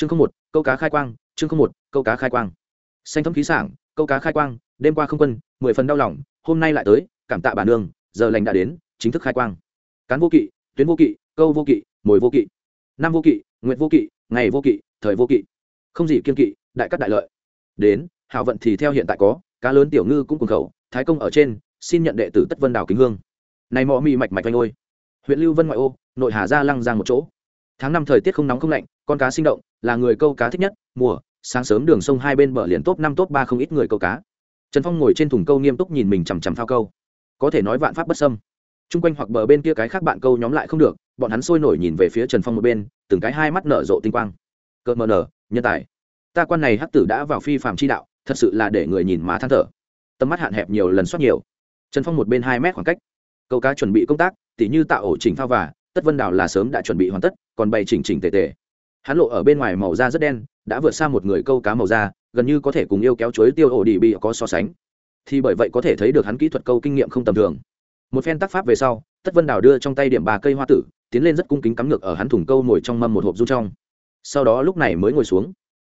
chương không một, câu cá khai quang, chương không một, câu cá khai quang. Xanh thấm khí sảng, câu cá khai quang, đêm qua không quân, mười phần đau lòng, hôm nay lại tới, cảm tạ bản đường giờ lành đã đến, chính thức khai quang. Cán vô kỵ, tuyến vô kỵ, câu vô kỵ, mồi vô kỵ, năm vô kỵ nguyện vô kỵ, ngày vô kỵ, thời vô kỵ. Không gì kiên kỵ, đại cắt đại lợi. Đến, hảo vận thì theo hiện tại có, cá lớn tiểu ngư cũng cùng khẩu, thái công ở trên, xin nhận đệ tử tất vân đào kính hương. Này mọ mì mạch mạch vanh ôi. Huyện lưu vân ngoại ô, nội hà ra lăng giang một chỗ. Tháng năm thời tiết không nóng không lạnh, con cá sinh động là người câu cá thích nhất, mùa, sáng sớm đường sông hai bên bờ liền top năm, top ba không ít người câu cá. Trần phong ngồi trên thùng câu nghiêm túc nhìn mình chằm chằm phao câu. Có thể nói vạn pháp bất sâm g quanh hoặc bờ bên kia cái khác bạn câu nhóm lại không được, bọn hắn sôi nổi nhìn về phía trần phong một bên, từng cái hai mắt nở rộ tinh quang. Cợt mờ nở, nhân tài. Ta quan này hắc tử đã vào phi phạm chi đạo, thật sự là để người nhìn má than thở. Tầm mắt hạn hẹp nhiều lần soát nhiều. Trần phong một bên hai mét khoảng cách. Câu cá chuẩn bị công tác, tỉ như tạo ổ chỉnh phao và, tất vân đảo là sớm đã chuẩn bị hoàn tất, còn bày chỉnh chỉnh tề tề hắn lộ ở bên ngoài màu da rất đen đã vượt xa một người câu cá màu da gần như có thể cùng yêu kéo chuối tiêu ổ đi bị có so sánh. Thì bởi vậy có thể thấy được hắn kỹ thuật câu kinh nghiệm không tầm thường. Một phen tác pháp về sau tất vân đào đưa trong tay điểm ba cây hoa tử tiến lên rất cung kính cắm ngược ở hắn thùng câu ngồi trong mâm một hộp run trong. Sau đó lúc này mới ngồi xuống.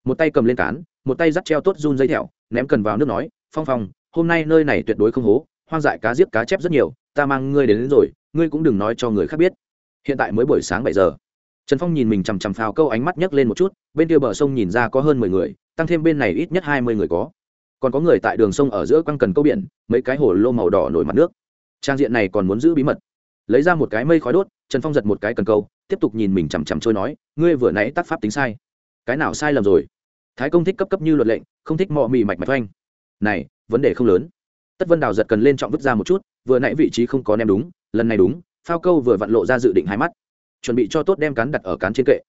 Một tay cầm lên cán một tay dắt treo tốt run dây thẹo ném cần vào nước nói phong phong hôm nay nơi này tuyệt đối không hố hoang dại cá giết cá chép rất nhiều ta mang ngươi đến, đến rồi ngươi cũng đừng nói cho người khác biết. Hiện tại mới buổi sáng bảy giờ trần phong nhìn mình chằm chằm phao câu ánh mắt nhấc lên một chút, bên kia bờ sông nhìn ra có hơn mười người, tăng thêm bên này ít nhất hai mươi người có. Còn có người tại đường sông ở giữa quăng cần câu biển, mấy cái hồ lô màu đỏ nổi mặt nước. Trang diện này còn muốn giữ bí mật. Lấy ra một cái mây khói đốt, trần phong giật một cái cần câu, tiếp tục nhìn mình chằm chằm trôi nói, ngươi vừa nãy tác pháp tính sai. Cái nào sai lầm rồi? Thái công thích cấp cấp như luật lệnh, không thích mọ mì mạch mạch oanh. Này, vấn đề không lớn. Tất vân đào giật cần lên trọng vứt ra một chút, vừa nãy vị trí không có nem đúng, lần này đúng, phao câu vừa vặn lộ ra dự định hai mắt chuẩn bị cho tốt đem cán đặt ở cán trên kệ.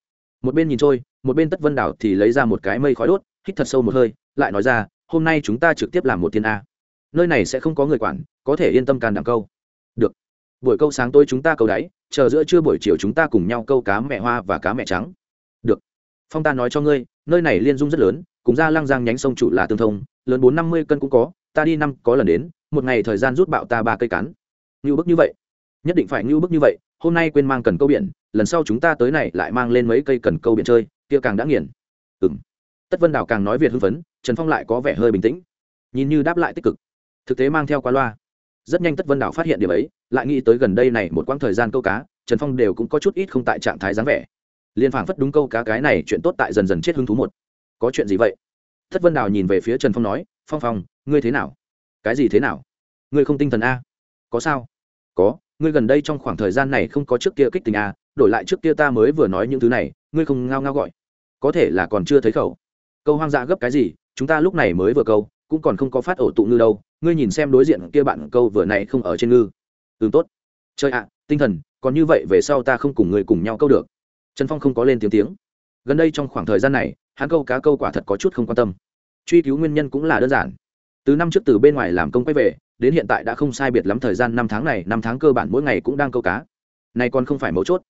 Một bên nhìn trôi, một bên tất vân đảo thì lấy ra một cái mây khói đốt, hít thật sâu một hơi, lại nói ra, hôm nay chúng ta trực tiếp làm một thiên a. Nơi này sẽ không có người quản, có thể yên tâm can đặng câu. Được. Buổi câu sáng tối chúng ta câu đáy, chờ giữa trưa buổi chiều chúng ta cùng nhau câu cá mẹ hoa và cá mẹ trắng. Được. Phong ta nói cho ngươi, nơi này liên dung rất lớn, cùng ra lăng giang nhánh sông chủ là tương thông, lớn bốn năm mươi cân cũng có, ta đi năm có lần đến, một ngày thời gian rút bạo ta ba cây cắn ngưu bức như vậy. Nhất định phải ngưu bức như vậy, hôm nay quên mang cần câu biển lần sau chúng ta tới này lại mang lên mấy cây cần câu biển chơi, kia càng đã nghiền. Ừng tất vân đào càng nói việt hưng phấn, trần phong lại có vẻ hơi bình tĩnh. Nhìn như đáp lại tích cực. Thực tế mang theo quá loa. Rất nhanh tất vân Đào phát hiện điểm ấy, lại nghĩ tới gần đây này một quãng thời gian câu cá, trần phong đều cũng có chút ít không tại trạng thái dáng vẻ. Liên phảng phất đúng câu cá cái này chuyện tốt tại dần dần chết hứng thú một. Có chuyện gì vậy? Tất vân đào nhìn về phía trần phong nói, phong phong, ngươi thế nào? Cái gì thế nào? Ngươi không tinh thần a? Có sao? Có, ngươi gần đây trong khoảng thời gian này không có trước kia kích tình a đổi lại trước kia ta mới vừa nói những thứ này, ngươi không ngao ngao gọi. Có thể là còn chưa thấy khẩu. Câu hoang dã gấp cái gì, chúng ta lúc này mới vừa câu, cũng còn không có phát ổ tụ ngư đâu, ngươi nhìn xem đối diện kia bạn câu vừa này không ở trên ngư. Tương tốt. Chơi ạ, tinh thần, còn như vậy về sau ta không cùng người cùng nhau câu được. Trần phong không có lên tiếng tiếng. Gần đây trong khoảng thời gian này, hắn câu cá câu quả thật có chút không quan tâm. Truy cứu nguyên nhân cũng là đơn giản. Từ năm trước từ bên ngoài làm công quay về, đến hiện tại đã không sai biệt lắm thời gian năm tháng này, năm tháng cơ bản mỗi ngày cũng đang câu cá. Này còn không phải mấu chốt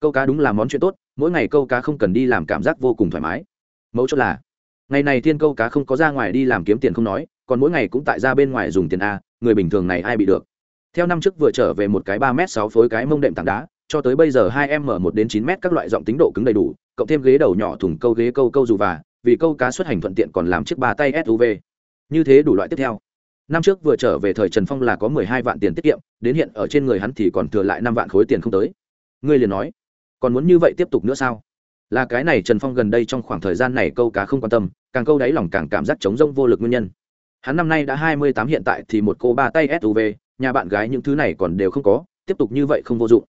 câu cá đúng là món chuyện tốt, mỗi ngày câu cá không cần đi làm cảm giác vô cùng thoải mái. Mẫu chốt là, ngày này thiên câu cá không có ra ngoài đi làm kiếm tiền không nói, còn mỗi ngày cũng tại ra bên ngoài dùng tiền a, người bình thường này ai bị được? Theo năm trước vừa trở về một cái ba m sáu phối cái mông đệm tảng đá, cho tới bây giờ hai m một đến chín m các loại giọng tính độ cứng đầy đủ, cộng thêm ghế đầu nhỏ thùng câu ghế câu câu dù và, vì câu cá xuất hành thuận tiện còn làm chiếc ba tay suv như thế đủ loại tiếp theo. Năm trước vừa trở về thời trần phong là có mười hai vạn tiền tiết kiệm, đến hiện ở trên người hắn thì còn thừa lại năm vạn khối tiền không tới. Ngươi liền nói còn muốn như vậy tiếp tục nữa sao? Là cái này trần phong gần đây trong khoảng thời gian này câu cá không quan tâm, càng câu đáy lòng càng cảm giác chống rông vô lực nguyên nhân. Hắn năm nay đã hai mươi tám, hiện tại thì một cô ba tay suv nhà bạn gái những thứ này còn đều không có, tiếp tục như vậy không vô dụng.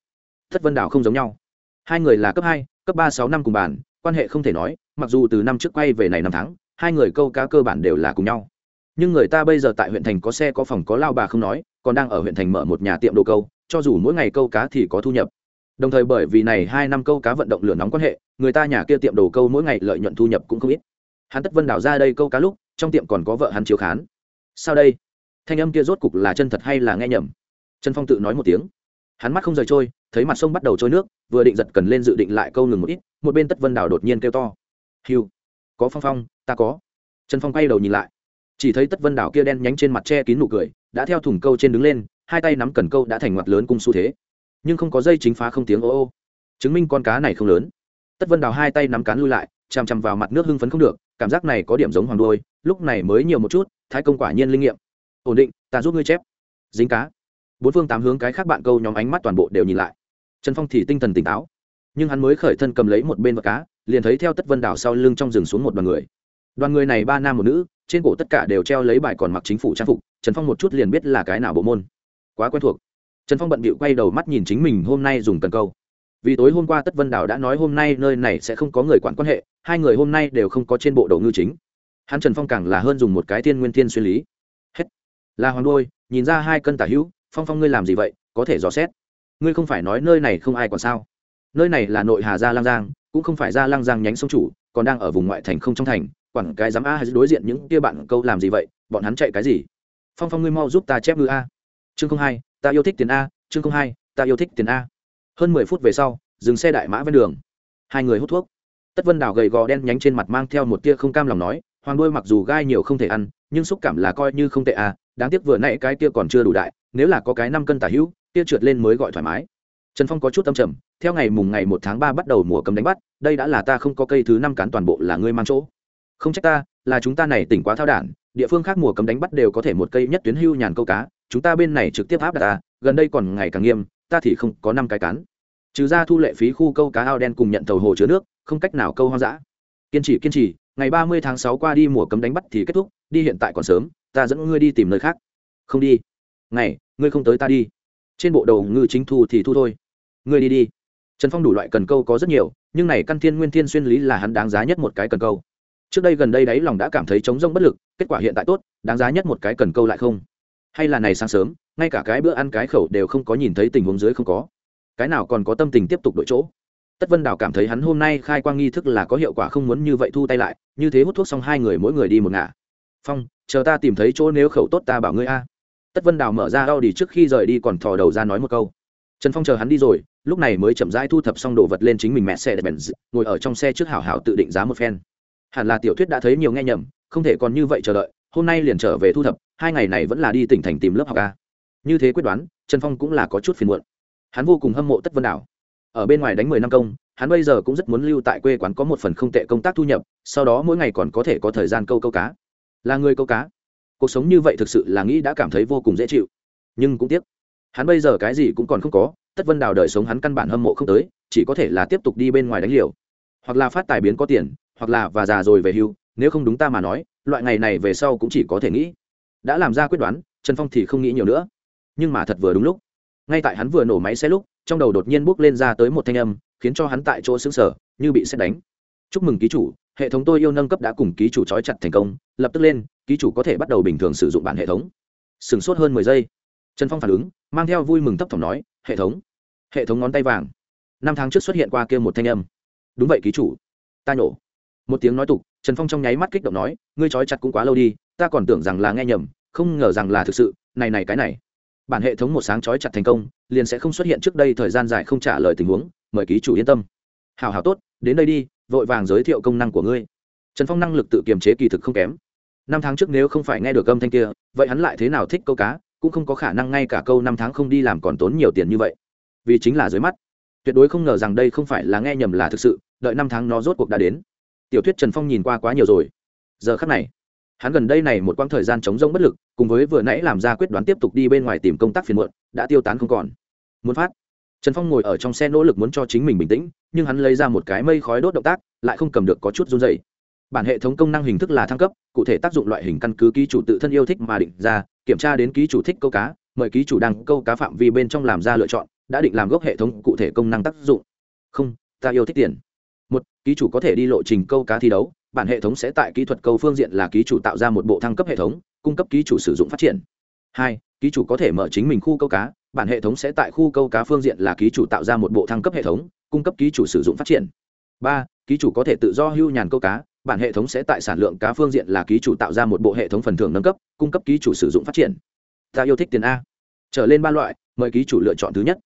Thất vân đảo không giống nhau. Hai người là cấp hai, cấp ba sáu năm cùng bàn, quan hệ không thể nói, mặc dù từ năm trước quay về này năm tháng, hai người câu cá cơ bản đều là cùng nhau. Nhưng người ta bây giờ tại huyện thành có xe có phòng có lao bà không nói, còn đang ở huyện thành mở một nhà tiệm đồ câu, cho dù mỗi ngày câu cá thì có thu nhập đồng thời bởi vì này hai năm câu cá vận động lửa nóng quan hệ, người ta nhà kia tiệm đồ câu mỗi ngày lợi nhuận thu nhập cũng không ít. Hắn tất vân đảo ra đây câu cá lúc, trong tiệm còn có vợ hắn chiếu khán. Sao đây? Thanh âm kia rốt cục là chân thật hay là nghe nhầm? Trần phong tự nói một tiếng. Hắn mắt không rời trôi, thấy mặt sông bắt đầu trôi nước, vừa định giật cần lên dự định lại câu ngừng một ít, một bên tất vân đảo đột nhiên kêu to. Hiu có phong phong, ta có. Trần phong quay đầu nhìn lại. Chỉ thấy tất vân đảo kia đen nhánh trên mặt che kín nụ cười, đã theo thùng câu trên đứng lên, hai tay nắm cần câu đã thành mặt lớn cung xu thế nhưng không có dây chính phá không tiếng ô ô. Chứng minh con cá này không lớn. Tất vân đào hai tay nắm cán lui lại, chằm chằm vào mặt nước hưng phấn không được, cảm giác này có điểm giống hoàng đôi lúc này mới nhiều một chút, thái công quả nhiên linh nghiệm. Ổn định, ta giúp ngươi chép. Dính cá. Bốn phương tám hướng cái khác bạn câu nhóm ánh mắt toàn bộ đều nhìn lại. Trần phong thì tinh thần tỉnh táo. Nhưng hắn mới khởi thân cầm lấy một bên vật cá, liền thấy theo tất vân đảo sau lưng trong rừng xuống một đoàn người. Đoàn người này ba nam một nữ, trên cổ tất cả đều treo lấy bài còn mặc chính phủ trang phục, trần phong một chút liền biết là cái nào bộ môn. Quá quen thuộc trần phong bận bịu quay đầu mắt nhìn chính mình hôm nay dùng cần câu. Vì tối hôm qua tất vân đảo đã nói hôm nay nơi này sẽ không có người quản quan hệ, hai người hôm nay đều không có trên bộ đầu ngư chính. Hắn trần phong càng là hơn dùng một cái thiên nguyên thiên xuyên lý. Hết. Là hoàng đôi nhìn ra hai cân tả hữu, phong phong ngươi làm gì vậy, có thể dò xét. Ngươi không phải nói nơi này không ai còn sao? Nơi này là nội hà gia lang giang, cũng không phải gia lang giang nhánh sông chủ, còn đang ở vùng ngoại thành không trong thành, quản cái dám a hay đối diện những kia bạn câu làm gì vậy, bọn hắn chạy cái gì? Phong phong ngươi mau giúp ta chép ngư a. Chương không hai ta yêu thích tiền a, chương không hai, ta yêu thích tiền a. Hơn mười phút về sau, dừng xe đại mã ven đường. Hai người hút thuốc. Tất vân đào gầy gò đen nhánh trên mặt mang theo một tia không cam lòng nói, hoàng đôi mặc dù gai nhiều không thể ăn, nhưng xúc cảm là coi như không tệ à đáng tiếc vừa nãy cái kia còn chưa đủ đại, nếu là có cái năm cân tả hữu, kia trượt lên mới gọi thoải mái. Trần phong có chút tâm trầm, theo ngày mùng ngày một tháng ba bắt đầu mùa cấm đánh bắt, đây đã là ta không có cây thứ năm cán toàn bộ là ngươi mang chỗ. Không trách ta, là chúng ta này tỉnh quá thao đản, địa phương khác mùa cấm đánh bắt đều có thể một cây nhất tuyến hưu nhàn câu cá chúng ta bên này trực tiếp áp đặt ta, gần đây còn ngày càng nghiêm, ta thì không có năm cái cán. Trừ ra thu lệ phí khu câu cá ao đen cùng nhận tàu hồ chứa nước, không cách nào câu hoang dã. Kiên trì kiên trì, ngày ba mươi tháng sáu qua đi mùa cấm đánh bắt thì kết thúc, đi hiện tại còn sớm, ta dẫn ngươi đi tìm nơi khác. Không đi. Ngày ngươi không tới ta đi. Trên bộ đầu ngư chính thu thì thu thôi. Ngươi đi đi. Trần phong đủ loại cần câu có rất nhiều, nhưng này căn thiên nguyên thiên xuyên lý là hắn đáng giá nhất một cái cần câu. Trước đây gần đây đấy lòng đã cảm thấy trống rông bất lực, kết quả hiện tại tốt, đáng giá nhất một cái cần câu lại không hay là này sáng sớm, ngay cả cái bữa ăn cái khẩu đều không có nhìn thấy tình huống dưới không có. Cái nào còn có tâm tình tiếp tục đổi chỗ? Tất vân đào cảm thấy hắn hôm nay khai quang nghi thức là có hiệu quả không muốn như vậy thu tay lại, như thế hút thuốc xong hai người mỗi người đi một ngả. Phong, chờ ta tìm thấy chỗ nếu khẩu tốt ta bảo ngươi a. Tất vân đào mở ra a u đi trước khi rời đi còn thò đầu ra nói một câu. Trần phong chờ hắn đi rồi, lúc này mới chậm rãi thu thập xong đồ vật lên chính mình mẹ xe để bèn ngồi ở trong xe trước hảo hảo tự định giá một phen. Hẳn là tiểu thuyết đã thấy nhiều nghe nhầm, không thể còn như vậy chờ đợi hôm nay liền trở về thu thập, hai ngày này vẫn là đi tỉnh thành tìm lớp học a. Như thế quyết đoán, trần phong cũng là có chút phiền muộn. Hắn vô cùng hâm mộ tất vân đảo. Ở bên ngoài đánh mười năm công, hắn bây giờ cũng rất muốn lưu tại quê quán có một phần không tệ công tác thu nhập, sau đó mỗi ngày còn có thể có thời gian câu câu cá. Là người câu cá. Cuộc sống như vậy thực sự là nghĩ đã cảm thấy vô cùng dễ chịu. Nhưng cũng tiếc, hắn bây giờ cái gì cũng còn không có, tất vân đào đời sống hắn căn bản hâm mộ không tới, chỉ có thể là tiếp tục đi bên ngoài đánh liều. Hoặc là phát tài biến có tiền, hoặc là và già rồi về hưu nếu không đúng ta mà nói, loại ngày này về sau cũng chỉ có thể nghĩ. Đã làm ra quyết đoán, trần phong thì không nghĩ nhiều nữa. Nhưng mà thật vừa đúng lúc. Ngay tại hắn vừa nổ máy xe lúc, trong đầu đột nhiên bước lên ra tới một thanh âm, khiến cho hắn tại chỗ xứng sở như bị xét đánh. Chúc mừng ký chủ, hệ thống tôi yêu nâng cấp đã cùng ký chủ trói chặt thành công, lập tức lên, ký chủ có thể bắt đầu bình thường sử dụng bản hệ thống. Sửng sốt hơn mười giây, trần phong phản ứng, mang theo vui mừng thấp thỏm nói, hệ thống hệ thống ngón tay vàng. Năm tháng trước xuất hiện qua kia một thanh âm. Đúng vậy ký chủ, ta nhổ một tiếng nói tục, trần phong trong nháy mắt kích động nói, ngươi trói chặt cũng quá lâu đi, ta còn tưởng rằng là nghe nhầm, không ngờ rằng là thực sự, này này cái này. Bản hệ thống một sáng trói chặt thành công, liền sẽ không xuất hiện trước đây thời gian dài không trả lời tình huống, mời ký chủ yên tâm. Hào hào tốt, đến đây đi, vội vàng giới thiệu công năng của ngươi. Trần phong năng lực tự kiềm chế kỳ thực không kém. Năm tháng trước nếu không phải nghe được âm thanh kia, vậy hắn lại thế nào thích câu cá, cũng không có khả năng ngay cả câu năm tháng không đi làm còn tốn nhiều tiền như vậy. Vì chính là dưới mắt. Tuyệt đối không ngờ rằng đây không phải là nghe nhầm là thực sự, đợi năm tháng nó rốt cuộc đã đến tiểu thuyết trần phong nhìn qua quá nhiều rồi. Giờ khắc này, hắn gần đây này một quãng thời gian chống rông bất lực, cùng với vừa nãy làm ra quyết đoán tiếp tục đi bên ngoài tìm công tác phiền muộn, đã tiêu tán không còn. Muốn phát, trần phong ngồi ở trong xe nỗ lực muốn cho chính mình bình tĩnh, nhưng hắn lấy ra một cái mây khói đốt động tác, lại không cầm được có chút run dày bản hệ thống công năng hình thức là thăng cấp, cụ thể tác dụng loại hình căn cứ ký chủ tự thân yêu thích mà định ra, kiểm tra đến ký chủ thích câu cá, mời ký chủ đăng câu cá phạm vi bên trong làm ra lựa chọn, đã định làm gốc hệ thống cụ thể công năng tác dụng. Không, ta yêu thích tiền một ký chủ có thể đi lộ trình câu cá thi đấu bản hệ thống sẽ tại kỹ thuật câu phương diện là ký chủ tạo ra một bộ thăng cấp hệ thống cung cấp ký chủ sử dụng phát triển hai ký chủ có thể mở chính mình khu câu cá bản hệ thống sẽ tại khu câu cá phương diện là ký chủ tạo ra một bộ thăng cấp hệ thống cung cấp ký chủ sử dụng phát triển ba ký chủ có thể tự do hưu nhàn câu cá bản hệ thống sẽ tại sản lượng cá phương diện là ký chủ tạo ra một bộ hệ thống phần thưởng nâng cấp cung cấp ký chủ sử dụng phát triển ta yêu thích tiền a trở lên ba loại mời ký chủ lựa chọn thứ nhất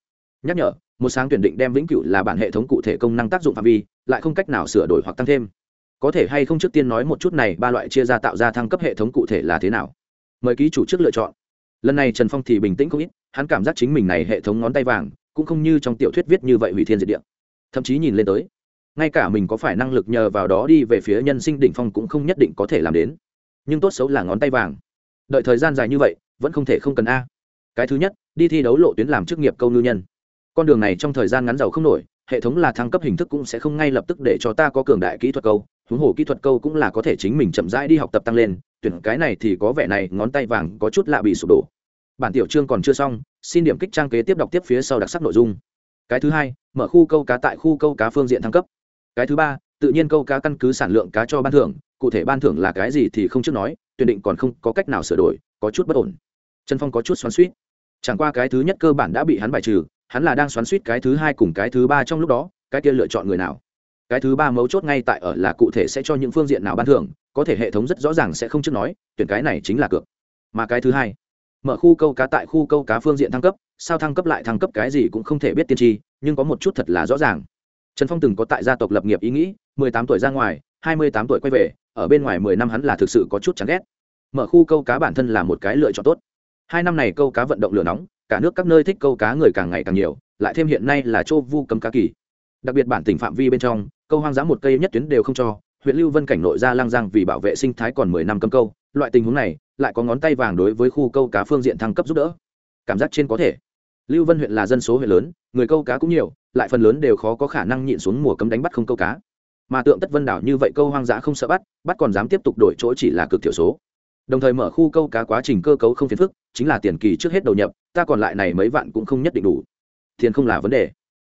nhắc nhở một sáng tuyển định đem vĩnh cửu là bản hệ thống cụ thể công năng tác dụng phạm vi, lại không cách nào sửa đổi hoặc tăng thêm. Có thể hay không trước tiên nói một chút này, ba loại chia ra tạo ra thăng cấp hệ thống cụ thể là thế nào? Mời ký chủ trước lựa chọn. Lần này trần phong thì bình tĩnh không ít, hắn cảm giác chính mình này hệ thống ngón tay vàng, cũng không như trong tiểu thuyết viết như vậy hủy thiên diệt địa. Thậm chí nhìn lên tới, ngay cả mình có phải năng lực nhờ vào đó đi về phía nhân sinh đỉnh phong cũng không nhất định có thể làm đến. Nhưng tốt xấu là ngón tay vàng. Đợi thời gian dài như vậy, vẫn không thể không cần a. Cái thứ nhất, đi thi đấu lộ tuyến làm chức nghiệp câu ngư nhân con đường này trong thời gian ngắn giàu không nổi, hệ thống là thăng cấp hình thức cũng sẽ không ngay lập tức để cho ta có cường đại kỹ thuật câu, huống hồ kỹ thuật câu cũng là có thể chính mình chậm rãi đi học tập tăng lên, tuyển cái này thì có vẻ này ngón tay vàng có chút lạ bị sụp đổ. Bản tiểu chương còn chưa xong, xin điểm kích trang kế tiếp đọc tiếp phía sau đặc sắc nội dung. Cái thứ hai, mở khu câu cá tại khu câu cá phương diện thăng cấp. Cái thứ ba, tự nhiên câu cá căn cứ sản lượng cá cho ban thưởng, cụ thể ban thưởng là cái gì thì không trước nói, tuyển định còn không có cách nào sửa đổi, có chút bất ổn. Trần phong có chút xoắn suýt chẳng qua cái thứ nhất cơ bản đã bị hắn bài trừ hắn là đang xoắn suýt cái thứ hai cùng cái thứ ba trong lúc đó, cái kia lựa chọn người nào? Cái thứ ba mấu chốt ngay tại ở là cụ thể sẽ cho những phương diện nào ban thưởng, có thể hệ thống rất rõ ràng sẽ không trước nói, tuyển cái này chính là cược. Mà cái thứ hai, mở khu câu cá tại khu câu cá phương diện thăng cấp, sao thăng cấp lại thăng cấp cái gì cũng không thể biết tiên tri, nhưng có một chút thật là rõ ràng. Trần phong từng có tại gia tộc lập nghiệp ý nghĩ, mười tám tuổi ra ngoài, hai mươi tám tuổi quay về, ở bên ngoài mười năm hắn là thực sự có chút chán ghét. Mở khu câu cá bản thân là một cái lựa chọn tốt hai năm này câu cá vận động lửa nóng, cả nước các nơi thích câu cá người càng ngày càng nhiều, lại thêm hiện nay là chỗ vu cấm cá kỳ. Đặc biệt bản tỉnh phạm vi bên trong, câu hoang dã một cây nhất tuyến đều không cho, huyện lưu vân cảnh nội ra lang giang vì bảo vệ sinh thái còn mười năm cấm câu, loại tình huống này lại có ngón tay vàng đối với khu câu cá phương diện thăng cấp giúp đỡ. Cảm giác trên có thể. Lưu vân huyện là dân số huyện lớn, người câu cá cũng nhiều, lại phần lớn đều khó có khả năng nhịn xuống mùa cấm đánh bắt không câu cá. Mà tượng tất vân đảo như vậy câu hoang dã không sợ bắt bắt còn dám tiếp tục đổi chỗ chỉ là cực thiểu số đồng thời mở khu câu cá quá trình cơ cấu không phiền phức, chính là tiền kỳ trước hết đầu nhập, ta còn lại này mấy vạn cũng không nhất định đủ. Tiền không là vấn đề.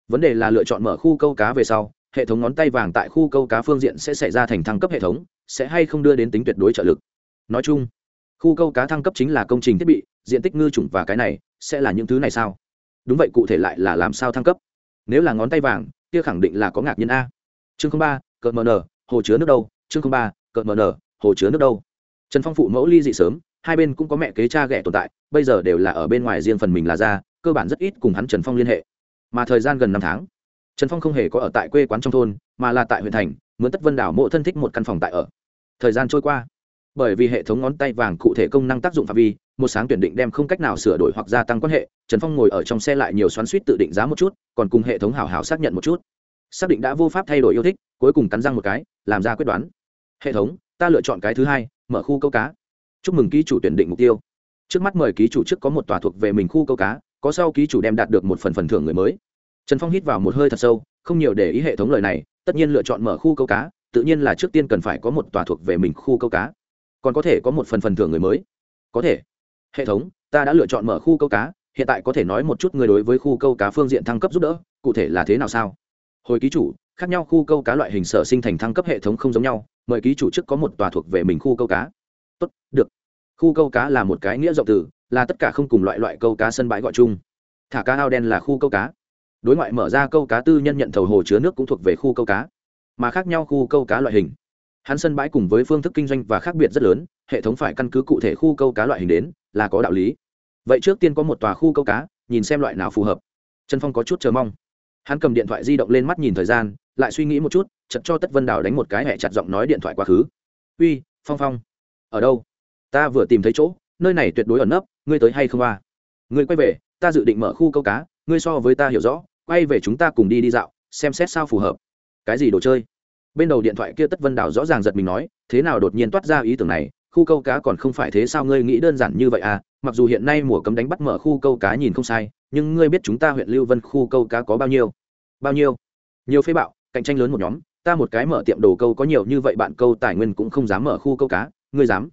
Vấn đề là lựa chọn mở khu câu cá về sau, hệ thống ngón tay vàng tại khu câu cá phương diện sẽ xảy ra thành thăng cấp hệ thống, sẽ hay không đưa đến tính tuyệt đối trợ lực. Nói chung, khu câu cá thăng cấp chính là công trình thiết bị, diện tích ngư chủng và cái này, sẽ là những thứ này sao? Đúng vậy, cụ thể lại là làm sao thăng cấp? Nếu là ngón tay vàng, kia khẳng định là có ngạc nhiên a. Chương ba, cợt mờ nở, hồ chứa nước đâu? Chương ba, cợt mờ nở, hồ chứa nước đâu? Trần phong phụ mẫu ly dị sớm, hai bên cũng có mẹ kế cha ghẻ tồn tại, bây giờ đều là ở bên ngoài riêng phần mình là ra, cơ bản rất ít cùng hắn trần phong liên hệ. Mà thời gian gần năm tháng, trần phong không hề có ở tại quê quán trong thôn, mà là tại huyện thành mướn tất vân đảo mộ thân thích một căn phòng tại ở. Thời gian trôi qua, bởi vì hệ thống ngón tay vàng cụ thể công năng tác dụng phạm vi, một sáng tuyển định đem không cách nào sửa đổi hoặc gia tăng quan hệ, trần phong ngồi ở trong xe lại nhiều xoắn suýt tự định giá một chút, còn cùng hệ thống hảo hảo xác nhận một chút. Xác định đã vô pháp thay đổi yêu thích, cuối cùng cắn răng một cái, làm ra quyết đoán. Hệ thống, ta lựa chọn cái thứ hai mở khu câu cá. Chúc mừng ký chủ tuyển định mục tiêu. Trước mắt mời ký chủ trước có một tòa thuộc về mình khu câu cá, có sau ký chủ đem đạt được một phần phần thưởng người mới. Trần phong hít vào một hơi thật sâu, không nhiều để ý hệ thống lời này, tất nhiên lựa chọn mở khu câu cá, tự nhiên là trước tiên cần phải có một tòa thuộc về mình khu câu cá. Còn có thể có một phần phần thưởng người mới. Có thể. Hệ thống, ta đã lựa chọn mở khu câu cá, hiện tại có thể nói một chút người đối với khu câu cá phương diện thăng cấp giúp đỡ, cụ thể là thế nào sao? Hồi ký chủ, khác nhau khu câu cá loại hình sở sinh thành thăng cấp hệ thống không giống nhau mời ký chủ trước có một tòa thuộc về mình khu câu cá. Tốt, được. Khu câu cá là một cái nghĩa rộng từ, là tất cả không cùng loại loại câu cá sân bãi gọi chung. Thả cá ao đen là khu câu cá. Đối ngoại mở ra câu cá tư nhân nhận thầu hồ chứa nước cũng thuộc về khu câu cá. Mà khác nhau khu câu cá loại hình. Hắn sân bãi cùng với phương thức kinh doanh và khác biệt rất lớn, hệ thống phải căn cứ cụ thể khu câu cá loại hình đến, là có đạo lý. Vậy trước tiên có một tòa khu câu cá, nhìn xem loại nào phù hợp. Trần phong có chút chờ mong. Hắn cầm điện thoại di động lên mắt nhìn thời gian, lại suy nghĩ một chút chật cho tất vân đào đánh một cái hẹ chặt giọng nói điện thoại quá khứ. Uy, phong phong, ở đâu? Ta vừa tìm thấy chỗ, nơi này tuyệt đối ẩn nấp, ngươi tới hay không à? ngươi quay về, ta dự định mở khu câu cá, ngươi so với ta hiểu rõ, quay về chúng ta cùng đi đi dạo, xem xét sao phù hợp. Cái gì đồ chơi? Bên đầu điện thoại kia tất vân đào rõ ràng giật mình nói, thế nào đột nhiên toát ra ý tưởng này, khu câu cá còn không phải thế sao ngươi nghĩ đơn giản như vậy à? Mặc dù hiện nay mùa cấm đánh bắt mở khu câu cá nhìn không sai, nhưng ngươi biết chúng ta huyện lưu vân khu câu cá có bao nhiêu? Bao nhiêu? Nhiều phế bạo, cạnh tranh lớn một nhóm ta một cái mở tiệm đồ câu có nhiều như vậy bạn câu tài nguyên cũng không dám mở khu câu cá, ngươi dám?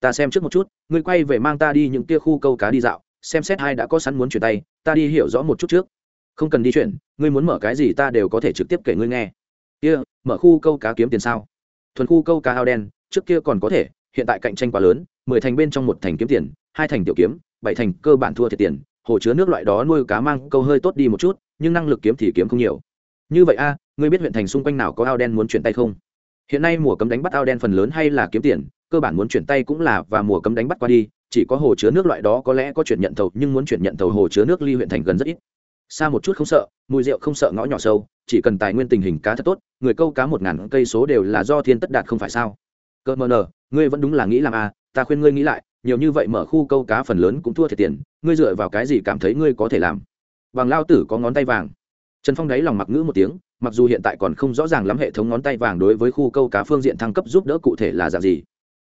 Ta xem trước một chút, ngươi quay về mang ta đi những kia khu câu cá đi dạo, xem xét hai đã có sẵn muốn chuyển tay, ta đi hiểu rõ một chút trước. Không cần đi chuyển, ngươi muốn mở cái gì ta đều có thể trực tiếp kể ngươi nghe. Kia, mở khu câu cá kiếm tiền sao? Thuần khu câu cá ao đen, trước kia còn có thể, hiện tại cạnh tranh quá lớn, mười thành bên trong một thành kiếm tiền, hai thành tiểu kiếm, bảy thành cơ bản thua thiệt tiền, hồ chứa nước loại đó nuôi cá mang câu hơi tốt đi một chút, nhưng năng lực kiếm thì kiếm không nhiều. Như vậy a ngươi biết huyện thành xung quanh nào có ao đen muốn chuyển tay không? Hiện nay mùa cấm đánh bắt ao đen phần lớn hay là kiếm tiền, cơ bản muốn chuyển tay cũng là và mùa cấm đánh bắt qua đi, chỉ có hồ chứa nước loại đó có lẽ có chuyển nhận thầu, nhưng muốn chuyển nhận thầu hồ chứa nước ly huyện thành gần rất ít. Xa một chút không sợ, mùi rượu không sợ ngõ nhỏ sâu, chỉ cần tài nguyên tình hình cá thật tốt, người câu cá một ngàn cây số đều là do thiên tất đạt không phải sao? Cơ mờ nờ, ngươi vẫn đúng là nghĩ làm à ta khuyên ngươi nghĩ lại, nhiều như vậy mở khu câu cá phần lớn cũng thua thiệt tiền, ngươi dựa vào cái gì cảm thấy ngươi có thể làm? Bằng lao tử có ngón tay vàng. Trần phong đáy lòng mặc ngữ một tiếng mặc dù hiện tại còn không rõ ràng lắm hệ thống ngón tay vàng đối với khu câu cá phương diện thăng cấp giúp đỡ cụ thể là dạng gì,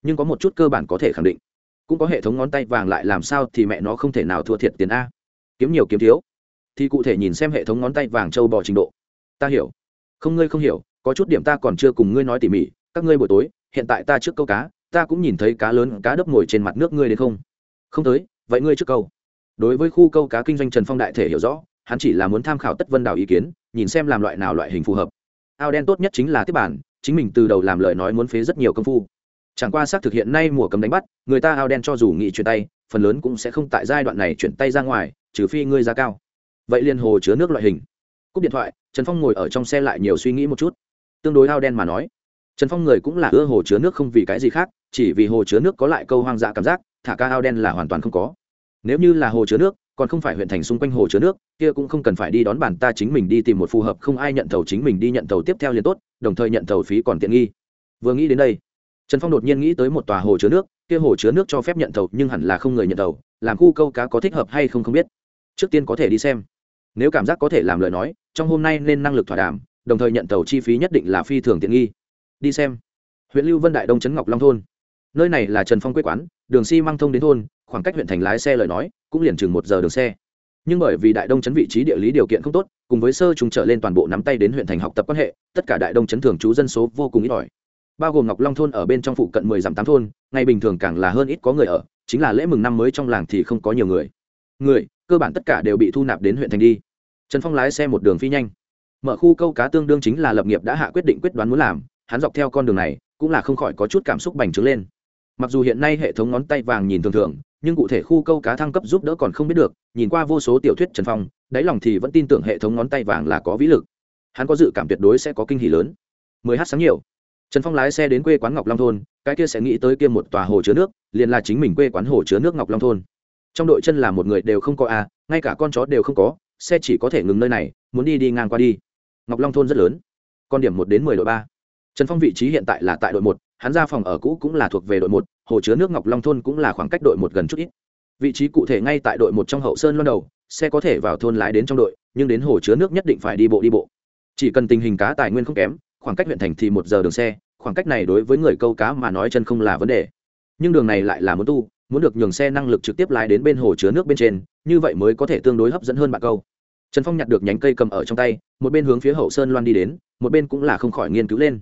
nhưng có một chút cơ bản có thể khẳng định. Cũng có hệ thống ngón tay vàng lại làm sao thì mẹ nó không thể nào thua thiệt tiền a. Kiếm nhiều kiếm thiếu. Thì cụ thể nhìn xem hệ thống ngón tay vàng châu bò trình độ. Ta hiểu. Không ngươi không hiểu, có chút điểm ta còn chưa cùng ngươi nói tỉ mỉ, các ngươi buổi tối, hiện tại ta trước câu cá, ta cũng nhìn thấy cá lớn, cá đớp ngồi trên mặt nước ngươi đến không? Không tới, vậy ngươi trước câu. Đối với khu câu cá kinh doanh trần phong đại thể hiểu rõ hắn chỉ là muốn tham khảo tất vân đào ý kiến, nhìn xem làm loại nào loại hình phù hợp. Ao đen tốt nhất chính là tiếp bản, chính mình từ đầu làm lời nói muốn phế rất nhiều công phu. Chẳng qua xác thực hiện nay mùa cấm đánh bắt, người ta ao đen cho dù nghị chuyển tay, phần lớn cũng sẽ không tại giai đoạn này chuyển tay ra ngoài, trừ phi ngươi ra cao. Vậy liên hồ chứa nước loại hình. Cúp điện thoại, trần phong ngồi ở trong xe lại nhiều suy nghĩ một chút. Tương đối ao đen mà nói, trần phong người cũng là ưa hồ chứa nước không vì cái gì khác, chỉ vì hồ chứa nước có lại câu hoang dã cảm giác, thả ca ao đen là hoàn toàn không có. Nếu như là hồ chứa nước còn không phải huyện thành xung quanh hồ chứa nước, kia cũng không cần phải đi đón bản ta chính mình đi tìm một phù hợp, không ai nhận thầu chính mình đi nhận thầu tiếp theo liền tốt, đồng thời nhận thầu phí còn tiện nghi. Vừa nghĩ đến đây, trần phong đột nhiên nghĩ tới một tòa hồ chứa nước, kia hồ chứa nước cho phép nhận thầu nhưng hẳn là không người nhận thầu, làm khu câu cá có thích hợp hay không không biết. Trước tiên có thể đi xem. Nếu cảm giác có thể làm lời nói, trong hôm nay nên năng lực thỏa đàm, đồng thời nhận tàu chi phí nhất định là phi thường tiện nghi. Đi xem. Huyện lưu vân đại đông trấn ngọc long thôn. Nơi này là trần phong quê quán, đường xi si thông đến thôn, khoảng cách huyện thành lái xe lời nói cũng liền chừng một giờ đường xe. Nhưng bởi vì đại đông chấn vị trí địa lý điều kiện không tốt, cùng với sơ chúng trở lên toàn bộ nắm tay đến huyện thành học tập quan hệ, tất cả đại đông chấn thường trú dân số vô cùng ít ỏi. Bao gồm ngọc long thôn ở bên trong phụ cận mười dặm tám thôn, ngày bình thường càng là hơn ít có người ở, chính là lễ mừng năm mới trong làng thì không có nhiều người. Người, cơ bản tất cả đều bị thu nạp đến huyện thành đi. Trần phong lái xe một đường phi nhanh. Mở khu câu cá tương đương chính là lập nghiệp đã hạ quyết định quyết đoán muốn làm, hắn dọc theo con đường này, cũng là không khỏi có chút cảm xúc bành trướng lên. Mặc dù hiện nay hệ thống ngón tay vàng nhìn thường thường nhưng cụ thể khu câu cá thăng cấp giúp đỡ còn không biết được, nhìn qua vô số tiểu thuyết trần phong, đáy lòng thì vẫn tin tưởng hệ thống ngón tay vàng là có vĩ lực. Hắn có dự cảm tuyệt đối sẽ có kinh hỷ lớn. Mười h sáng nhiều. Trần phong lái xe đến quê quán ngọc long thôn, cái kia sẽ nghĩ tới kia một tòa hồ chứa nước, liền là chính mình quê quán hồ chứa nước ngọc long thôn. Trong đội chân là một người đều không có a ngay cả con chó đều không có, xe chỉ có thể ngừng nơi này, muốn đi đi ngang qua đi. Ngọc long thôn rất lớn. Con điểm một đến mười đội ba. Trần phong vị trí hiện tại là tại đội một, hắn ra phòng ở cũ cũng là thuộc về đội một hồ chứa nước ngọc long thôn cũng là khoảng cách đội một gần chút ít. Vị trí cụ thể ngay tại đội một trong hậu sơn loan đầu, xe có thể vào thôn lái đến trong đội, nhưng đến hồ chứa nước nhất định phải đi bộ đi bộ. Chỉ cần tình hình cá tài nguyên không kém, khoảng cách huyện thành thì một giờ đường xe, khoảng cách này đối với người câu cá mà nói chân không là vấn đề. Nhưng đường này lại là muốn tu, muốn được nhường xe năng lực trực tiếp lái đến bên hồ chứa nước bên trên, như vậy mới có thể tương đối hấp dẫn hơn bạn câu. Trần phong nhặt được nhánh cây cầm ở trong tay, một bên hướng phía hậu sơn loan đi đến, một bên cũng là không khỏi nghiên cứu lên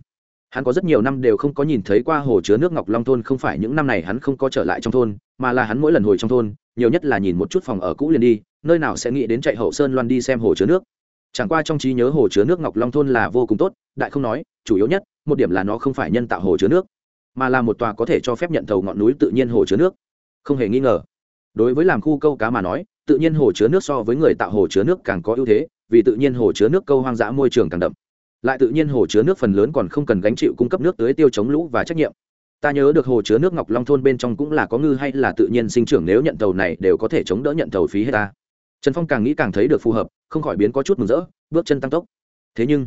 hắn có rất nhiều năm đều không có nhìn thấy qua hồ chứa nước ngọc long thôn, không phải những năm này hắn không có trở lại trong thôn, mà là hắn mỗi lần hồi trong thôn, nhiều nhất là nhìn một chút phòng ở cũ liền đi, nơi nào sẽ nghĩ đến chạy hậu sơn loan đi xem hồ chứa nước. Chẳng qua trong trí nhớ hồ chứa nước ngọc long thôn là vô cùng tốt, đại không nói, chủ yếu nhất, một điểm là nó không phải nhân tạo hồ chứa nước, mà là một tòa có thể cho phép nhận thầu ngọn núi tự nhiên hồ chứa nước. Không hề nghi ngờ. Đối với làm khu câu cá mà nói, tự nhiên hồ chứa nước so với người tạo hồ chứa nước càng có ưu thế, vì tự nhiên hồ chứa nước câu hoang dã môi trường càng đậm lại tự nhiên hồ chứa nước phần lớn còn không cần gánh chịu cung cấp nước tưới tiêu chống lũ và trách nhiệm. Ta nhớ được hồ chứa nước ngọc long thôn bên trong cũng là có ngư hay là tự nhiên sinh trưởng nếu nhận tàu này đều có thể chống đỡ nhận tàu phí hết ta. Trần phong càng nghĩ càng thấy được phù hợp, không khỏi biến có chút mừng rỡ, bước chân tăng tốc. Thế nhưng,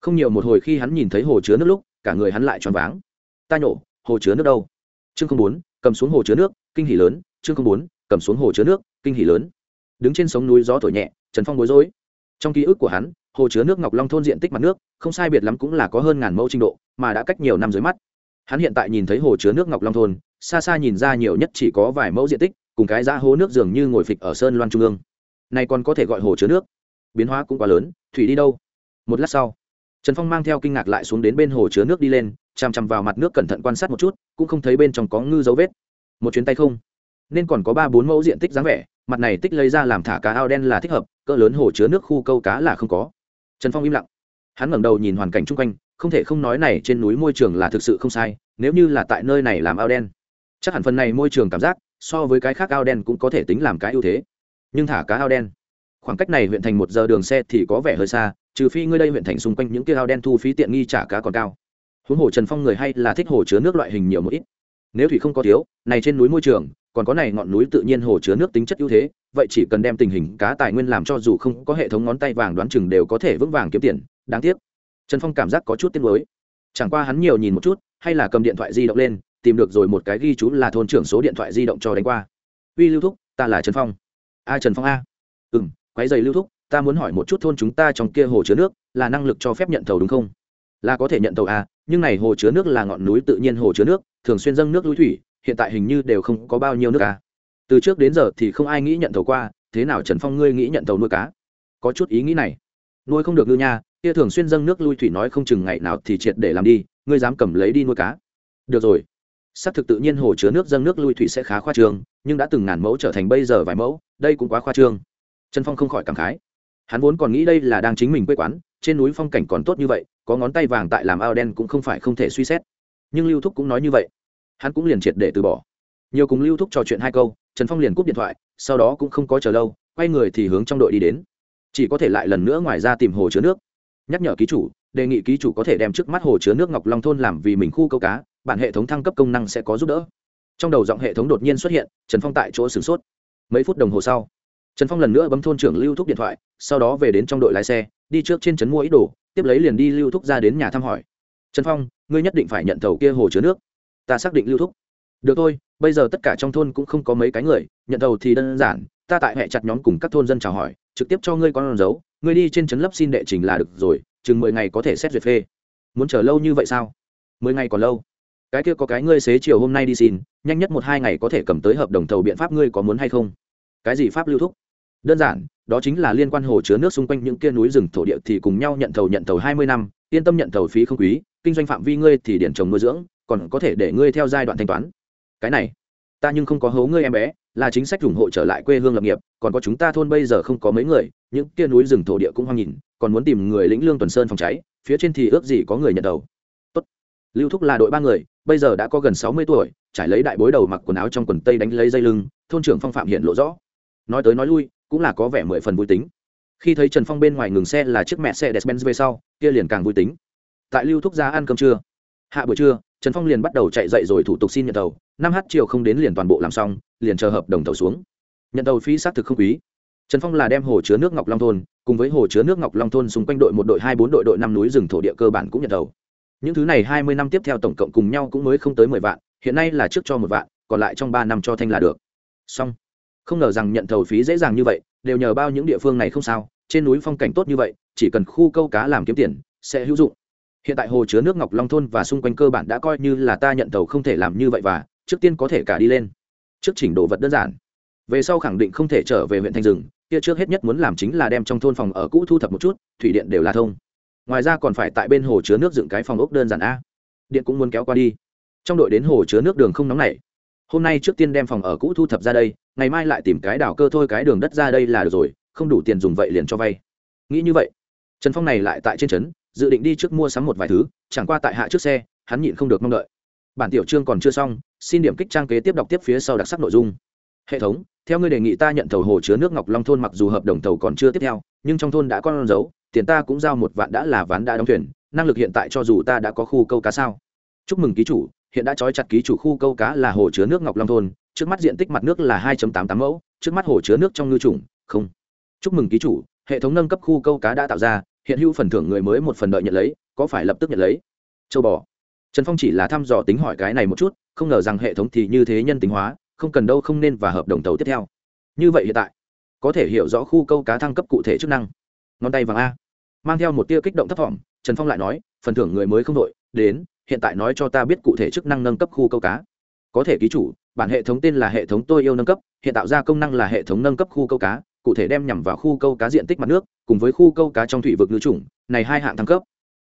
không nhiều một hồi khi hắn nhìn thấy hồ chứa nước lúc, cả người hắn lại choáng váng. Ta nhổ, hồ chứa nước đâu? Chương không bốn, cầm xuống hồ chứa nước, kinh hỉ lớn. Chương không bốn, cầm xuống hồ chứa nước, kinh hỉ lớn. Đứng trên sống núi gió thổi nhẹ, trần phong bối rối. Trong ký ức của hắn hồ chứa nước ngọc long thôn diện tích mặt nước, không sai biệt lắm cũng là có hơn ngàn mẫu trình độ, mà đã cách nhiều năm dưới mắt. Hắn hiện tại nhìn thấy hồ chứa nước ngọc long thôn, xa xa nhìn ra nhiều nhất chỉ có vài mẫu diện tích, cùng cái ra hố nước dường như ngồi phịch ở sơn loan trung ương. Này còn có thể gọi hồ chứa nước. Biến hóa cũng quá lớn, thủy đi đâu? Một lát sau, trần phong mang theo kinh ngạc lại xuống đến bên hồ chứa nước đi lên, chằm chằm vào mặt nước cẩn thận quan sát một chút, cũng không thấy bên trong có ngư dấu vết. Một chuyến tay không, nên còn có ba bốn mẫu diện tích dáng vẻ, mặt này tích lấy ra làm thả cá ao đen là thích hợp, cỡ lớn hồ chứa nước khu câu cá là không có trần phong im lặng. Hắn ngẩng đầu nhìn hoàn cảnh chung quanh, không thể không nói này trên núi môi trường là thực sự không sai, nếu như là tại nơi này làm ao đen. Chắc hẳn phần này môi trường cảm giác, so với cái khác ao đen cũng có thể tính làm cái ưu thế. Nhưng thả cá ao đen. Khoảng cách này huyện thành một giờ đường xe thì có vẻ hơi xa, trừ phi ngươi đây huyện thành xung quanh những kia ao đen thu phí tiện nghi trả cá còn cao. Huống hồ trần phong người hay là thích hồ chứa nước loại hình nhiều một ít. Nếu thủy không có thiếu, này trên núi môi trường còn có này ngọn núi tự nhiên hồ chứa nước tính chất ưu thế, vậy chỉ cần đem tình hình cá tài nguyên làm cho dù không có hệ thống ngón tay vàng đoán chừng đều có thể vững vàng kiếm tiền, đáng tiếc. Trần phong cảm giác có chút tiếc mới chẳng qua hắn nhiều nhìn một chút, hay là cầm điện thoại di động lên, tìm được rồi một cái ghi chú là thôn trưởng số điện thoại di động cho đánh qua. Uy lưu thúc, ta là trần phong. A, trần phong a. Ừ m quái dày lưu thúc, ta muốn hỏi một chút thôn chúng ta trong kia hồ chứa nước, là năng lực cho phép nhận thầu đúng không? Là có thể nhận thầu à nhưng này hồ chứa nước là ngọn núi tự nhiên hồ chứa nước, thường xuyên dâng nước lũ thủy hiện tại hình như đều không có bao nhiêu nước cá. từ trước đến giờ thì không ai nghĩ nhận thầu qua, thế nào trần phong ngươi nghĩ nhận thầu nuôi cá? Có chút ý nghĩ này. Nuôi không được ngư nha, kia thường xuyên dâng nước lui thủy nói không chừng ngày nào thì triệt để làm đi, ngươi dám cầm lấy đi nuôi cá. Được rồi. Xác thực tự nhiên hồ chứa nước dâng nước lui thủy sẽ khá khoa trương, nhưng đã từng ngàn mẫu trở thành bây giờ vài mẫu, đây cũng quá khoa trương. Trần phong không khỏi cảm khái. Hắn vốn còn nghĩ đây là đang chính mình quê quán, trên núi phong cảnh còn tốt như vậy, có ngón tay vàng tại làm ao đen cũng không phải không thể suy xét. Nhưng lưu thúc cũng nói như vậy hắn cũng liền triệt để từ bỏ. Nhiều cùng lưu thúc trò chuyện hai câu, trần phong liền cúp điện thoại, sau đó cũng không có chờ lâu, quay người thì hướng trong đội đi đến. Chỉ có thể lại lần nữa ngoài ra tìm hồ chứa nước. Nhắc nhở ký chủ, đề nghị ký chủ có thể đem trước mắt hồ chứa nước ngọc long thôn làm vì mình khu câu cá, bản hệ thống thăng cấp công năng sẽ có giúp đỡ. Trong đầu giọng hệ thống đột nhiên xuất hiện, trần phong tại chỗ sửng sốt. Mấy phút đồng hồ sau, trần phong lần nữa bấm thôn trưởng lưu thúc điện thoại, sau đó về đến trong đội lái xe, đi trước trên trấn mua ít đồ, tiếp lấy liền đi lưu thúc ra đến nhà thăm hỏi. Trần phong, ngươi nhất định phải nhận thầu kia hồ chứa nước ta xác định lưu thúc. Được thôi, bây giờ tất cả trong thôn cũng không có mấy cái người, nhận đầu thì đơn giản, ta tại hệ chặt nhóm cùng các thôn dân chào hỏi, trực tiếp cho ngươi con dấu, ngươi đi trên trấn lấp xin đệ trình là được rồi, chừng mười ngày có thể xét duyệt phê. Muốn chờ lâu như vậy sao? Mười ngày còn lâu. Cái kia có cái ngươi xế chiều hôm nay đi xin, nhanh nhất một hai ngày có thể cầm tới hợp đồng thầu biện pháp ngươi có muốn hay không? Cái gì pháp lưu thúc? Đơn giản, đó chính là liên quan hồ chứa nước xung quanh những kia núi rừng thổ địa thì cùng nhau nhận thầu nhận thầu hai mươi năm, yên tâm nhận thầu phí không quý, kinh doanh phạm vi ngươi thì điển trồng nuôi dưỡng còn có thể để ngươi theo giai đoạn thanh toán. Cái này, ta nhưng không có hố ngươi em bé, là chính sách ủng hộ trở lại quê hương lập nghiệp, còn có chúng ta thôn bây giờ không có mấy người, những kia núi rừng thổ địa cũng hoang nhìn, còn muốn tìm người lĩnh lương tuần sơn phòng cháy, phía trên thì ước gì có người nhận đầu. Tốt. lưu thúc là đội ba người, bây giờ đã có gần sáu mươi tuổi, trải lấy đại bối đầu mặc quần áo trong quần tây đánh lấy dây lưng, thôn trưởng phong phạm hiện lộ rõ. Nói tới nói lui, cũng là có vẻ mười phần vui tính. Khi thấy trần phong bên ngoài ngừng xe là chiếc mẹ xe despenz về sau, kia liền càng vui tính. Tại lưu thúc ra ăn cơm trưa. Hạ buổi trưa trần phong liền bắt đầu chạy dậy rồi thủ tục xin nhận tàu. Năm h chiều không đến liền toàn bộ làm xong, liền chờ hợp đồng tàu xuống. Nhận tàu phí xác thực không quý. Trần phong là đem hồ chứa nước ngọc long thôn, cùng với hồ chứa nước ngọc long thôn xung quanh đội một đội hai bốn đội đội năm núi rừng thổ địa cơ bản cũng nhận tàu. Những thứ này hai mươi năm tiếp theo tổng cộng cùng nhau cũng mới không tới mười vạn, hiện nay là trước cho một vạn, còn lại trong ba năm cho thanh là được. Xong. Không ngờ rằng nhận thầu phí dễ dàng như vậy, đều nhờ bao những địa phương này không sao, trên núi phong cảnh tốt như vậy, chỉ cần khu câu cá làm kiếm tiền, sẽ hữu dụng hiện tại hồ chứa nước ngọc long thôn và xung quanh cơ bản đã coi như là ta nhận tàu không thể làm như vậy và trước tiên có thể cả đi lên. Trước chỉnh đồ vật đơn giản. Về sau khẳng định không thể trở về huyện thanh rừng kia trước hết nhất muốn làm chính là đem trong thôn phòng ở cũ thu thập một chút, thủy điện đều là thông. Ngoài ra còn phải tại bên hồ chứa nước dựng cái phòng ốc đơn giản a. Điện cũng muốn kéo qua đi. Trong đội đến hồ chứa nước đường không nóng này hôm nay trước tiên đem phòng ở cũ thu thập ra đây, ngày mai lại tìm cái đảo cơ thôi, cái đường đất ra đây là được rồi, không đủ tiền dùng vậy liền cho vay. Nghĩ như vậy. Trần phong này lại tại trên trấn dự định đi trước mua sắm một vài thứ, chẳng qua tại hạ trước xe, hắn nhịn không được mong đợi. Bản tiểu chương còn chưa xong, xin điểm kích trang kế tiếp đọc tiếp phía sau đặc sắc nội dung. Hệ thống, theo ngươi đề nghị ta nhận thầu hồ chứa nước ngọc long thôn mặc dù hợp đồng thầu còn chưa tiếp theo, nhưng trong thôn đã con dấu, tiền ta cũng giao một vạn đã là ván đã đóng thuyền, năng lực hiện tại cho dù ta đã có khu câu cá sao? Chúc mừng ký chủ, hiện đã trói chặt ký chủ khu câu cá là hồ chứa nước ngọc long thôn, trước mắt diện tích mặt nước là hai tám tám mẫu, trước mắt hồ chứa nước trong ngư trùng không. Chúc mừng ký chủ, hệ thống nâng cấp khu câu cá đã tạo ra hiện hữu phần thưởng người mới một phần đợi nhận lấy, có phải lập tức nhận lấy? Châu bò. Trần phong chỉ là thăm dò tính hỏi cái này một chút, không ngờ rằng hệ thống thì như thế nhân tính hóa, không cần đâu không nên và hợp đồng tàu tiếp theo. Như vậy hiện tại, có thể hiểu rõ khu câu cá thăng cấp cụ thể chức năng. Ngón tay vàng a. Mang theo một tia kích động thấp thỏm, trần phong lại nói, phần thưởng người mới không đội, đến, hiện tại nói cho ta biết cụ thể chức năng nâng cấp khu câu cá. Có thể ký chủ, bản hệ thống tên là hệ thống tôi yêu nâng cấp, hiện tạo ra công năng là hệ thống nâng cấp khu câu cá, cụ thể đem nhằm vào khu câu cá diện tích mặt nước cùng với khu câu cá trong thủy vực ngư chủng, này hai hạng thăng cấp.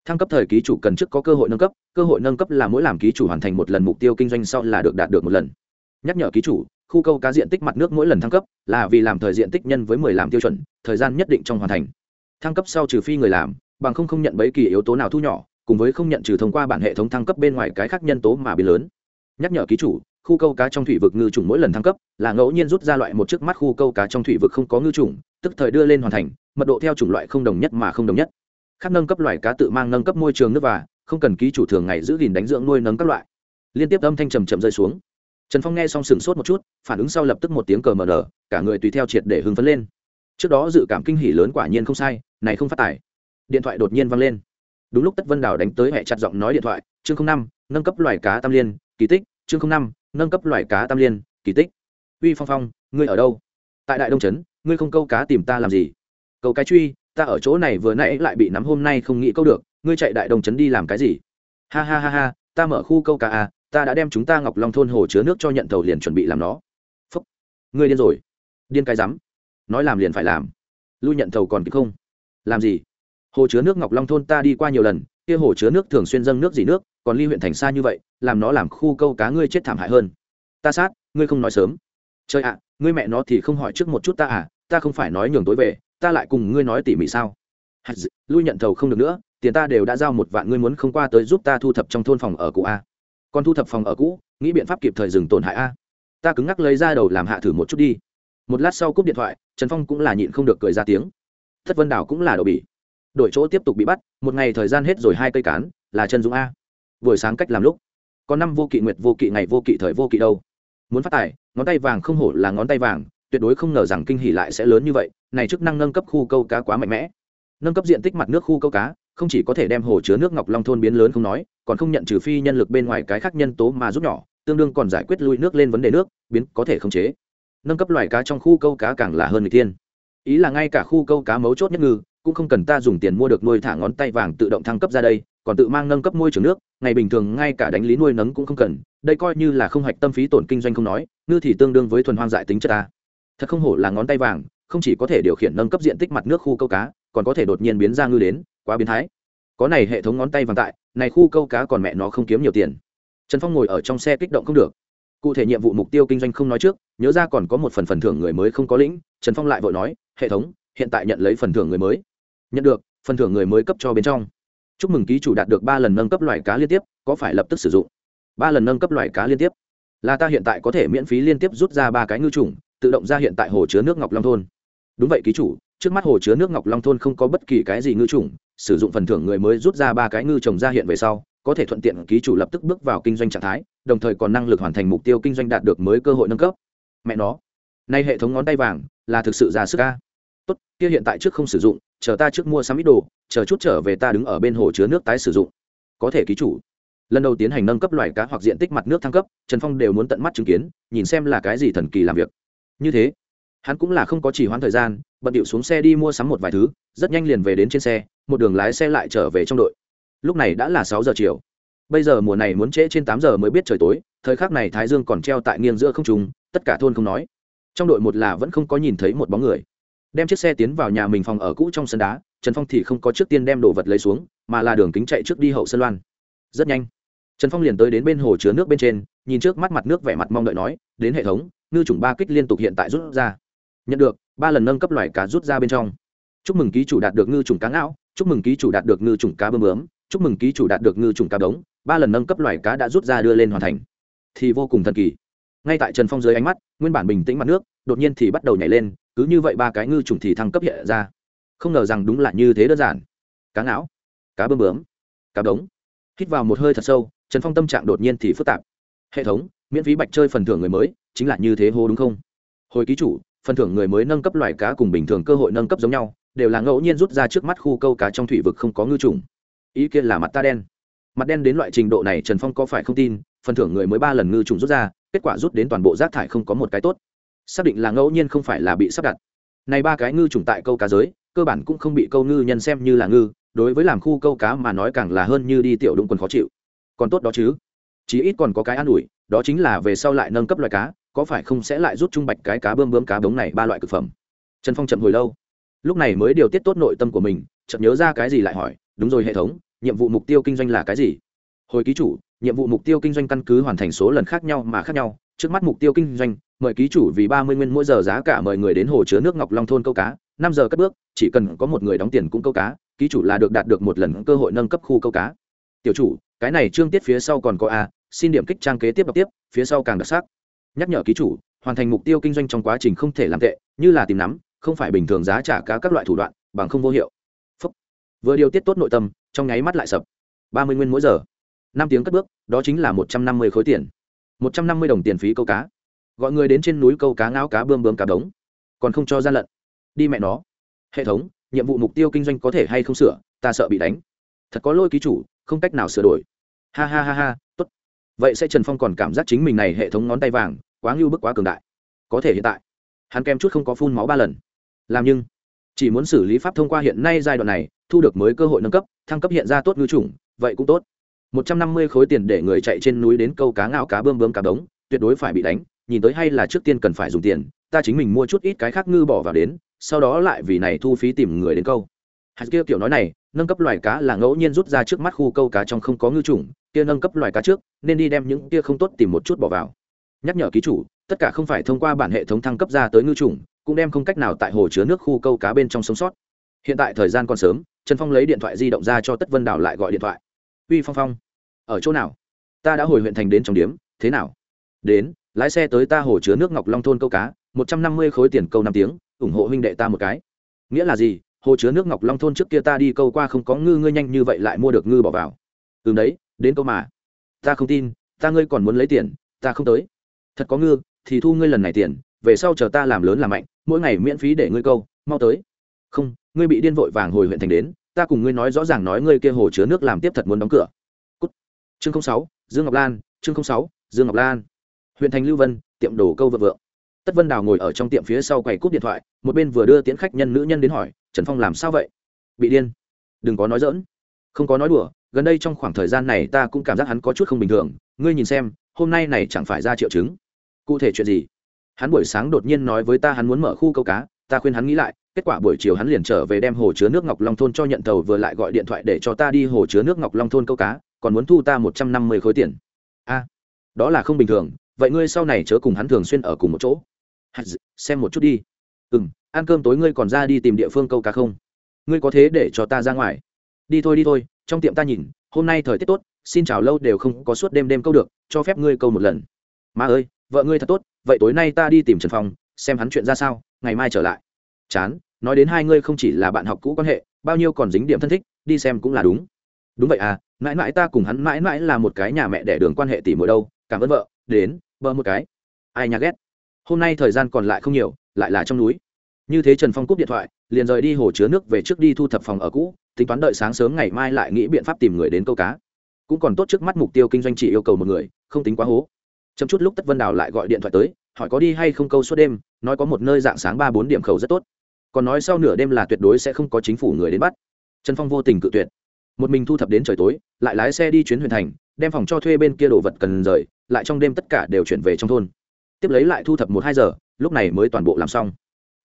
Thăng cấp thời ký chủ cần trước có cơ hội nâng cấp, cơ hội nâng cấp là mỗi làm ký chủ hoàn thành một lần mục tiêu kinh doanh sau là được đạt được một lần. Nhắc nhở ký chủ, khu câu cá diện tích mặt nước mỗi lần thăng cấp là vì làm thời diện tích nhân với mười làm tiêu chuẩn, thời gian nhất định trong hoàn thành. Thăng cấp sau trừ phi người làm, bằng không không nhận bấy kỳ yếu tố nào thu nhỏ, cùng với không nhận trừ thông qua bản hệ thống thăng cấp bên ngoài cái khác nhân tố mà biến lớn. Nhắc nhở ký chủ khu câu cá trong thủy vực ngư trùng mỗi lần thăng cấp, là ngẫu nhiên rút ra loại một chiếc mắt khu câu cá trong thủy vực không có ngư trùng tức thời đưa lên hoàn thành, mật độ theo chủng loại không đồng nhất mà không đồng nhất. Khác nâng cấp loài cá tự mang nâng cấp môi trường nước và, không cần ký chủ thường ngày giữ gìn đánh dưỡng nuôi nấng các loại. Liên tiếp âm thanh trầm trầm rơi xuống. Trần phong nghe xong sừng sốt một chút, phản ứng sau lập tức một tiếng cờ mờ nở, cả người tùy theo triệt để hưng phấn lên. Trước đó dự cảm kinh hỉ lớn quả nhiên không sai, này không phát tài. Điện thoại đột nhiên văng lên. Đúng lúc tất vân đào đánh tới hẹ chặt giọng nói điện thoại, chương năm, nâng cấp loài cá tam liên, kỳ tích, chương năm nâng cấp loài cá tam liên, kỳ tích. Uy phong phong, ngươi ở đâu? Tại đại đông trấn, ngươi không câu cá tìm ta làm gì? Câu cái truy, ta ở chỗ này vừa nãy lại bị nắm hôm nay không nghĩ câu được, ngươi chạy đại Đông trấn đi làm cái gì? Ha ha ha ha, ta mở khu câu cá à ta đã đem chúng ta ngọc long thôn hồ chứa nước cho nhận tàu liền chuẩn bị làm nó. Phúc, ngươi điên rồi. Điên cái rắm. Nói làm liền phải làm. Lui nhận thầu còn kịp không? Làm gì? Hồ chứa nước ngọc long thôn ta đi qua nhiều lần kia hồ chứa nước thường xuyên dâng nước dỉ nước, còn ly huyện thành xa như vậy, làm nó làm khu câu cá ngươi chết thảm hại hơn. Ta sát, ngươi không nói sớm. Trời ạ, ngươi mẹ nó thì không hỏi trước một chút ta à ta không phải nói nhường tối về, ta lại cùng ngươi nói tỉ mỉ sao? Hạt lui nhận thầu không được nữa, tiền ta đều đã giao một vạn ngươi muốn không qua tới giúp ta thu thập trong thôn phòng ở cũ a. Còn thu thập phòng ở cũ, nghĩ biện pháp kịp thời dừng tổn hại a. Ta cứng ngắc lấy ra đầu làm hạ thử một chút đi. Một lát sau cúp điện thoại, trần phong cũng là nhịn không được cười ra tiếng. Thất vân đảo cũng là đậu bỉ đổi chỗ tiếp tục bị bắt, một ngày thời gian hết rồi hai cây cán, là chân dũng a. Buổi sáng cách làm lúc, có năm vô kỵ nguyệt, vô kỵ ngày, vô kỵ thời, vô kỵ đâu. Muốn phát tài, ngón tay vàng không hổ là ngón tay vàng, tuyệt đối không ngờ rằng kinh hỉ lại sẽ lớn như vậy, này chức năng nâng cấp khu câu cá quá mạnh mẽ. Nâng cấp diện tích mặt nước khu câu cá, không chỉ có thể đem hồ chứa nước ngọc long thôn biến lớn không nói, còn không nhận trừ phi nhân lực bên ngoài cái khác nhân tố mà giúp nhỏ, tương đương còn giải quyết lui nước lên vấn đề nước, biến có thể khống chế. Nâng cấp loài cá trong khu câu cá càng là hơn người tiên. Ý là ngay cả khu câu cá mấu chốt nhất ngư cũng không cần ta dùng tiền mua được nuôi thả ngón tay vàng tự động thăng cấp ra đây, còn tự mang nâng cấp môi trường nước, ngày bình thường ngay cả đánh lý nuôi nấng cũng không cần, đây coi như là không hạch tâm phí tổn kinh doanh không nói, ngư thì tương đương với thuần hoang dại tính chất ta. Thật không hổ là ngón tay vàng, không chỉ có thể điều khiển nâng cấp diện tích mặt nước khu câu cá, còn có thể đột nhiên biến ra ngư đến, quá biến thái. Có này hệ thống ngón tay vàng tại, này khu câu cá còn mẹ nó không kiếm nhiều tiền. Trần phong ngồi ở trong xe kích động không được. Cụ thể nhiệm vụ mục tiêu kinh doanh không nói trước, nhớ ra còn có một phần phần thưởng người mới không có lĩnh, trần phong lại vội nói, hệ thống, hiện tại nhận lấy phần thưởng người mới nhận được, phần thưởng người mới cấp cho bên trong. Chúc mừng ký chủ đạt được ba lần nâng cấp loại cá liên tiếp, có phải lập tức sử dụng? Ba lần nâng cấp loại cá liên tiếp. Là ta hiện tại có thể miễn phí liên tiếp rút ra ba cái ngư trùng tự động ra hiện tại hồ chứa nước ngọc long thôn. Đúng vậy ký chủ, trước mắt hồ chứa nước ngọc long thôn không có bất kỳ cái gì ngư trùng sử dụng phần thưởng người mới rút ra ba cái ngư trồng ra hiện về sau, có thể thuận tiện ký chủ lập tức bước vào kinh doanh trạng thái, đồng thời còn năng lực hoàn thành mục tiêu kinh doanh đạt được mới cơ hội nâng cấp. Mẹ nó, nay hệ thống ngón tay vàng là thực sự ra sức ca tốt, kia hiện tại trước không sử dụng chờ ta trước mua sắm ít đồ, chờ chút trở về ta đứng ở bên hồ chứa nước tái sử dụng. Có thể ký chủ. Lần đầu tiến hành nâng cấp loài cá hoặc diện tích mặt nước thăng cấp, trần phong đều muốn tận mắt chứng kiến, nhìn xem là cái gì thần kỳ làm việc. Như thế, hắn cũng là không có chỉ hoãn thời gian, bận điệu xuống xe đi mua sắm một vài thứ, rất nhanh liền về đến trên xe, một đường lái xe lại trở về trong đội. Lúc này đã là sáu giờ chiều. Bây giờ mùa này muốn trễ trên tám giờ mới biết trời tối, thời khắc này thái dương còn treo tại nghiêng giữa không trùng tất cả thôn không nói. Trong đội một là vẫn không có nhìn thấy một bóng người đem chiếc xe tiến vào nhà mình phòng ở cũ trong sân đá, trần phong thì không có trước tiên đem đồ vật lấy xuống, mà là đường kính chạy trước đi hậu sân loan. Rất nhanh, trần phong liền tới đến bên hồ chứa nước bên trên, nhìn trước mắt mặt nước vẻ mặt mong đợi nói, đến hệ thống, ngư chủng ba kích liên tục hiện tại rút ra. Nhận được, ba lần nâng cấp loài cá rút ra bên trong. Chúc mừng ký chủ đạt được ngư chủng cá ngão chúc mừng ký chủ đạt được ngư chủng cá bơm bướm, chúc mừng ký chủ đạt được ngư chủng cá đống. Ba lần nâng cấp loài cá đã rút ra đưa lên hoàn thành. Thì vô cùng thần kỳ. Ngay tại trần phong dưới ánh mắt, nguyên bản bình tĩnh mặt nước, đột nhiên thì bắt đầu nhảy lên cứ như vậy ba cái ngư trùng thì thăng cấp hiện ra. Không ngờ rằng đúng là như thế đơn giản. Cá não, cá bơm bướm cá đống hít vào một hơi thật sâu trần phong tâm trạng đột nhiên thì phức tạp. Hệ thống miễn phí bạch chơi phần thưởng người mới chính là như thế hô đúng không? Hồi ký chủ phần thưởng người mới nâng cấp loài cá cùng bình thường cơ hội nâng cấp giống nhau đều là ngẫu nhiên rút ra trước mắt khu câu cá trong thủy vực không có ngư trùng ý kiến là mặt ta đen. Mặt đen đến loại trình độ này trần phong có phải không tin phần thưởng người mới ba lần ngư trùng rút ra kết quả rút đến toàn bộ rác thải không có một cái tốt xác định là ngẫu nhiên không phải là bị sắp đặt. Này ba cái ngư trùng tại câu cá giới, cơ bản cũng không bị câu ngư nhân xem như là ngư, đối với làm khu câu cá mà nói càng là hơn như đi tiểu đúng quần khó chịu. Còn tốt đó chứ. Chí ít còn có cái an ủi, đó chính là về sau lại nâng cấp loại cá, có phải không sẽ lại rút trung bạch cái cá bơm bướm cá bống này ba loại thực phẩm. Trần phong chậm hồi lâu. Lúc này mới điều tiết tốt nội tâm của mình, chợt nhớ ra cái gì lại hỏi, đúng rồi hệ thống, nhiệm vụ mục tiêu kinh doanh là cái gì? Hồi ký chủ, nhiệm vụ mục tiêu kinh doanh căn cứ hoàn thành số lần khác nhau mà khác nhau, trước mắt mục tiêu kinh doanh mời ký chủ vì ba mươi nguyên mỗi giờ giá cả mời người đến hồ chứa nước ngọc long thôn câu cá, năm giờ cất bước, chỉ cần có một người đóng tiền cũng câu cá, ký chủ là được đạt được một lần cơ hội nâng cấp khu câu cá. Tiểu chủ, cái này trương tiết phía sau còn có a, xin điểm kích trang kế tiếp đọc tiếp, phía sau càng đặc sắc. Nhắc nhở ký chủ, hoàn thành mục tiêu kinh doanh trong quá trình không thể làm tệ, như là tìm nắm, không phải bình thường giá trả cá các loại thủ đoạn, bằng không vô hiệu. Phúc. vừa điều tiết tốt nội tâm, trong nháy mắt lại sập. ba mươi nguyên mỗi giờ. Năm tiếng cất bước, đó chính là một trăm năm mươi khối tiền. một trăm năm mươi đồng tiền phí câu cá gọi người đến trên núi câu cá ngáo cá bươm bướm cá đống. Còn không cho gian lận. Đi mẹ nó. Hệ thống nhiệm vụ mục tiêu kinh doanh có thể hay không sửa ta sợ bị đánh. Thật có lôi ký chủ không cách nào sửa đổi. Ha ha ha ha tốt. Vậy sẽ trần phong còn cảm giác chính mình này hệ thống ngón tay vàng quá ngưu bức quá cường đại. Có thể hiện tại. Hắn kem chút không có phun máu ba lần. Làm nhưng chỉ muốn xử lý pháp thông qua hiện nay giai đoạn này thu được mới cơ hội nâng cấp thăng cấp hiện ra tốt ngư chủng vậy cũng tốt. Một trăm năm mươi khối tiền để người chạy trên núi đến câu cá ngao cá bơm bơm cá đống, tuyệt đối phải bị đánh nhìn tới hay là trước tiên cần phải dùng tiền, ta chính mình mua chút ít cái khác ngư bỏ vào đến, sau đó lại vì này thu phí tìm người đến câu. Hạt kia kiểu nói này, nâng cấp loài cá là ngẫu nhiên rút ra trước mắt khu câu cá trong không có ngư chủng, kia nâng cấp loài cá trước, nên đi đem những kia không tốt tìm một chút bỏ vào. Nhắc nhở ký chủ, tất cả không phải thông qua bản hệ thống thăng cấp ra tới ngư chủng, cũng đem không cách nào tại hồ chứa nước khu câu cá bên trong sống sót. Hiện tại thời gian còn sớm, trần phong lấy điện thoại di động ra cho tất vân đảo lại gọi điện thoại. Uy phong phong, ở chỗ nào? Ta đã hồi huyện thành đến trong điếm, thế nào? Đến lái xe tới ta hồ chứa nước ngọc long thôn câu cá, một trăm năm mươi khối tiền câu năm tiếng, ủng hộ huynh đệ ta một cái. Nghĩa là gì? Hồ chứa nước ngọc long thôn trước kia ta đi câu qua không có ngư ngươi nhanh như vậy lại mua được ngư bỏ vào. Từ đấy, đến câu mà. Ta không tin, ta ngươi còn muốn lấy tiền, ta không tới. Thật có ngư, thì thu ngươi lần này tiền, về sau chờ ta làm lớn làm mạnh, mỗi ngày miễn phí để ngươi câu, mau tới. Không, ngươi bị điên vội vàng hồi huyện thành đến, ta cùng ngươi nói rõ ràng nói ngươi kia hồ chứa nước làm tiếp thật muốn đóng cửa. Cút. chương sáu, dương ngọc lan, chương sáu, dương ngọc lan huyện thành lưu vân, tiệm đồ câu vợ vượng tất vân đào ngồi ở trong tiệm phía sau quầy cúp điện thoại, một bên vừa đưa tiễn khách nhân nữ nhân đến hỏi, trần phong làm sao vậy? Bị điên. Đừng có nói dỡn không có nói đùa, gần đây trong khoảng thời gian này ta cũng cảm giác hắn có chút không bình thường. Ngươi nhìn xem, hôm nay này chẳng phải ra triệu chứng. Cụ thể chuyện gì? Hắn buổi sáng đột nhiên nói với ta hắn muốn mở khu câu cá, ta khuyên hắn nghĩ lại, kết quả buổi chiều hắn liền trở về đem hồ chứa nước ngọc long thôn cho nhận tàu vừa lại gọi điện thoại để cho ta đi hồ chứa nước ngọc long thôn câu cá, còn muốn thu ta một trăm năm mươi khối tiền. A, đó là không bình thường vậy ngươi sau này chớ cùng hắn thường xuyên ở cùng một chỗ. Xem một chút đi. Ừ m ăn cơm tối ngươi còn ra đi tìm địa phương câu cá không? Ngươi có thế để cho ta ra ngoài? Đi thôi đi thôi, trong tiệm ta nhìn, hôm nay thời tiết tốt, xin chào lâu đều không có suốt đêm đêm câu được, cho phép ngươi câu một lần. Mà ơi, vợ ngươi thật tốt, vậy tối nay ta đi tìm trần phong, xem hắn chuyện ra sao, ngày mai trở lại. Chán, nói đến hai ngươi không chỉ là bạn học cũ quan hệ, bao nhiêu còn dính điểm thân thích, đi xem cũng là đúng. Đúng vậy à mãi mãi ta cùng hắn mãi mãi là một cái nhà mẹ đẻ đường quan hệ tỉ mỗi đâu, cảm ơn vợ đến bơ một cái. Ai nhà ghét? Hôm nay thời gian còn lại không nhiều, lại là trong núi. Như thế trần phong cúp điện thoại, liền rời đi hồ chứa nước về trước đi thu thập phòng ở cũ, tính toán đợi sáng sớm ngày mai lại nghĩ biện pháp tìm người đến câu cá. Cũng còn tốt trước mắt mục tiêu kinh doanh chỉ yêu cầu một người, không tính quá hố. Chấm chút lúc tất vân đào lại gọi điện thoại tới, hỏi có đi hay không câu suốt đêm, nói có một nơi dạng sáng ba bốn điểm khẩu rất tốt. Còn nói sau nửa đêm là tuyệt đối sẽ không có chính phủ người đến bắt. Trần phong vô tình cự tuyệt. Một mình thu thập đến trời tối, lại lái xe đi chuyến huyền thành, đem phòng cho thuê bên kia đồ vật cần rời lại trong đêm tất cả đều chuyển về trong thôn. Tiếp lấy lại thu thập một hai giờ, lúc này mới toàn bộ làm xong.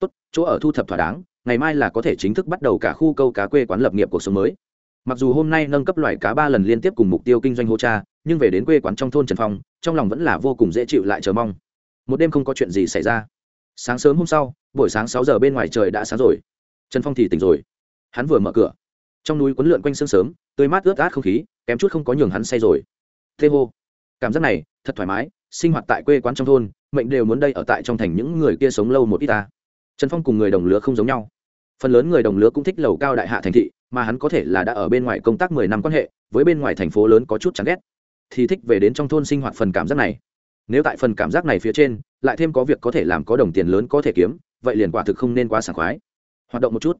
Tốt, chỗ ở thu thập thỏa đáng, ngày mai là có thể chính thức bắt đầu cả khu câu cá quê quán lập nghiệp cuộc sống mới. Mặc dù hôm nay nâng cấp loại cá ba lần liên tiếp cùng mục tiêu kinh doanh hô cha, nhưng về đến quê quán trong thôn trần phong, trong lòng vẫn là vô cùng dễ chịu lại chờ mong. Một đêm không có chuyện gì xảy ra. Sáng sớm hôm sau, buổi sáng sáu giờ bên ngoài trời đã sáng rồi. Trần phong thì tỉnh rồi. Hắn vừa mở cửa. Trong núi quấn lượn quanh sương sớm, tươi mát ướt át không khí, kém chút không có nhường hắn say rồi. Thê hô cảm giác này, thật thoải mái, sinh hoạt tại quê quán trong thôn, mệnh đều muốn đây ở tại trong thành những người kia sống lâu một ít ta. Trần phong cùng người đồng lứa không giống nhau. Phần lớn người đồng lứa cũng thích lầu cao đại hạ thành thị, mà hắn có thể là đã ở bên ngoài công tác mười năm quan hệ, với bên ngoài thành phố lớn có chút chán ghét. Thì thích về đến trong thôn sinh hoạt phần cảm giác này. Nếu tại phần cảm giác này phía trên, lại thêm có việc có thể làm, có đồng tiền lớn, có thể kiếm, vậy liền quả thực không nên quá sảng khoái. Hoạt động một chút.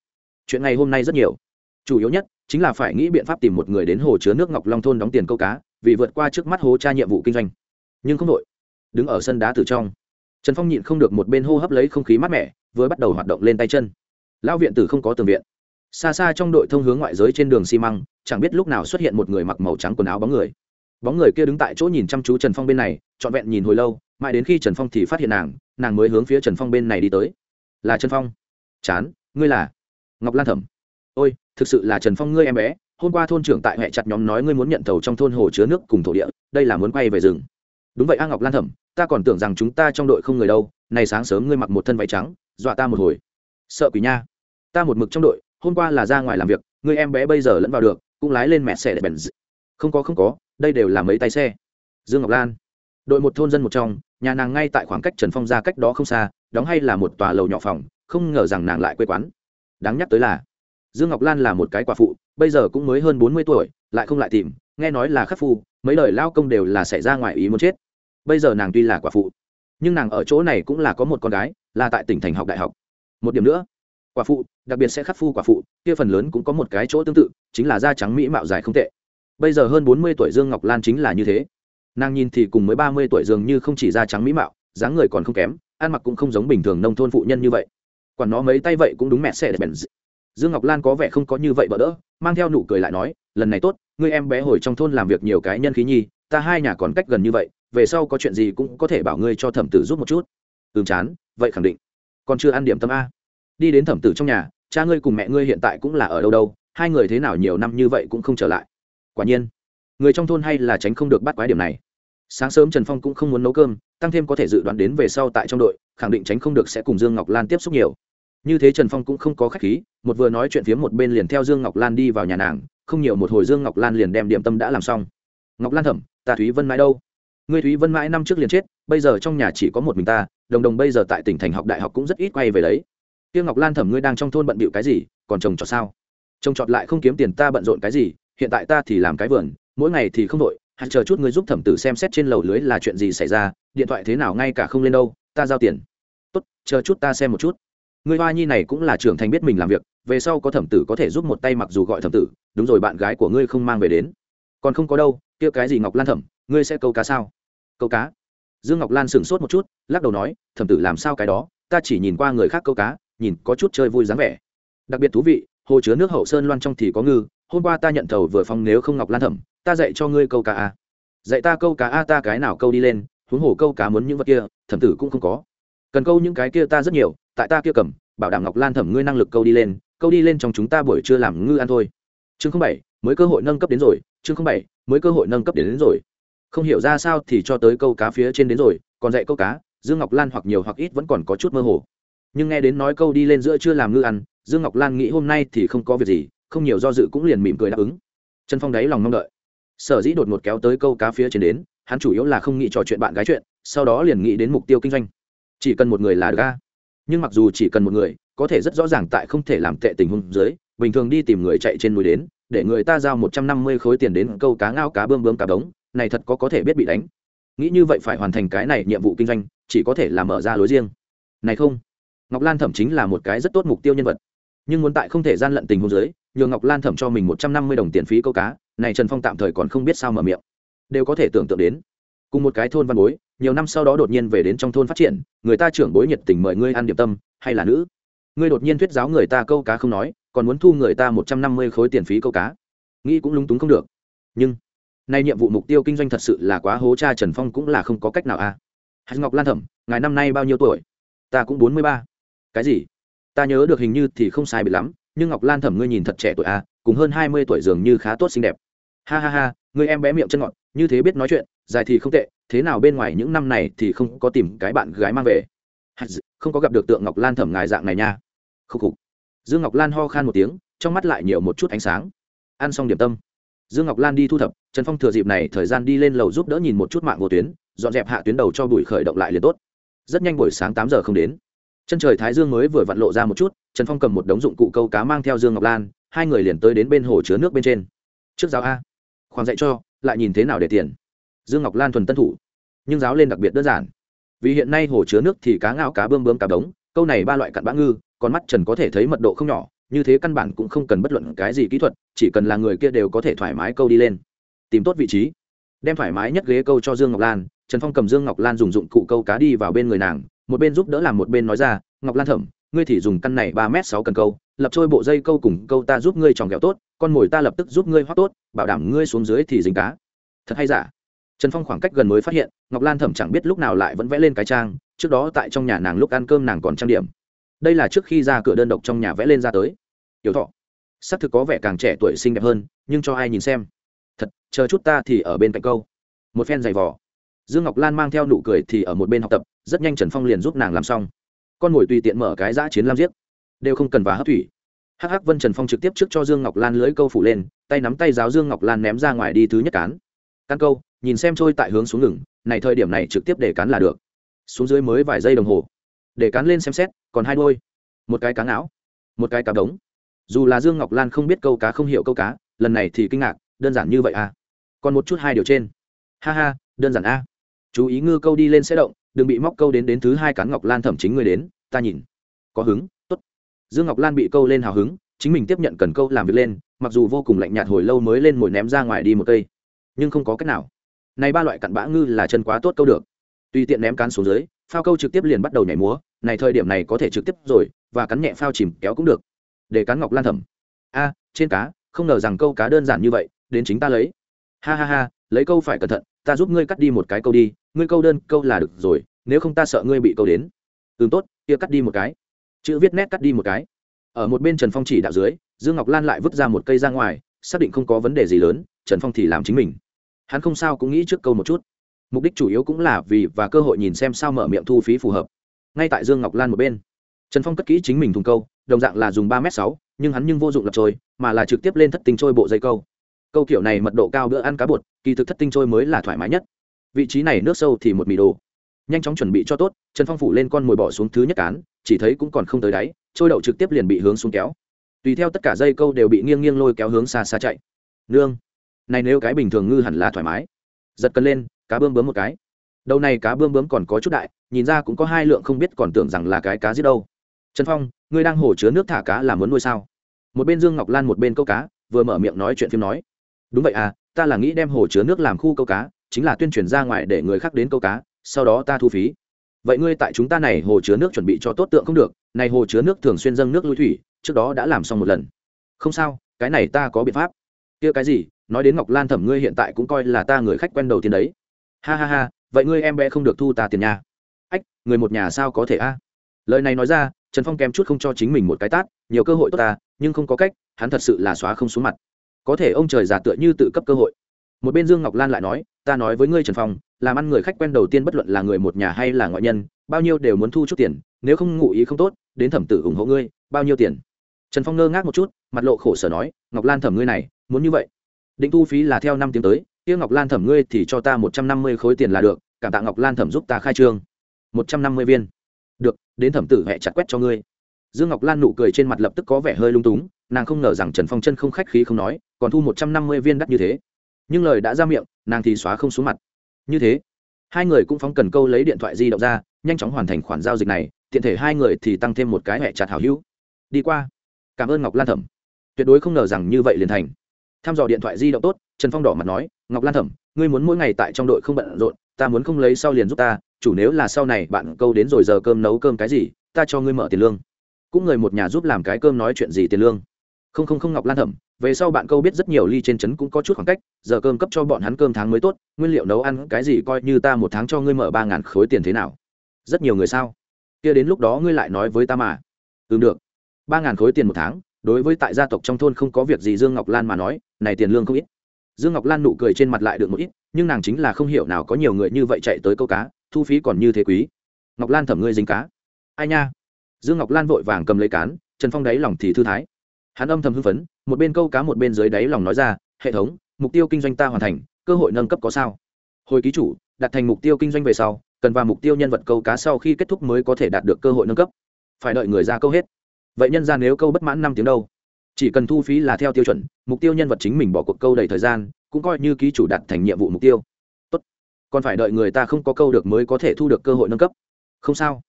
Chuyện ngày hôm nay rất nhiều. Chủ yếu nhất, chính là phải nghĩ biện pháp tìm một người đến hồ chứa nước ngọc long thôn đóng tiền câu cá vì vượt qua trước mắt hố tra nhiệm vụ kinh doanh. Nhưng không đội. Đứng ở sân đá tử trong, trần phong nhịn không được một bên hô hấp lấy không khí mát mẻ, vừa bắt đầu hoạt động lên tay chân. Lão viện tử không có tường viện. Xa xa trong đội thông hướng ngoại giới trên đường xi măng, chẳng biết lúc nào xuất hiện một người mặc màu trắng quần áo bóng người. Bóng người kia đứng tại chỗ nhìn chăm chú trần phong bên này, trọn vẹn nhìn hồi lâu, mãi đến khi trần phong thì phát hiện nàng nàng mới hướng phía trần phong bên này đi tới. Là trần phong. Chán, ngươi là? Ngọc lan thẩm. Ôi, thực sự là trần phong ngươi em bé hôm qua thôn trưởng tại hệ chặt nhóm nói ngươi muốn nhận thầu trong thôn hồ chứa nước cùng thổ địa, đây là muốn quay về rừng. Đúng vậy a ngọc lan thẩm, ta còn tưởng rằng chúng ta trong đội không người đâu, này sáng sớm ngươi mặc một thân váy trắng, dọa ta một hồi. Sợ quỷ nha. Ta một mực trong đội, hôm qua là ra ngoài làm việc người em bé bây giờ lẫn vào được, cũng lái lên mẹ xe để bèn d... không có không có, đây đều là mấy tay xe. Dương ngọc lan. Đội một thôn dân một trong, nhà nàng ngay tại khoảng cách trần phong ra cách đó không xa, đóng hay là một tòa lầu nhỏ phòng, không ngờ rằng nàng lại quê quán. Đáng nhắc tới là dương ngọc lan là một cái quả phụ, bây giờ cũng mới hơn bốn mươi tuổi, lại không lại tìm, nghe nói là khắc phu, mấy lời lao công đều là xảy ra ngoài ý muốn chết. Bây giờ nàng tuy là quả phụ, nhưng nàng ở chỗ này cũng là có một con gái, là tại tỉnh thành học đại học. Một điểm nữa, quả phụ, đặc biệt sẽ khắc phu quả phụ, kia phần lớn cũng có một cái chỗ tương tự, chính là da trắng mỹ mạo dài không tệ. Bây giờ hơn bốn mươi tuổi dương ngọc lan chính là như thế. Nàng nhìn thì cùng mới ba mươi tuổi dường như không chỉ da trắng mỹ mạo, dáng người còn không kém, ăn mặc cũng không giống bình thường nông thôn phụ nhân như vậy. Quản nó mấy tay vậy cũng đúng mẹ sẽ bèn dương ngọc lan có vẻ không có như vậy bỡ đỡ, mang theo nụ cười lại nói, lần này tốt, ngươi em bé hồi trong thôn làm việc nhiều cái nhân khí nhi, ta hai nhà còn cách gần như vậy, về sau có chuyện gì cũng có thể bảo ngươi cho thẩm tử giúp một chút. Ừm, chán, vậy khẳng định. Còn chưa ăn điểm tâm a. Đi đến thẩm tử trong nhà, cha ngươi cùng mẹ ngươi hiện tại cũng là ở đâu đâu, hai người thế nào nhiều năm như vậy cũng không trở lại. Quả nhiên, người trong thôn hay là tránh không được bắt quái điểm này. Sáng sớm trần phong cũng không muốn nấu cơm, tăng thêm có thể dự đoán đến về sau tại trong đội, khẳng định tránh không được sẽ cùng dương ngọc lan tiếp xúc nhiều như thế trần phong cũng không có k h á c h khí, một vừa nói chuyện phía một bên liền theo dương ngọc lan đi vào nhà nàng, không nhiều một hồi dương ngọc lan liền đem điểm tâm đã làm xong. Ngọc lan thẩm, ta thúy vân mãi đâu? Người thúy vân mãi năm trước liền chết, bây giờ trong nhà chỉ có một mình ta, đồng đồng bây giờ tại tỉnh thành học đại học cũng rất ít quay về đấy. Tiêu ngọc lan thẩm, ngươi đang trong thôn bận bịu cái gì, còn chồng trọt sao? Chồng trọt lại không kiếm tiền ta bận rộn cái gì, hiện tại ta thì làm cái vườn, mỗi ngày thì không đội, hãy chờ chút ngươi giúp thẩm tử xem xét trên lầu lưới là chuyện gì xảy ra, điện thoại thế nào ngay cả không lên đâu, ta giao tiền. Tốt, chờ chút ta xem một chút người hoa nhi này cũng là trưởng thành biết mình làm việc, về sau có thẩm tử có thể giúp một tay mặc dù gọi thẩm tử, đúng rồi bạn gái của ngươi không mang về đến. Còn không có đâu, kia cái gì ngọc lan thẩm, ngươi sẽ câu cá sao? Câu cá? Dương ngọc lan sửng sốt một chút, lắc đầu nói, thẩm tử làm sao cái đó, ta chỉ nhìn qua người khác câu cá, nhìn có chút chơi vui dáng vẻ. Đặc biệt thú vị, hồ chứa nước hậu sơn loan trong thì có ngư, hôm qua ta nhận thầu vừa phong nếu không ngọc lan thẩm, ta dạy cho ngươi câu cá a dạy ta câu cá a ta cái nào câu đi lên, huống hồ câu cá muốn những vật kia, thẩm tử cũng không có. Cần câu những cái kia ta rất nhiều tại ta kia cầm bảo đảm ngọc lan thẩm ngươi năng lực câu đi lên câu đi lên trong chúng ta buổi trưa làm ngư ăn thôi. Chương không bảy mới cơ hội nâng cấp đến rồi chương không bảy mới cơ hội nâng cấp đến, đến rồi. Không hiểu ra sao thì cho tới câu cá phía trên đến rồi còn dạy câu cá dương ngọc lan hoặc nhiều hoặc ít vẫn còn có chút mơ hồ. Nhưng nghe đến nói câu đi lên giữa chưa làm ngư ăn dương ngọc lan nghĩ hôm nay thì không có việc gì không nhiều do dự cũng liền mỉm cười đáp ứng. Trần phong đáy lòng mong đợi. Sở dĩ đột ngột kéo tới câu cá phía trên đến hắn chủ yếu là không nghĩ trò chuyện bạn gái chuyện sau đó liền nghĩ đến mục tiêu kinh doanh. Chỉ cần một người là được ca nhưng mặc dù chỉ cần một người, có thể rất rõ ràng tại không thể làm tệ tình huống dưới, bình thường đi tìm người chạy trên núi đến, để người ta giao một trăm năm mươi khối tiền đến câu cá ngao cá bơm bơm cá đống này thật có có thể biết bị đánh. Nghĩ như vậy phải hoàn thành cái này nhiệm vụ kinh doanh, chỉ có thể là mở ra lối riêng. Này không, ngọc lan thẩm chính là một cái rất tốt mục tiêu nhân vật. Nhưng muốn tại không thể gian lận tình huống dưới, nhường ngọc lan thẩm cho mình một trăm năm mươi đồng tiền phí câu cá, này trần phong tạm thời còn không biết sao mở miệng. Đều có thể tưởng tượng đến cùng một cái thôn văn bối nhiều năm sau đó đột nhiên về đến trong thôn phát triển người ta trưởng bối nhiệt tình mời ngươi ăn điểm tâm hay là nữ? Ngươi đột nhiên thuyết giáo người ta câu cá không nói còn muốn thu người ta một trăm năm mươi khối tiền phí câu cá. Nghĩ cũng lúng túng không được. Nhưng nay nhiệm vụ mục tiêu kinh doanh thật sự là quá hố cha trần phong cũng là không có cách nào a. À. hạt ngọc lan thẩm ngài năm nay bao nhiêu tuổi? Ta cũng bốn mươi ba. Cái gì? Ta nhớ được hình như thì không sai bị lắm nhưng ngọc lan thẩm ngươi nhìn thật trẻ tuổi a à, cùng hơn hai mươi tuổi dường như khá tốt xinh đẹp. Ha ha ha người em bé miệng chân ngọt, như thế biết nói chuyện, dài thì không tệ, thế nào bên ngoài những năm này thì không có tìm cái bạn gái mang về? Không có gặp được tượng ngọc lan thẩm ngài dạng này nha. Khúc khục. Dương ngọc lan ho khan một tiếng, trong mắt lại nhiều một chút ánh sáng. Ăn xong điểm tâm. Dương ngọc lan đi thu thập, trần phong thừa dịp này thời gian đi lên lầu giúp đỡ nhìn một chút mạng vô tuyến, dọn dẹp hạ tuyến đầu cho bụi khởi động lại liền tốt. Rất nhanh buổi sáng tám giờ không đến. Chân trời thái dương mới vừa vặn lộ ra một chút, trần phong cầm một đống dụng cụ câu cá mang theo dương ngọc lan, hai người liền tới đến bên hồ chứa nước bên trên. Trước giáo a. Khoảng dạy cho, lại nhìn thế nào để tiền. Dương ngọc lan thuần tân thủ, nhưng giáo lên đặc biệt đơn giản. Vì hiện nay hồ chứa nước thì cá ngao cá bơm bơm cá đống câu này ba loại cặn bã ngư con mắt trần có thể thấy mật độ không nhỏ, như thế căn bản cũng không cần bất luận cái gì kỹ thuật, chỉ cần là người kia đều có thể thoải mái câu đi lên. Tìm tốt vị trí. Đem thoải mái nhất ghế câu cho dương ngọc lan, trần phong cầm dương ngọc lan dùng dụng cụ câu cá đi vào bên người nàng, một bên giúp đỡ làm một bên nói ra, ngọc lan thẩm, ngươi thì dùng căn này ba m sáu cần câu lập trôi bộ dây câu cùng câu ta giúp ngươi tròng kẹo tốt, con mồi ta lập tức giúp ngươi hoác tốt, bảo đảm ngươi xuống dưới thì dính cá. Thật hay giả? Trần phong khoảng cách gần mới phát hiện, ngọc lan thẩm chẳng biết lúc nào lại vẫn vẽ lên cái trang, trước đó tại trong nhà nàng lúc ăn cơm nàng còn trang điểm. Đây là trước khi ra cửa đơn độc trong nhà vẽ lên ra tới. Tiểu thọ, xác thực có vẻ càng trẻ tuổi xinh đẹp hơn, nhưng cho ai nhìn xem. Thật, chờ chút ta thì ở bên cạnh câu. Một phen giày vò. Dương ngọc lan mang theo nụ cười thì ở một bên học tập, rất nhanh trần phong liền giúp nàng làm xong. Con mồi tùy tiện mở cái giã chiến lam giết đều không cần vá hấp thủy. Hắc hắc vân trần phong trực tiếp trước cho dương ngọc lan lưỡi câu phủ lên, tay nắm tay giáo dương ngọc lan ném ra ngoài đi thứ nhất cán. Căn câu, nhìn xem trôi tại hướng xuống ngừng, này thời điểm này trực tiếp để cán là được. Xuống dưới mới vài giây đồng hồ. Để cán lên xem xét, còn hai đôi. Một cái cá não một cái cá đống. Dù là dương ngọc lan không biết câu cá không hiểu câu cá, lần này thì kinh ngạc, đơn giản như vậy à? Còn một chút hai điều trên. Ha ha, đơn giản a. Chú ý ngư câu đi lên sẽ động, đừng bị móc câu đến đến thứ hai cán ngọc lan thẩm chính người đến, ta nhìn. Có hứng dương ngọc lan bị câu lên hào hứng, chính mình tiếp nhận cần câu làm việc lên, mặc dù vô cùng lạnh nhạt hồi lâu mới lên mồi ném ra ngoài đi một cây. Nhưng không có cách nào. Này ba loại cặn bã ngư là chân quá tốt câu được. Tùy tiện ném cán xuống dưới, phao câu trực tiếp liền bắt đầu nhảy múa, này thời điểm này có thể trực tiếp rồi, và cắn nhẹ phao chìm kéo cũng được. Để cắn ngọc lan thẩm a, trên cá, không ngờ rằng câu cá đơn giản như vậy, đến chính ta lấy. Ha ha ha, lấy câu phải cẩn thận, ta giúp ngươi cắt đi một cái câu đi, ngươi câu đơn, câu là được rồi, nếu không ta sợ ngươi bị câu đến. Ừ tốt, kia cắt đi một cái chữ viết nét cắt đi một cái. Ở một bên trần phong chỉ đạo dưới, dương ngọc lan lại vứt ra một cây ra ngoài, xác định không có vấn đề gì lớn, trần phong thì làm chính mình. Hắn không sao cũng nghĩ trước câu một chút. Mục đích chủ yếu cũng là vì và cơ hội nhìn xem sao mở miệng thu phí phù hợp. Ngay tại dương ngọc lan một bên, trần phong cất kỹ chính mình thùng câu, đồng dạng là dùng ba m sáu, nhưng hắn nhưng vô dụng lập trôi, mà là trực tiếp lên thất tinh trôi bộ dây câu. Câu kiểu này mật độ cao bữa ăn cá bột, kỳ thực thất tinh trôi mới là thoải mái nhất. Vị trí này nước sâu thì một mì đồ. Nhanh chóng chuẩn bị cho tốt, trần phong phủ lên con mồi bỏ xuống thứ nhất cán chỉ thấy cũng còn không tới đáy, trôi đậu trực tiếp liền bị hướng xuống kéo. Tùy theo tất cả dây câu đều bị nghiêng nghiêng lôi kéo hướng xa xa chạy. Nương, này nếu cái bình thường ngư hẳn là thoải mái. Giật cân lên, cá bươm bướm một cái. Đầu này cá bươm bướm còn có chút đại, nhìn ra cũng có hai lượng không biết còn tưởng rằng là cái cá giết đâu. Trần phong, ngươi đang hồ chứa nước thả cá là muốn nuôi sao? Một bên dương ngọc lan một bên câu cá, vừa mở miệng nói chuyện phim nói. Đúng vậy à ta là nghĩ đem hồ chứa nước làm khu câu cá, chính là tuyên truyền ra ngoài để người khác đến câu cá, sau đó ta thu phí vậy ngươi tại chúng ta này hồ chứa nước chuẩn bị cho tốt tượng không được, này hồ chứa nước thường xuyên dâng nước lui thủy, trước đó đã làm xong một lần. Không sao, cái này ta có biện pháp. Kia cái gì, nói đến ngọc lan thẩm ngươi hiện tại cũng coi là ta người khách quen đầu tiên đấy. Ha ha ha, vậy ngươi em bé không được thu ta tiền nhà. Ách, người một nhà sao có thể a? Lời này nói ra, trần phong kém chút không cho chính mình một cái tát, nhiều cơ hội tốt ta, nhưng không có cách, hắn thật sự là xóa không xuống mặt. Có thể ông trời già tựa như tự cấp cơ hội. Một bên dương ngọc lan lại nói, ta nói với ngươi trần phong làm ăn người khách quen đầu tiên bất luận là người một nhà hay là ngoại nhân, bao nhiêu đều muốn thu chút tiền, nếu không ngụ ý không tốt, đến thẩm tử ủng hộ ngươi, bao nhiêu tiền? Trần phong ngơ ngác một chút, mặt lộ khổ sở nói, ngọc lan thẩm ngươi này, muốn như vậy. Định thu phí là theo năm tiếng tới, kia ngọc lan thẩm ngươi thì cho ta một trăm năm mươi khối tiền là được, cảm tạ ngọc lan thẩm giúp ta khai trương. một trăm năm mươi viên. Được, đến thẩm tử hẹ chặt quét cho ngươi. Dương ngọc lan nụ cười trên mặt lập tức có vẻ hơi lung túng, nàng không ngờ rằng trần phong chân không khách khí không nói, còn thu một trăm năm mươi viên đắt như thế. Nhưng lời đã ra miệng, nàng thì xóa không xuống mặt như thế, hai người cũng phóng cần câu lấy điện thoại di động ra, nhanh chóng hoàn thành khoản giao dịch này, tiện thể hai người thì tăng thêm một cái hẹ chặt hảo hữu. Đi qua. Cảm ơn ngọc lan thẩm. Tuyệt đối không ngờ rằng như vậy liền thành. Tham dò điện thoại di động tốt, trần phong đỏ mặt nói, ngọc lan thẩm, ngươi muốn mỗi ngày tại trong đội không bận rộn, ta muốn không lấy sau liền giúp ta, chủ nếu là sau này bạn câu đến rồi giờ cơm nấu cơm cái gì, ta cho ngươi mở tiền lương. Cũng người một nhà giúp làm cái cơm nói chuyện gì tiền lương. Không không không ngọc lan thẩm về sau bạn câu biết rất nhiều ly trên trấn cũng có chút khoảng cách, giờ cơm cấp cho bọn hắn cơm tháng mới tốt, nguyên liệu nấu ăn, cái gì coi như ta một tháng cho ngươi mở ba ngàn khối tiền thế nào? Rất nhiều người sao? Kia đến lúc đó ngươi lại nói với ta mà. Ừ được. Ba ngàn khối tiền một tháng, đối với tại gia tộc trong thôn không có việc gì dương ngọc lan mà nói, này tiền lương không ít. Dương ngọc lan nụ cười trên mặt lại được một ít, nhưng nàng chính là không hiểu nào có nhiều người như vậy chạy tới câu cá, thu phí còn như thế quý. Ngọc lan thẩm ngươi dính cá. Ai nha? Dương ngọc lan vội vàng cầm lấy cán, trần phong đáy lòng thì thư thái. Hắn âm thầm hưng phấn một bên câu cá một bên dưới đáy lòng nói ra, hệ thống, mục tiêu kinh doanh ta hoàn thành, cơ hội nâng cấp có sao? Hồi ký chủ, đặt thành mục tiêu kinh doanh về sau, cần vào mục tiêu nhân vật câu cá sau khi kết thúc mới có thể đạt được cơ hội nâng cấp. Phải đợi người ra câu hết. Vậy nhân ra nếu câu bất mãn năm tiếng đâu? Chỉ cần thu phí là theo tiêu chuẩn, mục tiêu nhân vật chính mình bỏ cuộc câu đầy thời gian, cũng coi như ký chủ đặt thành nhiệm vụ mục tiêu. Tốt. còn phải đợi người ta không có câu được mới có thể thu được cơ hội nâng cấp. Không sao.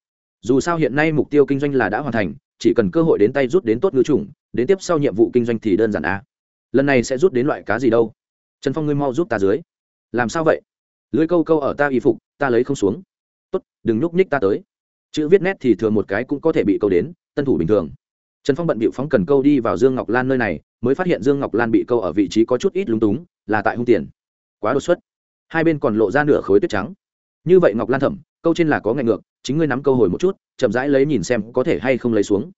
Dù sao hiện nay mục tiêu kinh doanh là đã hoàn thành chỉ cần cơ hội đến tay rút đến tốt ngư chủng, đến tiếp sau nhiệm vụ kinh doanh thì đơn giản á lần này sẽ rút đến loại cá gì đâu? Trần phong ngươi mau giúp ta dưới. Làm sao vậy? Lưới câu câu ở ta y phục, ta lấy không xuống. Tốt, đừng nhúc nhích ta tới. Chữ viết nét thì thường một cái cũng có thể bị câu đến, tân thủ bình thường. Trần phong bận bịu phóng cần câu đi vào dương ngọc lan nơi này, mới phát hiện dương ngọc lan bị câu ở vị trí có chút ít lúng túng, là tại hung tiền. Quá đột xuất. Hai bên còn lộ ra nửa khối tuyết trắng. Như vậy ngọc lan thẩm, câu trên là có ngại ngược chính ngươi nắm câu hồi một chút, chậm rãi lấy nhìn xem có thể hay không lấy xuống.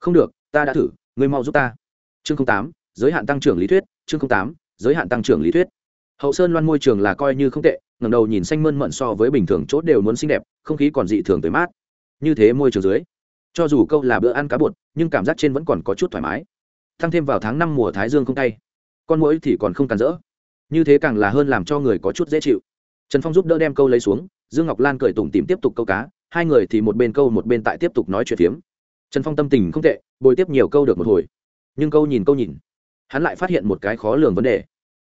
Không được, ta đã thử, ngươi mau giúp ta. Chương tám, giới hạn tăng trưởng lý thuyết, chương tám, giới hạn tăng trưởng lý thuyết. Hậu sơn loan môi trường là coi như không tệ ngầm đầu nhìn xanh mơn mận so với bình thường chốt đều muốn xinh đẹp, không khí còn dị thường tới mát. Như thế môi trường dưới, cho dù câu là bữa ăn cá bột, nhưng cảm giác trên vẫn còn có chút thoải mái. Thăng thêm vào tháng năm mùa thái dương không tay, con mũi thì còn không càn rỡ. Như thế càng là hơn làm cho người có chút dễ chịu. Trần phong giúp đỡ đem câu lấy xuống, dương ngọc lan cười tủm tìm tiếp tục câu cá hai người thì một bên câu một bên tại tiếp tục nói chuyện phiếm. Trần phong tâm tình không tệ, bồi tiếp nhiều câu được một hồi. Nhưng câu nhìn câu nhìn, hắn lại phát hiện một cái khó lường vấn đề.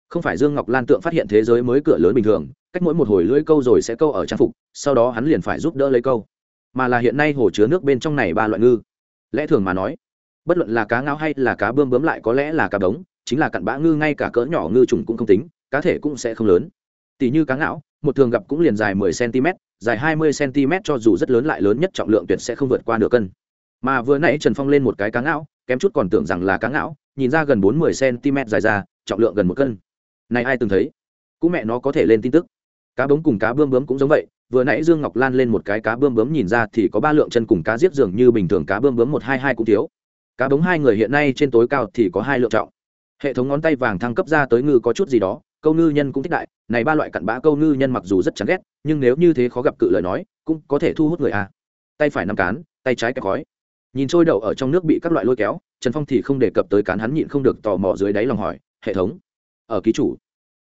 Không phải dương ngọc lan tượng phát hiện thế giới mới cửa lớn bình thường, cách mỗi một hồi lưỡi câu rồi sẽ câu ở trang phục, sau đó hắn liền phải giúp đỡ lấy câu. Mà là hiện nay hồ chứa nước bên trong này ba loại ngư. Lẽ thường mà nói, bất luận là cá ngao hay là cá bươm bướm lại có lẽ là cá bống, chính là cặn bã ngư ngay cả cỡ nhỏ ngư trùng cũng không tính, cá thể cũng sẽ không lớn. Tỷ như cá ngão một thường gặp cũng liền dài 10 cm dài hai mươi cm cho dù rất lớn lại lớn nhất trọng lượng tuyệt sẽ không vượt qua nửa cân. Mà vừa nãy trần phong lên một cái cá ngão, kém chút còn tưởng rằng là cá ngão, nhìn ra gần bốn mươi cm dài ra, trọng lượng gần một cân. Này ai từng thấy? Cũng mẹ nó có thể lên tin tức. Cá bống cùng cá bươm bướm cũng giống vậy, vừa nãy dương ngọc lan lên một cái cá bươm bướm nhìn ra thì có ba lượng chân cùng cá giết dường như bình thường cá bươm bướm một hai hai cũng thiếu. Cá bống hai người hiện nay trên tối cao thì có hai lượng trọng. Hệ thống ngón tay vàng thăng cấp ra tới ngư có chút gì đó, câu ngư nhân cũng thích đại này ba loại cặn bã câu ngư nhân mặc dù rất chán ghét, nhưng nếu như thế khó gặp cự lời nói, cũng có thể thu hút người à. Tay phải nắm cán, tay trái kẹp khói. Nhìn trôi đậu ở trong nước bị các loại lôi kéo, trần phong thì không đề cập tới cán hắn nhịn không được tò mò dưới đáy lòng hỏi, hệ thống, ở ký chủ,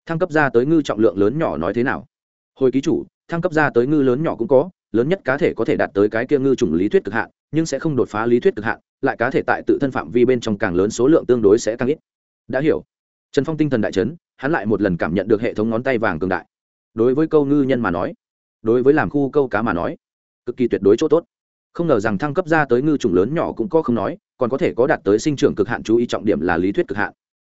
thăng cấp ra tới ngư trọng lượng lớn nhỏ nói thế nào? Hồi ký chủ, thăng cấp ra tới ngư lớn nhỏ cũng có, lớn nhất cá thể có thể đạt tới cái kia ngư chủng lý thuyết cực hạn, nhưng sẽ không đột phá lý thuyết cực hạn, lại cá thể tại tự thân phạm vi bên trong càng lớn số lượng tương đối sẽ càng ít. Đã hiểu trần phong tinh thần đại chấn, hắn lại một lần cảm nhận được hệ thống ngón tay vàng cường đại. Đối với câu ngư nhân mà nói, đối với làm khu câu cá mà nói, cực kỳ tuyệt đối chỗ tốt. Không ngờ rằng thăng cấp ra tới ngư chủng lớn nhỏ cũng có không nói, còn có thể có đạt tới sinh trưởng cực hạn chú ý trọng điểm là lý thuyết cực hạn.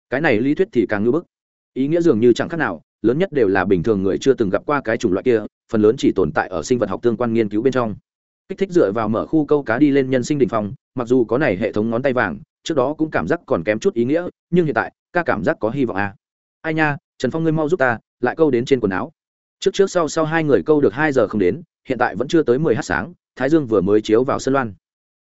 Cái này lý thuyết thì càng ngư bức. Ý nghĩa dường như chẳng khác nào, lớn nhất đều là bình thường người chưa từng gặp qua cái chủng loại kia, phần lớn chỉ tồn tại ở sinh vật học tương quan nghiên cứu bên trong. Kích thích dựa vào mở khu câu cá đi lên nhân sinh đình phong, mặc dù có này hệ thống ngón tay vàng trước đó cũng cảm giác còn kém chút ý nghĩa, nhưng hiện tại, ca cảm giác có hy vọng à. ai nha, trần phong ngươi mau giúp ta, lại câu đến trên quần áo. Trước trước sau sau hai người câu được hai giờ không đến, hiện tại vẫn chưa tới mười h sáng, thái dương vừa mới chiếu vào sân loan.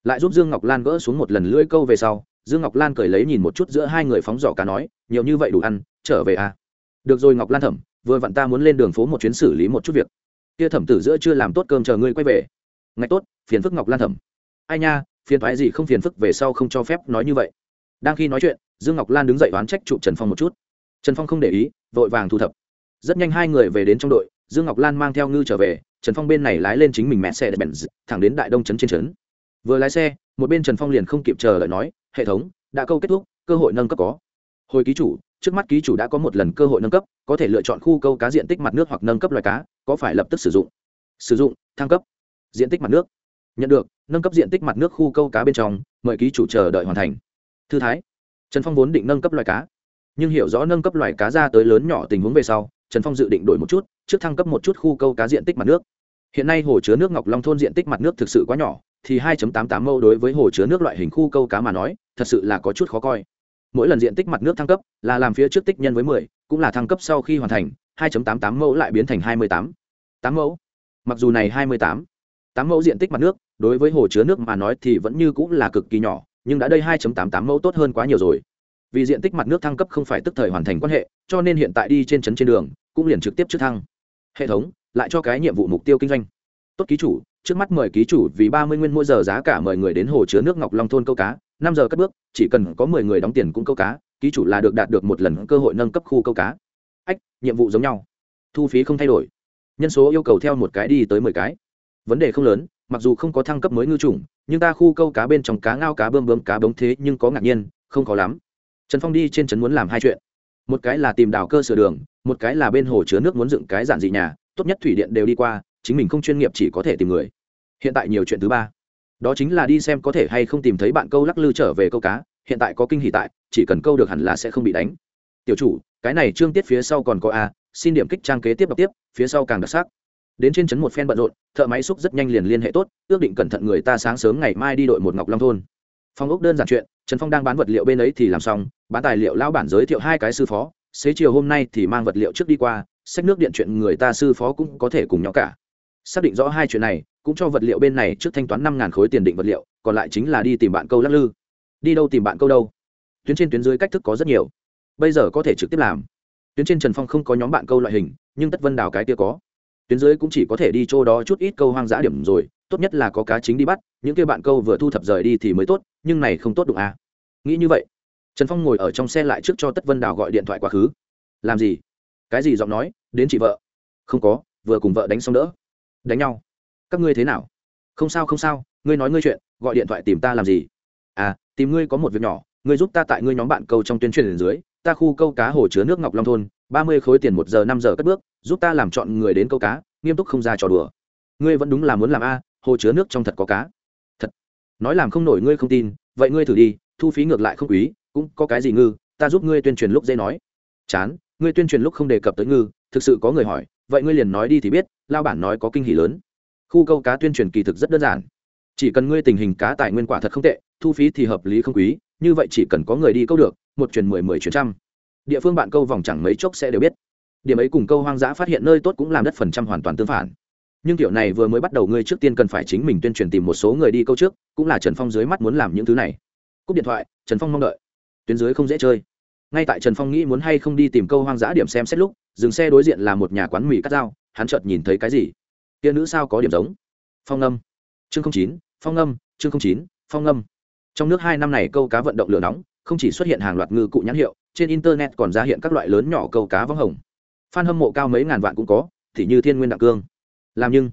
Lại giúp dương ngọc lan gỡ xuống một lần lưỡi câu về sau, dương ngọc lan cười lấy nhìn một chút giữa hai người phóng giỏ cá nói, nhiều như vậy đủ ăn, trở về à. Được rồi ngọc lan thẩm, vừa vặn ta muốn lên đường phố một chuyến xử lý một chút việc. Kia thẩm tử giữa chưa làm tốt cơm chờ ngươi quay về. Ngay tốt, phiền phức ngọc lan thẩm. Ai nha phiền thoái gì không phiền phức về sau không cho phép nói như vậy. Đang khi nói chuyện, dương ngọc lan đứng dậy oán trách chụp trần phong một chút. Trần phong không để ý, vội vàng thu thập. Rất nhanh hai người về đến trong đội, dương ngọc lan mang theo ngư trở về, trần phong bên này lái lên chính mình mẹ xe để bèn thẳng đến đại đông trấn trên trấn. Vừa lái xe, một bên trần phong liền không kịp chờ lời nói, hệ thống, đã câu kết thúc, cơ hội nâng cấp có. Hồi ký chủ, trước mắt ký chủ đã có một lần cơ hội nâng cấp, có thể lựa chọn khu câu cá diện tích mặt nước hoặc nâng cấp loài cá, có phải lập tức sử dụng? Sử dụng, thăng cấp. Diện tích mặt nước nhận được nâng cấp diện tích mặt nước khu câu cá bên trong mời ký chủ chờ đợi hoàn thành. Thư thái. Trần phong vốn định nâng cấp loài cá nhưng hiểu rõ nâng cấp loài cá ra tới lớn nhỏ tình huống về sau trần phong dự định đổi một chút trước thăng cấp một chút khu câu cá diện tích mặt nước. Hiện nay hồ chứa nước ngọc long thôn diện tích mặt nước thực sự quá nhỏ thì 2.88 mẫu đối với hồ chứa nước loại hình khu câu cá mà nói thật sự là có chút khó coi. Mỗi lần diện tích mặt nước thăng cấp là làm phía trước tích nhân với 10, cũng là thăng cấp sau khi hoàn thành 2.88 mẫu lại biến thành 28. 8 mẫu. Mặc dù này 28, 8 mẫu diện tích mặt nước, đối với hồ chứa nước mà nói thì vẫn như cũng là cực kỳ nhỏ, nhưng đã đây 2.88 mẫu tốt hơn quá nhiều rồi. Vì diện tích mặt nước thăng cấp không phải tức thời hoàn thành quan hệ, cho nên hiện tại đi trên trấn trên đường, cũng liền trực tiếp trước thăng. Hệ thống, lại cho cái nhiệm vụ mục tiêu kinh doanh. Tốt ký chủ, trước mắt mời ký chủ vì ba mươi nguyên mỗi giờ giá cả mời người đến hồ chứa nước ngọc long thôn câu cá, năm giờ cất bước, chỉ cần có mười người đóng tiền cũng câu cá, ký chủ là được đạt được một lần cơ hội nâng cấp khu câu cá. Ách, nhiệm vụ giống nhau. Thu phí không thay đổi. Nhân số yêu cầu theo một cái đi tới mười cái vấn đề không lớn, mặc dù không có thăng cấp mới ngư chủng, nhưng ta khu câu cá bên trong cá ngao cá bơm bơm cá bống thế nhưng có ngạc nhiên, không khó lắm. Trần phong đi trên trấn muốn làm hai chuyện. Một cái là tìm đào cơ sửa đường, một cái là bên hồ chứa nước muốn dựng cái giản dị nhà, tốt nhất thủy điện đều đi qua, chính mình không chuyên nghiệp chỉ có thể tìm người. Hiện tại nhiều chuyện thứ ba. Đó chính là đi xem có thể hay không tìm thấy bạn câu lắc lư trở về câu cá, hiện tại có kinh hỉ tại, chỉ cần câu được hẳn là sẽ không bị đánh. Tiểu chủ, cái này trương tiết phía sau còn có a, xin điểm kích trang kế tiếp đọc tiếp, phía sau càng đặc sắc đến trên trấn một phen bận rộn, thợ máy xúc rất nhanh liền liên hệ tốt, ước định cẩn thận người ta sáng sớm ngày mai đi đội một ngọc long thôn. Phong ốc đơn giản chuyện, trần phong đang bán vật liệu bên ấy thì làm xong, bán tài liệu lão bản giới thiệu hai cái sư phó, xế chiều hôm nay thì mang vật liệu trước đi qua sách nước điện chuyện người ta sư phó cũng có thể cùng nhau cả. Xác định rõ hai chuyện này, cũng cho vật liệu bên này trước thanh toán năm khối tiền định vật liệu, còn lại chính là đi tìm bạn câu lắc lư. Đi đâu tìm bạn câu đâu? Tuyến trên tuyến dưới cách thức có rất nhiều. Bây giờ có thể trực tiếp làm. Tuyến trên trần phong không có nhóm bạn câu loại hình, nhưng tất vân đào cái kia có tuyến dưới cũng chỉ có thể đi chỗ đó chút ít câu hoang dã điểm rồi, tốt nhất là có cá chính đi bắt, những kia bạn câu vừa thu thập rời đi thì mới tốt, nhưng này không tốt đụng à. nghĩ như vậy, trần phong ngồi ở trong xe lại trước cho tất vân đào gọi điện thoại quá khứ. Làm gì? Cái gì giọng nói? Đến chị vợ. Không có, vừa cùng vợ đánh xong đỡ. Đánh nhau. Các ngươi thế nào? Không sao không sao, ngươi nói ngươi chuyện, gọi điện thoại tìm ta làm gì? À tìm ngươi có một việc nhỏ, ngươi giúp ta tại ngươi nhóm bạn câu trong tuyên truyền dưới, ta khu câu cá hồ chứa nước ngọc long thôn ba mươi khối tiền một giờ năm giờ cất bước, giúp ta làm chọn người đến câu cá, nghiêm túc không ra trò đùa. Ngươi vẫn đúng là muốn làm a, hồ chứa nước trong thật có cá. Thật. Nói làm không nổi ngươi không tin, vậy ngươi thử đi, thu phí ngược lại không quý, cũng có cái gì ngư, ta giúp ngươi tuyên truyền lúc dễ nói. Chán, ngươi tuyên truyền lúc không đề cập tới ngư, thực sự có người hỏi, vậy ngươi liền nói đi thì biết, lao bản nói có kinh hỉ lớn. Khu câu cá tuyên truyền kỳ thực rất đơn giản. Chỉ cần ngươi tình hình cá tài nguyên quả thật không tệ, thu phí thì hợp lý không quý, như vậy chỉ cần có người đi câu được, một chuyển mười mười chuyển trăm địa phương bạn câu vòng chẳng mấy chốc sẽ đều biết. Điểm ấy cùng câu hoang dã phát hiện nơi tốt cũng làm đất phần trăm hoàn toàn tương phản. Nhưng kiểu này vừa mới bắt đầu ngươi trước tiên cần phải chính mình tuyên truyền tìm một số người đi câu trước, cũng là trần phong dưới mắt muốn làm những thứ này. Cúp điện thoại, trần phong mong đợi. Tuyến dưới không dễ chơi. Ngay tại trần phong nghĩ muốn hay không đi tìm câu hoang dã điểm xem xét lúc, dừng xe đối diện là một nhà quán mì cắt dao, hắn chợt nhìn thấy cái gì? Kia nữ sao có điểm giống? Phong âm chương chín, phong âm chương chín, phong âm trong nước hai năm này câu cá vận động lửa nóng không chỉ xuất hiện hàng loạt ngư cụ nhãn hiệu, trên internet còn ra hiện các loại lớn nhỏ câu cá vắng hồng. F hâm mộ cao mấy ngàn vạn cũng có, thì như thiên nguyên đặng cương. Làm nhưng,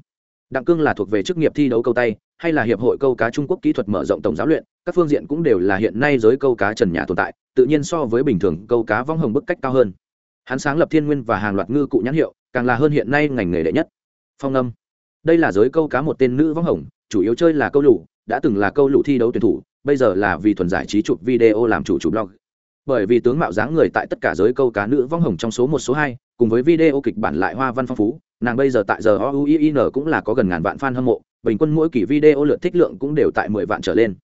đặng cương là thuộc về chức nghiệp thi đấu câu tay, hay là hiệp hội câu cá trung quốc kỹ thuật mở rộng tổng giáo luyện, các phương diện cũng đều là hiện nay giới câu cá trần nhà tồn tại, tự nhiên so với bình thường câu cá vong hồng bức cách cao hơn. Hắn sáng lập thiên nguyên và hàng loạt ngư cụ nhãn hiệu, càng là hơn hiện nay ngành nghề đệ nhất. Phong âm đây là giới câu cá một tên nữ vong hồng, chủ yếu chơi là câu lụ đã từng là câu lụ thi đấu tuyển thủ bây giờ là vì thuần giải trí chụp video làm chủ chủ blog. Bởi vì tướng mạo dáng người tại tất cả giới câu cá nữ vong hồng trong số một, số hai, cùng với video kịch bản lại hoa văn phong phú, nàng bây giờ tại giờ ouin cũng là có gần ngàn vạn fan hâm mộ, bình quân mỗi kỳ video lượt thích lượng cũng đều tại mười vạn trở lên.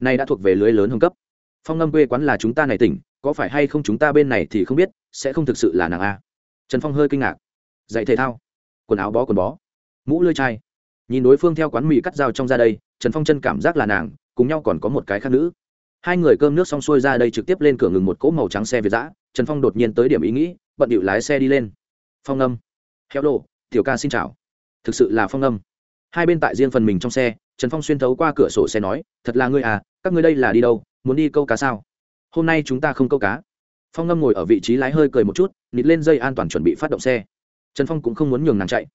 Này đã thuộc về lưới lớn hơn cấp. Phong ngâm quê quán là chúng ta này tỉnh, có phải hay không chúng ta bên này thì không biết, sẽ không thực sự là nàng a. Trần phong hơi kinh ngạc. Dạy thể thao. Quần áo bó quần bó. Mũ lưỡi chai. Nhìn đối phương theo quán mì cắt dao trong ra đây, trần phong chân cảm giác là nàng cùng nhau còn có một cái khác nữ. Hai người cơm nước xong xuôi ra đây trực tiếp lên cửa ngừng một cỗ màu trắng xe việt giã trần phong đột nhiên tới điểm ý nghĩ, bận điệu lái xe đi lên. Phong âm. Heo đồ, tiểu ca xin chào. Thực sự là phong âm. Hai bên tại riêng phần mình trong xe, trần phong xuyên thấu qua cửa sổ xe nói, thật là ngươi à các ngươi đây là đi đâu, muốn đi câu cá sao? Hôm nay chúng ta không câu cá. Phong ngâm ngồi ở vị trí lái hơi cười một chút, nịt lên dây an toàn chuẩn bị phát động xe. Trần phong cũng không muốn nhường nàng chạy.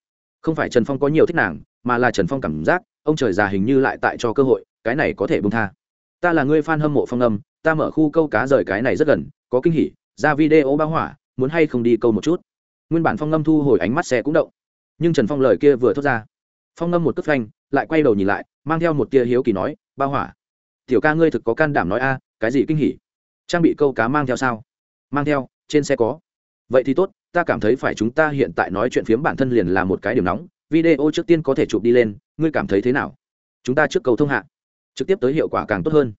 Không phải trần phong có nhiều thích nàng, mà là trần phong cảm giác, ông trời già hình như lại tại cho cơ hội cái này có thể bung tha. Ta là người f a n hâm mộ phong âm, ta mở khu câu cá rời cái này rất gần, có kinh hỉ, ra video báo hỏa, muốn hay không đi câu một chút. Nguyên bản phong âm thu hồi ánh mắt xe cũng động. Nhưng trần phong lời kia vừa thốt ra. Phong âm một cất phanh, lại quay đầu nhìn lại, mang theo một tia hiếu kỳ nói, bao hỏa? Tiểu ca ngươi thực có can đảm nói a, cái gì kinh hỉ? Trang bị câu cá mang theo sao? Mang theo, trên xe có. Vậy thì tốt, ta cảm thấy phải chúng ta hiện tại nói chuyện phiếm bản thân liền là một cái điểm nóng, video trước tiên có thể chụp đi lên, ngươi cảm thấy thế nào? Chúng ta trước cầu thông hạ trực tiếp tới hiệu quả càng tốt hơn.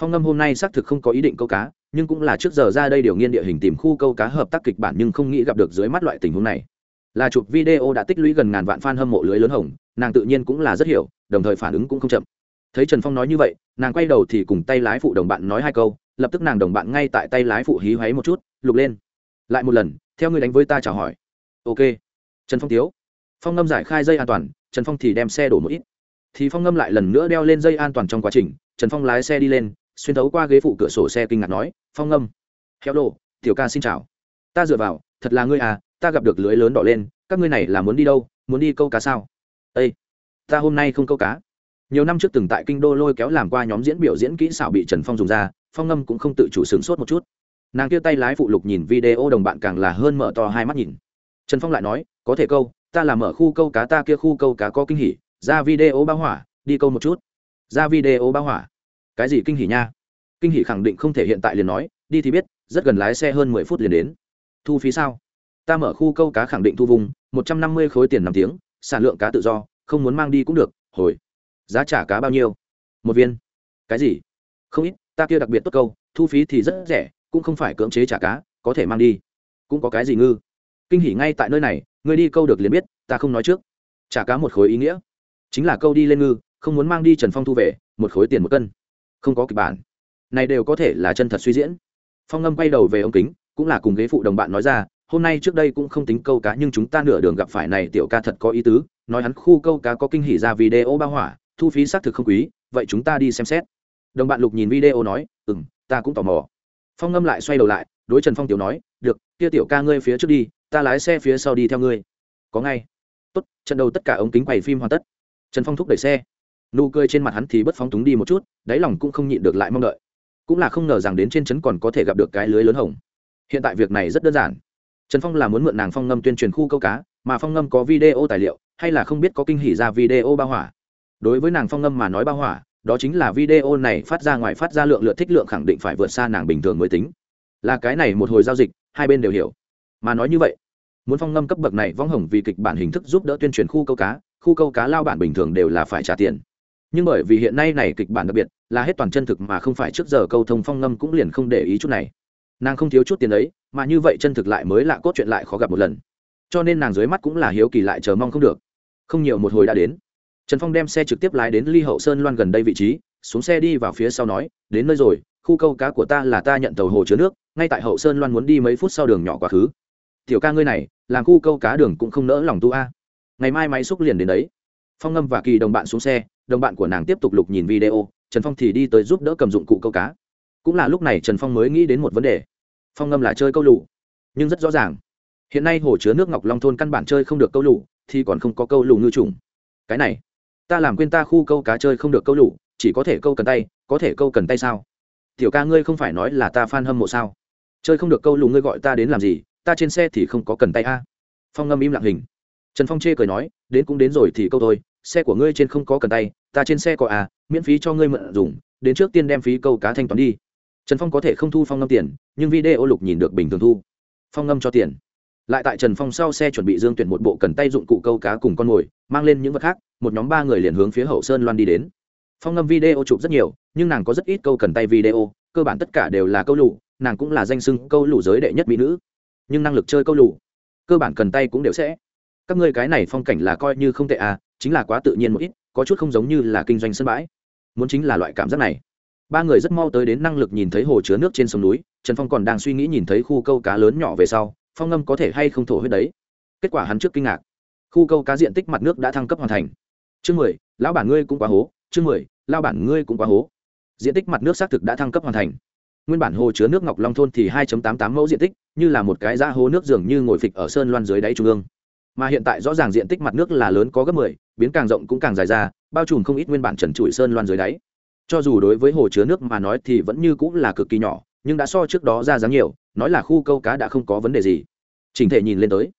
Phong ngâm hôm nay xác thực không có ý định câu cá, nhưng cũng là trước giờ ra đây điều nghiên địa hình tìm khu câu cá hợp tác kịch bản nhưng không nghĩ gặp được dưới mắt loại tình huống này. Là chụp video đã tích lũy gần ngàn vạn fan hâm mộ lưới lớn hồng, nàng tự nhiên cũng là rất hiểu, đồng thời phản ứng cũng không chậm. Thấy trần phong nói như vậy, nàng quay đầu thì cùng tay lái phụ đồng bạn nói hai câu, lập tức nàng đồng bạn ngay tại tay lái phụ hí hoáy một chút, lục lên. Lại một lần, theo người đánh với ta chào hỏi. Ok. Trần phong tiếu phong ngâm giải khai dây an toàn, trần phong thì đem xe đổ một ít thì phong ngâm lại lần nữa đeo lên dây an toàn trong quá trình, trần phong lái xe đi lên, xuyên thấu qua ghế phụ cửa sổ xe kinh ngạc nói, phong ngâm. Heo đồ tiểu ca xin chào. Ta dựa vào, thật là ngươi à ta gặp được lưới lớn đỏ lên, các ngươi này là muốn đi đâu, muốn đi câu cá sao? Ây ta hôm nay không câu cá. Nhiều năm trước từng tại kinh đô lôi kéo làm qua nhóm diễn biểu diễn kỹ xảo bị trần phong dùng ra, phong ngâm cũng không tự chủ sướng sốt một chút. Nàng kia tay lái phụ lục nhìn video đồng bạn càng là hơn mở to hai mắt nhìn. Trần phong lại nói, có thể câu, ta làm ở khu câu cá, ta kia khu câu cá có kinh hỉ ra video báo hỏa, đi câu một chút. Ra video báo hỏa. Cái gì kinh hỉ nha? Kinh hỉ khẳng định không thể hiện tại liền nói, đi thì biết, rất gần lái xe hơn mười phút liền đến. Thu phí sao? Ta mở khu câu cá khẳng định thu vùng, một trăm năm mươi khối tiền năm tiếng, sản lượng cá tự do, không muốn mang đi cũng được, hồi. Giá trả cá bao nhiêu? Một viên. Cái gì? Không ít, ta kia đặc biệt tốt câu, thu phí thì rất rẻ, cũng không phải cưỡng chế trả cá, có thể mang đi. Cũng có cái gì ngư? Kinh hỉ ngay tại nơi này người đi câu được liền biết, ta không nói trước. Trả cá một khối ý nghĩa chính là câu đi lên ngư, không muốn mang đi trần phong thu về, một khối tiền một cân. Không có kịch bản. Này đều có thể là chân thật suy diễn. Phong ngâm quay đầu về ống kính, cũng là cùng ghế phụ đồng bạn nói ra, hôm nay trước đây cũng không tính câu cá, nhưng chúng ta nửa đường gặp phải này tiểu ca thật có ý tứ, nói hắn khu câu cá có kinh hỉ ra video bao hỏa, thu phí xác thực không quý, vậy chúng ta đi xem xét. Đồng bạn lục nhìn video nói ừ m ta cũng tò mò. Phong ngâm lại xoay đầu lại, đối trần phong tiểu nói, được, kia tiểu ca ngươi phía trước đi, ta lái xe phía sau đi theo ngươi. Có ngay. Tốt, trận đầu tất cả ống kính quay phim hoàn tất trần phong thúc đẩy xe. Nụ cười trên mặt hắn thì bất phóng túng đi một chút, đáy lòng cũng không nhịn được lại mong đợi. Cũng là không ngờ rằng đến trên trấn còn có thể gặp được cái lưới lớn hồng. Hiện tại việc này rất đơn giản. Trần phong là muốn mượn nàng phong ngâm tuyên truyền khu câu cá, mà phong ngâm có video tài liệu, hay là không biết có kinh hỉ ra video bao hỏa. Đối với nàng phong ngâm mà nói bao hỏa, đó chính là video này phát ra ngoài phát ra lượng lượt thích lượng khẳng định phải vượt xa nàng bình thường mới tính. Là cái này một hồi giao dịch, hai bên đều hiểu. Mà nói như vậy, muốn phong ngâm cấp bậc này vong hồng vì kịch bản hình thức giúp đỡ tuyên truyền khu câu cá khu câu cá lao bản bình thường đều là phải trả tiền. Nhưng bởi vì hiện nay này kịch bản đặc biệt, là hết toàn chân thực mà không phải trước giờ câu thông phong ngâm cũng liền không để ý chút này. Nàng không thiếu chút tiền ấy, mà như vậy chân thực lại mới lạ cốt chuyện lại khó gặp một lần. Cho nên nàng dưới mắt cũng là hiếu kỳ lại chờ mong không được. Không nhiều một hồi đã đến. Trần phong đem xe trực tiếp lái đến ly hậu sơn loan gần đây vị trí, xuống xe đi vào phía sau nói, đến nơi rồi, khu câu cá của ta là ta nhận tàu hồ chứa nước, ngay tại hậu sơn loan muốn đi mấy phút sau đường nhỏ quá khứ. Tiểu ca ngươi này, làm khu câu cá đường cũng không nỡ lòng tu a ngày mai máy xúc liền đến đấy. Phong ngâm và kỳ đồng bạn xuống xe, đồng bạn của nàng tiếp tục lục nhìn video, trần phong thì đi tới giúp đỡ cầm dụng cụ câu cá. Cũng là lúc này trần phong mới nghĩ đến một vấn đề. Phong ngâm là chơi câu lụ nhưng rất rõ ràng. Hiện nay hồ chứa nước ngọc long thôn căn bản chơi không được câu lụ thì còn không có câu lụ ngư trùng. Cái này, ta làm quên ta khu câu cá chơi không được câu lụ chỉ có thể câu cần tay, có thể câu cần tay sao? Tiểu ca ngươi không phải nói là ta f a n hâm mộ sao? Chơi không được câu lụ ngươi gọi ta đến làm gì, ta trên xe thì không có cần tay a. Phong ngâm im lặng hình trần phong chê cười nói, đến cũng đến rồi thì câu thôi, xe của ngươi trên không có cần tay, ta trên xe có à miễn phí cho ngươi mượn dùng, đến trước tiên đem phí câu cá thanh toán đi. Trần phong có thể không thu phong ngâm tiền, nhưng video lục nhìn được bình thường thu. Phong ngâm cho tiền. Lại tại trần phong sau xe chuẩn bị dương tuyển một bộ cần tay dụng cụ câu cá cùng con mồi, mang lên những vật khác, một nhóm ba người liền hướng phía hậu sơn loan đi đến. Phong ngâm video chụp rất nhiều, nhưng nàng có rất ít câu cần tay video, cơ bản tất cả đều là câu lụ nàng cũng là danh sưng câu lụ giới đệ nhất mỹ nữ. Nhưng năng lực chơi câu lụ cơ bản cần tay cũng đều sẽ các ngươi cái này phong cảnh là coi như không tệ à chính là quá tự nhiên một ít, có chút không giống như là kinh doanh sân bãi. Muốn chính là loại cảm giác này. Ba người rất mau tới đến năng lực nhìn thấy hồ chứa nước trên sông núi, trần phong còn đang suy nghĩ nhìn thấy khu câu cá lớn nhỏ về sau, phong ngâm có thể hay không thổ huyết đấy. Kết quả hắn trước kinh ngạc. Khu câu cá diện tích mặt nước đã thăng cấp hoàn thành. Chương mười, lão bản ngươi cũng quá hố, chương mười lao bản ngươi cũng quá hố. Diện tích mặt nước xác thực đã thăng cấp hoàn thành. Nguyên bản hồ chứa nước ngọc long thôn thì 2.88 mẫu diện tích, như là một cái da hố nước dường như ngồi phịch ở sơn loan dưới đáy trung ương mà hiện tại rõ ràng diện tích mặt nước là lớn có gấp 10, biến càng rộng cũng càng dài ra bao trùm không ít nguyên bản trần trụi sơn loan dưới đáy. Cho dù đối với hồ chứa nước mà nói thì vẫn như cũng là cực kỳ nhỏ nhưng đã so trước đó ra dáng nhiều nói là khu câu cá đã không có vấn đề gì. Chỉnh thể nhìn lên tới.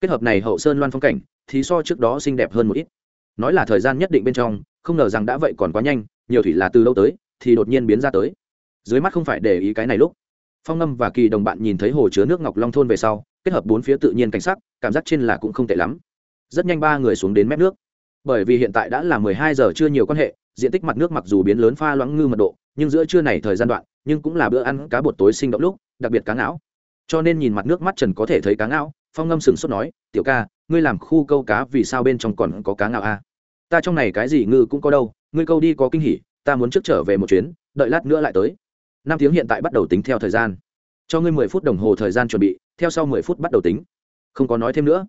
Kết hợp này hậu sơn loan phong cảnh thì so trước đó xinh đẹp hơn một ít. Nói là thời gian nhất định bên trong không ngờ rằng đã vậy còn quá nhanh nhiều thủy là từ lâu tới thì đột nhiên biến ra tới. Dưới mắt không phải để ý cái này lúc. Phong ngâm và kỳ đồng bạn nhìn thấy hồ chứa nước ngọc long thôn về sau kết hợp bốn phía tự nhiên cảnh sắc cảm giác trên là cũng không tệ lắm. Rất nhanh ba người xuống đến mép nước. Bởi vì hiện tại đã là mười hai giờ chưa nhiều quan hệ diện tích mặt nước mặc dù biến lớn pha loãng ngư mật độ nhưng giữa trưa này thời gian đoạn nhưng cũng là bữa ăn cá bột tối sinh động lúc đặc biệt cá não, cho nên nhìn mặt nước mắt trần có thể thấy cá não. phong ngâm sừng sốt nói tiểu ca ngươi làm khu câu cá vì sao bên trong còn có cá ngạo a à? ta trong này cái gì ngư cũng có đâu ngươi câu đi có kinh hỉ ta muốn trước trở về một chuyến đợi lát nữa lại tới. Năm tiếng hiện tại bắt đầu tính theo thời gian cho ngươi mười phút đồng hồ thời gian chuẩn bị theo sau mười phút bắt đầu tính. Không có nói thêm nữa.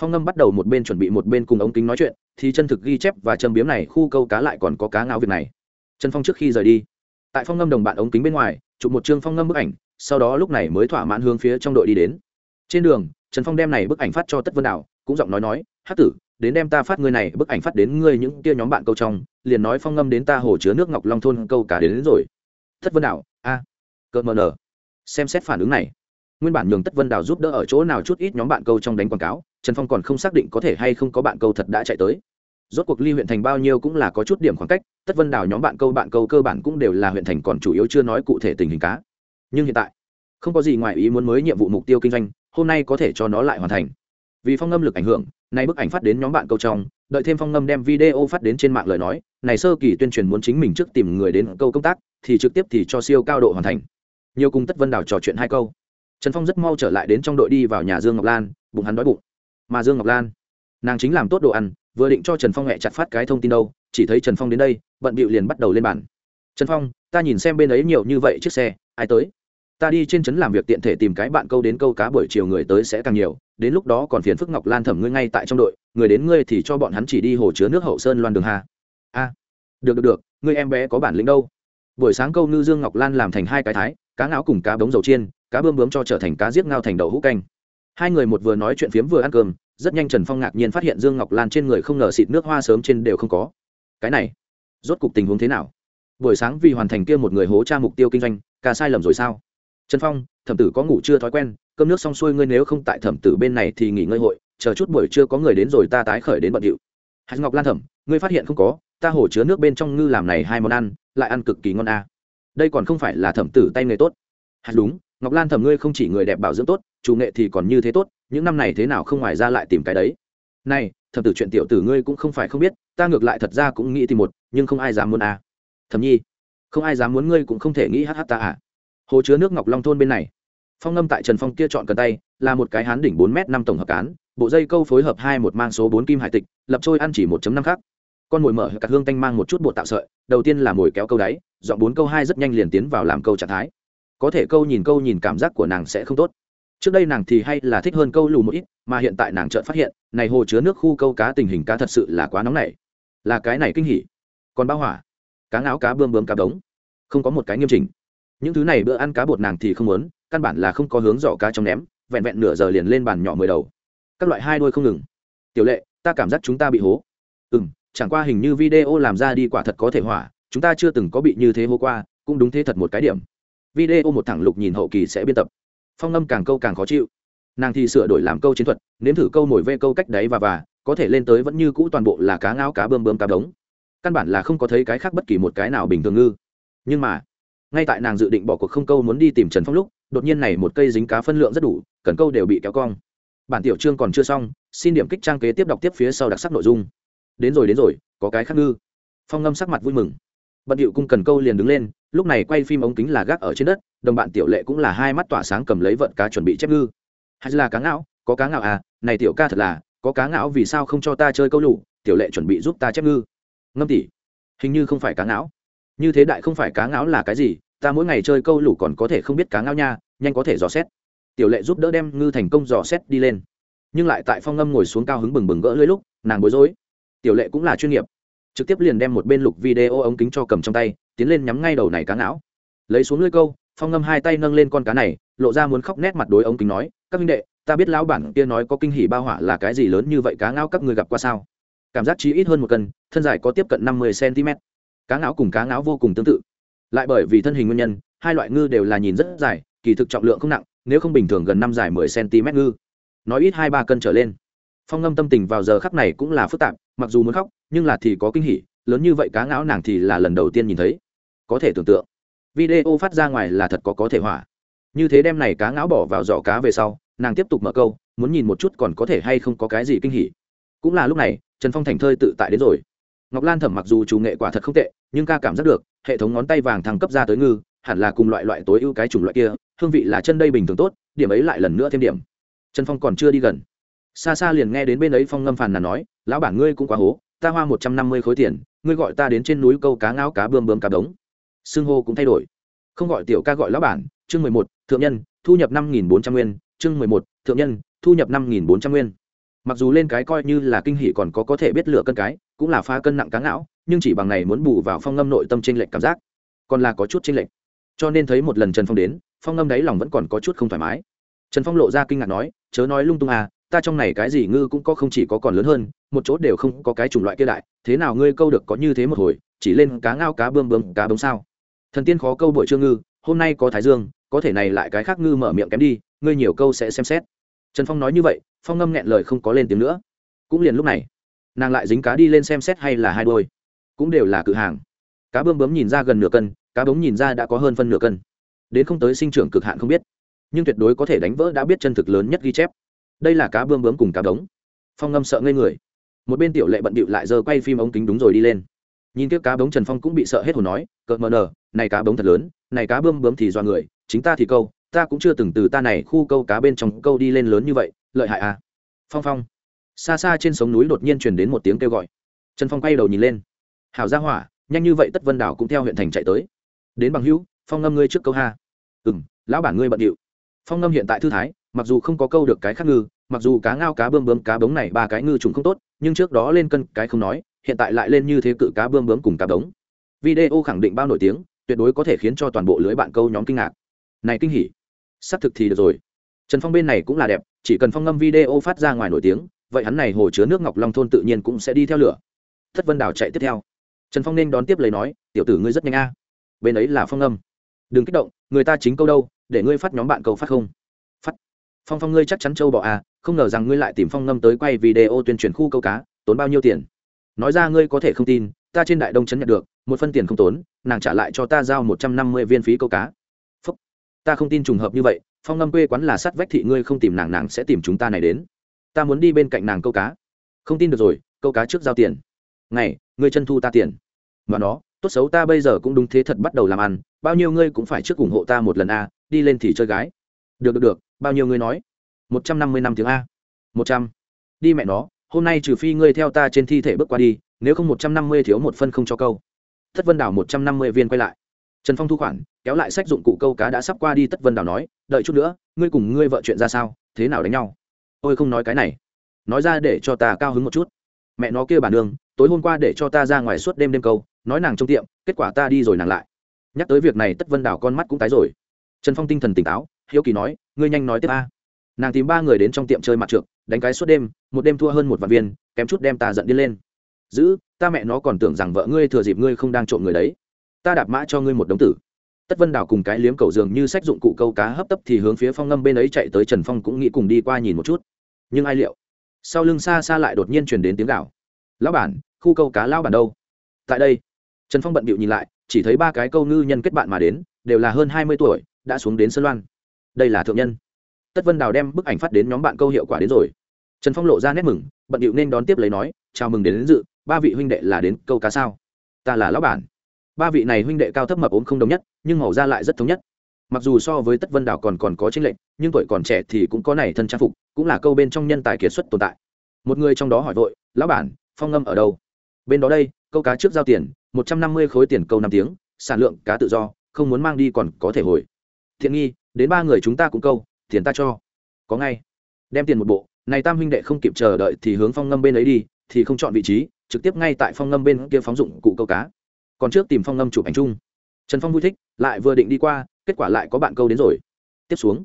Phong ngâm bắt đầu một bên chuẩn bị một bên cùng ống kính nói chuyện thì chân thực ghi chép và châm biếm này khu câu cá lại còn có cá ngáo việc này. Trần phong trước khi rời đi tại phong ngâm đồng bạn ống kính bên ngoài chụp một chương phong ngâm bức ảnh sau đó lúc này mới thỏa mãn hướng phía trong đội đi đến. Trên đường trần phong đem này bức ảnh phát cho tất vân đảo cũng giọng nói nói hát tử đến đem ta phát ngươi này bức ảnh phát đến ngươi những kia nhóm bạn câu trong liền nói phong ngâm đến ta hồ chứa nước ngọc long thôn câu cá đến, đến rồi. Tất vân đảo a à, cợt mờ nở xem xét phản ứng này. Nguyên bản nhường tất vân Đào giúp đỡ ở chỗ nào chút ít nhóm bạn câu trong đánh quảng cáo, trần phong còn không xác định có thể hay không có bạn câu thật đã chạy tới. Rốt cuộc ly huyện thành bao nhiêu cũng là có chút điểm khoảng cách, tất vân Đào nhóm bạn câu bạn câu cơ bản cũng đều là huyện thành còn chủ yếu chưa nói cụ thể tình hình cá. Nhưng hiện tại, không có gì ngoài ý muốn mới nhiệm vụ mục tiêu kinh doanh, hôm nay có thể cho nó lại hoàn thành. Vì phong ngâm lực ảnh hưởng, nay bức ảnh phát đến nhóm bạn câu trong, đợi thêm phong ngâm đem video phát đến trên mạng lời nói, này sơ kỳ tuyên truyền muốn chính mình trước tìm người đến câu công tác, thì trực tiếp thì cho siêu cao độ hoàn thành nhiều cùng tất vân đảo trò chuyện hai câu. Trần phong rất mau trở lại đến trong đội đi vào nhà dương ngọc lan, bụng hắn đói bụng. Mà dương ngọc lan, nàng chính làm tốt đồ ăn, vừa định cho trần phong hẹ chặt phát cái thông tin đâu, chỉ thấy trần phong đến đây, bận bịu liền bắt đầu lên bàn. Trần phong, ta nhìn xem bên ấy nhiều như vậy chiếc xe, ai tới? Ta đi trên trấn làm việc tiện thể tìm cái bạn câu đến câu cá buổi chiều người tới sẽ càng nhiều, đến lúc đó còn phiền phức ngọc lan thẩm ngươi ngay tại trong đội, người đến ngươi thì cho bọn hắn chỉ đi hồ chứa nước hậu sơn loan đường hà a, được được được, ngươi em bé có bản lĩnh đâu. Buổi sáng câu ngư dương ngọc lan làm thành hai cái thái cá ngáo cùng cá bống dầu chiên, cá bươm bướm cho trở thành cá giết ngao thành đậu hũ canh. Hai người một vừa nói chuyện phiếm vừa ăn cơm, rất nhanh trần phong ngạc nhiên phát hiện dương ngọc lan trên người không ngờ xịt nước hoa sớm trên đều không có. Cái này, rốt cục tình huống thế nào? Buổi sáng vì hoàn thành kia một người hố tra mục tiêu kinh doanh cả sai lầm rồi sao? Trần phong, thẩm tử có ngủ chưa thói quen, cơm nước xong xuôi ngươi nếu không tại thẩm tử bên này thì nghỉ ngơi hội, chờ chút buổi trưa có người đến rồi ta tái khởi đến bận điệu. Hạt ngọc lan thẩm, ngươi phát hiện không có, ta hồ chứa nước bên trong ngư làm này hai món ăn, lại ăn cực kỳ ngon à đây còn không phải là thẩm tử tay nghề tốt. Hạt đúng, ngọc lan thẩm ngươi không chỉ người đẹp bảo dưỡng tốt, chủ nghệ thì còn như thế tốt, những năm này thế nào không ngoài ra lại tìm cái đấy. Này, thẩm tử chuyện tiểu tử ngươi cũng không phải không biết, ta ngược lại thật ra cũng nghĩ tìm một, nhưng không ai dám muốn à. thầm nhi, không ai dám muốn ngươi cũng không thể nghĩ hh ta à. Hồ chứa nước ngọc long thôn bên này. Phong ngâm tại trần phong kia chọn cần tay, là một cái hán đỉnh bốn m năm tổng hợp cán, bộ dây câu phối hợp hai một mang số bốn kim hải tịch, lập trôi ăn chỉ một năm khác con mồi mở cặt hương tanh mang một chút bột tạo sợi, đầu tiên là mồi kéo câu đáy dọn bốn câu hai rất nhanh liền tiến vào làm câu trạng thái. Có thể câu nhìn câu nhìn cảm giác của nàng sẽ không tốt. Trước đây nàng thì hay là thích hơn câu lù một ít, mà hiện tại nàng chợt phát hiện, này hồ chứa nước khu câu cá tình hình cá thật sự là quá nóng nảy. Là cái này kinh hỉ. Còn bao hỏa. Cá ngáo cá bươm bướm cá đống không có một cái nghiêm chỉnh. Những thứ này bữa ăn cá bột nàng thì không muốn, căn bản là không có hướng giỏ cá trong ném, vẹn vẹn nửa giờ liền lên bàn nhỏ mười đầu. Các loại hai đôi không ngừng. Tiểu lệ, ta cảm giác chúng ta bị hố. Ừ m chẳng qua hình như video làm ra đi quả thật có thể hỏa, chúng ta chưa từng có bị như thế hô qua, cũng đúng thế thật một cái điểm. Video một thẳng lục nhìn hậu kỳ sẽ biên tập. Phong ngâm càng câu càng khó chịu. Nàng thì sửa đổi làm câu chiến thuật, nếm thử câu mồi vê câu cách đáy và và, có thể lên tới vẫn như cũ toàn bộ là cá ngao cá bơm bơm cá đống. Căn bản là không có thấy cái khác bất kỳ một cái nào bình thường ngư. Nhưng mà, ngay tại nàng dự định bỏ cuộc không câu muốn đi tìm trần phong lúc, đột nhiên này một cây dính cá phân lượng rất đủ, cần câu đều bị kéo cong. Bản tiểu chương còn chưa xong, xin điểm kích trang kế tiếp đọc tiếp phía sau đặc sắc nội dung đến rồi đến rồi, có cái khác ngư. Phong ngâm sắc mặt vui mừng. Bận điệu cung cần câu liền đứng lên, lúc này quay phim ống kính là gác ở trên đất, đồng bạn tiểu lệ cũng là hai mắt tỏa sáng cầm lấy vận cá chuẩn bị chép ngư. Hay là cá ngạo, có cá ngạo à này tiểu ca thật là, có cá ngạo vì sao không cho ta chơi câu lụ, tiểu lệ chuẩn bị giúp ta chép ngư. Ngâm tỉ, hình như không phải cá ngạo. Như thế đại không phải cá ngạo là cái gì, ta mỗi ngày chơi câu lụ còn có thể không biết cá ngạo nha, nhanh có thể dò xét. Tiểu lệ giúp đỡ đem ngư thành công dò xét đi lên. Nhưng lại tại phong ngâm ngồi xuống cao hứng bừng bừng gỡ lưới lúc, nàng bối rối tiểu lệ cũng là chuyên nghiệp. Trực tiếp liền đem một bên lục video ống kính cho cầm trong tay, tiến lên nhắm ngay đầu này cá não lấy xuống lưới câu, phong ngâm hai tay nâng lên con cá này, lộ ra muốn khóc nét mặt đối ống kính nói, các minh đệ, ta biết lão bản kia nói có kinh hỉ bao hỏa là cái gì lớn như vậy cá ngao các người gặp qua sao? Cảm giác chí ít hơn một cân, thân dài có tiếp cận năm mươi cm cá ngáo cùng cá ngáo vô cùng tương tự. Lại bởi vì thân hình nguyên nhân, hai loại ngư đều là nhìn rất dài, kỳ thực trọng lượng không nặng, nếu không bình thường gần năm dài mười cm ngư. Nói ít hai ba cân trở lên phong ngâm tâm tình vào giờ khắc này cũng là phức tạp, mặc dù muốn khóc, nhưng là thì có kinh hỉ, lớn như vậy cá ngáo nàng thì là lần đầu tiên nhìn thấy. Có thể tưởng tượng, video phát ra ngoài là thật có có thể hỏa. Như thế đem này cá ngáo bỏ vào giỏ cá về sau, nàng tiếp tục mở câu, muốn nhìn một chút còn có thể hay không có cái gì kinh hỉ. Cũng là lúc này, trần phong thành thơi tự tại đến rồi. Ngọc lan thẩm mặc dù chủ nghệ quả thật không tệ, nhưng ca cảm giác được, hệ thống ngón tay vàng thăng cấp ra tới ngư, hẳn là cùng loại loại tối ưu cái chủng loại kia, hương vị là chân đây bình thường tốt, điểm ấy lại lần nữa thêm điểm. Trần phong còn chưa đi gần xa xa liền nghe đến bên ấy phong ngâm phàn nàn nói, lão bản ngươi cũng quá hố, ta hoa một trăm năm mươi khối tiền, ngươi gọi ta đến trên núi câu cá ngao cá bươm bươm cá đống. Xưng hô cũng thay đổi. Không gọi tiểu ca gọi lão bản, chương mười một, thượng nhân, thu nhập năm nghìn bốn trăm nguyên, chương mười một, thượng nhân, thu nhập năm nghìn bốn trăm nguyên. Mặc dù lên cái coi như là kinh hỷ còn có có thể biết lựa cân cái, cũng là pha cân nặng cá ngão nhưng chỉ bằng này muốn bù vào phong ngâm nội tâm t r ê n lệch cảm giác. Còn là có chút t r ê n lệch. Cho nên thấy một lần trần phong đến, phong ngâm đáy lòng vẫn còn có chút không thoải mái. Trần phong lộ ra kinh ngạc nói, chớ nói lung tung à ta trong này cái gì ngư cũng có không chỉ có còn lớn hơn, một chỗ đều không có cái chủng loại kia đại, thế nào ngươi câu được có như thế một hồi, chỉ lên cá ngao cá bươm bướm cá bông sao? Thần tiên khó câu bội trưa ngư, hôm nay có thái dương, có thể này lại cái khác ngư mở miệng kém đi, ngươi nhiều câu sẽ xem xét. Trần phong nói như vậy, phong ngâm nghẹn lời không có lên tiếng nữa. Cũng liền lúc này, nàng lại dính cá đi lên xem xét hay là hai đôi. Cũng đều là cự hàng. Cá bươm bướm nhìn ra gần nửa cân, cá bống nhìn ra đã có hơn phân nửa cân. Đến không tới sinh trưởng cực hạn không biết. Nhưng tuyệt đối có thể đánh vỡ đã biết chân thực lớn nhất ghi chép đây là cá bươm bướm cùng cá đống phong ngâm sợ ngây người. Một bên tiểu lệ bận bịu lại giờ quay phim ống kính đúng rồi đi lên. Nhìn tiếp cá bống trần phong cũng bị sợ hết hồn nói, cợt mờ nờ, này cá bống thật lớn, này cá bươm bướm thì do người, chính ta thì câu, ta cũng chưa từng từ ta này khu câu cá bên trong câu đi lên lớn như vậy, lợi hại à? Phong phong. Xa xa trên sống núi đột nhiên truyền đến một tiếng kêu gọi. Trần phong quay đầu nhìn lên. Hảo ra hỏa, nhanh như vậy tất vân đảo cũng theo huyện thành chạy tới. Đến bằng hữu, phong ngâm ngươi trước câu ha. Ừ m lão bản ngươi bận điệu. Phong ngâm hiện tại thư thái mặc dù không có câu được cái khác ngư, mặc dù cá ngao, cá bơm bướm, cá bống này ba cái ngư trùng không tốt, nhưng trước đó lên cân cái không nói, hiện tại lại lên như thế cự cá bơm bướm cùng cá bống. Video khẳng định bao nổi tiếng, tuyệt đối có thể khiến cho toàn bộ lưới bạn câu nhóm kinh ngạc. Này kinh hỉ. Xác thực thì được rồi. Trần phong bên này cũng là đẹp, chỉ cần phong ngâm video phát ra ngoài nổi tiếng, vậy hắn này hồ chứa nước ngọc long thôn tự nhiên cũng sẽ đi theo lửa. Thất vân đảo chạy tiếp theo. Trần phong nên đón tiếp lấy nói, tiểu tử ngươi rất nhanh a. Bên ấy là phong ngâm. Đừng kích động, người ta chính câu đâu, để ngươi phát nhóm bạn câu phát không phong phong ngươi chắc chắn châu bọ à? không ngờ rằng ngươi lại tìm phong ngâm tới quay video tuyên truyền khu câu cá, tốn bao nhiêu tiền? Nói ra ngươi có thể không tin, ta trên đại đông chấn nhận được, một phân tiền không tốn, nàng trả lại cho ta giao một trăm năm mươi viên phí câu cá. Phúc. ta không tin trùng hợp như vậy, phong ngâm quê quán là sắt vách thị ngươi không tìm nàng nàng sẽ tìm chúng ta này đến. Ta muốn đi bên cạnh nàng câu cá. Không tin được rồi, câu cá trước giao tiền. Ngày ngươi chân thu ta tiền. Mà nó, tốt xấu ta bây giờ cũng đúng thế thật bắt đầu làm ăn, bao nhiêu ngươi cũng phải trước ủng hộ ta một lần a đi lên thì chơi gái. Được được được bao nhiêu ngươi nói? Một trăm năm mươi năm tiếng a. Một trăm. Đi mẹ nó, hôm nay trừ phi ngươi theo ta trên thi thể bước qua đi, nếu không một trăm năm mươi thiếu một phân không cho câu. Thất vân đảo một trăm năm mươi viên quay lại. Trần phong thu khoản, kéo lại sách dụng cụ câu cá đã sắp qua đi tất vân đảo nói, đợi chút nữa, ngươi cùng ngươi vợ chuyện ra sao, thế nào đánh nhau? Ôi không nói cái này. Nói ra để cho ta cao hứng một chút. Mẹ nó kia bản đường, tối hôm qua để cho ta ra ngoài suốt đêm đêm câu, nói nàng trong tiệm, kết quả ta đi rồi nàng lại. Nhắc tới việc này tất vân đảo con mắt cũng tái rồi. Trần phong tinh thần tỉnh táo, hiếu kỳ nói ngươi nhanh nói tiếp a. Nàng tìm ba người đến trong tiệm chơi mặt trượt đánh cái suốt đêm, một đêm thua hơn một vạn viên, kém chút đem ta giận đi lên. Giữ, ta mẹ nó còn tưởng rằng vợ ngươi thừa dịp ngươi không đang trộm người đấy. Ta đạp mã cho ngươi một đống tử. Tất vân đảo cùng cái liếm cầu dường như sách dụng cụ câu cá hấp tấp thì hướng phía phong ngâm bên ấy chạy tới trần phong cũng nghĩ cùng đi qua nhìn một chút. Nhưng ai liệu? Sau lưng xa xa lại đột nhiên truyền đến tiếng gạo lão bản, khu câu cá lão bản đâu? Tại đây. Trần phong bận bịu nhìn lại, chỉ thấy ba cái câu ngư nhân kết bạn mà đến, đều là hơn hai mươi tuổi, đã xuống đến sơn loan đây là thượng nhân. Tất vân đào đem bức ảnh phát đến nhóm bạn câu hiệu quả đến rồi. Trần phong lộ ra nét mừng bận điệu nên đón tiếp lấy nói chào mừng đến, đến dự ba vị huynh đệ là đến câu cá sao? Ta là lão bản. Ba vị này huynh đệ cao thấp mập ốm không đồng nhất nhưng màu da lại rất thống nhất. Mặc dù so với tất vân Đào còn còn có tranh lệnh nhưng tuổi còn trẻ thì cũng có này thân trang phục cũng là câu bên trong nhân tài kiệt xuất tồn tại. Một người trong đó hỏi vội lão bản phong ngâm ở đâu? Bên đó đây câu cá trước giao tiền một trăm năm mươi khối tiền câu năm tiếng sản lượng cá tự do không muốn mang đi còn có thể hồi. Thiện nghi đến ba người chúng ta cũng câu, tiền ta cho. Có ngay. Đem tiền một bộ, này tam huynh đệ không kịp chờ đợi thì hướng phong ngâm bên ấy đi, thì không chọn vị trí, trực tiếp ngay tại phong ngâm bên kia phóng dụng cụ câu cá. Còn trước tìm phong ngâm chụp ảnh chung. Trần phong vui thích, lại vừa định đi qua, kết quả lại có bạn câu đến rồi. Tiếp xuống.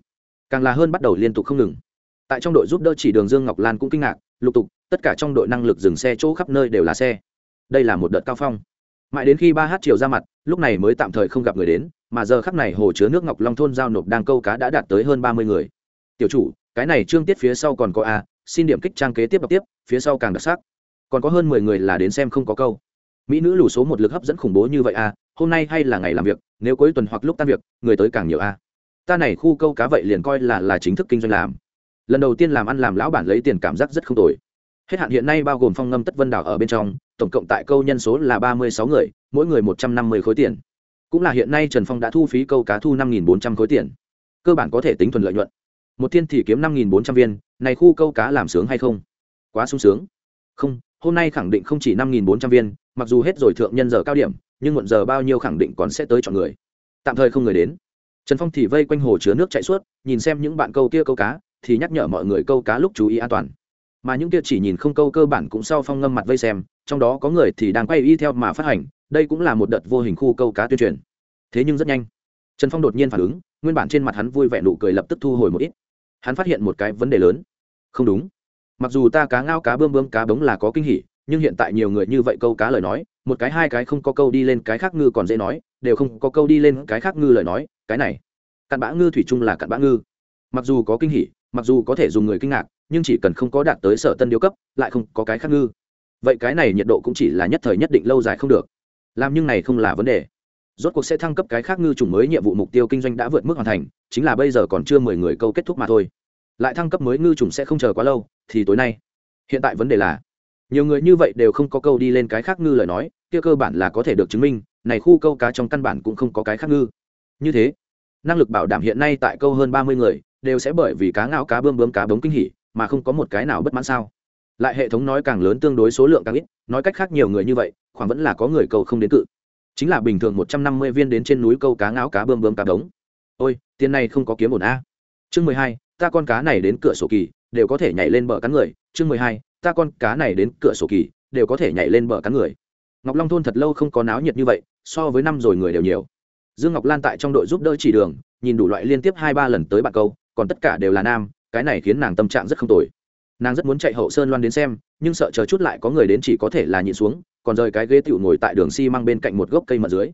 Càng là hơn bắt đầu liên tục không ngừng. Tại trong đội giúp đỡ chỉ đường dương ngọc lan cũng kinh ngạc, lục tục, tất cả trong đội năng lực dừng xe chỗ khắp nơi đều là xe. Đây là một đợt cao phong. Mãi đến khi ba h chiều ra mặt, lúc này mới tạm thời không gặp người đến mà giờ khắp này hồ chứa nước ngọc long thôn giao nộp đang câu cá đã đạt tới hơn ba mươi người. Tiểu chủ, cái này trương tiết phía sau còn có a, xin điểm kích trang kế tiếp đọc tiếp, phía sau càng đặc sắc. Còn có hơn mười người là đến xem không có câu. Mỹ nữ lù số một lực hấp dẫn khủng bố như vậy a, hôm nay hay là ngày làm việc, nếu cuối tuần hoặc lúc tan việc, người tới càng nhiều a. Ta này khu câu cá vậy liền coi là là chính thức kinh doanh làm. Lần đầu tiên làm ăn làm lão bản lấy tiền cảm giác rất không tồi. Hết hạn hiện nay bao gồm phong ngâm tất vân đảo ở bên trong, tổng cộng tại câu nhân số là ba mươi sáu người, mỗi người một trăm năm mươi khối tiền cũng là hiện nay trần phong đã thu phí câu cá thu năm bốn trăm khối tiền. Cơ bản có thể tính thuần lợi nhuận. Một thiên thì kiếm năm bốn trăm viên, này khu câu cá làm sướng hay không? Quá sung sướng. Không, hôm nay khẳng định không chỉ năm bốn trăm viên, mặc dù hết rồi thượng nhân giờ cao điểm, nhưng muộn giờ bao nhiêu khẳng định còn sẽ tới chọn người. Tạm thời không người đến. Trần phong thì vây quanh hồ chứa nước chạy suốt, nhìn xem những bạn câu kia câu cá, thì nhắc nhở mọi người câu cá lúc chú ý an toàn. Mà những kia chỉ nhìn không câu cơ bản cũng sau phong ngâm mặt vây xem, trong đó có người thì đang quay y theo mà phát hành đây cũng là một đợt vô hình khu câu cá tuyên truyền. Thế nhưng rất nhanh, trần phong đột nhiên phản ứng, nguyên bản trên mặt hắn vui vẻ nụ cười lập tức thu hồi một ít. Hắn phát hiện một cái vấn đề lớn. Không đúng. Mặc dù ta cá ngao cá bơm bơm cá bống là có kinh hỉ, nhưng hiện tại nhiều người như vậy câu cá lời nói, một cái hai cái không có câu đi lên cái khác ngư còn dễ nói, đều không có câu đi lên cái khác ngư lời nói, cái này. Cặn bã ngư thủy chung là cặn bã ngư. Mặc dù có kinh hỉ, mặc dù có thể dùng người kinh ngạc, nhưng chỉ cần không có đạt tới sở tân điêu cấp, lại không có cái khác ngư. Vậy cái này nhiệt độ cũng chỉ là nhất thời nhất định lâu dài không được làm nhưng này không là vấn đề. Rốt cuộc sẽ thăng cấp cái khác ngư chủng mới nhiệm vụ mục tiêu kinh doanh đã vượt mức hoàn thành, chính là bây giờ còn chưa mười người câu kết thúc mà thôi. Lại thăng cấp mới ngư chủng sẽ không chờ quá lâu, thì tối nay. Hiện tại vấn đề là, nhiều người như vậy đều không có câu đi lên cái khác ngư lời nói, kia cơ bản là có thể được chứng minh, này khu câu cá trong căn bản cũng không có cái khác ngư. Như thế, năng lực bảo đảm hiện nay tại câu hơn ba mươi người, đều sẽ bởi vì cá ngao cá bơm bướm cá bống kinh hỉ, mà không có một cái nào bất mãn sao? Lại hệ thống nói càng lớn tương đối số lượng càng ít, nói cách khác nhiều người như vậy, khoảng vẫn là có người câu không đến cự. Chính là bình thường một trăm năm mươi viên đến trên núi câu cá ngáo cá bơm bơm cá đống. ôi, tiền này không có kiếm ổn a. Chương mười hai, ta con cá này đến cửa sổ kỳ, đều có thể nhảy lên bờ cắn người. Chương mười hai, ta con cá này đến cửa sổ kỳ, đều có thể nhảy lên bờ cắn người. Ngọc long thôn thật lâu không có náo nhiệt như vậy, so với năm rồi người đều nhiều. Dương ngọc lan tại trong đội giúp đỡ chỉ đường, nhìn đủ loại liên tiếp hai ba lần tới bạn câu, còn tất cả đều là nam, cái này khiến nàng tâm trạng rất không tồi nàng rất muốn chạy hậu sơn loan đến xem, nhưng sợ chờ chút lại có người đến chỉ có thể là nhịn xuống, còn rời cái ghế tựu ngồi tại đường xi măng bên cạnh một gốc cây mật dưới.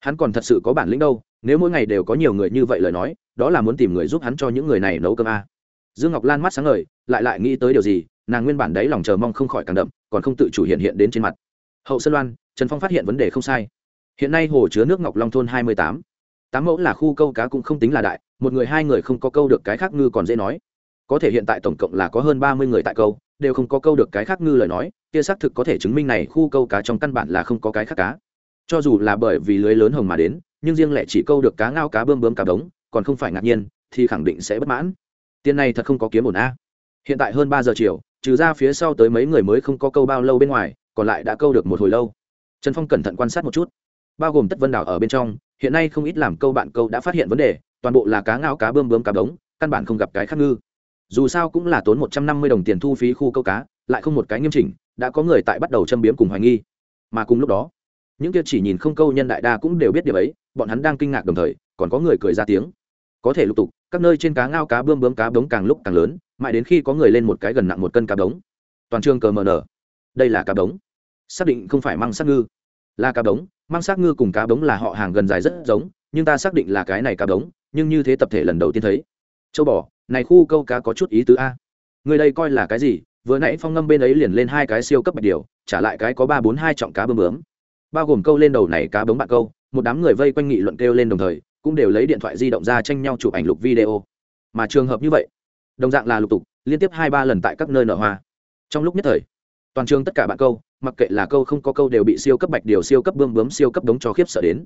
Hắn còn thật sự có bản lĩnh đâu, nếu mỗi ngày đều có nhiều người như vậy lời nói, đó là muốn tìm người giúp hắn cho những người này nấu cơm a. À. dương ngọc lan mắt sáng ngời, lại lại nghĩ tới điều gì, nàng nguyên bản đấy lòng chờ mong không khỏi càng đậm, còn không tự chủ hiện hiện đến trên mặt. Hậu sơn loan, trần phong phát hiện vấn đề không sai. Hiện nay hồ chứa nước ngọc long thôn hai mươi tám. Tám mẫu là khu câu cá cũng không tính là đại, một người hai người không có câu được cái khác ngư còn dễ nói có thể hiện tại tổng cộng là có hơn ba mươi người tại câu, đều không có câu được cái khác ngư lời nói, kia xác thực có thể chứng minh này khu câu cá trong căn bản là không có cái khác cá. Cho dù là bởi vì lưới lớn hồng mà đến, nhưng riêng lẻ chỉ câu được cá ngao cá bơm bơm cá đống, còn không phải ngạc nhiên, thì khẳng định sẽ bất mãn. Tiền này thật không có kiếm ổn a. Hiện tại hơn ba giờ chiều, trừ ra phía sau tới mấy người mới không có câu bao lâu bên ngoài, còn lại đã câu được một hồi lâu. Trần phong cẩn thận quan sát một chút. Bao gồm tất vân đảo ở bên trong, hiện nay không ít làm câu bạn câu đã phát hiện vấn đề, toàn bộ là cá ngao cá bơm bơm cá đống, căn bản không gặp cái khác ngư dù sao cũng là tốn một trăm năm mươi đồng tiền thu phí khu câu cá, lại không một cái nghiêm chỉnh, đã có người tại bắt đầu châm biếm cùng hoài nghi. Mà cùng lúc đó, những kia chỉ nhìn không câu nhân đại đa cũng đều biết điều ấy, bọn hắn đang kinh ngạc đồng thời, còn có người cười ra tiếng. Có thể lục tục, các nơi trên cá ngao cá bươm bướm cá bống càng lúc càng lớn, mãi đến khi có người lên một cái gần nặng một cân cá bống. Toàn trường cờ mờ nở. Đây là cá bống. Xác định không phải măng sát ngư. Là cá bống măng sát ngư cùng cá bống là họ hàng gần dài rất giống, nhưng ta xác định là cái này cá bống, nhưng như thế tập thể lần đầu tiên thấy. Châu bò này khu câu cá có chút ý tứ a. Người đây coi là cái gì? Vừa nãy phong ngâm bên ấy liền lên hai cái siêu cấp bạch điều trả lại cái có ba bốn hai trọng cá bơm bướm. Bao gồm câu lên đầu này cá bống bạn câu, một đám người vây quanh nghị luận kêu lên đồng thời, cũng đều lấy điện thoại di động ra tranh nhau chụp ảnh lục video. Mà trường hợp như vậy, đồng dạng là lục tục, liên tiếp hai ba lần tại các nơi nở hoa. Trong lúc nhất thời, toàn trường tất cả bạn câu, mặc kệ là câu không có câu đều bị siêu cấp bạch điều siêu cấp bơm bướm, siêu cấp đống cho khiếp sợ đến.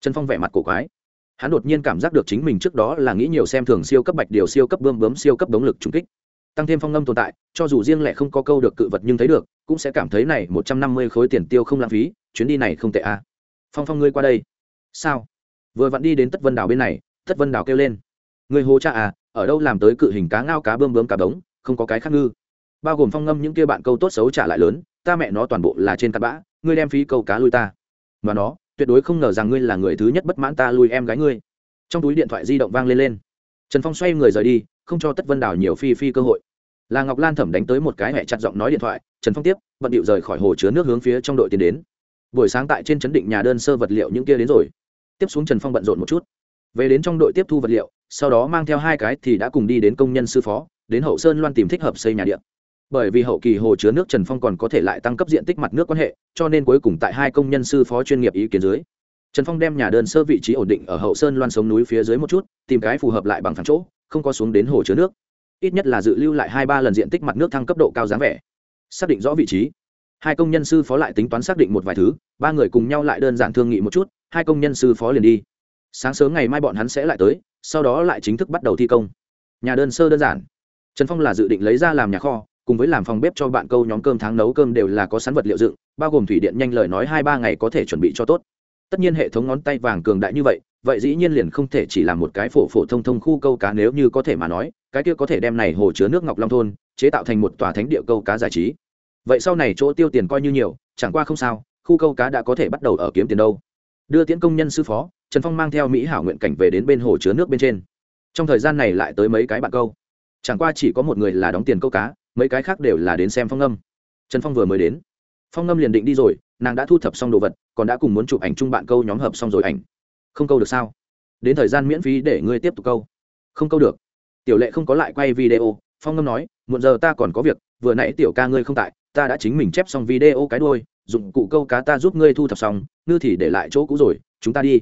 Trần phong vẻ mặt cổ quái hắn đột nhiên cảm giác được chính mình trước đó là nghĩ nhiều xem thường siêu cấp bạch điều, siêu cấp bơm bướm, siêu cấp đống lực trùng kích. Tăng thêm phong ngâm tồn tại, cho dù riêng lẻ không có câu được cự vật nhưng thấy được, cũng sẽ cảm thấy này một trăm năm mươi khối tiền tiêu không lãng phí, chuyến đi này không tệ a. À. phong phong ngươi qua đây. Sao? Vừa vặn đi đến tất vân đảo bên này, tất vân đảo kêu lên. Người hồ cha à ở đâu làm tới cự hình cá ngao cá bơm bướm cá đống, không có cái khác ngư. Bao gồm phong ngâm những kia bạn câu tốt xấu trả lại lớn, ta mẹ nó toàn bộ là trên cặp bã, ngươi đem phí câu cá lui ta. Mà nó tuyệt đối không ngờ rằng ngươi là người thứ nhất bất mãn ta lui em gái ngươi. Trong túi điện thoại di động vang lên lên. Trần phong xoay người rời đi, không cho tất vân đảo nhiều phi phi cơ hội. Là ngọc lan thẩm đánh tới một cái hẹ chặt giọng nói điện thoại, trần phong tiếp, bận điệu rời khỏi hồ chứa nước hướng phía trong đội tiến đến. Buổi sáng tại trên chấn định nhà đơn sơ vật liệu những kia đến rồi. Tiếp xuống trần phong bận rộn một chút. Về đến trong đội tiếp thu vật liệu, sau đó mang theo hai cái thì đã cùng đi đến công nhân sư phó, đến hậu sơn loan tìm thích hợp xây nhà điện bởi vì hậu kỳ hồ chứa nước trần phong còn có thể lại tăng cấp diện tích mặt nước quan hệ, cho nên cuối cùng tại hai công nhân sư phó chuyên nghiệp ý kiến dưới, trần phong đem nhà đơn sơ vị trí ổn định ở hậu sơn loan sống núi phía dưới một chút, tìm cái phù hợp lại bằng thẳng chỗ, không có xuống đến hồ chứa nước. Ít nhất là dự lưu lại hai ba lần diện tích mặt nước thăng cấp độ cao dáng vẻ. Xác định rõ vị trí. Hai công nhân sư phó lại tính toán xác định một vài thứ, ba người cùng nhau lại đơn giản thương nghị một chút, hai công nhân sư phó liền đi. Sáng sớm ngày mai bọn hắn sẽ lại tới, sau đó lại chính thức bắt đầu thi công. Nhà đơn sơ đơn giản. Trần phong là dự định lấy ra làm nhà kho cùng với làm phòng bếp cho bạn câu nhóm cơm tháng nấu cơm đều là có sẵn vật liệu dựng, bao gồm thủy điện nhanh lời nói hai ba ngày có thể chuẩn bị cho tốt. Tất nhiên hệ thống ngón tay vàng cường đại như vậy vậy dĩ nhiên liền không thể chỉ làm một cái phổ phổ thông thông khu câu cá nếu như có thể mà nói, cái kia có thể đem này hồ chứa nước ngọc long thôn, chế tạo thành một tòa thánh địa câu cá giải trí. Vậy sau này chỗ tiêu tiền coi như nhiều, chẳng qua không sao, khu câu cá đã có thể bắt đầu ở kiếm tiền đâu. Đưa tiễn công nhân sư phó, trần phong mang theo mỹ hảo nguyện cảnh về đến bên hồ chứa nước bên trên. Trong thời gian này lại tới mấy cái bạn câu. Chẳng qua chỉ có một người là đóng tiền câu cá mấy cái khác đều là đến xem phong ngâm trần phong vừa mới đến, phong ngâm liền định đi rồi, nàng đã thu thập xong đồ vật, còn đã cùng muốn chụp ảnh chung bạn câu nhóm hợp xong rồi ảnh. Không câu được sao? Đến thời gian miễn phí để ngươi tiếp tục câu. Không câu được. Tiểu lệ không có lại quay video, phong ngâm nói, muộn giờ ta còn có việc, vừa nãy tiểu ca ngươi không tại, ta đã chính mình chép xong video cái đôi dụng cụ câu cá ta giúp ngươi thu thập xong, ngư thì để lại chỗ cũ rồi, chúng ta đi.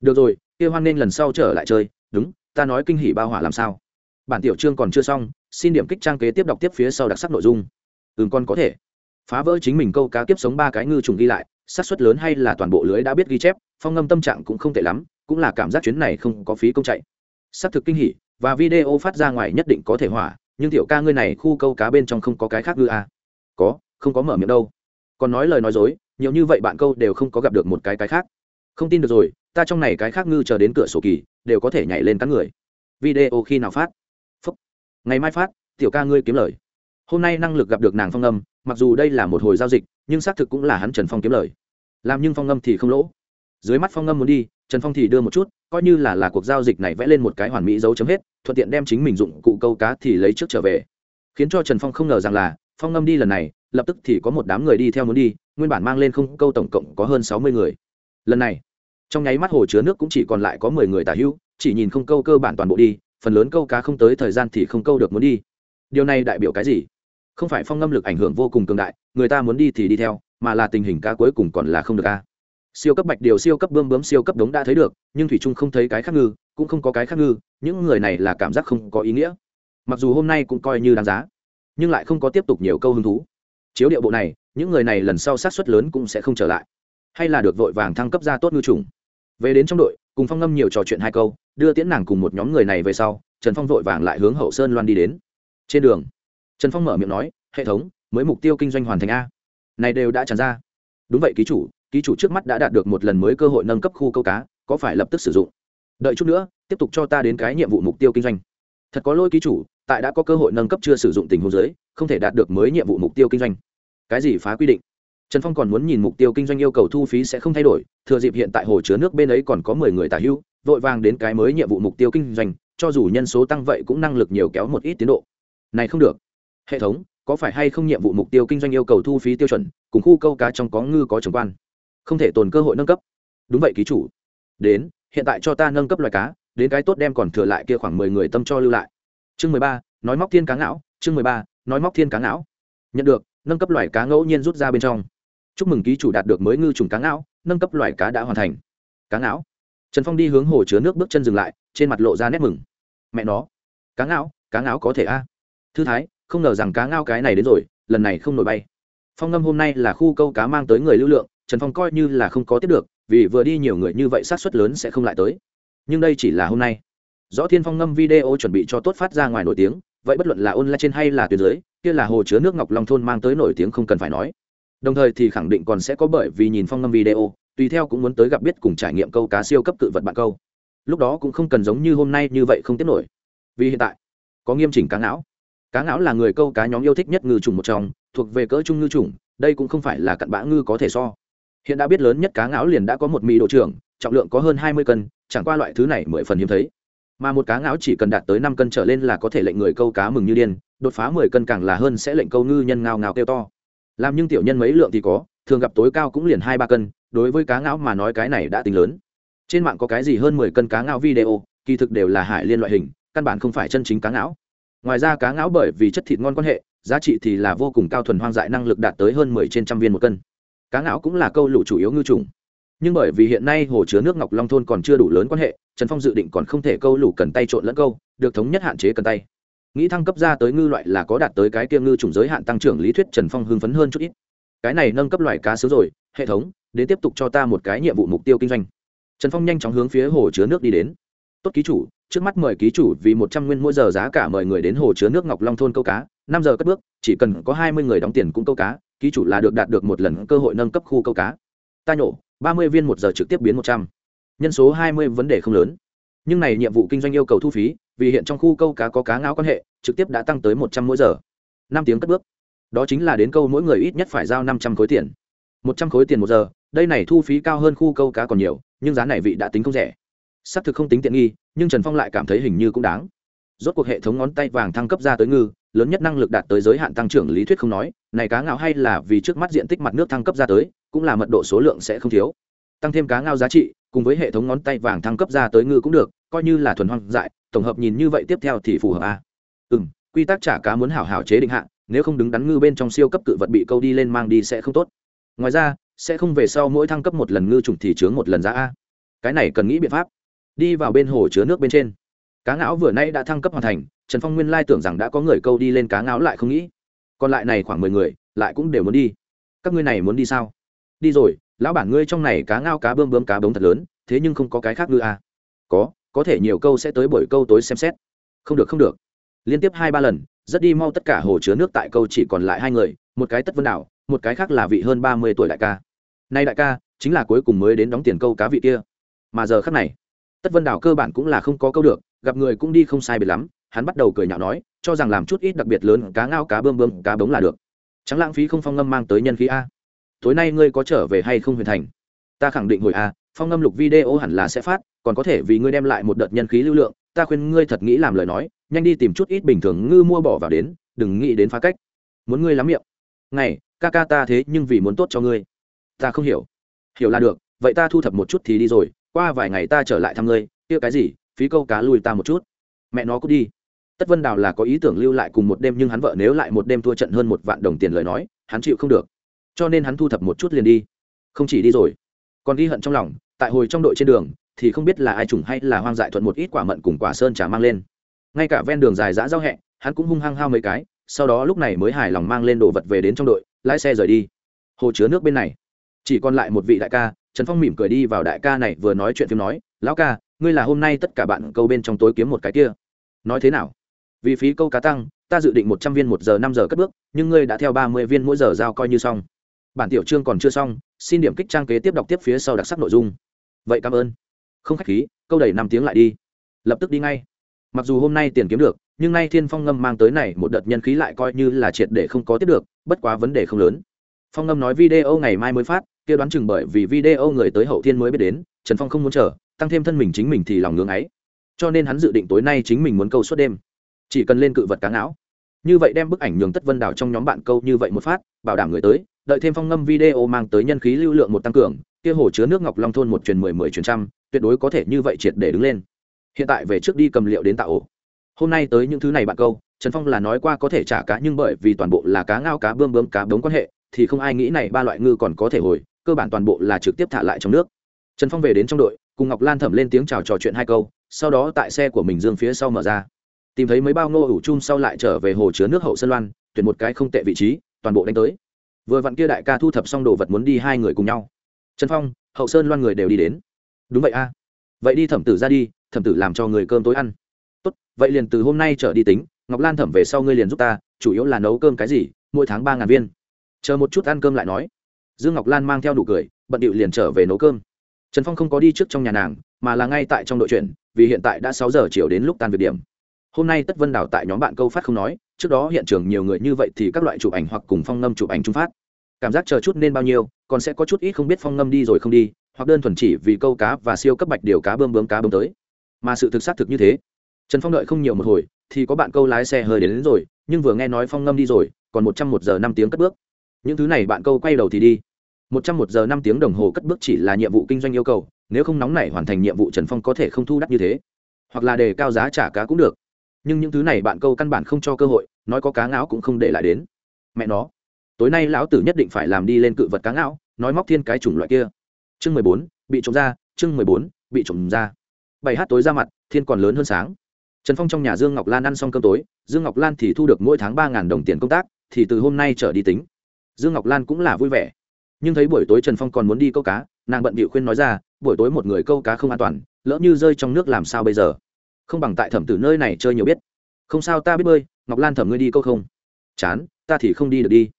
Được rồi, kia hoan nên lần sau trở lại chơi. Đúng, ta nói kinh hỉ bao hỏa làm sao? Bản tiểu chương còn chưa xong, xin điểm kích trang kế tiếp đọc tiếp phía sau đặc sắc nội dung. Ừm, con có thể. Phá vỡ chính mình câu cá kiếp sống ba cái ngư trùng ghi lại, xác suất lớn hay là toàn bộ lưới đã biết ghi chép, phong ngâm tâm trạng cũng không tệ lắm, cũng là cảm giác chuyến này không có phí công chạy. Xác thực kinh hỉ, và video phát ra ngoài nhất định có thể hỏa, nhưng tiểu ca ngươi này khu câu cá bên trong không có cái khác ngư à. có, không có mở miệng đâu. Còn nói lời nói dối, nhiều như vậy bạn câu đều không có gặp được một cái cái khác. Không tin được rồi, ta trong này cái khác ngư chờ đến cửa sổ kỳ, đều có thể nhảy lên các người. Video khi nào phát? Ngày mai phát, tiểu ca ngươi kiếm lời. Hôm nay năng lực gặp được nàng phong âm, mặc dù đây là một hồi giao dịch, nhưng xác thực cũng là hắn trần phong kiếm lời. Làm nhưng phong âm thì không lỗ. Dưới mắt phong âm muốn đi, trần phong thì đưa một chút, coi như là là cuộc giao dịch này vẽ lên một cái hoàn mỹ dấu chấm hết, thuận tiện đem chính mình dụng cụ câu cá thì lấy trước trở về. Khiến cho trần phong không ngờ rằng là, phong âm đi lần này, lập tức thì có một đám người đi theo muốn đi, nguyên bản mang lên không câu tổng cộng có hơn sáu mươi người. Lần này, trong nháy mắt hồ chứa nước cũng chỉ còn lại có mười người tả hữu, chỉ nhìn không câu cơ bản toàn bộ đi phần lớn câu cá không tới thời gian thì không câu được muốn đi. Điều này đại biểu cái gì? Không phải phong ngâm lực ảnh hưởng vô cùng cường đại, người ta muốn đi thì đi theo, mà là tình hình cá cuối cùng còn là không được ca siêu cấp bạch điều siêu cấp bươm bướm siêu cấp đống đã thấy được, nhưng thủy trung không thấy cái khác ngư, cũng không có cái khác ngư, những người này là cảm giác không có ý nghĩa. Mặc dù hôm nay cũng coi như đáng giá, nhưng lại không có tiếp tục nhiều câu hứng thú. Chiếu điệu bộ này, những người này lần sau sát xuất lớn cũng sẽ không trở lại, hay là được vội vàng thăng cấp ra tốt ngư trùng về đến trong đội cùng phong ngâm nhiều trò chuyện hai câu, đưa tiễn nàng cùng một nhóm người này về sau, trần phong vội vàng lại hướng hậu sơn loan đi đến. Trên đường, trần phong mở miệng nói, hệ thống, mới mục tiêu kinh doanh hoàn thành a. Này đều đã tràn ra. Đúng vậy, ký chủ ký chủ trước mắt đã đạt được một lần mới cơ hội nâng cấp khu câu cá, có phải lập tức sử dụng? Đợi chút nữa, tiếp tục cho ta đến cái nhiệm vụ mục tiêu kinh doanh. Thật có lỗi, ký chủ, tại đã có cơ hội nâng cấp chưa sử dụng tình huống giới không thể đạt được mới nhiệm vụ mục tiêu kinh doanh. Cái gì phá quy định? Trần phong còn muốn nhìn mục tiêu kinh doanh yêu cầu thu phí sẽ không thay đổi, thừa dịp hiện tại hồ chứa nước bên ấy còn có mười người tả hữu, vội vàng đến cái mới nhiệm vụ mục tiêu kinh doanh, cho dù nhân số tăng vậy cũng năng lực nhiều kéo một ít tiến độ. Này không được. Hệ thống, có phải hay không nhiệm vụ mục tiêu kinh doanh yêu cầu thu phí tiêu chuẩn, cùng khu câu cá trong có ngư có trồng quan? Không thể tồn cơ hội nâng cấp. Đúng vậy ký chủ. Đến, hiện tại cho ta nâng cấp loài cá, đến cái tốt đem còn thừa lại kia khoảng mười người tâm cho lưu lại. Chương mười ba, nói móc thiên cá não. chương mười ba, nói móc thiên cá não. nhận được, nâng cấp loài cá ngẫu nhiên rút ra bên trong chúc mừng ký chủ đạt được mới ngư trùng cá ngão, nâng cấp loài cá đã hoàn thành. Cá ngão. Trần phong đi hướng hồ chứa nước bước chân dừng lại, trên mặt lộ ra nét mừng. Mẹ nó. Cá ngão, cá ngáo có thể a. Thư thái, không ngờ rằng cá ngao cái này đến rồi, lần này không nổi bay. Phong ngâm hôm nay là khu câu cá mang tới người lưu lượng, trần phong coi như là không có tiếp được, vì vừa đi nhiều người như vậy sát xuất lớn sẽ không lại tới. Nhưng đây chỉ là hôm nay. Rõ thiên phong ngâm video chuẩn bị cho tốt phát ra ngoài nổi tiếng, vậy bất luận là online trên hay là tuyến dưới, kia là hồ chứa nước ngọc long thôn mang tới nổi tiếng không cần phải nói đồng thời thì khẳng định còn sẽ có bởi vì nhìn phong ngâm video, tùy theo cũng muốn tới gặp biết cùng trải nghiệm câu cá siêu cấp cự vật bạn câu. Lúc đó cũng không cần giống như hôm nay như vậy không tiếp nổi. Vì hiện tại, có nghiêm chỉnh cá não cá não là người câu cá nhóm yêu thích nhất ngư trùng một trong, thuộc về cỡ trung ngư trùng đây cũng không phải là cặn bã ngư có thể so. Hiện đã biết lớn nhất cá ngáo liền đã có một mì độ trưởng, trọng lượng có hơn hai mươi cân, chẳng qua loại thứ này mười phần hiếm thấy. Mà một cá ngáo chỉ cần đạt tới năm cân trở lên là có thể lệnh người câu cá mừng như điên, đột phá mười cân càng là hơn sẽ lệnh câu ngư nhân ngao ngao kêu to làm nhưng tiểu nhân mấy lượng thì có, thường gặp tối cao cũng liền hai ba cân, đối với cá ngáo mà nói cái này đã tính lớn. Trên mạng có cái gì hơn mười cân cá ngao video, kỳ thực đều là hải liên loại hình, căn bản không phải chân chính cá ngáo. Ngoài ra cá ngáo bởi vì chất thịt ngon quan hệ, giá trị thì là vô cùng cao thuần hoang dại năng lực đạt tới hơn mười trên trăm viên một cân. Cá ngáo cũng là câu lụ chủ yếu ngư trùng nhưng bởi vì hiện nay hồ chứa nước ngọc long thôn còn chưa đủ lớn quan hệ, trần phong dự định còn không thể câu lủ cần tay trộn lẫn câu, được thống nhất hạn chế cần tay nghĩ thăng cấp ra tới ngư loại là có đạt tới cái kia ngư chủng giới hạn tăng trưởng lý thuyết trần phong hưng phấn hơn chút ít. Cái này nâng cấp loại cá sấu rồi, hệ thống, đến tiếp tục cho ta một cái nhiệm vụ mục tiêu kinh doanh. Trần phong nhanh chóng hướng phía hồ chứa nước đi đến. Tốt ký chủ, trước mắt mời ký chủ vì một trăm nguyên mỗi giờ giá cả mời người đến hồ chứa nước ngọc long thôn câu cá, năm giờ cất bước, chỉ cần có hai mươi người đóng tiền cũng câu cá, ký chủ là được đạt được một lần cơ hội nâng cấp khu câu cá. Ta nhổ, ba mươi viên một giờ trực tiếp biến một trăm. Nhân số hai mươi vấn đề không lớn nhưng này nhiệm vụ kinh doanh yêu cầu thu phí, vì hiện trong khu câu cá có cá ngao quan hệ, trực tiếp đã tăng tới một trăm mỗi giờ. Năm tiếng cất bước. Đó chính là đến câu mỗi người ít nhất phải giao năm trăm khối tiền. Một trăm khối tiền một giờ, đây này thu phí cao hơn khu câu cá còn nhiều, nhưng giá này vị đã tính không rẻ. Xác thực không tính tiện nghi, nhưng trần phong lại cảm thấy hình như cũng đáng. Rốt cuộc hệ thống ngón tay vàng thăng cấp ra tới ngư, lớn nhất năng lực đạt tới giới hạn tăng trưởng lý thuyết không nói, này cá ngạo hay là vì trước mắt diện tích mặt nước thăng cấp ra tới, cũng là mật độ số lượng sẽ không thiếu. Tăng thêm cá ngao giá trị cùng với hệ thống ngón tay vàng thăng cấp ra tới ngư cũng được, coi như là thuần hoang dại, tổng hợp nhìn như vậy tiếp theo thì phù hợp a. À. ừ m quy tắc trả cá muốn hảo hảo chế định hạn nếu không đứng đắn ngư bên trong siêu cấp cự vật bị câu đi lên mang đi sẽ không tốt. Ngoài ra, sẽ không về sau mỗi thăng cấp một lần ngư trùng thì chướng một lần giá a. Cái này cần nghĩ biện pháp. Đi vào bên hồ chứa nước bên trên. Cá ngão vừa nay đã thăng cấp hoàn thành, trần phong nguyên lai tưởng rằng đã có người câu đi lên cá ngáo lại không nghĩ. Còn lại này khoảng mười người, lại cũng đều muốn đi. Các ngươi này muốn đi sao? Đi rồi lão bản ngươi trong này cá ngao cá bơm bơm cá bống thật lớn, thế nhưng không có cái khác ngư à. có có thể nhiều câu sẽ tới buổi câu tối xem xét. Không được không được. Liên tiếp hai ba lần, rất đi mau tất cả hồ chứa nước tại câu chỉ còn lại hai người, một cái tất vân đảo, một cái khác là vị hơn ba mươi tuổi đại ca. Nay đại ca chính là cuối cùng mới đến đóng tiền câu cá vị kia. Mà giờ khác này, tất vân đảo cơ bản cũng là không có câu được, gặp người cũng đi không sai biệt lắm, hắn bắt đầu cười nhạo nói, cho rằng làm chút ít đặc biệt lớn cá ngao cá bơm bơm cá bống là được. Chẳng lãng phí không phong ngâm mang tới nhân khí a tối nay ngươi có trở về hay không huyền thành? Ta khẳng định hồi a phong âm lục video hẳn là sẽ phát, còn có thể vì ngươi đem lại một đợt nhân khí lưu lượng. Ta khuyên ngươi thật nghĩ làm lời nói, nhanh đi tìm chút ít bình thường ngư mua bỏ vào đến, đừng nghĩ đến phá cách. Muốn ngươi lắm miệng. Này, ca ca ta thế nhưng vì muốn tốt cho ngươi. Ta không hiểu. Hiểu là được, vậy ta thu thập một chút thì đi rồi, qua vài ngày ta trở lại thăm ngươi, kia cái gì, phí câu cá lùi ta một chút. Mẹ nó cứ đi. Tất vân đào là có ý tưởng lưu lại cùng một đêm nhưng hắn vợ nếu lại một đêm thua trận hơn một vạn đồng tiền lời nói, hắn chịu không được cho nên hắn thu thập một chút liền đi. Không chỉ đi rồi, còn ghi hận trong lòng, tại hồi trong đội trên đường, thì không biết là ai trùng hay là hoang dại thuận một ít quả mận cùng quả sơn trà mang lên. Ngay cả ven đường dài dã giao hẹ, hắn cũng hung hăng hao mấy cái, sau đó lúc này mới hài lòng mang lên đồ vật về đến trong đội, lái xe rời đi. Hồ chứa nước bên này. Chỉ còn lại một vị đại ca, trần phong mỉm cười đi vào đại ca này vừa nói chuyện phim nói, lão ca, ngươi là hôm nay tất cả bạn câu bên trong tối kiếm một cái kia. Nói thế nào? Vì phí câu cá tăng, ta dự định một trăm viên một giờ năm giờ cất bước, nhưng ngươi đã theo ba mươi viên mỗi giờ giao coi như xong bản tiểu chương còn chưa xong xin điểm kích trang kế tiếp đọc tiếp phía sau đặc sắc nội dung. Vậy cảm ơn. Không khách khí câu đầy năm tiếng lại đi. Lập tức đi ngay. Mặc dù hôm nay tiền kiếm được nhưng nay thiên phong ngâm mang tới này một đợt nhân khí lại coi như là triệt để không có tiếp được bất quá vấn đề không lớn. Phong ngâm nói video ngày mai mới phát kia đoán chừng bởi vì video người tới hậu thiên mới biết đến trần phong không muốn chờ tăng thêm thân mình chính mình thì lòng ngưỡng ấy. Cho nên hắn dự định tối nay chính mình muốn câu suốt đêm. Chỉ cần lên cự vật cá não, như vậy đem bức ảnh nhường tất vân đảo trong nhóm bạn câu như vậy một phát bảo đảm người tới đợi thêm phong ngâm video mang tới nhân khí lưu lượng một tăng cường, kia hồ chứa nước ngọc long thôn một truyền mười mười truyền trăm, tuyệt đối có thể như vậy triệt để đứng lên. Hiện tại về trước đi cầm liệu đến tạo ổ. Hôm nay tới những thứ này bạn câu, trần phong là nói qua có thể trả cá nhưng bởi vì toàn bộ là cá ngao cá bươm bướm cá đống quan hệ, thì không ai nghĩ này ba loại ngư còn có thể hồi, cơ bản toàn bộ là trực tiếp thả lại trong nước. Trần phong về đến trong đội, cùng ngọc lan thẩm lên tiếng chào trò chuyện hai câu, sau đó tại xe của mình dương phía sau mở ra. Tìm thấy mấy bao ngô ủ chung sau lại trở về hồ chứa nước hậu sơn loan, tuyển một cái không tệ vị trí, toàn bộ đánh tới vừa vặn kia đại ca thu thập xong đồ vật muốn đi hai người cùng nhau. Trần phong, hậu sơn loan người đều đi đến. Đúng vậy a. Vậy đi thẩm tử ra đi, thẩm tử làm cho người cơm tối ăn. Tốt, vậy liền từ hôm nay trở đi tính, ngọc lan thẩm về sau ngươi liền giúp ta, chủ yếu là nấu cơm cái gì, mỗi tháng ba ngàn viên. Chờ một chút ăn cơm lại nói. Dương ngọc lan mang theo đủ cười, bận điệu liền trở về nấu cơm. Trần phong không có đi trước trong nhà nàng, mà là ngay tại trong đội chuyển, vì hiện tại đã sáu giờ chiều đến lúc tan việc điểm. Hôm nay tất vân đào tại nhóm bạn câu phát không nói trước đó hiện trường nhiều người như vậy thì các loại chụp ảnh hoặc cùng phong ngâm chụp ảnh trung phát. Cảm giác chờ chút nên bao nhiêu còn sẽ có chút ít không biết phong ngâm đi rồi không đi hoặc đơn thuần chỉ vì câu cá và siêu cấp bạch điều cá bơm bướm cá bơm tới. Mà sự thực xác thực như thế. Trần phong đợi không nhiều một hồi thì có bạn câu lái xe hơi đến, đến rồi nhưng vừa nghe nói phong ngâm đi rồi còn một trăm một giờ năm tiếng cất bước. Những thứ này bạn câu quay đầu thì đi. Một trăm một giờ năm tiếng đồng hồ cất bước chỉ là nhiệm vụ kinh doanh yêu cầu nếu không nóng này hoàn thành nhiệm vụ trần phong có thể không thu đắt như thế. Hoặc là đề cao giá trả cá cũng được nhưng những thứ này bạn câu căn bản không cho cơ hội, nói có cá ngáo cũng không để lại đến. Mẹ nó, tối nay lão tử nhất định phải làm đi lên cự vật cá ngáo, nói móc thiên cái chủng loại kia. Chương mười bốn, bị trộm ra, chương mười bốn, bị trộm ra. Bảy h tối ra mặt, thiên còn lớn hơn sáng. Trần phong trong nhà dương ngọc lan ăn xong cơm tối, dương ngọc lan thì thu được mỗi tháng ba đồng tiền công tác, thì từ hôm nay trở đi tính. Dương ngọc lan cũng là vui vẻ. Nhưng thấy buổi tối trần phong còn muốn đi câu cá, nàng bận bịu khuyên nói ra, buổi tối một người câu cá không an toàn, lỡ như rơi trong nước làm sao bây giờ? Không bằng tại thẩm tử nơi này chơi nhiều biết. Không sao ta biết bơi ngọc lan thẩm ngươi đi câu không. Chán, ta thì không đi được đi.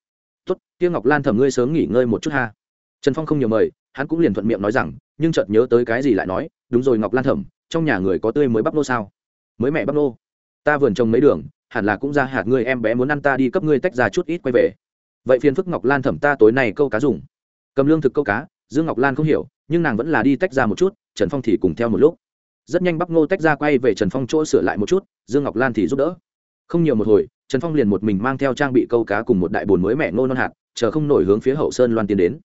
Tốt, kia ngọc lan thẩm ngươi sớm nghỉ ngơi một chút ha. Trần phong không nhiều mời, hắn cũng liền thuận miệng nói rằng, nhưng chợt nhớ tới cái gì lại nói, đúng rồi ngọc lan thẩm, trong nhà người có tươi mới bắp nô sao? Mới mẹ bắp nô. Ta vườn trồng mấy đường, hẳn là cũng ra hạt ngươi em bé muốn ăn ta đi cấp ngươi tách ra chút ít quay về. Vậy phiền phức ngọc lan thẩm ta tối nay câu cá dùng. Cầm lương thực câu cá, dương ngọc lan không hiểu, nhưng nàng vẫn là đi tách ra một chút, trần phong thì cùng theo một lúc rất nhanh bắp ngô tách ra quay về trần phong chỗ sửa lại một chút, dương ngọc lan thì giúp đỡ. Không nhiều một hồi, trần phong liền một mình mang theo trang bị câu cá cùng một đại bồn mới mẹ ngô non hạt, chờ không nổi hướng phía hậu sơn loan tiến đến.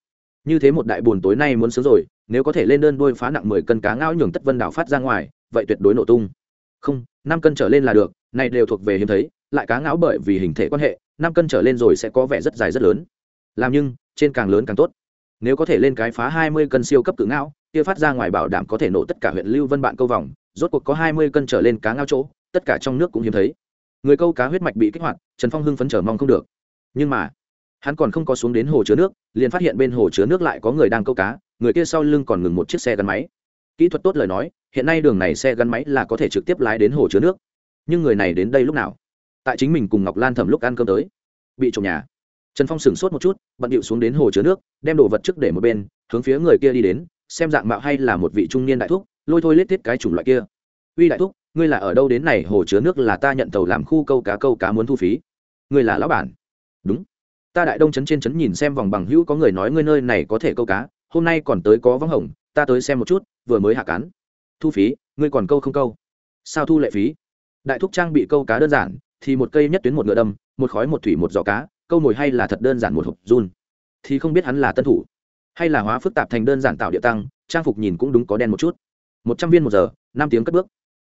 Như thế một đại bồn tối nay muốn sướng rồi, nếu có thể lên đơn đôi phá nặng mười cân cá ngao nhường tất vân đảo phát ra ngoài, vậy tuyệt đối nổ tung. Không, năm cân trở lên là được, này đều thuộc về hiếm thấy, lại cá ngáo bởi vì hình thể quan hệ, năm cân trở lên rồi sẽ có vẻ rất dài rất lớn. Làm nhưng, trên càng lớn càng tốt nếu có thể lên cái phá hai mươi cân siêu cấp cự ngao kia phát ra ngoài bảo đảm có thể nổ tất cả huyện lưu vân bạn câu vòng, rốt cuộc có hai mươi cân trở lên cá ngao chỗ, tất cả trong nước cũng hiếm thấy. Người câu cá huyết mạch bị kích hoạt, trần phong hưng phấn trở mong không được. Nhưng mà, hắn còn không có xuống đến hồ chứa nước, liền phát hiện bên hồ chứa nước lại có người đang câu cá, người kia sau lưng còn ngừng một chiếc xe gắn máy. Kỹ thuật tốt lời nói, hiện nay đường này xe gắn máy là có thể trực tiếp lái đến hồ chứa nước. Nhưng người này đến đây lúc nào? Tại chính mình cùng ngọc lan thẩm lúc ăn cơm tới. Bị trộm nhà trần phong sửng sốt một chút, bận điệu xuống đến hồ chứa nước, đem đồ vật trước để một bên, hướng phía người kia đi đến, xem dạng mạo hay là một vị trung niên đại thúc, lôi thôi lết thiết cái chủng loại kia. Uy đại thúc, ngươi là ở đâu đến này, hồ chứa nước là ta nhận tàu làm khu câu cá câu cá muốn thu phí. Ngươi là lão bản. Đúng. Ta đại đông trấn trên trấn nhìn xem vòng bằng hữu có người nói ngươi nơi này có thể câu cá, hôm nay còn tới có vắng hồng, ta tới xem một chút, vừa mới hạ cán. Thu phí, ngươi còn câu không câu? Sao thu lệ phí? Đại thúc trang bị câu cá đơn giản, thì một cây nhất tuyến một ngựa đâm, một khói một thủy một giỏ cá câu mồi hay là thật đơn giản một hộp run? Thì không biết hắn là tân thủ, hay là hóa phức tạp thành đơn giản tạo địa tăng, trang phục nhìn cũng đúng có đen một chút. Một trăm viên một giờ, năm tiếng cất bước.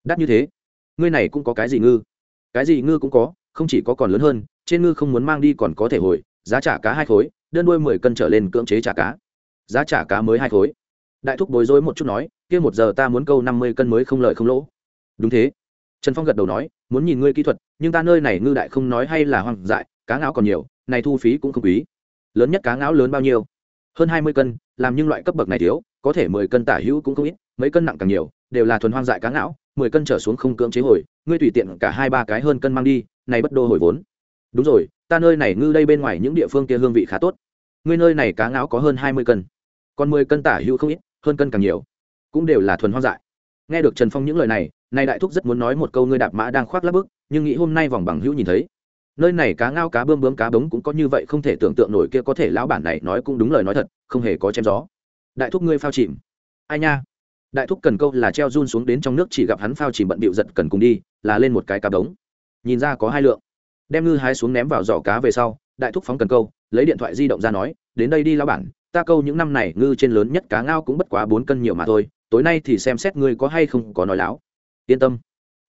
Đắt như thế, ngươi này cũng có cái gì ngư? Cái gì ngư cũng có, không chỉ có còn lớn hơn, trên ngư không muốn mang đi còn có thể hồi, giá trả cá hai khối, đơn đuôi mười cân trở lên cưỡng chế trả cá. Giá trả cá mới hai khối. Đại thúc bối rối một chút nói, kia một giờ ta muốn câu năm mươi cân mới không lợi không lỗ. Đúng thế. Trần phong gật đầu nói, muốn nhìn ngươi kỹ thuật, nhưng ta nơi này ngư đại không nói hay là hoang dại cá ngáo còn nhiều, này thu phí cũng không quý. Lớn nhất cá ngáo lớn bao nhiêu? Hơn hai mươi cân, làm nhưng loại cấp bậc này thiếu, có thể mười cân tả hữu cũng không ít, mấy cân nặng càng nhiều, đều là thuần hoang dại cá ngão mười cân trở xuống không cưỡng chế hồi, ngươi tùy tiện cả hai ba cái hơn cân mang đi, này bất đô hồi vốn. Đúng rồi, ta nơi này ngư đây bên ngoài những địa phương kia hương vị khá tốt. Ngươi nơi này cá ngáo có hơn hai mươi cân, còn mười cân tả hữu không ít, hơn cân càng nhiều, cũng đều là thuần hoang dại. Nghe được trần phong những lời này nay đại thúc rất muốn nói một câu, ngươi đạp mã đang khoác lắp bức, nhưng nghĩ hôm nay vòng bằng hữu nhìn thấy nơi này cá ngao, cá bươm, bướm, cá bống cũng có như vậy, không thể tưởng tượng nổi kia có thể lão bản này nói cũng đúng lời nói thật, không hề có chém gió. Đại thúc ngươi phao chìm. Ai nha? Đại thúc cần câu là treo run xuống đến trong nước chỉ gặp hắn phao chìm bận bịu giật cần cùng đi, là lên một cái cá bống. Nhìn ra có hai lượng. Đem ngư hái xuống ném vào giỏ cá về sau, đại thúc phóng cần câu, lấy điện thoại di động ra nói, đến đây đi lão bản, ta câu những năm này ngư trên lớn nhất cá ngao cũng bất quá bốn cân nhiều mà thôi, tối nay thì xem xét ngươi có hay không có nói láo. Yên tâm.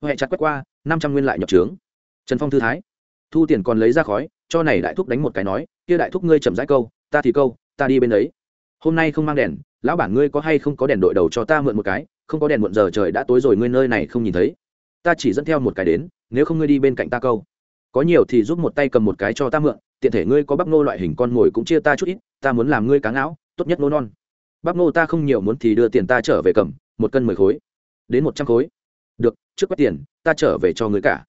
Huệ chặt quét qua, năm trăm nguyên lại nhập trướng. Trần phong thư thái thu tiền còn lấy ra khói, cho này đại thúc đánh một cái nói, kia đại thúc ngươi chậm rãi câu, ta thì câu, ta đi bên đấy. Hôm nay không mang đèn, lão bản ngươi có hay không có đèn đội đầu cho ta mượn một cái, không có đèn muộn giờ trời đã tối rồi ngươi nơi này không nhìn thấy. Ta chỉ dẫn theo một cái đến, nếu không ngươi đi bên cạnh ta câu. Có nhiều thì giúp một tay cầm một cái cho ta mượn, tiện thể ngươi có bắp nô loại hình con ngồi cũng chia ta chút ít, ta muốn làm ngươi cá ngão tốt nhất nô non. Bắp nô ta không nhiều muốn thì đưa tiền ta trở về cầm, một cân mười khối, đến một trăm khối. Được, trước quét tiền, ta trở về cho ngươi cả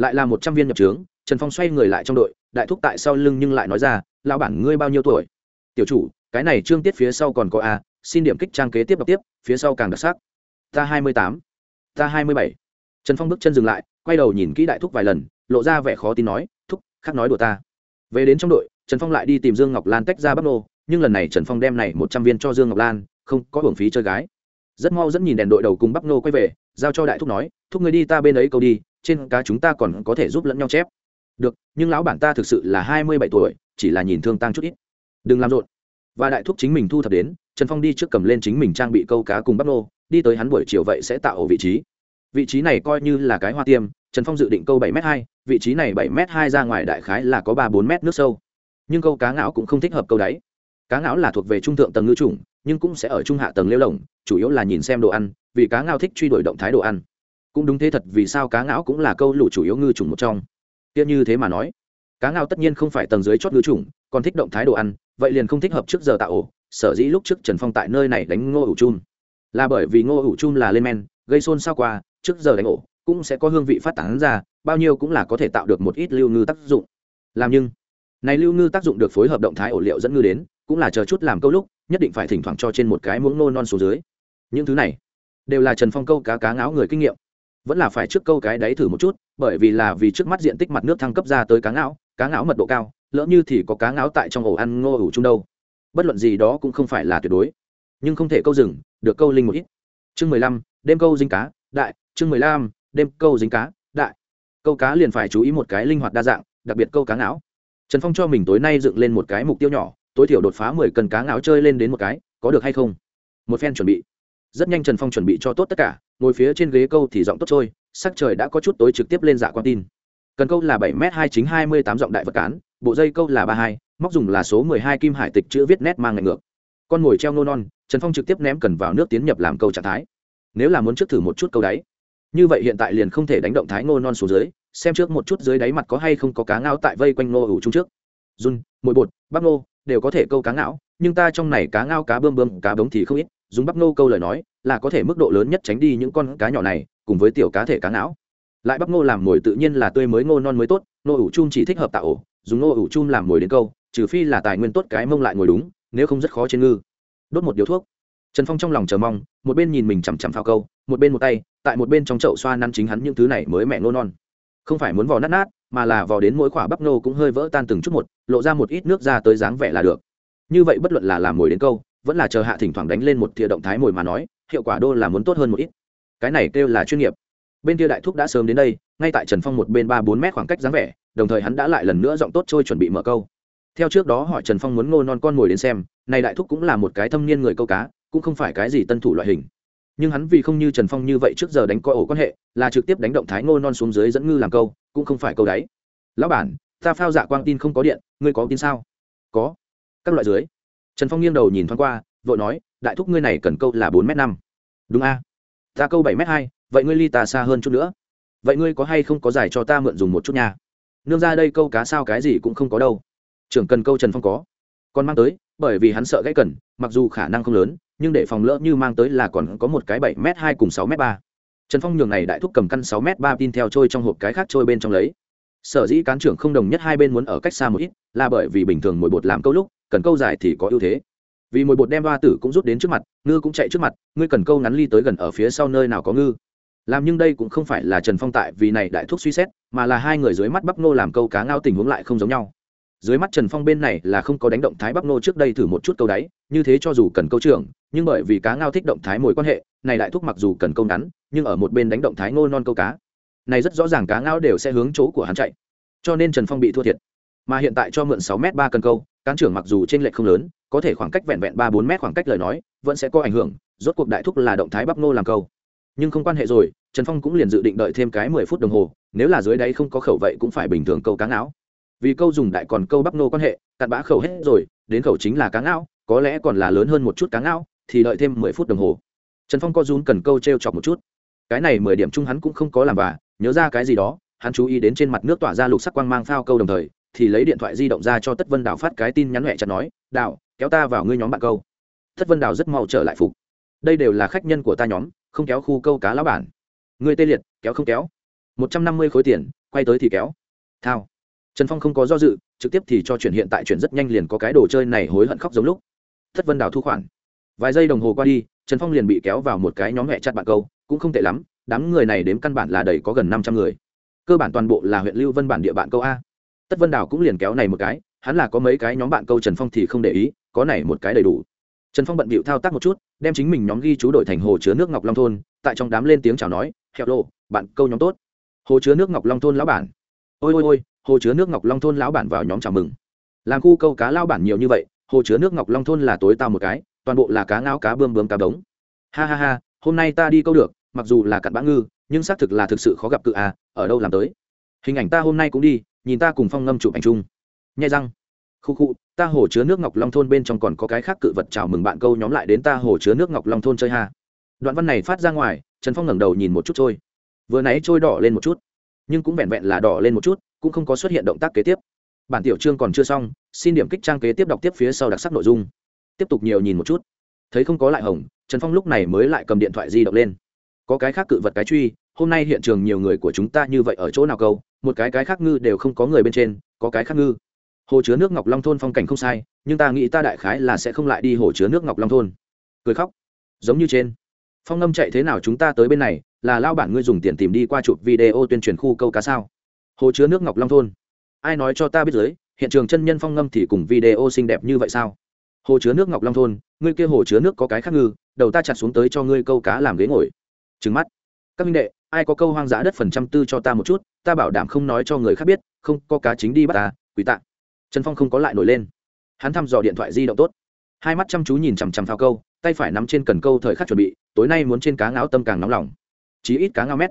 lại là một trăm viên nhập trướng, trần phong xoay người lại trong đội, đại thúc tại sau lưng nhưng lại nói ra lao bản, ngươi bao nhiêu tuổi? Tiểu chủ, cái này trương tiết phía sau còn có a, xin điểm kích trang kế tiếp đọc tiếp, phía sau càng đặc sắc. Ta hai mươi tám, ta hai mươi bảy. Trần phong bước chân dừng lại, quay đầu nhìn kỹ đại thúc vài lần, lộ ra vẻ khó tin nói, thúc, khác nói đùa ta. Về đến trong đội, trần phong lại đi tìm dương ngọc lan tách ra bắc nô, nhưng lần này trần phong đem này một trăm viên cho dương ngọc lan, không có hưởng phí chơi gái. Rất mau dẫn nhìn đèn đội đầu cùng bắc nô quay về, giao cho đại thúc nói, thúc người đi ta bên ấy câu đi trên cá chúng ta còn có thể giúp lẫn nhau chép. Được, nhưng lão bản ta thực sự là hai mươi bảy tuổi, chỉ là nhìn thương tăng chút ít. Đừng làm rộn. Và đại thúc chính mình thu thập đến, trần phong đi trước cầm lên chính mình trang bị câu cá cùng bắp nô, đi tới hắn buổi chiều vậy sẽ tạo ổ vị trí. Vị trí này coi như là cái hoa tiêm, trần phong dự định câu bảy m hai, vị trí này bảy m hai ra ngoài đại khái là có ba bốn m nước sâu. Nhưng câu cá ngão cũng không thích hợp câu đáy. Cá ngão là thuộc về trung thượng tầng ngư chủng, nhưng cũng sẽ ở trung hạ tầng lêu lồng, chủ yếu là nhìn xem đồ ăn, vì cá ngao thích truy đuổi động thái đồ ăn cũng đúng thế thật, vì sao cá ngão cũng là câu lũ chủ yếu ngư chủng một trong? Tiếc như thế mà nói, cá ngao tất nhiên không phải tầng dưới chót ngư chủng, còn thích động thái đồ ăn, vậy liền không thích hợp trước giờ tạo ổ, sở dĩ lúc trước trần phong tại nơi này đánh ngô ủ chum. Là bởi vì ngô ủ chum là lên men, gây xôn xao qua, trước giờ đánh ổ, cũng sẽ có hương vị phát tán ra, bao nhiêu cũng là có thể tạo được một ít lưu ngư tác dụng. Làm nhưng, này lưu ngư tác dụng được phối hợp động thái ổ liệu dẫn ngư đến, cũng là chờ chút làm câu lúc, nhất định phải thỉnh thoảng cho trên một cái muỗng nô non xuống dưới. Những thứ này, đều là trần phong câu cá cá ngáo người kinh nghiệm vẫn là phải trước câu cái đáy thử một chút, bởi vì là vì trước mắt diện tích mặt nước thăng cấp ra tới cá ngáo cá ngáo mật độ cao, lỡ như thì có cá ngáo tại trong ổ ăn ngô ủ chung đâu. Bất luận gì đó cũng không phải là tuyệt đối. Nhưng không thể câu rừng được câu linh một ít. Chương mười lăm, đêm câu dính cá, đại. Chương mười lăm, đêm câu dính cá, đại. Câu cá liền phải chú ý một cái linh hoạt đa dạng, đặc biệt câu cá ngáo trần phong cho mình tối nay dựng lên một cái mục tiêu nhỏ, tối thiểu đột phá mười cần cá ngáo chơi lên đến một cái, có được hay không? Một phen chuẩn bị rất nhanh trần phong chuẩn bị cho tốt tất cả, ngồi phía trên ghế câu thì giọng tốt trôi, sắc trời đã có chút tối trực tiếp lên dạ quan tin. Cần câu là bảy m hai chính hai mươi tám giọng đại vật cán, bộ dây câu là ba hai, móc dùng là số mười hai kim hải tịch chữ viết nét mang ngạch ngược. Con ngồi treo nô non, trần phong trực tiếp ném cần vào nước tiến nhập làm câu trạng thái. Nếu là muốn trước thử một chút câu đáy. Như vậy hiện tại liền không thể đánh động thái ngô non xuống dưới, xem trước một chút dưới đáy mặt có hay không có cá ngao tại vây quanh ngô ủ chung trước. Run, mồi bột, bắp ngô đều có thể câu cá ngão nhưng ta trong này cá ngao cá bơm bơm cá bống thì không ít dùng bắp ngô câu lời nói, là có thể mức độ lớn nhất tránh đi những con cá nhỏ này, cùng với tiểu cá thể cá não. lại bắp ngô làm mồi tự nhiên là tươi mới ngô non mới tốt nô ủ chum chỉ thích hợp tạo ổ, dùng ngô ủ chum làm mồi đến câu, trừ phi là tài nguyên tốt cái mông lại ngồi đúng, nếu không rất khó trên ngư. Đốt một điếu thuốc. Trần phong trong lòng chờ mong, một bên nhìn mình chằm chằm phao câu, một bên một tay, tại một bên trong chậu xoa năn chính hắn những thứ này mới mẹ nô non. Không phải muốn vò nát nát, mà là vò đến mỗi khỏa bắp nô cũng hơi vỡ tan từng chút một, lộ ra một ít nước ra tới dáng vẻ là được. Như vậy bất luận là làm mồi đến câu vẫn là chờ hạ thỉnh thoảng đánh lên một tia động thái mồi mà nói, hiệu quả đô là muốn tốt hơn một ít. Cái này kêu là chuyên nghiệp. Bên kia đại thúc đã sớm đến đây, ngay tại trần phong một bên ba bốn mét khoảng cách dáng vẻ, đồng thời hắn đã lại lần nữa giọng tốt trôi chuẩn bị mở câu. Theo trước đó hỏi trần phong muốn ngô non con mồi đến xem, này đại thúc cũng là một cái thâm niên người câu cá, cũng không phải cái gì tân thủ loại hình. Nhưng hắn vì không như trần phong như vậy trước giờ đánh coi ổ quan hệ, là trực tiếp đánh động thái ngô non xuống dưới dẫn ngư làm câu, cũng không phải câu đáy lão bản, ta phao dạ quang tin không có điện, ngươi có tin sao? Có. Các loại dưới trần phong nghiêng đầu nhìn thoáng qua, vội nói, đại thúc ngươi này cần câu là bốn m năm. Đúng a. Ta câu bảy m hai, vậy ngươi ly ta xa hơn chút nữa. Vậy ngươi có hay không có giải cho ta mượn dùng một chút nha? Nương ra đây câu cá sao cái gì cũng không có đâu. Trưởng cần câu trần phong có. Còn mang tới, bởi vì hắn sợ gãy cần, mặc dù khả năng không lớn, nhưng để phòng lỡ như mang tới là còn có một cái bảy m hai cùng sáu m ba. Trần phong nhường này đại thúc cầm căn sáu m ba tin theo trôi trong hộp cái khác trôi bên trong lấy sở dĩ cán trưởng không đồng nhất hai bên muốn ở cách xa một ít, là bởi vì bình thường mồi bột làm câu lúc, cần câu dài thì có ưu thế. Vì mồi bột đem ba tử cũng rút đến trước mặt, ngư cũng chạy trước mặt, ngươi cần câu ngắn ly tới gần ở phía sau nơi nào có ngư. Làm nhưng đây cũng không phải là trần phong tại vì này đại thuốc suy xét, mà là hai người dưới mắt bắp nô làm câu cá ngao tình huống lại không giống nhau. Dưới mắt trần phong bên này là không có đánh động thái bắp nô trước đây thử một chút câu đáy, như thế cho dù cần câu trưởng, nhưng bởi vì cá ngao thích động thái mồi quan hệ, này đại thuốc mặc dù cần câu ngắn, nhưng ở một bên đánh động thái ngô non câu cá này rất rõ ràng cá ngao đều sẽ hướng chỗ của hắn chạy. Cho nên trần phong bị thua thiệt. Mà hiện tại cho mượn sáu m ba cần câu, cán trưởng mặc dù trên lệch không lớn, có thể khoảng cách vẹn vẹn ba bốn m khoảng cách lời nói, vẫn sẽ có ảnh hưởng, rốt cuộc đại thúc là động thái bắp nô làm câu. Nhưng không quan hệ rồi, trần phong cũng liền dự định đợi thêm cái mười phút đồng hồ, nếu là dưới đáy không có khẩu vậy cũng phải bình thường câu cá ngao. vì câu dùng đại còn câu bắp nô quan hệ, cặn bã khẩu hết rồi, đến khẩu chính là cá ngao, có lẽ còn là lớn hơn một chút cá ngao, thì đợi thêm mười phút đồng hồ. Trần phong co rún cần câu t r e o chọc một chút. Cái này mười điểm chung hắn cũng không có làm bà nhớ ra cái gì đó, hắn chú ý đến trên mặt nước tỏa ra lục sắc quang mang phao câu đồng thời, thì lấy điện thoại di động ra cho tất vân đào phát cái tin nhắn huệ chặt nói đạo kéo ta vào ngươi nhóm bạn câu. Tất vân đào rất mau trở lại phục. Đây đều là khách nhân của ta nhóm, không kéo khu câu cá lão bản. Ngươi tê liệt, kéo không kéo. Một trăm năm mươi khối tiền, quay tới thì kéo. Thao. Trần phong không có do dự, trực tiếp thì cho chuyển hiện tại chuyển rất nhanh liền có cái đồ chơi này hối hận khóc giống lúc. Thất vân đào thu khoản. Vài giây đồng hồ qua đi, trần phong liền bị kéo vào một cái nhóm mẹ chặt bạn câu, cũng không tệ lắm đám người này đếm căn bản là đầy có gần năm trăm người. Cơ bản toàn bộ là huyện lưu vân bản địa bạn câu a. Tất vân đào cũng liền kéo này một cái, hắn là có mấy cái nhóm bạn câu trần phong thì không để ý, có này một cái đầy đủ. Trần phong bận bịu thao tác một chút, đem chính mình nhóm ghi chú đổi thành hồ chứa nước ngọc long thôn, tại trong đám lên tiếng chào nói, hẹo lộ bạn câu nhóm tốt. Hồ chứa nước ngọc long thôn lão bản. Ôi ôi ôi, hồ chứa nước ngọc long thôn lão bản vào nhóm chào mừng. Làm khu câu cá lao bản nhiều như vậy, hồ chứa nước ngọc long thôn là tối tao một cái, toàn bộ là cá ngao cá bươm bướm cá đống. ha ha ha, hôm nay ta đi câu được mặc dù là cặn bã ngư, nhưng xác thực là thực sự khó gặp cự à ở đâu làm tới? Hình ảnh ta hôm nay cũng đi, nhìn ta cùng phong ngâm chụp ảnh chung. Nhai răng. Khu khu, ta hồ chứa nước ngọc long thôn bên trong còn có cái khác cự vật chào mừng bạn câu nhóm lại đến ta hồ chứa nước ngọc long thôn chơi ha. Đoạn văn này phát ra ngoài, trần phong ngẩng đầu nhìn một chút trôi. Vừa nãy trôi đỏ lên một chút, nhưng cũng vẹn vẹn là đỏ lên một chút, cũng không có xuất hiện động tác kế tiếp. Bản tiểu chương còn chưa xong, xin điểm kích trang kế tiếp đọc tiếp phía sau đặc sắc nội dung. Tiếp tục nhiều nhìn một chút. Thấy không có lại hồng, trần phong lúc này mới lại cầm điện thoại di động lên có cái khác cự vật cái truy, hôm nay hiện trường nhiều người của chúng ta như vậy ở chỗ nào câu, một cái cái khác ngư đều không có người bên trên, có cái khác ngư. Hồ chứa nước ngọc long thôn phong cảnh không sai, nhưng ta nghĩ ta đại khái là sẽ không lại đi hồ chứa nước ngọc long thôn. Cười khóc. Giống như trên. Phong ngâm chạy thế nào chúng ta tới bên này, là lao bản ngươi dùng tiền tìm đi qua chụp video tuyên truyền khu câu cá sao? Hồ chứa nước ngọc long thôn. Ai nói cho ta biết dưới, hiện trường chân nhân phong ngâm thì cùng video xinh đẹp như vậy sao? Hồ chứa nước ngọc long thôn, ngươi kia hồ chứa nước có cái khác ngư, đầu ta chặt xuống tới cho ngươi câu cá làm ghế ngồi trứng mắt. Các minh đệ, ai có câu hoang dã đất phần trăm tư cho ta một chút, ta bảo đảm không nói cho người khác biết, không có cá chính đi bắt ta quý tạ trần phong không có lại nổi lên. Hắn thăm dò điện thoại di động tốt. Hai mắt chăm chú nhìn chằm chằm phao câu, tay phải nắm trên cần câu thời khắc chuẩn bị, tối nay muốn trên cá ngáo tâm càng nóng lòng. Chí ít cá ngáo mét.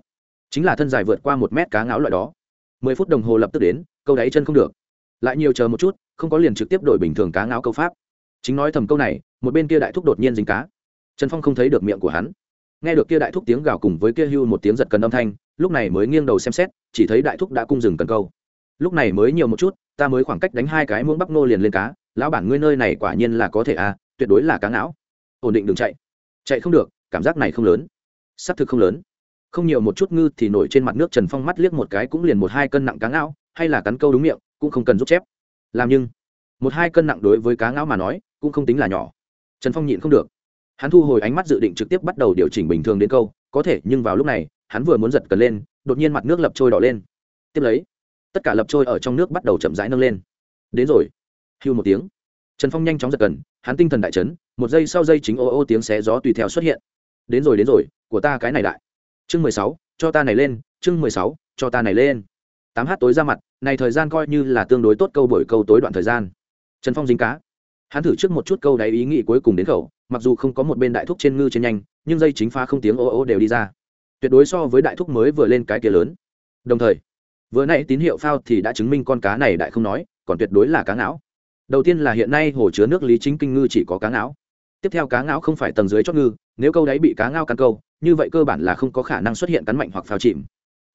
Chính là thân dài vượt qua một mét cá ngáo loại đó. Mười phút đồng hồ lập tức đến, câu đáy chân không được. Lại nhiều chờ một chút, không có liền trực tiếp đổi bình thường cá ngáo câu pháp. Chính nói thầm câu này, một bên kia đại thúc đột nhiên dính cá. Trần phong không thấy được miệng của hắn nghe được kia đại thúc tiếng gào cùng với kia hưu một tiếng giật cần âm thanh, lúc này mới nghiêng đầu xem xét, chỉ thấy đại thúc đã cung dừng cần câu. Lúc này mới nhiều một chút, ta mới khoảng cách đánh hai cái muỗng bắp nô liền lên cá, lão bản ngươi nơi này quả nhiên là có thể à tuyệt đối là cá não. ổn định đừng chạy. Chạy không được, cảm giác này không lớn. Xác thực không lớn. Không nhiều một chút ngư thì nổi trên mặt nước trần phong mắt liếc một cái cũng liền một hai cân nặng cá ngão hay là cắn câu đúng miệng, cũng không cần giúp chép. Làm nhưng, một hai cân nặng đối với cá ngão mà nói, cũng không tính là nhỏ. Trần phong nhịn không được hắn thu hồi ánh mắt dự định trực tiếp bắt đầu điều chỉnh bình thường đến câu, có thể, nhưng vào lúc này, hắn vừa muốn giật cần lên, đột nhiên mặt nước lập trôi đỏ lên. Tiếp lấy, tất cả lập trôi ở trong nước bắt đầu chậm rãi nâng lên. Đến rồi. Hưu một tiếng. Trần phong nhanh chóng giật cần hắn tinh thần đại chấn, một giây sau giây chính ô ô tiếng xé gió tùy theo xuất hiện. Đến rồi đến rồi, của ta cái này đại. Chương mười sáu, cho ta này lên. Chương mười sáu, cho ta này lên. Tám h tối ra mặt, này thời gian coi như là tương đối tốt câu bởi câu tối đoạn thời gian. Trần phong dính cá. Hắn thử trước một chút câu đáy ý nghĩ cuối cùng đến khẩu mặc dù không có một bên đại thúc trên ngư trên nhanh, nhưng dây chính phá không tiếng ô ô đều đi ra. Tuyệt đối so với đại thúc mới vừa lên cái kia lớn. Đồng thời, vừa nãy tín hiệu phao thì đã chứng minh con cá này đại không nói, còn tuyệt đối là cá ngáo. Đầu tiên là hiện nay hồ chứa nước lý chính kinh ngư chỉ có cá ngáo. Tiếp theo cá ngáo không phải tầng dưới chót ngư, nếu câu đáy bị cá ngao cắn câu, như vậy cơ bản là không có khả năng xuất hiện cắn mạnh hoặc phao chìm.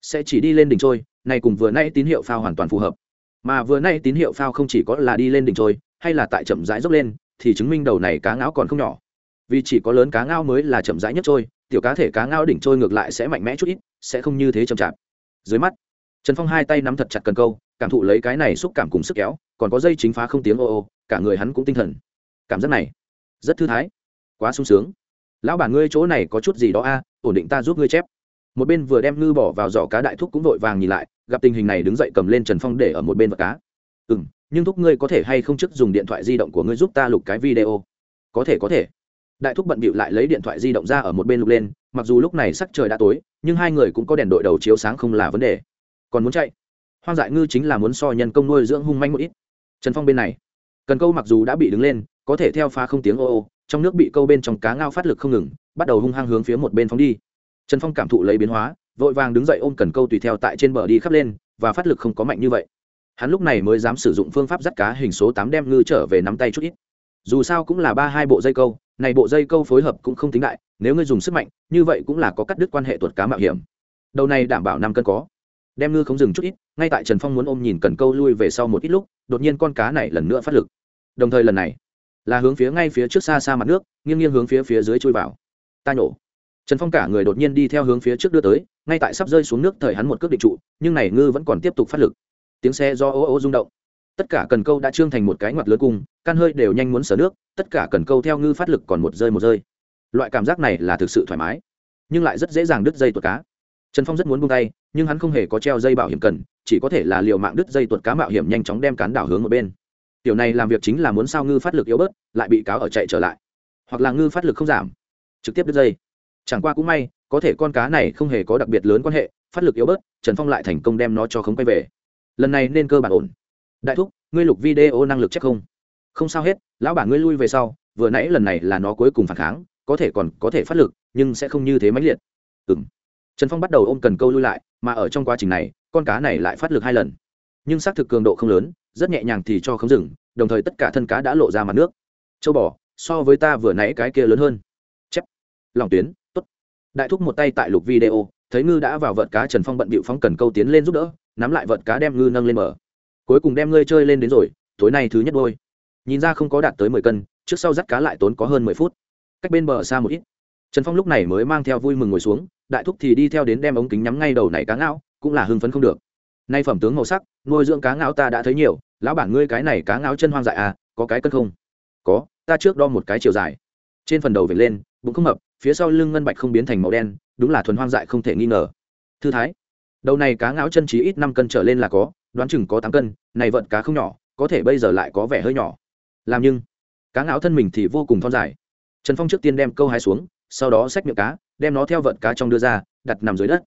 Sẽ chỉ đi lên đỉnh trôi, này cùng vừa nay tín hiệu phao hoàn toàn phù hợp. Mà vừa nay tín hiệu phao không chỉ có là đi lên đỉnh trôi, hay là tại chậm rãi dốc lên, thì chứng minh đầu này cá ngáo còn không nhỏ vì chỉ có lớn cá ngao mới là chậm rãi nhất trôi, tiểu cá thể cá ngao đỉnh trôi ngược lại sẽ mạnh mẽ chút ít, sẽ không như thế chậm chạp. Dưới mắt, trần phong hai tay nắm thật chặt cần câu, cảm thụ lấy cái này xúc cảm cùng sức kéo, còn có dây chính phá không tiếng ô ô, cả người hắn cũng tinh thần. Cảm giác này, rất thư thái, quá sung sướng. Lão bản ngươi chỗ này có chút gì đó a, ổn định ta giúp ngươi chép. Một bên vừa đem ngư bỏ vào giỏ cá đại thúc cũng vội vàng nhìn lại, gặp tình hình này đứng dậy cầm lên trần phong để ở một bên vật cá. Ừ m nhưng thúc ngươi có thể hay không chức dùng điện thoại di động của ngươi giúp ta lục cái video? Có thể có thể đại thúc bận bịu lại lấy điện thoại di động ra ở một bên lục lên, mặc dù lúc này sắc trời đã tối, nhưng hai người cũng có đèn đội đầu chiếu sáng không là vấn đề. Còn muốn chạy? Hoang dại ngư chính là muốn so nhân công nuôi dưỡng hung manh một ít. Trần phong bên này. Cần câu mặc dù đã bị đứng lên, có thể theo pha không tiếng ô ô, trong nước bị câu bên trong cá ngao phát lực không ngừng, bắt đầu hung hăng hướng phía một bên phóng đi. Trần phong cảm thụ lấy biến hóa, vội vàng đứng dậy ôm cần câu tùy theo tại trên bờ đi khắp lên, và phát lực không có mạnh như vậy. Hắn lúc này mới dám sử dụng phương pháp dắt cá hình số tám đem ngư trở về nắm tay chút ít. Dù sao cũng là ba hai bộ dây câu này bộ dây câu phối hợp cũng không tính đại, nếu ngươi dùng sức mạnh, như vậy cũng là có cắt đứt quan hệ tuột cá mạo hiểm. Đầu này đảm bảo năm cân có. Đem ngư không dừng chút ít, ngay tại trần phong muốn ôm nhìn cần câu lui về sau một ít lúc, đột nhiên con cá này lần nữa phát lực. Đồng thời lần này, là hướng phía ngay phía trước xa xa mặt nước, nghiêng nghiêng hướng phía phía dưới chui vào. Ta nhổ. Trần phong cả người đột nhiên đi theo hướng phía trước đưa tới, ngay tại sắp rơi xuống nước thời hắn một cước định trụ, nhưng này ngư vẫn còn tiếp tục phát lực. Tiếng xe do ô ô rung động tất cả cần câu đã trương thành một cái ngoặt lớn cung can hơi đều nhanh muốn sở nước, tất cả cần câu theo ngư phát lực còn một rơi một rơi. Loại cảm giác này là thực sự thoải mái, nhưng lại rất dễ dàng đứt dây tuột cá. Trần phong rất muốn buông tay, nhưng hắn không hề có treo dây bảo hiểm cần, chỉ có thể là l i ề u mạng đứt dây tuột cá mạo hiểm nhanh chóng đem cán đảo hướng ở bên. Tiểu này làm việc chính là muốn sao ngư phát lực yếu bớt, lại bị cáo ở chạy trở lại. Hoặc là ngư phát lực không giảm, trực tiếp đứt dây. Chẳng qua cũng may, có thể con cá này không hề có đặc biệt lớn quan hệ, phát lực yếu bớt, trần phong lại thành công đem nó cho khống quay về. Lần này nên cơ bản ổn đại thúc, ngươi lục video năng lực chắc không? Không sao hết, lão bản ngươi lui về sau, vừa nãy lần này là nó cuối cùng phản kháng, có thể còn có thể phát lực, nhưng sẽ không như thế mãnh liệt. Ừ m trần phong bắt đầu ôm cần câu lui lại, mà ở trong quá trình này, con cá này lại phát lực hai lần. Nhưng xác thực cường độ không lớn, rất nhẹ nhàng thì cho không dừng, đồng thời tất cả thân cá đã lộ ra mặt nước. Châu bò, so với ta vừa nãy cái kia lớn hơn. Chép. Lòng tuyến t ố t đại thúc một tay tại lục video, thấy ngư đã vào vợt cá trần phong bận bịu phóng cần câu tiến lên giúp đỡ, nắm lại vợt cá đem ngư nâng lên mở cuối cùng đem ngươi chơi lên đến rồi, tối nay thứ nhất đôi. Nhìn ra không có đạt tới mười cân, trước sau dắt cá lại tốn có hơn mười phút. Cách bên bờ xa một ít. Trần phong lúc này mới mang theo vui mừng ngồi xuống, đại thúc thì đi theo đến đem ống kính nhắm ngay đầu này cá ngao, cũng là hưng phấn không được. Nay phẩm tướng màu sắc, nuôi dưỡng cá ngao ta đã thấy nhiều, lão bản ngươi cái này cá ngao chân hoang dại à có cái cân không? Có, ta trước đo một cái chiều dài. Trên phần đầu vệt lên, bụng không mập, phía sau lưng ngân bạch không biến thành màu đen, đúng là thuần hoang dại không thể nghi ngờ. Thư thái, đầu này cá ngao chân trí ít năm cân trở lên là có đoán chừng có tám cân, này vận cá không nhỏ, có thể bây giờ lại có vẻ hơi nhỏ. Làm nhưng, cá não thân mình thì vô cùng thon dài. Trần phong trước tiên đem câu hai xuống, sau đó xách miệng cá, đem nó theo vận cá trong đưa ra, đặt nằm dưới đất.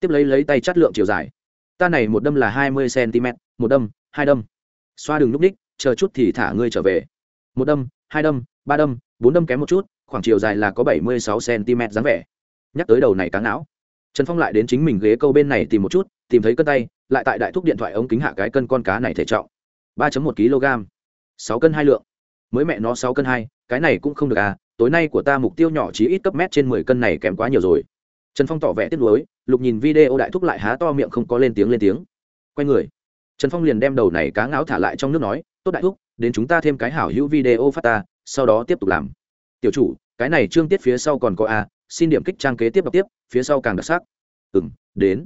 Tiếp lấy lấy tay chắt lượng chiều dài. Ta này một đâm là hai mươi cm một đâm, hai đâm. Xoa đường núp ních, chờ chút thì thả ngươi trở về. Một đâm, hai đâm, ba đâm, bốn đâm kém một chút, khoảng chiều dài là có bảy mươi sáu cm dáng vẻ. Nhắc tới đầu này cá não trần phong lại đến chính mình ghế câu bên này tìm một chút, tìm thấy cân tay lại tại đại thúc điện thoại ống kính hạ cái cân con cá này thể trọng. Ba một kg sáu cân hai lượng. Mới mẹ nó sáu cân hai, cái này cũng không được à tối nay của ta mục tiêu nhỏ chỉ ít cấp mét trên mười cân này kém quá nhiều rồi. Trần phong tỏ vẻ tiếc nuối, lục nhìn video đại thúc lại há to miệng không có lên tiếng lên tiếng. Quay người. Trần phong liền đem đầu này cá ngáo thả lại trong nước nói, tốt đại thúc, đến chúng ta thêm cái hảo hữu video phát ta, sau đó tiếp tục làm. Tiểu chủ, cái này trương tiết phía sau còn có a xin điểm kích trang kế tiếp đọc tiếp, phía sau càng đặc sắc. Ừ m đến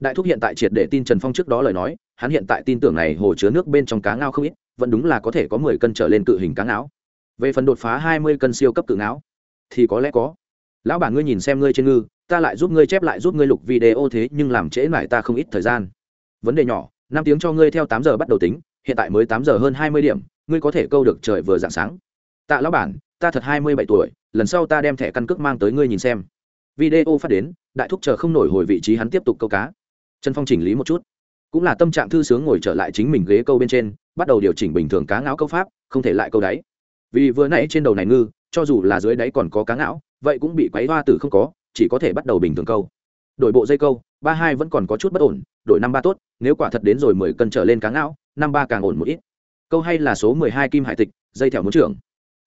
đại thúc hiện tại triệt để tin trần phong trước đó lời nói, hắn hiện tại tin tưởng này hồ chứa nước bên trong cá ngao không ít, vẫn đúng là có thể có mười cân trở lên cự hình cá ngáo về phần đột phá hai mươi cân siêu cấp cự ngáo thì có lẽ có. Lão bản ngươi nhìn xem ngươi trên ngư, ta lại giúp ngươi chép lại giúp ngươi lục video thế nhưng làm trễ mải ta không ít thời gian. Vấn đề nhỏ, năm tiếng cho ngươi theo tám giờ bắt đầu tính, hiện tại mới tám giờ hơn hai mươi điểm, ngươi có thể câu được trời vừa dạng sáng. Tạ lão bản, ta thật hai mươi bảy tuổi, lần sau ta đem thẻ căn cước mang tới ngươi nhìn xem. Video phát đến, đại thúc chờ không nổi hồi vị trí hắn tiếp tục câu cá trần phong chỉnh lý một chút. Cũng là tâm trạng thư sướng ngồi trở lại chính mình ghế câu bên trên, bắt đầu điều chỉnh bình thường cá ngáo câu pháp, không thể lại câu đáy. Vì vừa nãy trên đầu này ngư, cho dù là dưới đáy còn có cá ngão vậy cũng bị quấy hoa tử không có, chỉ có thể bắt đầu bình thường câu. Đổi bộ dây câu, ba hai vẫn còn có chút bất ổn, đổi năm ba tốt, nếu quả thật đến rồi mười cân trở lên cá ngão năm ba càng ổn một ít. Câu hay là số mười hai kim hải tịch, dây thẻo muốn trưởng.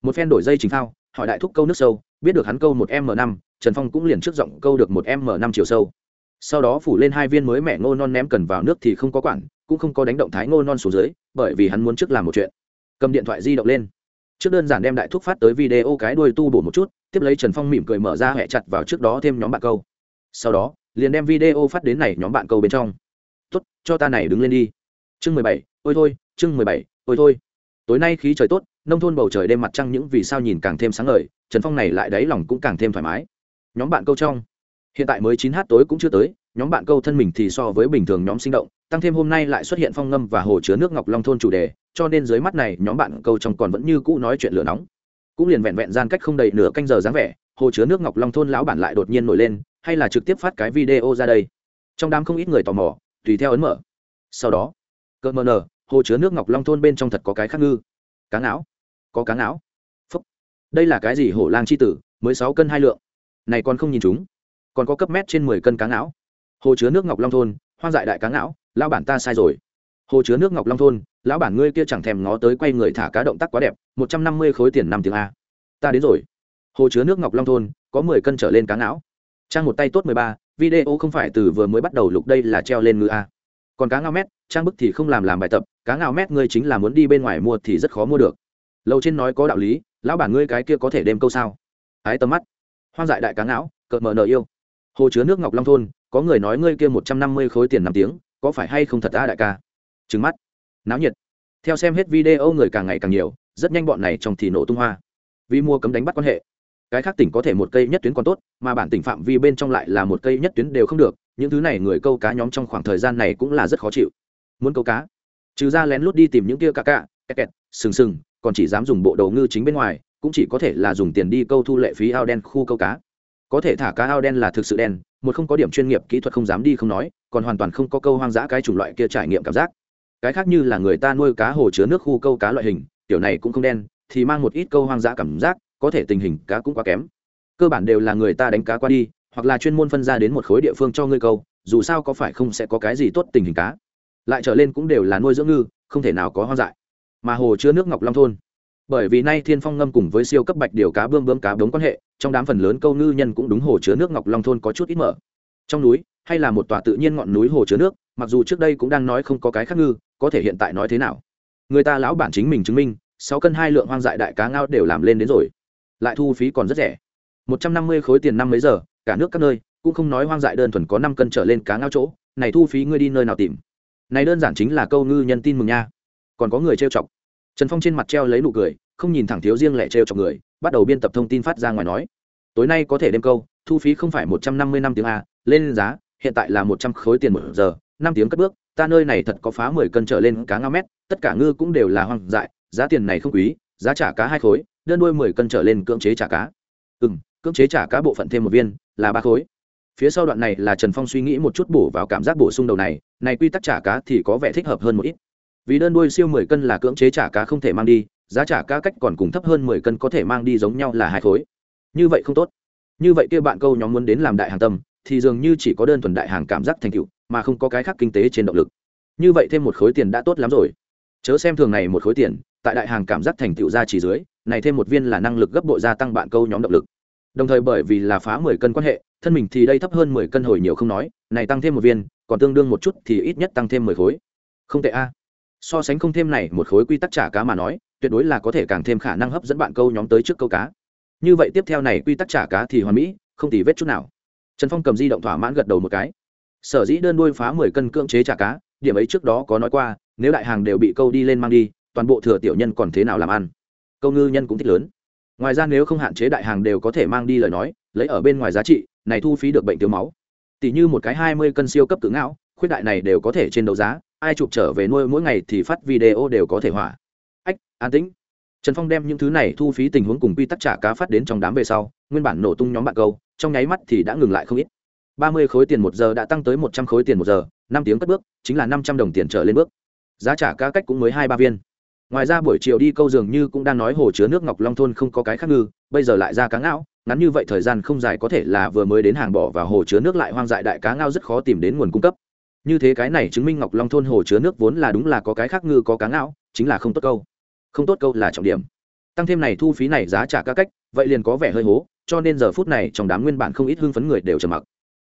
Một phen đổi dây chính thao hỏi đại thúc câu nước sâu, biết được hắn câu một m năm, trần phong cũng liền trước giọng câu được một m năm chiều sâu sau đó phủ lên hai viên mới mẹ ngô non ném cần vào nước thì không có quản, cũng không có đánh động thái ngô non xuống dưới, bởi vì hắn muốn trước làm một chuyện. Cầm điện thoại di động lên. Trước đơn giản đem đại thuốc phát tới video cái đuôi tu bổ một chút, tiếp lấy trần phong mỉm cười mở ra hẹ chặt vào trước đó thêm nhóm bạn câu. Sau đó, liền đem video phát đến này nhóm bạn câu bên trong. Tốt, cho ta này đứng lên đi. Chương mười bảy, ôi thôi, chương mười bảy, ôi thôi. Tối nay khí trời tốt, nông thôn bầu trời đêm mặt trăng những vì sao nhìn càng thêm sáng ngời, trần phong này lại đáy lòng cũng càng thêm thoải mái. Nhóm bạn câu trong hiện tại mới chín h tối cũng chưa tới nhóm bạn câu thân mình thì so với bình thường nhóm sinh động tăng thêm hôm nay lại xuất hiện phong ngâm và hồ chứa nước ngọc long thôn chủ đề cho nên dưới mắt này nhóm bạn câu trong còn vẫn như cũ nói chuyện lửa nóng. Cũng liền vẹn vẹn gian cách không đầy nửa canh giờ dáng vẻ hồ chứa nước ngọc long thôn lão bản lại đột nhiên nổi lên hay là trực tiếp phát cái video ra đây. Trong đám không ít người tò mò tùy theo ấn mở. Sau đó cỡ mờ nở, hồ chứa nước ngọc long thôn bên trong thật có cái khác ngư. Cá não, có cá não, phúc đây là cái gì hổ lang c h i tử mới sáu cân hai lượng. Này còn không nhìn chúng còn có cấp mét trên mười cân cá não, hồ chứa nước ngọc long thôn hoang dại đại cá não, lao bản ta sai rồi. Hồ chứa nước ngọc long thôn lão bản ngươi kia chẳng thèm ngó tới quay người thả cá động tác quá đẹp một trăm năm mươi khối tiền năm tiếng a. Ta đến rồi. Hồ chứa nước ngọc long thôn có mười cân trở lên cá não, trang một tay tốt mười ba video không phải từ vừa mới bắt đầu lục đây là treo lên ngư a. Còn cá ngao mét trang bức thì không làm làm bài tập cá ngao mét ngươi chính là muốn đi bên ngoài mua thì rất khó mua được. Lâu trên nói có đạo lý lão bản ngươi cái kia có thể đem câu sao? Ái tầm mắt. Hoang dại đại cá não, cợt mờ nợ yêu hồ chứa nước ngọc long thôn, có người nói ngươi kia một trăm năm mươi khối tiền năm tiếng, có phải hay không thật ta đại ca? Trứng mắt. Náo nhiệt. Theo xem hết video người càng ngày càng nhiều, rất nhanh bọn này trong thì nổ tung hoa. Vì mua cấm đánh bắt quan hệ. Cái khác tỉnh có thể một cây nhất tuyến còn tốt, mà bản tỉnh phạm vi bên trong lại là một cây nhất tuyến đều không được, những thứ này người câu cá nhóm trong khoảng thời gian này cũng là rất khó chịu. Muốn câu cá, trừ ra lén lút đi tìm những kia cà cà, kẹt kẹt, sừng sừng, còn chỉ dám dùng bộ đầu ngư chính bên ngoài, cũng chỉ có thể là dùng tiền đi câu thu lệ phí ao đen khu câu cá có thể thả cá ao đen là thực sự đen, một không có điểm chuyên nghiệp kỹ thuật không dám đi không nói, còn hoàn toàn không có câu hoang dã cái chủng loại kia trải nghiệm cảm giác. Cái khác như là người ta nuôi cá hồ chứa nước khu câu cá loại hình kiểu này cũng không đen, thì mang một ít câu hoang dã cảm giác, có thể tình hình cá cũng quá kém. Cơ bản đều là người ta đánh cá qua đi, hoặc là chuyên môn phân ra đến một khối địa phương cho ngươi câu, dù sao có phải không sẽ có cái gì tốt tình hình cá. Lại trở lên cũng đều là nuôi dưỡng ngư, không thể nào có hoang dại. Mà hồ chứa nước ngọc long thôn bởi vì nay thiên phong ngâm cùng với siêu cấp bạch điều cá bươm bươm cá đống quan hệ, trong đám phần lớn câu ngư nhân cũng đúng hồ chứa nước ngọc long thôn có chút ít mở. Trong núi, hay là một tòa tự nhiên ngọn núi hồ chứa nước, mặc dù trước đây cũng đang nói không có cái khác ngư, có thể hiện tại nói thế nào? Người ta lão bản chính mình chứng minh, sáu cân hai lượng hoang dại đại cá ngao đều làm lên đến rồi. Lại thu phí còn rất rẻ. Một trăm năm mươi khối tiền năm mấy giờ, cả nước các nơi, cũng không nói hoang dại đơn thuần có năm cân trở lên cá ngao chỗ, này thu phí ngươi đi nơi nào tìm? Này đơn giản chính là câu ngư nhân tin mừng nha. Còn có người trêu chọc trần phong trên mặt treo lấy nụ cười, không nhìn thẳng thiếu riêng lẻ trêu chọc người, bắt đầu biên tập thông tin phát ra ngoài nói. Tối nay có thể đem câu, thu phí không phải một trăm năm mươi năm tiếng a, lên giá, hiện tại là một trăm khối tiền một giờ, năm tiếng cất bước, ta nơi này thật có phá mười cân trở lên cá ngao mét, tất cả ngư cũng đều là hoang dại, giá tiền này không quý, giá trả cá hai khối, đơn đuôi mười cân trở lên cưỡng chế trả cá. Ừ m cưỡng chế trả cá bộ phận thêm một viên, là ba khối. Phía sau đoạn này là trần phong suy nghĩ một chút bổ vào cảm giác bổ sung đầu này này quy tắc trả cá thì có vẻ thích hợp hơn một ít vì đơn đuôi siêu mười cân là cưỡng chế trả cá không thể mang đi, giá trả cá cách còn cùng thấp hơn mười cân có thể mang đi giống nhau là hai khối. Như vậy không tốt. Như vậy kia bạn câu nhóm muốn đến làm đại hàng tâm, thì dường như chỉ có đơn thuần đại hàng cảm giác thành tựu, mà không có cái khác kinh tế trên động lực. Như vậy thêm một khối tiền đã tốt lắm rồi. Chớ xem thường này một khối tiền, tại đại hàng cảm giác thành tựu ra chỉ dưới, này thêm một viên là năng lực gấp bội gia tăng bạn câu nhóm động lực. Đồng thời bởi vì là phá mười cân quan hệ, thân mình thì đây thấp hơn mười cân hồi nhiều không nói, này tăng thêm một viên, còn tương đương một chút thì ít nhất tăng thêm mười khối. Không tệ a so sánh không thêm này, một khối quy tắc trả cá mà nói, tuyệt đối là có thể càng thêm khả năng hấp dẫn bạn câu nhóm tới trước câu cá. Như vậy tiếp theo này, quy tắc trả cá thì hoàn mỹ, không tì vết chút nào. Trần phong cầm di động thỏa mãn gật đầu một cái. Sở dĩ đơn đuôi phá mười cân cưỡng chế trả cá, điểm ấy trước đó có nói qua, nếu đại hàng đều bị câu đi lên mang đi, toàn bộ thừa tiểu nhân còn thế nào làm ăn? Câu ngư nhân cũng thích lớn. Ngoài ra nếu không hạn chế đại hàng đều có thể mang đi lời nói, lấy ở bên ngoài giá trị, này thu phí được bệnh thiếu máu. Tỷ như một cái hai mươi cân siêu cấp cứng não khuyết đại này đều có thể trên đấu giá ai chụp trở về nuôi mỗi ngày thì phát video đều có thể hỏa. Ách, an tĩnh. Trần phong đem những thứ này thu phí tình huống cùng quy tắc trả cá phát đến trong đám về sau, nguyên bản nổ tung nhóm bạn câu, trong nháy mắt thì đã ngừng lại không ít. Ba mươi khối tiền một giờ đã tăng tới một trăm khối tiền một giờ, năm tiếng cất bước, chính là năm trăm đồng tiền trở lên bước. Giá trả cá cách cũng mới hai ba viên. Ngoài ra buổi chiều đi câu dường như cũng đang nói hồ chứa nước ngọc long thôn không có cái khác ngư, bây giờ lại ra cá ngao, ngắn như vậy thời gian không dài có thể là vừa mới đến hàng bỏ vào hồ chứa nước lại hoang dại đại cá ngao rất khó tìm đến nguồn cung cấp như thế cái này chứng minh ngọc long thôn hồ chứa nước vốn là đúng là có cái khác ngư có cá ngạo chính là không tốt câu. Không tốt câu là trọng điểm. Tăng thêm này thu phí này giá trả các cách, vậy liền có vẻ hơi hố, cho nên giờ phút này trong đám nguyên bản không ít hưng phấn người đều trầm mặc.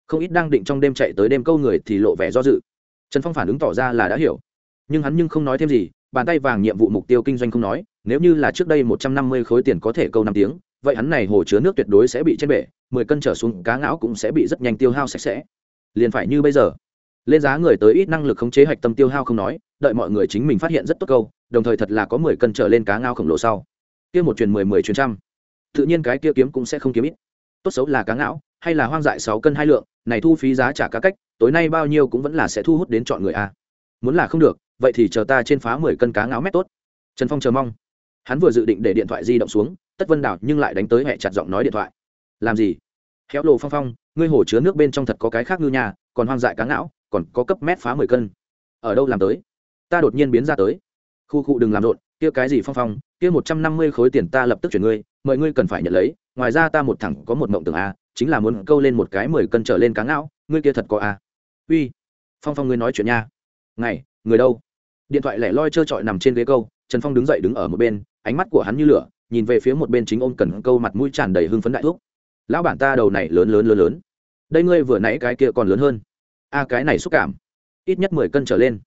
Không ít đang định trong đêm chạy tới đêm câu người thì lộ vẻ do dự. Trần phong phản ứng tỏ ra là đã hiểu. Nhưng hắn nhưng không nói thêm gì, bàn tay vàng nhiệm vụ mục tiêu kinh doanh không nói, nếu như là trước đây một trăm năm mươi khối tiền có thể câu năm tiếng, vậy hắn này hồ chứa nước tuyệt đối sẽ bị trên bể, mười cân trở xuống, cá ngão cũng sẽ bị rất nhanh tiêu hao sạch sẽ. Liền phải như bây giờ lên giá người tới ít năng lực khống chế hạch tâm tiêu hao không nói, đợi mọi người chính mình phát hiện rất tốt câu, đồng thời thật là có mười cân trở lên cá ngao khổng lồ sau. Kia một truyền mười mười truyền trăm. Tự nhiên cái kia kiếm cũng sẽ không kiếm ít. Tốt xấu là cá ngão hay là hoang dại sáu cân hai lượng, này thu phí giá trả cá cách, tối nay bao nhiêu cũng vẫn là sẽ thu hút đến chọn người a. Muốn là không được, vậy thì chờ ta trên phá mười cân cá ngáo mét tốt. Trần phong chờ mong. Hắn vừa dự định để điện thoại di động xuống, tất vân đảo nhưng lại đánh tới hẹ chặt giọng nói điện thoại. Làm gì? Khéo lộ phong phong, ngươi hồ chứa nước bên trong thật có cái khác ngư nhà, còn hoang dại cá ngão còn có cấp mét phá mười cân. Ở đâu làm tới? Ta đột nhiên biến ra tới. Khu cụ đừng làm rộn, kia cái gì phong phong, kia một trăm năm mươi khối tiền ta lập tức chuyển ngươi mời ngươi cần phải nhận lấy, ngoài ra ta một thẳng có một mộng tưởng a, chính là muốn câu lên một cái mười cân trở lên cá ngạo ngươi kia thật có a. Uy, phong phong ngươi nói chuyện nha. Ngày người đâu? Điện thoại lẻ loi trơ trọi nằm trên ghế câu, trần phong đứng dậy đứng ở một bên, ánh mắt của hắn như lửa, nhìn về phía một bên chính ôm cần câu mặt mũi tràn đầy hưng phấn đại thuốc lão bản ta đầu này lớn lớn lớn lớn. Đây ngươi vừa nãy cái kia còn lớn hơn a, cái này xúc cảm. Ít nhất mười cân trở lên.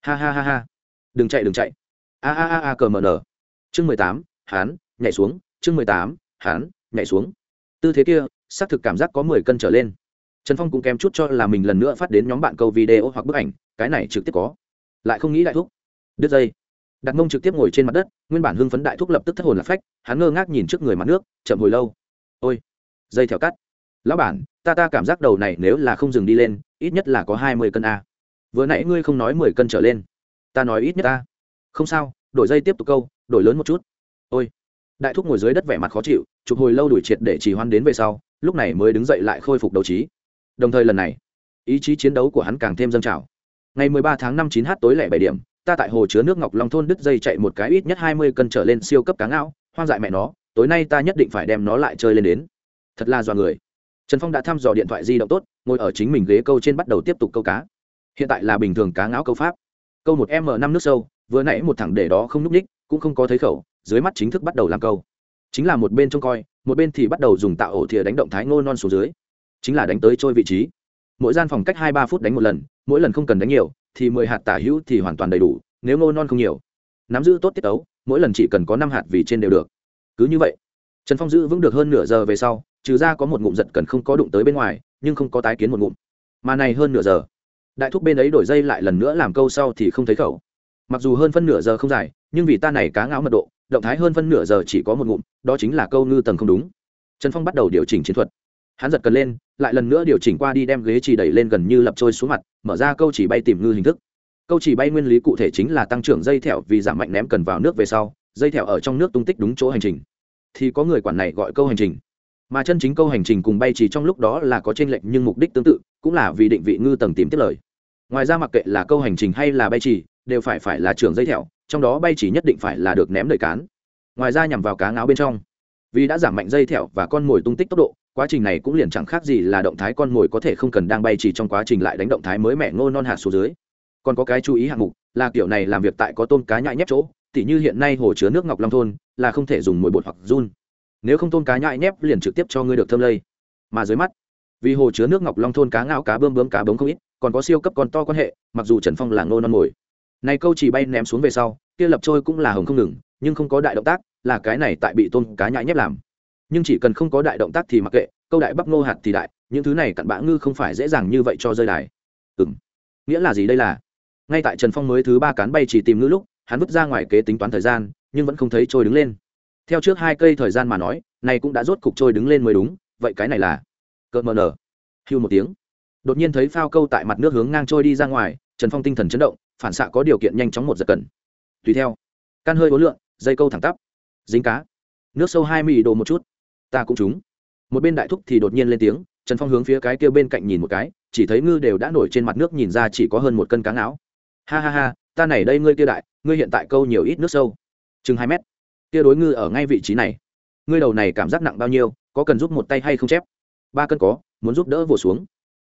Ha ha ha ha. Đừng chạy đừng chạy. A a a a, cờ mờ nở. Chương mười tám, hán, nhảy xuống. Chương mười tám, hán, nhảy xuống. Tư thế kia, xác thực cảm giác có mười cân trở lên. Trần phong cũng kém chút cho là mình lần nữa phát đến nhóm bạn câu video hoặc bức ảnh, cái này trực tiếp có. Lại không nghĩ đại thúc. Đứt dây. Đặt mông trực tiếp ngồi trên mặt đất, nguyên bản hưng phấn đại thúc lập tức thất hồn lạc phách, hắn ngơ ngác nhìn trước người mặt nước, chậm hồi lâu. Ôi, dây theo cắt lão bản, ta ta cảm giác đầu này nếu là không dừng đi lên, ít nhất là có hai mươi cân a. Vừa nãy ngươi không nói mười cân trở lên. Ta nói ít nhất ta. không sao, đổi dây tiếp tục câu, đổi lớn một chút. Ôi. Đại thúc ngồi dưới đất vẻ mặt khó chịu, chụp hồi lâu đuổi triệt để chỉ hoan đến về sau, lúc này mới đứng dậy lại khôi phục đấu trí. Đồng thời lần này, ý chí chiến đấu của hắn càng thêm dâng trào. Ngày 13 tháng 5 9 h tối lẻ bảy điểm, ta tại hồ chứa nước ngọc long thôn đứt dây chạy một cái ít nhất 20 cân trở lên siêu cấp cá ngao, hoang dại mẹ nó, tối nay ta nhất định phải đem nó lại chơi lên đến. Thật là dọa người trần phong đã thăm dò điện thoại di động tốt, ngồi ở chính mình ghế câu trên bắt đầu tiếp tục câu cá. Hiện tại là bình thường cá ngáo câu pháp. Câu một m năm nước sâu, vừa nãy một thẳng để đó không n ú c ních, cũng không có thấy khẩu, dưới mắt chính thức bắt đầu làm câu. Chính là một bên trông coi, một bên thì bắt đầu dùng tạo ổ thìa đánh động thái ngô non xuống dưới. Chính là đánh tới trôi vị trí. Mỗi gian phòng cách hai ba phút đánh một lần, mỗi lần không cần đánh nhiều, thì mười hạt tả hữu thì hoàn toàn đầy đủ, nếu ngô non không nhiều. Nắm giữ tốt tiết ấu, mỗi lần chỉ cần có năm hạt vì trên đều được. Cứ như vậy, trần phong giữ vững được hơn nửa giờ về sau trừ ra có một ngụm giật cần không có đụng tới bên ngoài, nhưng không có tái kiến một ngụm. Mà này hơn nửa giờ, đại thúc bên ấy đổi dây lại lần nữa làm câu sau thì không thấy khẩu. Mặc dù hơn phân nửa giờ không dài nhưng vì ta này cá ngáo mật độ, động thái hơn phân nửa giờ chỉ có một ngụm, đó chính là câu ngư tầng không đúng. Trần phong bắt đầu điều chỉnh chiến thuật. Hắn giật cần lên, lại lần nữa điều chỉnh qua đi đem ghế chỉ đẩy lên gần như lập trôi xuống mặt, mở ra câu chỉ bay tìm ngư hình thức. Câu chỉ bay nguyên lý cụ thể chính là tăng trưởng dây thẹo vì giảm mạnh ném cần vào nước về sau, dây thẹo ở trong nước tung tích đúng chỗ hành trình. Thì có người quản này gọi câu hành trình mà chân chính câu hành trình cùng bay chỉ trong lúc đó là có trên lệnh nhưng mục đích tương tự, cũng là vì định vị ngư tầng tìm tiếp lời. Ngoài ra mặc kệ là câu hành trình hay là bay chỉ, đều phải phải là trường dây thẹo, trong đó bay chỉ nhất định phải là được ném đầy cán. Ngoài ra nhằm vào cá ngáo bên trong. Vì đã giảm mạnh dây thẹo và con mồi tung tích tốc độ, quá trình này cũng liền chẳng khác gì là động thái con mồi có thể không cần đang bay chỉ trong quá trình lại đánh động thái mới mẹ ngô non hạt xuống dưới. Còn có cái chú ý hạng mục, là kiểu này làm việc tại có tôm cá nhại nhép chỗ, tỉ như hiện nay hồ chứa nước ngọc long thôn, là không thể dùng mồi bột hoặc run nếu không tôm cá nhại nhép liền trực tiếp cho ngươi được thơm lây. Mà dưới mắt, vì hồ chứa nước ngọc long thôn cá ngạo cá bơm bướm cá bống không ít, còn có siêu cấp con to quan hệ, mặc dù trần phong là ngô non mồi. Này câu chỉ bay ném xuống về sau, kia lập trôi cũng là hồng không ngừng, nhưng không có đại động tác, là cái này tại bị tôm cá nhại nhép làm. Nhưng chỉ cần không có đại động tác thì mặc kệ, câu đại bắp ngô hạt thì đại, những thứ này cặn bã ngư không phải dễ dàng như vậy cho rơi đài. Ừ nghĩa là gì đây là? Ngay tại trần phong mới thứ ba cán bay chỉ tìm ngư lúc, hắn vứt ra ngoài kế tính toán thời gian, nhưng vẫn không thấy trôi đứng lên theo trước hai cây thời gian mà nói này cũng đã rốt cục trôi đứng lên mới đúng vậy cái này là cợt mờ nở. Hưu một tiếng. Đột nhiên thấy phao câu tại mặt nước hướng ngang trôi đi ra ngoài trần phong tinh thần chấn động phản xạ có điều kiện nhanh chóng một giật cần tùy theo căn hơi ố lượn, dây câu thẳng tắp dính cá nước sâu hai mì đồ một chút ta cũng trúng. Một bên đại thúc thì đột nhiên lên tiếng trần phong hướng phía cái kia bên cạnh nhìn một cái chỉ thấy ngư đều đã nổi trên mặt nước nhìn ra chỉ có hơn một cân cá ngáo. Ha ha ha ta này đây ngươi kia đại ngươi hiện tại câu nhiều ít nước sâu. Chừng hai mét kia đối ngư ở ngay vị trí này. Ngươi đầu này cảm giác nặng bao nhiêu, có cần giúp một tay hay không chép? Ba cân có, muốn giúp đỡ vồ xuống.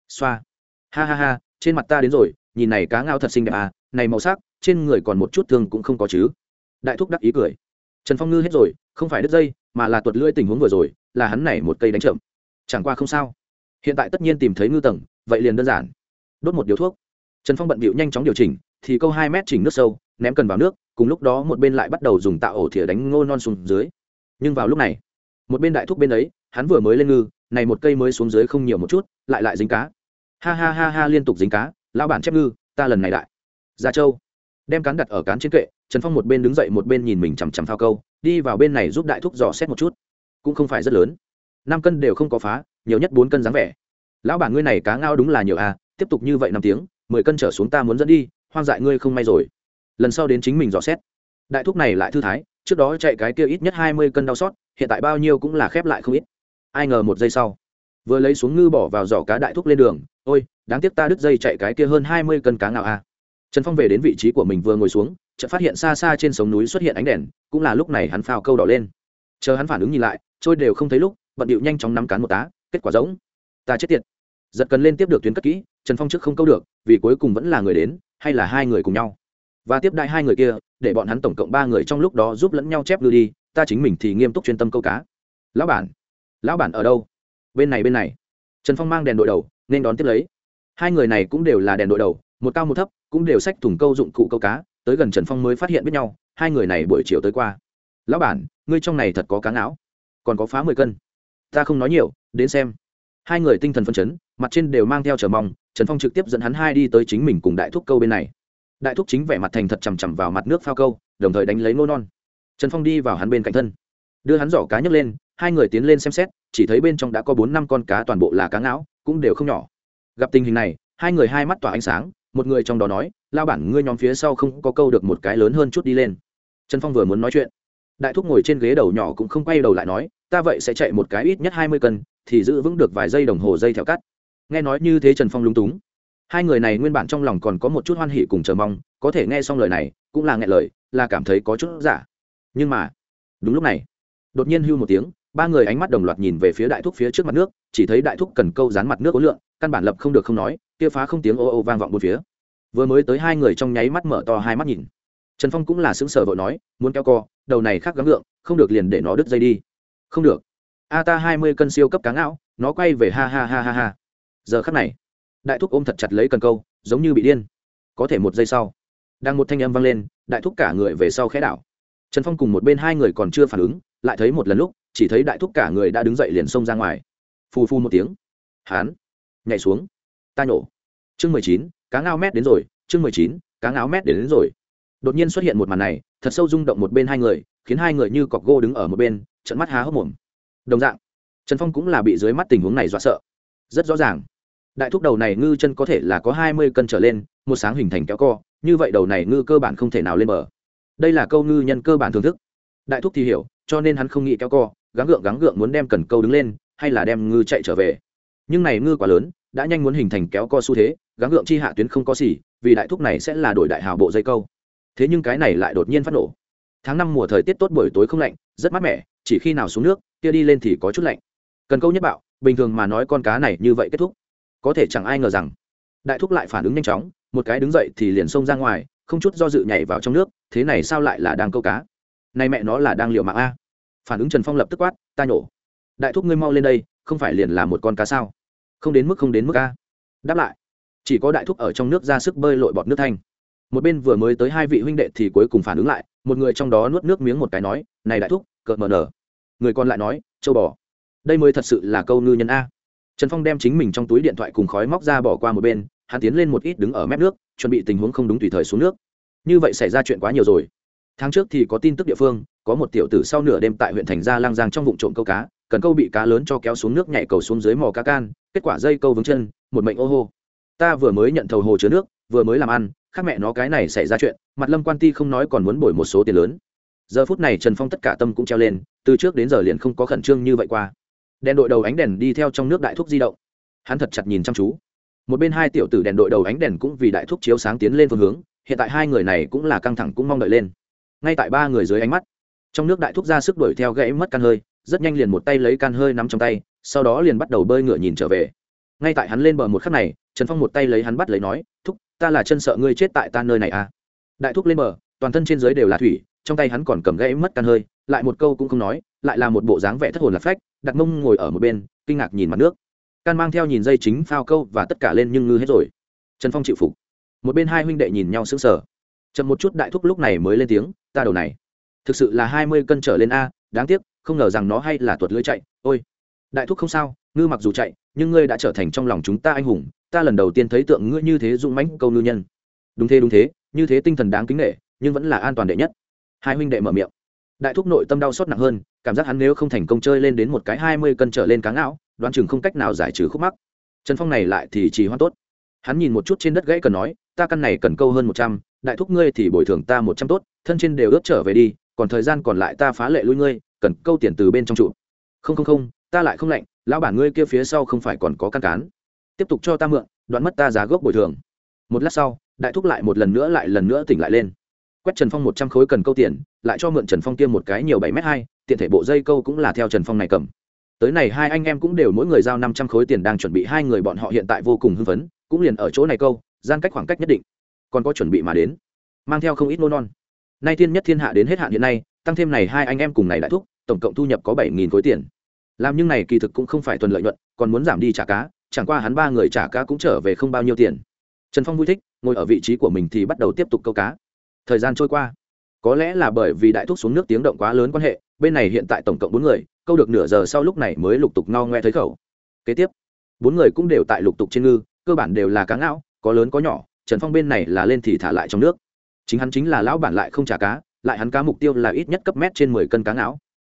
Xoa. Ha ha ha, trên mặt ta đến rồi, nhìn này cá ngao thật xinh đẹp à này màu sắc, trên người còn một chút thương cũng không có chứ. Đại thúc đắc ý cười. Trần phong ngư hết rồi, không phải đứt dây, mà là tuột lưỡi tình huống vừa rồi, là hắn này một cây đánh chậm. Chẳng qua không sao. Hiện tại tất nhiên tìm thấy ngư tầng, vậy liền đơn giản. Đốt một điếu thuốc. Trần phong bận bịu nhanh chóng điều chỉnh, thì câu hai mét chỉnh nước sâu ném cần vào nước, cùng lúc đó một bên lại bắt đầu dùng tạo ổ thìa đánh ngô non xuống dưới. Nhưng vào lúc này, một bên đại thúc bên ấy, hắn vừa mới lên ngư, này một cây mới xuống dưới không nhiều một chút, lại lại dính cá. Ha ha ha ha, liên tục dính cá, lão bản chép ngư, ta lần này đại. Gia châu, đem cán đặt ở cán trên kệ, trần phong một bên đứng dậy một bên nhìn mình chằm chằm phao câu, đi vào bên này giúp đại thúc dò xét một chút. Cũng không phải rất lớn. Năm cân đều không có phá, nhiều nhất bốn cân dáng vẻ. Lão bản ngươi này cá ngao đúng là nhiều à tiếp tục như vậy năm tiếng, mười cân trở xuống ta muốn dẫn đi, hoang dại ngươi không may rồi lần sau đến chính mình dò xét. Đại thúc này lại thư thái, trước đó chạy cái kia ít nhất hai mươi cân đau xót, hiện tại bao nhiêu cũng là khép lại không ít. Ai ngờ một giây sau, vừa lấy xuống ngư bỏ vào giỏ cá đại thúc lên đường, ôi, đáng tiếc ta đứt dây chạy cái kia hơn hai mươi cân cá ngạo a à. trần phong về đến vị trí của mình vừa ngồi xuống, chợt phát hiện xa xa trên sống núi xuất hiện ánh đèn, cũng là lúc này hắn phao câu đỏ lên. Chờ hắn phản ứng nhìn lại, trôi đều không thấy lúc, bận điệu nhanh chóng nắm cán một tá, kết quả giống. Ta chết tiệt. Giật cần lên tiếp được tuyến cất kỹ, trần phong trước không câu được, vì cuối cùng vẫn là người đến, hay là hai người cùng nhau? Và tiếp đại hai người kia, để bọn hắn tổng cộng ba người trong lúc đó giúp lẫn nhau chép lưu đi, ta chính mình thì nghiêm túc chuyên tâm câu cá. Lão bản lão bản ở đâu? Bên này bên này. Trần phong mang đèn đội đầu, nên đón tiếp lấy. Hai người này cũng đều là đèn đội đầu, một cao một thấp, cũng đều xách thùng câu dụng cụ câu cá, tới gần trần phong mới phát hiện biết nhau, hai người này buổi chiều tới qua. Lão bản, ngươi trong này thật có cá não còn có phá mười cân. Ta không nói nhiều, đến xem. Hai người tinh thần phân chấn, mặt trên đều mang theo chờ mong, trần phong trực tiếp dẫn hắn hai đi tới chính mình cùng đại thúc câu bên này đại thúc chính vẻ mặt thành thật chằm chằm vào mặt nước phao câu, đồng thời đánh lấy nô non. Trần phong đi vào hắn bên cạnh thân. Đưa hắn giỏ cá nhấc lên, hai người tiến lên xem xét, chỉ thấy bên trong đã có bốn năm con cá toàn bộ là cá ngão cũng đều không nhỏ. Gặp tình hình này, hai người hai mắt tỏa ánh sáng, một người trong đó nói, lao bản, ngươi nhóm phía sau không có câu được một cái lớn hơn chút đi lên. Trần phong vừa muốn nói chuyện, đại thúc ngồi trên ghế đầu nhỏ cũng không quay đầu lại nói, ta vậy sẽ chạy một cái ít nhất hai mươi cân, thì giữ vững được vài giây đồng hồ dây theo cắt. Nghe nói như thế trần phong lúng túng hai người này nguyên bản trong lòng còn có một chút hoan hỉ cùng chờ mong, có thể nghe xong lời này, cũng là nghe lời, là cảm thấy có chút giả. Nhưng mà, đúng lúc này, đột nhiên hưu một tiếng, ba người ánh mắt đồng loạt nhìn về phía đại thúc phía trước mặt nước, chỉ thấy đại thúc cần câu dán mặt nước ố lượng, căn bản lập không được không nói, kia phá không tiếng ô ô vang vọng một phía. Vừa mới tới hai người trong nháy mắt mở to hai mắt nhìn. Trần phong cũng là xứng sở vội nói, muốn kéo co, đầu này khác gắng ngượng không được liền để nó đứt dây đi. Không được. A ta hai mươi cân siêu cấp cá ngão nó quay về ha ha ha ha ha. Giờ khắc này đại thúc ôm thật chặt lấy cần câu giống như bị điên. Có thể một giây sau đang một thanh âm vang lên đại thúc cả người về sau khẽ đảo. Trần phong cùng một bên hai người còn chưa phản ứng lại thấy một lần lúc chỉ thấy đại thúc cả người đã đứng dậy liền xông ra ngoài. Phù phu một tiếng hán nhảy xuống. Ta nhổ. Chương mười chín cá ngao mét đến rồi chương mười chín cá ngáo mét đến, đến rồi. Đột nhiên xuất hiện một màn này thật sâu rung động một bên hai người khiến hai người như cọc gô đứng ở một bên trận mắt há hốc mồm. Đồng dạng trần phong cũng là bị dưới mắt tình huống này dọa sợ. Rất rõ ràng đại thúc đầu này ngư chân có thể là có hai mươi cân trở lên, một sáng hình thành kéo co, như vậy đầu này ngư cơ bản không thể nào lên bờ. Đây là câu ngư nhân cơ bản thưởng thức. Đại thúc thì hiểu, cho nên hắn không nghĩ kéo co, gắng gượng gắng gượng muốn đem cần câu đứng lên, hay là đem ngư chạy trở về. Nhưng này ngư quá lớn, đã nhanh muốn hình thành kéo co xu thế, gắng gượng chi hạ tuyến không có gì vì đại thúc này sẽ là đổi đại hào bộ dây câu. Thế nhưng cái này lại đột nhiên phát nổ. Tháng năm mùa thời tiết tốt buổi tối không lạnh, rất mát mẻ, chỉ khi nào xuống nước, kia đi lên thì có chút lạnh. Cần câu nhất bạo, bình thường mà nói con cá này như vậy kết thúc có thể chẳng ai ngờ rằng. Đại thúc lại phản ứng nhanh chóng, một cái đứng dậy thì liền xông ra ngoài, không chút do dự nhảy vào trong nước, thế này sao lại là đang câu cá? Nay mẹ nó là đang liệu mạng a. Phản ứng trần phong lập tức quát, ta nhổ. Đại thúc ngươi mau lên đây, không phải liền là một con cá sao? Không đến mức, không đến mức a. Đáp lại, chỉ có đại thúc ở trong nước ra sức bơi lội bọt nước thanh. Một bên vừa mới tới hai vị huynh đệ thì cuối cùng phản ứng lại, một người trong đó nuốt nước miếng một cái nói, này đại thúc, cợt mờ nở. Người còn lại nói, châu bò. Đây mới thật sự là câu ngư nhân a trần phong đem chính mình trong túi điện thoại cùng khói móc ra bỏ qua một bên, hắn tiến lên một ít đứng ở mép nước, chuẩn bị tình huống không đúng tùy thời xuống nước. Như vậy xảy ra chuyện quá nhiều rồi. Tháng trước thì có tin tức địa phương, có một tiểu tử sau nửa đêm tại huyện thành gia lang giang trong vụ trộm câu cá, cần câu bị cá lớn cho kéo xuống nước nhảy cầu xuống dưới mò cá can, kết quả dây câu vướng chân, một mệnh ô hô. Ta vừa mới nhận thầu hồ chứa nước, vừa mới làm ăn, khác mẹ nó cái này xảy ra chuyện, mặt lâm quan ti không nói còn muốn bồi một số tiền lớn. Giờ phút này trần phong tất cả tâm cũng treo lên, từ trước đến giờ liền không có khẩn trương như vậy qua đèn đội đầu ánh đèn đi theo trong nước đại thúc di động. Hắn thật chặt nhìn chăm chú. Một bên hai tiểu tử đèn đội đầu ánh đèn cũng vì đại thúc chiếu sáng tiến lên phương hướng, hiện tại hai người này cũng là căng thẳng cũng mong đợi lên. Ngay tại ba người dưới ánh mắt, trong nước đại thúc ra sức đuổi theo gãy mất can hơi, rất nhanh liền một tay lấy can hơi nắm trong tay, sau đó liền bắt đầu bơi ngựa nhìn trở về. Ngay tại hắn lên bờ một khắc này, trần phong một tay lấy hắn bắt lấy nói, thúc, ta là chân sợ ngươi chết tại ta nơi này à? Đại thúc lên bờ, toàn thân trên dưới đều là thủy, trong tay hắn còn cầm gãy mất can hơi, lại một câu cũng không nói, lại là một bộ dáng vẻ thất hồn lạc phách đặt mông ngồi ở một bên, kinh ngạc nhìn mặt nước. Can mang theo nhìn dây chính phao câu và tất cả lên nhưng ngư hết rồi. Trần phong chịu phục. Một bên hai huynh đệ nhìn nhau sững sờ. Chậm một chút đại thúc lúc này mới lên tiếng, ta đầu này, thực sự là hai mươi cân trở lên a, đáng tiếc, không ngờ rằng nó hay là tuột lưới chạy, ôi. Đại thúc không sao, ngư mặc dù chạy, nhưng ngươi đã trở thành trong lòng chúng ta anh hùng, ta lần đầu tiên thấy tượng ngươi như thế dũng mãnh câu ngư nhân. Đúng thế đúng thế, như thế tinh thần đáng kính nghệ nhưng vẫn là an toàn đệ nhất. Hai huynh đệ mở miệng đại thúc nội tâm đau xót nặng hơn, cảm giác hắn nếu không thành công chơi lên đến một cái hai mươi cân trở lên cá ngão đoán chừng không cách nào giải trừ khúc mắc. Trần phong này lại thì chỉ hoan tốt. Hắn nhìn một chút trên đất gãy cần nói, ta căn này cần câu hơn một trăm, đại thúc ngươi thì bồi thường ta một trăm tốt, thân trên đều ướt trở về đi, còn thời gian còn lại ta phá lệ lui ngươi, cần câu tiền từ bên trong trụ. Không không không, ta lại không lạnh, lão bản ngươi kia phía sau không phải còn có căn cán. Tiếp tục cho ta mượn, đoạn mất ta giá gốc bồi thường. Một lát sau, đại thúc lại một lần nữa lại lần nữa tỉnh lại lên quét trần phong một trăm khối cần câu tiền, lại cho mượn trần phong kia một cái nhiều bảy m hai, tiện thể bộ dây câu cũng là theo trần phong này cầm. Tới này hai anh em cũng đều mỗi người giao năm trăm khối tiền đang chuẩn bị hai người bọn họ hiện tại vô cùng hưng phấn, cũng liền ở chỗ này câu, gian cách khoảng cách nhất định. Còn có chuẩn bị mà đến. Mang theo không ít nô non. Nay thiên nhất thiên hạ đến hết hạn hiện nay, tăng thêm này hai anh em cùng này đại thúc, tổng cộng thu nhập có bảy nghìn khối tiền. Làm nhưng này kỳ thực cũng không phải thuần lợi nhuận, còn muốn giảm đi trả cá, chẳng qua hắn ba người trả cá cũng trở về không bao nhiêu tiền. Trần phong vui thích, ngồi ở vị trí của mình thì bắt đầu tiếp tục câu cá thời gian trôi qua. Có lẽ là bởi vì đại thúc xuống nước tiếng động quá lớn quan hệ, bên này hiện tại tổng cộng bốn người, câu được nửa giờ sau lúc này mới lục tục no ngoe thấy khẩu. Kế tiếp, bốn người cũng đều tại lục tục trên ngư, cơ bản đều là cá ngạo có lớn có nhỏ, trần phong bên này là lên thì thả lại trong nước. Chính hắn chính là lão bản lại không trả cá, lại hắn cá mục tiêu là ít nhất cấp mét trên mười cân cá ngạo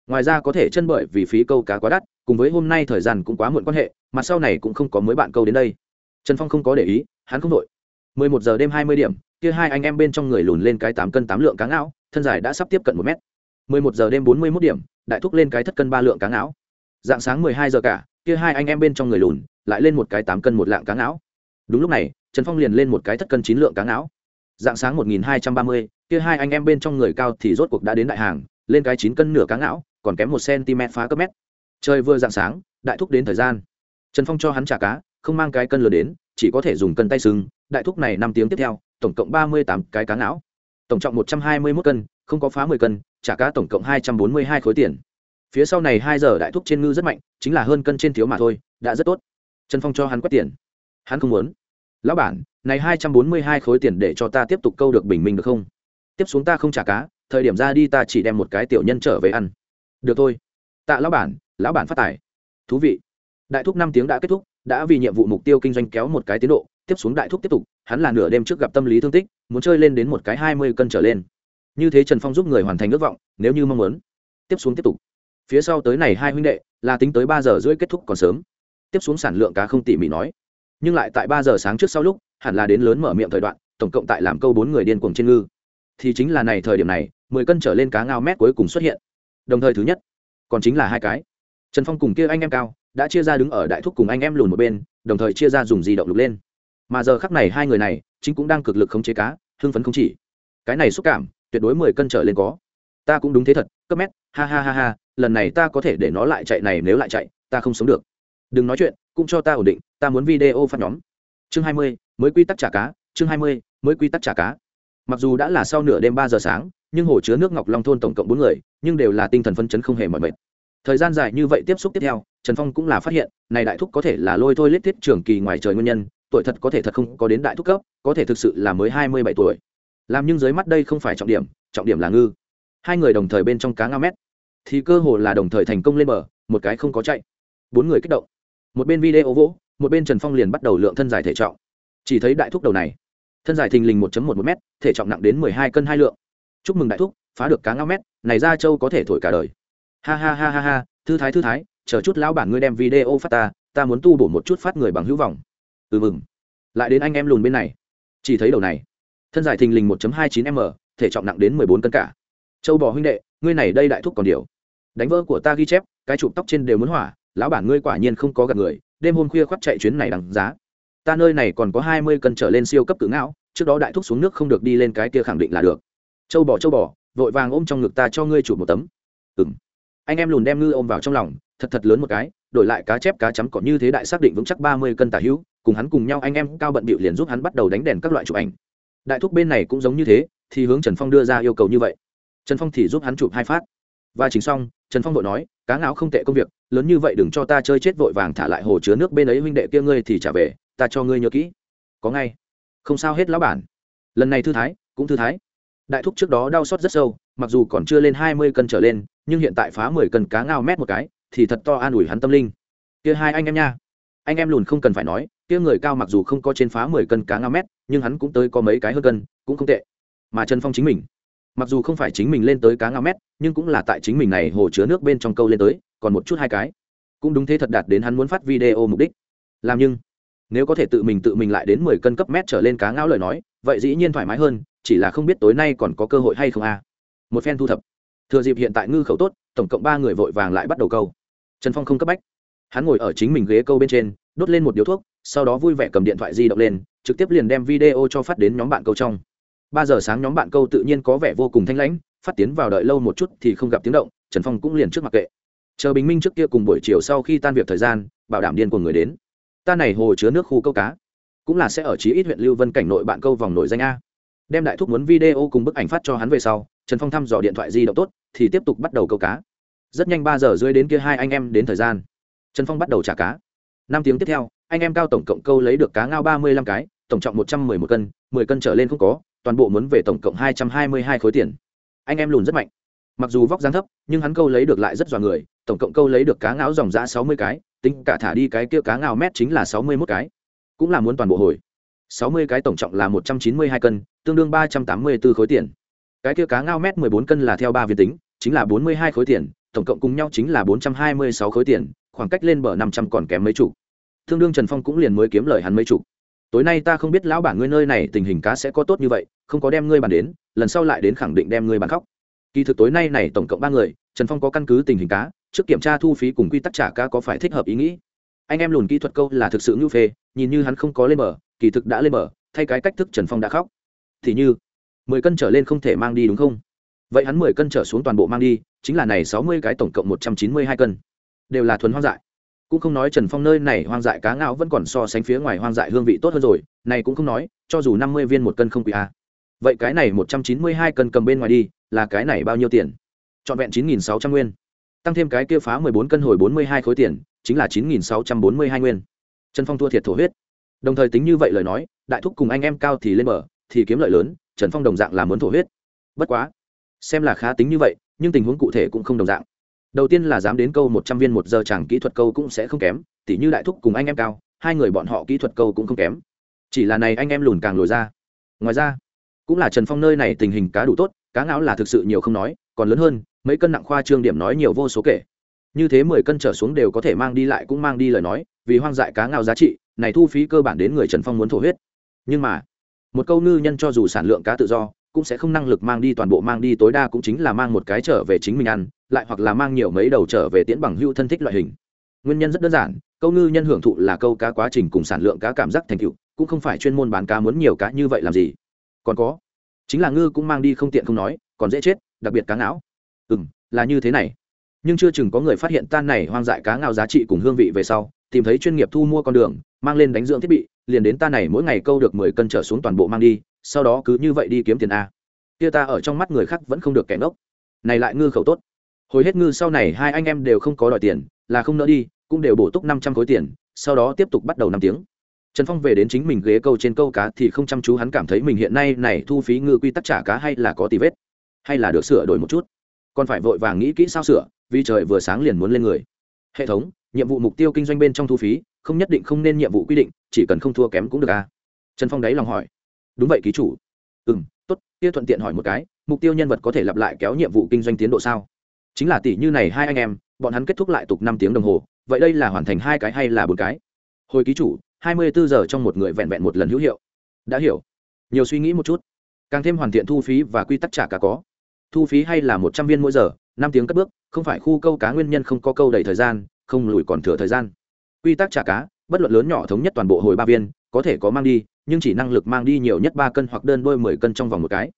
ngoài ra có thể chân bởi vì phí câu cá quá đắt, cùng với hôm nay thời gian cũng quá muộn quan hệ, mà sau này cũng không có mới bạn câu đến đây. Trần phong không có để ý, hắn không đội mười một giờ đêm hai mươi điểm, kia hai anh em bên trong người lùn lên cái tám cân tám lượng cá ngão thân dài đã sắp tiếp cận một mét. mười một giờ đêm bốn mươi mốt điểm, đại thúc lên cái thất cân ba lượng cá ngão dạng sáng mười hai giờ cả, kia hai anh em bên trong người lùn, lại lên một cái tám cân một lạng cá ngão đúng lúc này, trần phong liền lên một cái thất cân chín lượng cá ngão dạng sáng một nghìn hai trăm ba mươi, kia hai anh em bên trong người cao thì rốt cuộc đã đến đại hàng, lên cái chín cân nửa cá ngão còn kém một cm phá cấp mét. Trời vừa dạng sáng, đại thúc đến thời gian. Trần phong cho hắn trả cá, không mang cái cân lừa đến chỉ có thể dùng cân tay sừng đại thúc này năm tiếng tiếp theo, tổng cộng ba mươi tám cái cá não tổng trọng một trăm hai mươi mốt cân, không có phá mười cân, trả cá tổng cộng hai trăm bốn mươi hai khối tiền. Phía sau này hai giờ đại thúc trên ngư rất mạnh, chính là hơn cân trên thiếu mà thôi, đã rất tốt. Trần phong cho hắn quét tiền. Hắn không muốn. Lão bản, này hai trăm bốn mươi hai khối tiền để cho ta tiếp tục câu được bình minh được không? Tiếp xuống ta không trả cá, thời điểm ra đi ta chỉ đem một cái tiểu nhân trở về ăn. Được thôi. Tạ lão bản lão bản phát tài. Thú vị. Đại thúc năm tiếng đã kết thúc đã vì nhiệm vụ mục tiêu kinh doanh kéo một cái tiến độ, tiếp xuống đại thúc tiếp tục, hắn là nửa đêm trước gặp tâm lý thương tích, muốn chơi lên đến một cái hai mươi cân trở lên. Như thế trần phong giúp người hoàn thành ước vọng, nếu như mong muốn. Tiếp xuống tiếp tục. Phía sau tới này hai huynh đệ, là tính tới ba giờ rưỡi kết thúc còn sớm. Tiếp xuống sản lượng cá không tỉ mỉ nói. Nhưng lại tại ba giờ sáng trước sau lúc, hẳn là đến lớn mở miệng thời đoạn, tổng cộng tại làm câu bốn người điên cuồng trên ngư. Thì chính là này thời điểm này, mười cân trở lên cá ngao mét cuối cùng xuất hiện. Đồng thời thứ nhất, còn chính là hai cái. Trần phong cùng kia anh em cao đã chia ra đứng ở đại thúc cùng anh em lùn một bên, đồng thời chia ra dùng di động lục lên. Mà giờ khắc này hai người này, chính cũng đang cực lực khống chế cá, hưng phấn không chỉ. Cái này xúc cảm, tuyệt đối mười cân trở lên có. Ta cũng đúng thế thật cấp mét, ha ha ha ha, lần này ta có thể để nó lại chạy này nếu lại chạy, ta không sống được. Đừng nói chuyện, cũng cho ta ổn định, ta muốn video phát nhóm. Chương hai mươi, mới quy tắc trả cá, chương hai mươi, mới quy tắc trả cá. Mặc dù đã là sau nửa đêm ba giờ sáng, nhưng hồ chứa nước ngọc long thôn tổng cộng bốn người, nhưng đều là tinh thần phân chấn không hề mỏi mệt. Thời gian dài như vậy tiếp xúc tiếp theo trần phong cũng là phát hiện, này đại thúc có thể là lôi thôi lết thiết trường kỳ ngoài trời nguyên nhân, tuổi thật có thể thật không có đến đại thúc cấp, có thể thực sự là mới hai mươi bảy tuổi. Làm nhưng dưới mắt đây không phải trọng điểm trọng điểm là ngư. Hai người đồng thời bên trong cá ngao mét. Thì cơ hồ là đồng thời thành công lên bờ, một cái không có chạy. Bốn người kích động. Một bên video vỗ, một bên trần phong liền bắt đầu lượng thân dài thể trọng. Chỉ thấy đại thúc đầu này, thân dài thình lình một một một m thể trọng nặng đến mười hai cân hai lượng. Chúc mừng đại thúc, phá được cá ngao mét, này ra châu có thể thổi cả đời. Ha ha ha ha ha, thư thái thư thái chờ chút lão bản ngươi đem video phát ta ta muốn tu bổ một chút phát người bằng hữu vọng. Ừ mừng. Lại đến anh em lùn bên này. Chỉ thấy đầu này thân dài thình lình 1 chín m thể trọng nặng đến mười bốn cân cả. Châu bò huynh đệ ngươi này đây đại thúc còn điều. Đánh vỡ của ta ghi chép cái chụp tóc trên đều muốn hỏa lão bản ngươi quả nhiên không có gặp người đêm hôm khuya khoắt chạy chuyến này đằng giá. Ta nơi này còn có hai mươi cân trở lên siêu cấp cự ngạo, trước đó đại thúc xuống nước không được đi lên cái kia khẳng định là được. Châu bò châu bò vội vàng ôm trong ngực ta cho ngươi chụp một tấm. Ừng anh em lùn đem ngư ôm vào trong lòng, thật thật lớn một cái, đổi lại cá chép cá chấm còn như thế đại xác định vững chắc ba mươi cân tả hữu, cùng hắn cùng nhau anh em cao bận bịu liền giúp hắn bắt đầu đánh đèn các loại chụp ảnh. Đại thúc bên này cũng giống như thế, thì hướng trần phong đưa ra yêu cầu như vậy. Trần phong thì giúp hắn chụp hai phát. Và chính xong, trần phong vội nói, cá não không tệ công việc, lớn như vậy đừng cho ta chơi chết vội vàng thả lại hồ chứa nước bên ấy huynh đệ kia ngươi thì trả về, ta cho ngươi nhớ kỹ. Có ngay. Không sao hết lão bản. Lần này thư thái, cũng thư thái. Đại thúc trước đó đau xót rất sâu, mặc dù còn chưa lên hai mươi cân trở lên nhưng hiện tại phá mười cân cá ngao mét một cái, thì thật to an ủi hắn tâm linh. Kia hai anh em nha. Anh em lùn không cần phải nói, kia người cao mặc dù không có trên phá mười cân cá ngao mét, nhưng hắn cũng tới có mấy cái hơn cân, cũng không tệ. Mà trần phong chính mình. Mặc dù không phải chính mình lên tới cá ngao mét, nhưng cũng là tại chính mình này hồ chứa nước bên trong câu lên tới, còn một chút hai cái. Cũng đúng thế thật đạt đến hắn muốn phát video mục đích. Làm nhưng, nếu có thể tự mình tự mình lại đến mười cân cấp mét trở lên cá ngao lời nói, vậy dĩ nhiên thoải mái hơn, chỉ là không biết tối nay còn có cơ hội hay không a. À. một phen thu thập thừa dịp hiện tại ngư khẩu tốt, tổng cộng ba người vội vàng lại bắt đầu câu. Trần phong không cấp bách. Hắn ngồi ở chính mình ghế câu bên trên, đốt lên một điếu thuốc, sau đó vui vẻ cầm điện thoại di động lên, trực tiếp liền đem video cho phát đến nhóm bạn câu trong. Ba giờ sáng nhóm bạn câu tự nhiên có vẻ vô cùng thanh lãnh, phát tiến vào đợi lâu một chút thì không gặp tiếng động, trần phong cũng liền trước mặc kệ. Chờ bình minh trước kia cùng buổi chiều sau khi tan việc thời gian, bảo đảm điên của người đến. Ta này hồ chứa nước khu câu cá, cũng là sẽ ở chí ít huyện lưu vân cảnh nội bạn câu vòng nội danh a. Đem đại thúc muốn video cùng bức ảnh phát cho hắn về sau trần phong thăm dò điện thoại di động tốt, thì tiếp tục bắt đầu câu cá. Rất nhanh ba giờ rưỡi đến kia hai anh em đến thời gian. Trần phong bắt đầu trả cá. Năm tiếng tiếp theo, anh em cao tổng cộng câu lấy được cá ngao ba mươi lăm cái, tổng trọng một trăm mười một cân, mười cân trở lên không có, toàn bộ muốn về tổng cộng hai trăm hai mươi hai khối tiền. Anh em lùn rất mạnh. Mặc dù vóc dáng thấp, nhưng hắn câu lấy được lại rất dọa người, tổng cộng câu lấy được cá ngáo dòng giã sáu mươi cái, tính cả thả đi cái kia cá ngao mét chính là sáu mươi mốt cái. Cũng là muốn toàn bộ hồi. sáu mươi cái tổng trọng là một trăm chín mươi hai cân, tương đương ba trăm tám mươi b ố khối tiền cái kia cá ngao mét mười bốn cân là theo ba viên tính, chính là bốn mươi hai khối tiền, tổng cộng cùng nhau chính là bốn trăm hai mươi sáu khối tiền, khoảng cách lên bờ năm trăm còn kém mấy chục. Thương đương trần phong cũng liền mới kiếm lời hắn mấy chục. Tối nay ta không biết lão bản ngươi nơi này tình hình cá sẽ có tốt như vậy, không có đem ngươi bàn đến, lần sau lại đến khẳng định đem ngươi bàn khóc. Kỳ thực tối nay này tổng cộng ba người, trần phong có căn cứ tình hình cá, trước kiểm tra thu phí cùng quy tắc trả cá có phải thích hợp ý nghĩ. Anh em lùn kỹ thuật câu là thực sự ngưu phê, nhìn như hắn không có lên bờ, kỳ thực đã lên bờ, thay cái cách thức trần phong đã khóc. Thì như mười cân trở lên không thể mang đi đúng không? Vậy hắn mười cân trở xuống toàn bộ mang đi, chính là này sáu mươi cái tổng cộng một trăm chín mươi hai cân. Đều là thuần hoang dại. Cũng không nói trần phong nơi này hoang dại cá ngao vẫn còn so sánh phía ngoài hoang dại hương vị tốt hơn rồi, này cũng không nói, cho dù năm mươi viên một cân không quý a. Vậy cái này một trăm chín mươi hai cân cầm bên ngoài đi, là cái này bao nhiêu tiền? Chọn vẹn chín nghìn sáu trăm nguyên. Tăng thêm cái kia phá mười bốn cân hồi bốn mươi hai khối tiền, chính là chín nghìn sáu trăm bốn mươi hai nguyên. Trần phong thua thiệt thổ huyết. Đồng thời tính như vậy lời nói, đại thúc cùng anh em cao thì lên bờ, thì kiếm lợi lớn trần phong đồng dạng là muốn thổ huyết. Bất quá, xem là khá tính như vậy, nhưng tình huống cụ thể cũng không đồng dạng. Đầu tiên là dám đến câu một trăm viên một giờ chẳng kỹ thuật câu cũng sẽ không kém, tỉ như đại thúc cùng anh em cao, hai người bọn họ kỹ thuật câu cũng không kém. Chỉ là này anh em lùn càng lồi ra. Ngoài ra, cũng là trần phong nơi này tình hình cá đủ tốt, cá ngáo là thực sự nhiều không nói, còn lớn hơn, mấy cân nặng khoa trương điểm nói nhiều vô số kể. Như thế mười cân trở xuống đều có thể mang đi lại cũng mang đi lời nói, vì hoang dại cá ngao giá trị, này thu phí cơ bản đến người trần phong muốn thổ huyết. Nhưng mà một câu ngư nhân cho dù sản lượng cá tự do, cũng sẽ không năng lực mang đi toàn bộ mang đi, tối đa cũng chính là mang một cái trở về chính mình ăn, lại hoặc là mang nhiều mấy đầu trở về tiễn bằng hưu thân thích loại hình. Nguyên nhân rất đơn giản, câu ngư nhân hưởng thụ là câu cá quá trình cùng sản lượng cá cảm giác thành tựu, cũng không phải chuyên môn bán cá muốn nhiều cá như vậy làm gì. Còn có, chính là ngư cũng mang đi không tiện không nói, còn dễ chết, đặc biệt cá não ừ m là như thế này. Nhưng chưa chừng có người phát hiện tan này hoang dại cá ngao giá trị cùng hương vị về sau, tìm thấy chuyên nghiệp thu mua con đường, mang lên đánh dưỡng thiết bị liền đến ta này mỗi ngày câu được mười cân trở xuống toàn bộ mang đi, sau đó cứ như vậy đi kiếm tiền a. Kia ta ở trong mắt người khác vẫn không được kẻ ngốc. Này lại ngư khẩu tốt. Hồi hết ngư sau này hai anh em đều không có đòi tiền, là không nỡ đi, cũng đều bổ túc năm trăm khối tiền, sau đó tiếp tục bắt đầu năm tiếng. Trần phong về đến chính mình ghế câu trên câu cá thì không chăm chú hắn cảm thấy mình hiện nay này thu phí ngư quy tắc trả cá hay là có tì vết, hay là được sửa đổi một chút. Còn phải vội vàng nghĩ kỹ sao sửa, vì trời vừa sáng liền muốn lên người. Hệ thống nhiệm vụ mục tiêu kinh doanh bên trong thu phí, không nhất định không nên nhiệm vụ quy định, chỉ cần không thua kém cũng được à? Trần phong đáy lòng hỏi. Đúng vậy ký chủ. Ừ m t ố t kia thuận tiện hỏi một cái, mục tiêu nhân vật có thể lặp lại kéo nhiệm vụ kinh doanh tiến độ sao? Chính là tỷ như này hai anh em, bọn hắn kết thúc lại tục năm tiếng đồng hồ, vậy đây là hoàn thành hai cái hay là bốn cái? Hồi ký chủ, hai mươi bốn giờ trong một người vẹn vẹn một lần hữu hiệu. Đã hiểu. Nhiều suy nghĩ một chút. Càng thêm hoàn thiện thu phí và quy tắc trả cả có. Thu phí hay là một trăm viên mỗi giờ, năm tiếng cất bước, không phải khu câu cá nguyên nhân không có câu đầy thời gian không lùi còn thừa thời gian. Quy tắc trả cá, bất luận lớn nhỏ thống nhất toàn bộ hồi ba viên, có thể có mang đi, nhưng chỉ năng lực mang đi nhiều nhất ba cân hoặc đơn đôi mười cân trong vòng một cái.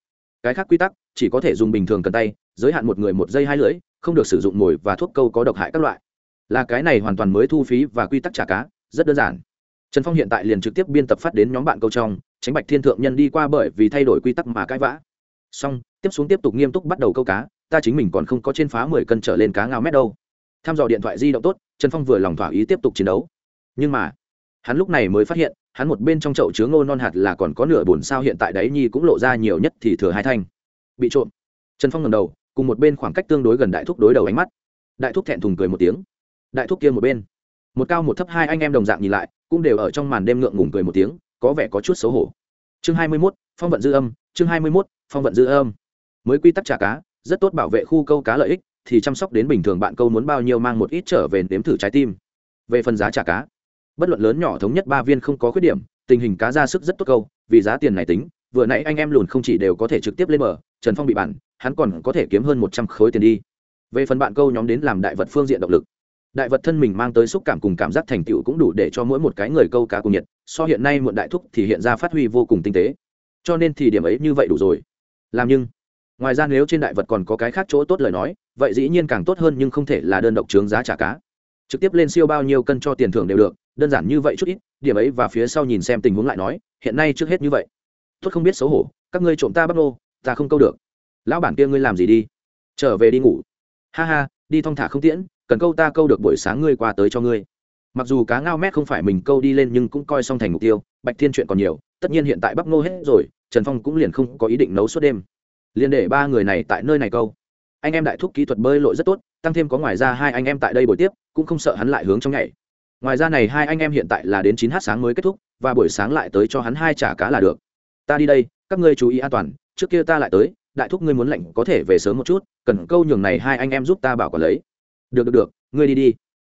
Cái khác quy tắc, chỉ có thể dùng bình thường cần tay, giới hạn một người một giây hai lưỡi, không được sử dụng mồi và thuốc câu có độc hại các loại. Là cái này hoàn toàn mới thu phí và quy tắc trả cá, rất đơn giản. Trần phong hiện tại liền trực tiếp biên tập phát đến nhóm bạn câu trong, tránh bạch thiên thượng nhân đi qua bởi vì thay đổi quy tắc mà cãi vã. Xong, tiếp xuống tiếp tục nghiêm túc bắt đầu câu cá, ta chính mình còn không có trên phá mười cân trở lên cá ngao mét đâu tham dò điện thoại di động tốt, trần phong vừa lòng thỏa ý tiếp tục chiến đấu. Nhưng mà, hắn lúc này mới phát hiện, hắn một bên trong chậu chứa ngô non hạt là còn có nửa bùn sao hiện tại đấy nhi cũng lộ ra nhiều nhất thì thừa hai thanh. Bị trộm. Trần phong ngầm đầu, cùng một bên khoảng cách tương đối gần đại thúc đối đầu ánh mắt. Đại thúc thẹn thùng cười một tiếng. Đại thúc kia một bên. Một cao một thấp hai anh em đồng dạng nhìn lại, cũng đều ở trong màn đêm ngượng ngùng cười một tiếng, có vẻ có chút xấu hổ. Chương hai mươi mốt, phong vận dư âm, chương hai mươi mốt, phong vận dư âm. Mới quy tắc trả cá, rất tốt bảo vệ khu câu cá lợi ích thì chăm sóc đến bình thường bạn câu muốn bao nhiêu mang một ít trở về nếm thử trái tim. Về phần giá trả cá bất luận lớn nhỏ thống nhất ba viên không có khuyết điểm tình hình cá ra sức rất tốt câu vì giá tiền này tính vừa nãy anh em lùn không chỉ đều có thể trực tiếp lên mở, trần phong bị bản hắn còn có thể kiếm hơn một trăm khối tiền đi. Về phần bạn câu nhóm đến làm đại vật phương diện động lực đại vật thân mình mang tới xúc cảm cùng cảm giác thành tựu cũng đủ để cho mỗi một cái người câu cá cùng nhiệt so hiện nay muộn đại thúc thì hiện ra phát huy vô cùng tinh tế. Cho nên thì điểm ấy như vậy đủ rồi. Làm nhưng ngoài ra nếu trên đại vật còn có cái khác chỗ tốt lời nói vậy dĩ nhiên càng tốt hơn nhưng không thể là đơn độc trướng giá trả cá. Trực tiếp lên siêu bao nhiêu cân cho tiền thưởng đều được, đơn giản như vậy chút ít, điểm ấy và phía sau nhìn xem tình huống lại nói, hiện nay trước hết như vậy. Tốt không biết xấu hổ, các ngươi trộm ta bắt nô, ta không câu được. Lão bản kia ngươi làm gì đi? Trở về đi ngủ. Ha ha, đi thong thả không tiễn, cần câu ta câu được buổi sáng ngươi qua tới cho ngươi. Mặc dù cá ngao mét không phải mình câu đi lên nhưng cũng coi xong thành mục tiêu, bạch thiên chuyện còn nhiều, tất nhiên hiện tại bắp ngô hết rồi, trần phong cũng liền không có ý định nấu suốt đêm. Liền để ba người này tại nơi này câu anh em đại thúc kỹ thuật bơi lội rất tốt, tăng thêm có ngoài ra hai anh em tại đây buổi tiếp, cũng không sợ hắn lại hướng trong nhảy. Ngoài ra này hai anh em hiện tại là đến chín h sáng mới kết thúc, và buổi sáng lại tới cho hắn hai trả cá là được. Ta đi đây, các ngươi chú ý an toàn, trước kia ta lại tới, đại thúc ngươi muốn lệnh có thể về sớm một chút, cần câu nhường này hai anh em giúp ta bảo quản lấy. Được được được, ngươi đi đi.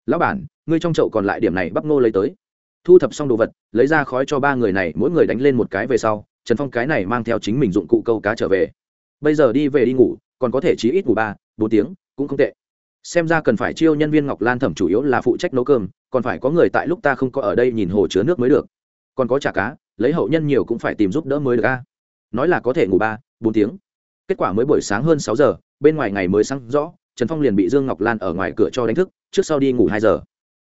Lão bản, ngươi trong chậu còn lại điểm này bắp ngô lấy tới. Thu thập xong đồ vật, lấy ra khói cho ba người này, mỗi người đánh lên một cái về sau, trần phong cái này mang theo chính mình dụng cụ câu cá trở về. Bây giờ đi về đi ngủ còn có thể chí ít ngủ ba, bốn tiếng, cũng không tệ. Xem ra cần phải chiêu nhân viên ngọc lan thẩm chủ yếu là phụ trách nấu cơm, còn phải có người tại lúc ta không có ở đây nhìn hồ chứa nước mới được. Còn có chả cá, lấy hậu nhân nhiều cũng phải tìm giúp đỡ mới được a. Nói là có thể ngủ ba, bốn tiếng. Kết quả mới buổi sáng hơn sáu giờ, bên ngoài ngày mới sáng rõ, trần phong liền bị dương ngọc lan ở ngoài cửa cho đánh thức, trước sau đi ngủ hai giờ.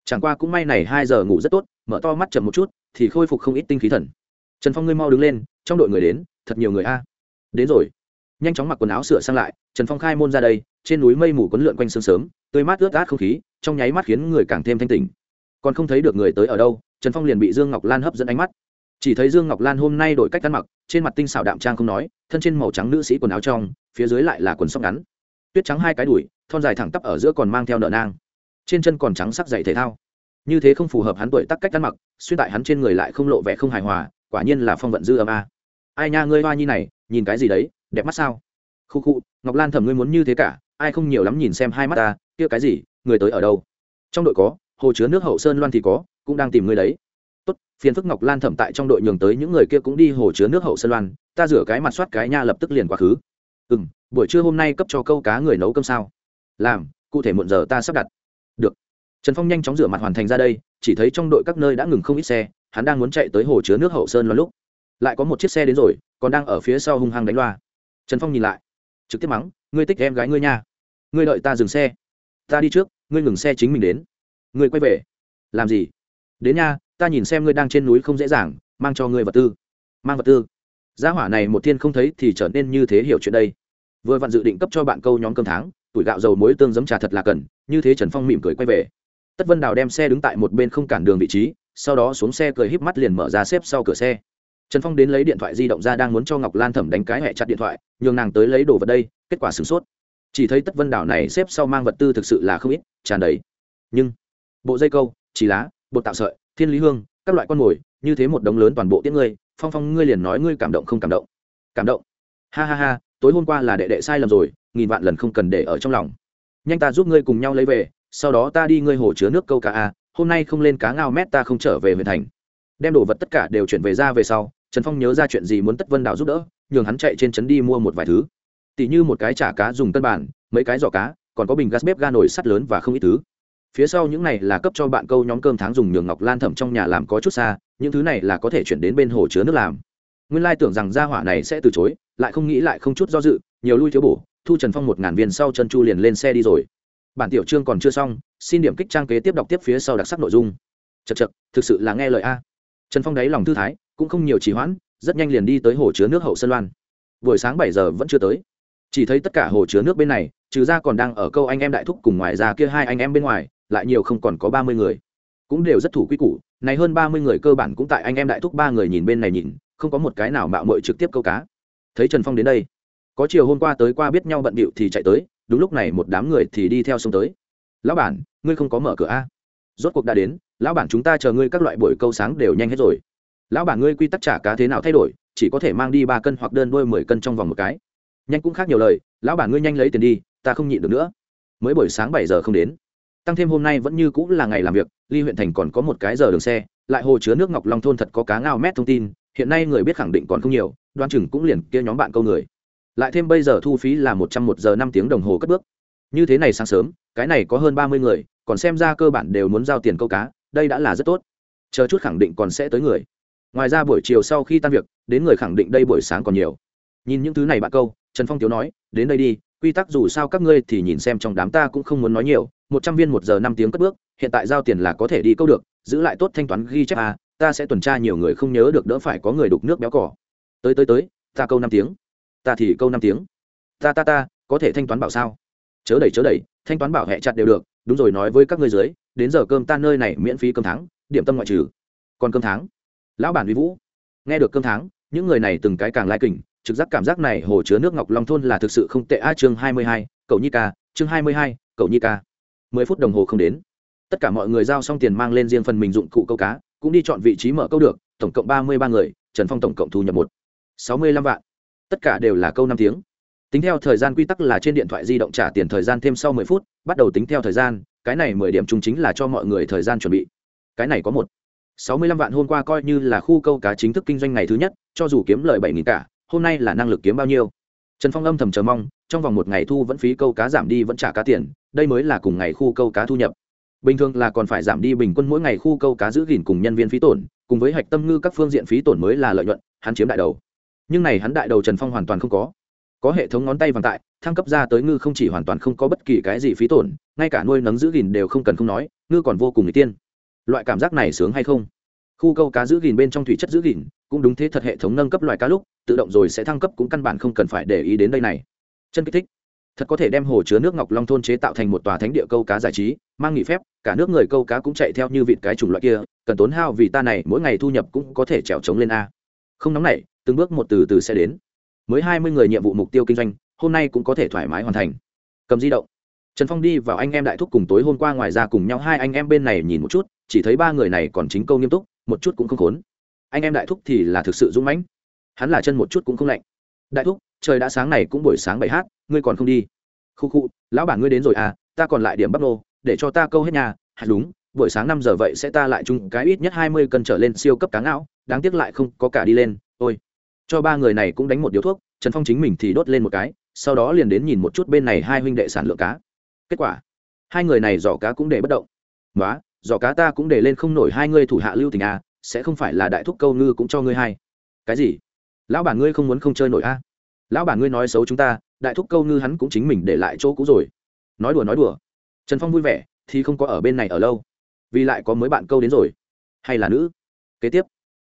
Chẳng qua cũng may này hai giờ ngủ rất tốt, mở to mắt chậm một chút, thì khôi phục không ít tinh khí thần. Trần phong ngươi mau đứng lên, trong đội người đến, thật nhiều người a. Đến rồi nhanh chóng mặc quần áo sửa sang lại, trần phong khai môn ra đây, trên núi mây mù quấn lượn quanh sương sớm, tươi mát ướt át không khí, trong nháy mắt khiến người càng thêm thanh tình còn không thấy được người tới ở đâu, trần phong liền bị dương ngọc lan hấp dẫn ánh mắt. Chỉ thấy dương ngọc lan hôm nay đổi cách ăn mặc, trên mặt tinh xảo đạm trang không nói, thân trên màu trắng nữ sĩ quần áo trong, phía dưới lại là quần sóc ngắn. Tuyết trắng hai cái đùi, thon dài thẳng tắp ở giữa còn mang theo nợ nang. Trên chân còn trắng sắc dày thể thao. Như thế không phù hợp hắn tuổi tắc cách ăn mặc, xuyên tại hắn trên người lại không lộ vẻ không hài hòa, quả nhiên là phong vận dư âm a. Ai nha ngươi hoa nhi này, nhìn cái gì đấy? Đẹp mắt sao? Khu khu, ngọc lan thẩm ngươi muốn như thế cả, ai không nhiều lắm nhìn xem hai mắt ta, kia cái gì, người tới ở đâu? Trong đội có, hồ chứa nước hậu sơn loan thì có, cũng đang tìm ngươi đấy. Tốt, phiền phức ngọc lan thẩm tại trong đội nhường tới những người kia cũng đi hồ chứa nước hậu sơn loan, ta rửa cái mặt soát cái nha lập tức liền quá khứ. Ừ m buổi trưa hôm nay cấp cho câu cá người nấu cơm sao? Làm, cụ thể muộn giờ ta sắp đặt. Được. Trần phong nhanh chóng rửa mặt hoàn thành ra đây, chỉ thấy trong đội các nơi đã ngừng không ít xe, hắn đang muốn chạy tới hồ chứa nước hậu sơn loan lúc. Lại có một chiếc xe đến rồi, còn đang ở phía sau hung hăng đánh loa trần phong nhìn lại, trực tiếp mắng, ngươi tích em gái ngươi nha. Ngươi đợi ta dừng xe. Ta đi trước, ngươi ngừng xe chính mình đến. Ngươi quay về. Làm gì? Đến nha, ta nhìn xem ngươi đang trên núi không dễ dàng, mang cho ngươi vật tư. Mang vật tư? Gia hỏa này một thiên không thấy thì trở nên như thế hiểu chuyện đây. Vừa vặn dự định cấp cho bạn câu nhóm cơm tháng, tuổi gạo dầu muối tương giấm trà thật là cần, như thế trần phong mỉm cười quay về. Tất vân đào đem xe đứng tại một bên không cản đường vị trí, sau đó xuống xe cười híp mắt liền mở ra xếp sau cửa xe trần phong đến lấy điện thoại di động ra đang muốn cho ngọc lan thẩm đánh cái hẹ chặt điện thoại, nhường nàng tới lấy đồ vật đây, kết quả sửng sốt. Chỉ thấy tất vân đảo này xếp sau mang vật tư thực sự là không ít, tràn đầy. Nhưng, bộ dây câu, chỉ lá bột tạo sợi, thiên lý hương, các loại con mồi, như thế một đống lớn toàn bộ tiễn ngươi, phong phong ngươi liền nói ngươi cảm động không cảm động. Cảm động. Ha ha ha, tối hôm qua là đệ đệ sai lầm rồi, nghìn vạn lần không cần để ở trong lòng. Nhanh ta giúp ngươi cùng nhau lấy về, sau đó ta đi ngươi hồ chứa nước câu cá a, hôm nay không lên cá ngao mét ta không trở về huyện thành. Đem đồ vật tất cả đều chuyển về ra về sau trần phong nhớ ra chuyện gì muốn tất vân đào giúp đỡ, nhường hắn chạy trên trấn đi mua một vài thứ. Tỉ như một cái chả cá dùng cân bản, mấy cái giỏ cá, còn có bình gas bếp ga nồi sắt lớn và không ít thứ. Phía sau những này là cấp cho bạn câu nhóm cơm tháng dùng nhường ngọc lan thẩm trong nhà làm có chút xa, những thứ này là có thể chuyển đến bên hồ chứa nước làm. Nguyên lai tưởng rằng gia hỏa này sẽ từ chối, lại không nghĩ lại không chút do dự, nhiều lui thiếu bổ, thu trần phong một ngàn viên sau chân chu liền lên xe đi rồi. Bản tiểu chương còn chưa xong, xin điểm kích trang kế tiếp đọc tiếp phía sau đặc sắc nội dung. Chật chật thực sự là nghe lời a. Trần phong đáy lòng thư thái cũng không nhiều trì hoãn, rất nhanh liền đi tới hồ chứa nước hậu sơn loan. Buổi sáng bảy giờ vẫn chưa tới. Chỉ thấy tất cả hồ chứa nước bên này, trừ ra còn đang ở câu anh em đại thúc cùng ngoài ra kia hai anh em bên ngoài, lại nhiều không còn có ba mươi người. Cũng đều rất thủ quy củ, này hơn ba mươi người cơ bản cũng tại anh em đại thúc ba người nhìn bên này nhìn, không có một cái nào mạo mội trực tiếp câu cá. Thấy trần phong đến đây, có chiều hôm qua tới qua biết nhau bận bịu thì chạy tới, đúng lúc này một đám người thì đi theo sông tới. Lão bản, ngươi không có mở cửa a? Rốt cuộc đã đến, lão bản chúng ta chờ ngươi các loại buổi câu sáng đều nhanh hết rồi lão bản ngươi quy tắc trả cá thế nào thay đổi, chỉ có thể mang đi ba cân hoặc đơn đôi mười cân trong vòng một cái. Nhanh cũng khác nhiều lời, lão bản ngươi nhanh lấy tiền đi, ta không nhịn được nữa. Mới buổi sáng bảy giờ không đến. Tăng thêm hôm nay vẫn như cũng là ngày làm việc, ly huyện thành còn có một cái giờ đường xe, lại hồ chứa nước ngọc long thôn thật có cá ngao mét thông tin, hiện nay người biết khẳng định còn không nhiều, đoan chừng cũng liền kia nhóm bạn câu người. Lại thêm bây giờ thu phí là một trăm một giờ năm tiếng đồng hồ cất bước. Như thế này sáng sớm, cái này có hơn ba mươi người, còn xem ra cơ bản đều muốn giao tiền câu cá, đây đã là rất tốt. Chờ chút khẳng định còn sẽ tới người ngoài ra buổi chiều sau khi tan việc đến người khẳng định đây buổi sáng còn nhiều. Nhìn những thứ này bạn câu trần phong tiếu nói đến đây đi quy tắc dù sao các ngươi thì nhìn xem trong đám ta cũng không muốn nói nhiều một trăm viên một giờ năm tiếng cất bước hiện tại giao tiền là có thể đi câu được giữ lại tốt thanh toán ghi chép à, ta sẽ tuần tra nhiều người không nhớ được đỡ phải có người đục nước béo cỏ. Tới tới tới ta câu năm tiếng. Ta thì câu năm tiếng. Ta ta ta có thể thanh toán bảo sao? Chớ đẩy chớ đẩy thanh toán bảo hẹ chặt đều được đúng rồi nói với các ngươi dưới đến giờ cơm ta nơi này miễn phí cơm tháng điểm tâm ngoại trừ. Còn cơm tháng? Lão bản uy vũ. Nghe được cơm tháng, những người này từng cái càng lai kình, trực giác cảm giác này hồ chứa nước ngọc long thôn là thực sự không tệ. A, chương hai mươi hai, cậu nhi ca, chương hai mươi hai, cậu nhi ca. mười phút đồng hồ không đến. Tất cả mọi người giao xong tiền mang lên riêng phần mình dụng cụ câu cá, cũng đi chọn vị trí mở câu được, tổng cộng ba mươi ba người, trần phong tổng cộng thu nhập một. sáu mươi lăm vạn. Tất cả đều là câu năm tiếng. Tính theo thời gian quy tắc là trên điện thoại di động trả tiền thời gian thêm sau mười phút, bắt đầu tính theo thời gian, cái này mười điểm chung chính là cho mọi người thời gian chuẩn bị. Cái này có một sáu mươi lăm vạn hôm qua coi như là khu câu cá chính thức kinh doanh ngày thứ nhất, cho dù kiếm lời bảy nghìn cả, hôm nay là năng lực kiếm bao nhiêu? Trần phong âm thầm chờ mong, trong vòng một ngày thu vẫn phí câu cá giảm đi vẫn trả cá tiền, đây mới là cùng ngày khu câu cá thu nhập. Bình thường là còn phải giảm đi bình quân mỗi ngày khu câu cá giữ gìn cùng nhân viên phí tổn, cùng với hạch tâm ngư các phương diện phí tổn mới là lợi nhuận, hắn chiếm đại đầu. Nhưng này hắn đại đầu trần phong hoàn toàn không có. Có hệ thống ngón tay vàng tại, thăng cấp ra tới ngư không chỉ hoàn toàn không có bất kỳ cái gì phí tổn, ngay cả nuôi nấng giữ gìn đều không cần không nói, ngư còn vô cùng n tiên loại cảm giác này sướng hay không? Khu câu cá giữ gìn bên trong thủy chất giữ gìn, cũng đúng thế thật hệ thống nâng cấp loài cá lúc, tự động rồi sẽ thăng cấp cũng căn bản không cần phải để ý đến đây này. Chân kích thích. Thật có thể đem hồ chứa nước ngọc long thôn chế tạo thành một tòa thánh địa câu cá giải trí, mang nghỉ phép, cả nước người câu cá cũng chạy theo như vịt cái chủng loại kia, cần tốn hao vì ta này, mỗi ngày thu nhập cũng có thể trèo trống lên a. Không nóng nảy từng bước một từ từ sẽ đến. Mới hai mươi người nhiệm vụ mục tiêu kinh doanh, hôm nay cũng có thể thoải mái hoàn thành. Cầm di động. Trần phong đi vào anh em đại thúc cùng tối hôm qua ngoài ra cùng nhau, hai anh em bên này nhìn một chút chỉ thấy ba người này còn chính câu nghiêm túc, một chút cũng không khốn. Anh em đại thúc thì là thực sự dũng mãnh. Hắn là chân một chút cũng không lạnh. Đại thúc, trời đã sáng này cũng buổi sáng bảy hát, ngươi còn không đi? Khu khu, lão bản ngươi đến rồi à ta còn lại điểm bắp nô, để cho ta câu hết nhà. Hạt đúng, buổi sáng năm giờ vậy sẽ ta lại chung cái ít nhất hai mươi cân trở lên siêu cấp cá ngão đáng tiếc lại không có cả đi lên, ôi. Cho ba người này cũng đánh một điếu thuốc, trần phong chính mình thì đốt lên một cái, sau đó liền đến nhìn một chút bên này hai huynh đệ sản lượng cá. Kết quả, hai người này giỏ cá cũng để bất động. Nói giỏ cá ta cũng để lên không nổi hai ngươi thủ hạ lưu tình à sẽ không phải là đại thúc câu ngư cũng cho ngươi hai cái gì? Lão bản ngươi không muốn không chơi nổi a à? lão bản ngươi nói xấu chúng ta, đại thúc câu ngư hắn cũng chính mình để lại chỗ cũ rồi. Nói đùa nói đùa. Trần phong vui vẻ, thì không có ở bên này ở lâu. Vì lại có mới bạn câu đến rồi. Hay là nữ? Kế tiếp.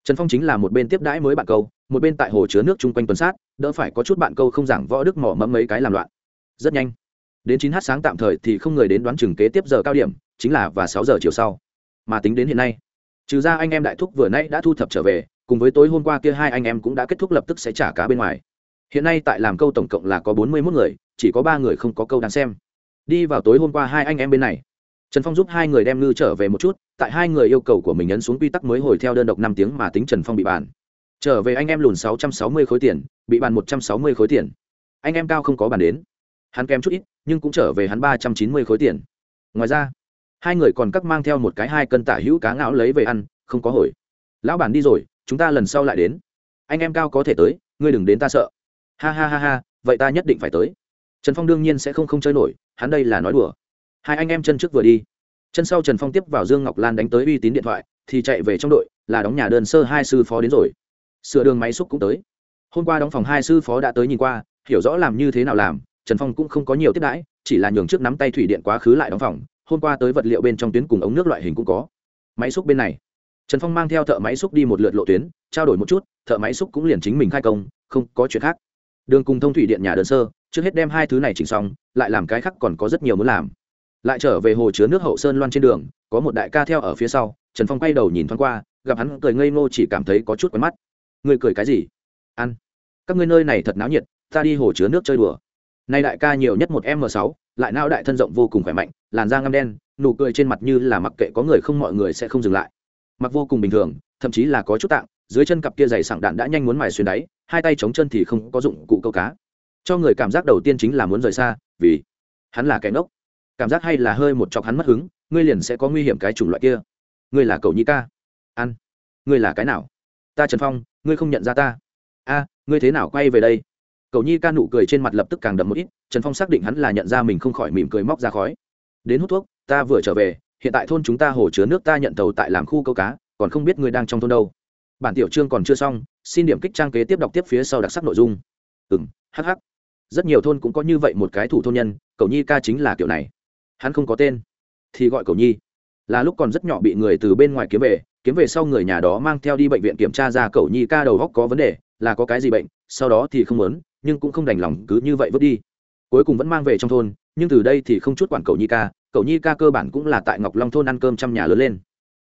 Trần phong chính là một bên tiếp đãi mới bạn câu, một bên tại hồ chứa nước chung quanh tuần sát, đỡ phải có chút bạn câu không giảng võ đức mỏ mẫm mấy cái làm loạn. Rất nhanh. Đến chín h sáng tạm thời thì không người đến đoán chừng kế tiếp giờ cao điểm chính là và sáu giờ chiều sau. Mà tính đến hiện nay, trừ ra anh em đại thúc vừa nay đã thu thập trở về, cùng với tối hôm qua kia hai anh em cũng đã kết thúc lập tức sẽ trả cá bên ngoài. Hiện nay tại làm câu tổng cộng là có bốn mươi mốt người, chỉ có ba người không có câu đang xem. Đi vào tối hôm qua hai anh em bên này. Trần phong giúp hai người đem ngư trở về một chút, tại hai người yêu cầu của mình ấn xuống quy tắc mới hồi theo đơn độc năm tiếng mà tính trần phong bị bàn. Trở về anh em lùn sáu trăm sáu mươi khối tiền, bị bàn một trăm sáu mươi khối tiền. Anh em cao không có bàn đến. Hắn kém chút ít, nhưng cũng trở về hắn ba trăm chín mươi khối tiền. Ngoài ra hai người còn cắt mang theo một cái hai cân tả hữu cá ngạo lấy về ăn, không có hồi. Lão bản đi rồi, chúng ta lần sau lại đến. Anh em cao có thể tới, ngươi đừng đến ta sợ. Ha ha ha ha, vậy ta nhất định phải tới. Trần phong đương nhiên sẽ không không chơi nổi, hắn đây là nói đùa. Hai anh em chân trước vừa đi. Chân sau trần phong tiếp vào dương ngọc lan đánh tới uy tín điện thoại, thì chạy về trong đội, là đóng nhà đơn sơ hai sư phó đến rồi. Sửa đường máy xúc cũng tới. Hôm qua đóng phòng hai sư phó đã tới nhìn qua, hiểu rõ làm như thế nào làm, trần phong cũng không có nhiều tiếp đãi, chỉ là nhường trước nắm tay thủy điện quá khứ lại đóng phòng hôm qua tới vật liệu bên trong tuyến cùng ống nước loại hình cũng có. Máy xúc bên này. Trần phong mang theo thợ máy xúc đi một lượt lộ tuyến, trao đổi một chút, thợ máy xúc cũng liền chính mình khai công, không có chuyện khác. Đường cùng thông thủy điện nhà đơn sơ, trước hết đem hai thứ này chỉnh xong, lại làm cái khác còn có rất nhiều muốn làm. Lại trở về hồ chứa nước hậu sơn loan trên đường, có một đại ca theo ở phía sau, trần phong quay đầu nhìn thoáng qua, gặp hắn cười ngây ngô chỉ cảm thấy có chút quen mắt. Người cười cái gì? Ăn. Các ngươi nơi này thật náo nhiệt, ta đi hồ chứa nước chơi đùa. Nay đại ca nhiều nhất một m sáu, lại não đại thân rộng vô cùng khỏe mạnh làn da ngăm đen, nụ cười trên mặt như là mặc kệ có người không mọi người sẽ không dừng lại. Mặc vô cùng bình thường, thậm chí là có chút tạng, dưới chân cặp kia dày sảng đạn đã nhanh muốn mài xuyên đáy, hai tay chống chân thì không có dụng cụ câu cá. Cho người cảm giác đầu tiên chính là muốn rời xa, vì hắn là kẻ ngốc. Cảm giác hay là hơi một chọc hắn mất hứng, ngươi liền sẽ có nguy hiểm cái chủng loại kia. Ngươi là cậu nhi ca. Ăn. Ngươi là cái nào? Ta trần phong, ngươi không nhận ra ta. A, ngươi thế nào quay về đây? Cậu nhi ca nụ cười trên mặt lập tức càng đậm một ít, trần phong xác định hắn là nhận ra mình không khỏi mỉm cười móc ra khói đến hút thuốc, ta vừa trở về, hiện tại thôn chúng ta hồ chứa nước ta nhận tàu tại làm khu câu cá, còn không biết ngươi đang trong thôn đâu. Bản tiểu chương còn chưa xong, xin điểm kích trang kế tiếp đọc tiếp phía sau đặc sắc nội dung. Ừ m hh rất nhiều thôn cũng có như vậy một cái thủ thôn nhân cậu nhi ca chính là kiểu này. Hắn không có tên, thì gọi cậu nhi. Là lúc còn rất nhỏ bị người từ bên ngoài kiếm về kiếm về sau người nhà đó mang theo đi bệnh viện kiểm tra ra cậu nhi ca đầu góc có vấn đề, là có cái gì bệnh, sau đó thì không muốn, nhưng cũng không đành lòng cứ như vậy vứt đi. Cuối cùng vẫn mang về trong thôn nhưng từ đây thì không chút quản cậu nhi ca, cậu nhi ca cơ bản cũng là tại ngọc long thôn ăn cơm trong nhà lớn lên.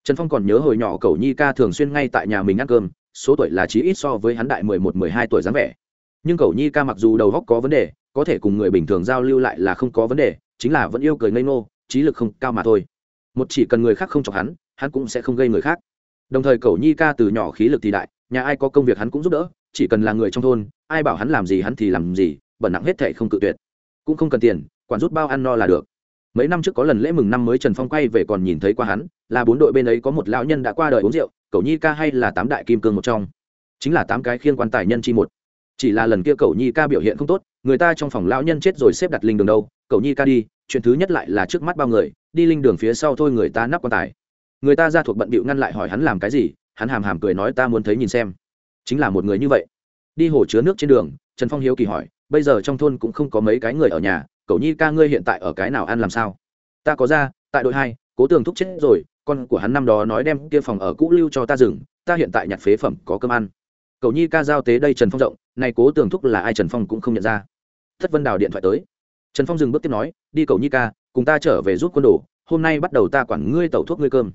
Trần phong còn nhớ hồi nhỏ cậu nhi ca thường xuyên ngay tại nhà mình ăn cơm, số tuổi là chí ít so với hắn đại mười một, mười hai tuổi dáng vẻ. Nhưng cậu nhi ca mặc dù đầu góc có vấn đề, có thể cùng người bình thường giao lưu lại là không có vấn đề, chính là vẫn yêu cười ngây ngô, trí lực không cao mà thôi. Một chỉ cần người khác không chọc hắn hắn cũng sẽ không gây người khác. Đồng thời cậu nhi ca từ nhỏ khí lực thì đại, nhà ai có công việc hắn cũng giúp đỡ, chỉ cần là người trong thôn, ai bảo hắn làm gì hắn thì làm gì, bẩn nặng hết thệ không cự tuyệt. Cũng không cần tiền quản rút bao ăn no là được. Mấy năm trước có lần lễ mừng năm mới trần phong quay về còn nhìn thấy qua hắn, là bốn đội bên ấy có một lão nhân đã qua đời uống rượu cậu nhi ca hay là tám đại kim cương một trong. Chính là tám cái khiên quan tài nhân chi một. Chỉ là lần kia cậu nhi ca biểu hiện không tốt, người ta trong phòng lão nhân chết rồi xếp đặt linh đường đâu cậu nhi ca đi, chuyện thứ nhất lại là trước mắt bao người, đi linh đường phía sau thôi người ta nắp quan tài. Người ta ra thuộc bận bịu ngăn lại hỏi hắn làm cái gì, hắn hàm hàm cười nói ta muốn thấy nhìn xem. Chính là một người như vậy. Đi hồ chứa nước trên đường, trần phong hiếu kỳ hỏi, bây giờ trong thôn cũng không có mấy cái người ở nhà cậu nhi ca ngươi hiện tại ở cái nào ăn làm sao? Ta có ra, tại đội hai, cố tường thúc chết rồi, con của hắn năm đó nói đem kia phòng ở cũ lưu cho ta dừng, ta hiện tại nhặt phế phẩm có cơm ăn. Cậu nhi ca giao tế đây trần phong rộng này cố tường thúc là ai trần phong cũng không nhận ra. Thất vân đào điện thoại tới. Trần phong dừng bước tiếp nói, đi cậu nhi ca, cùng ta trở về rút quân đồ, hôm nay bắt đầu ta quản ngươi tẩu thuốc ngươi cơm.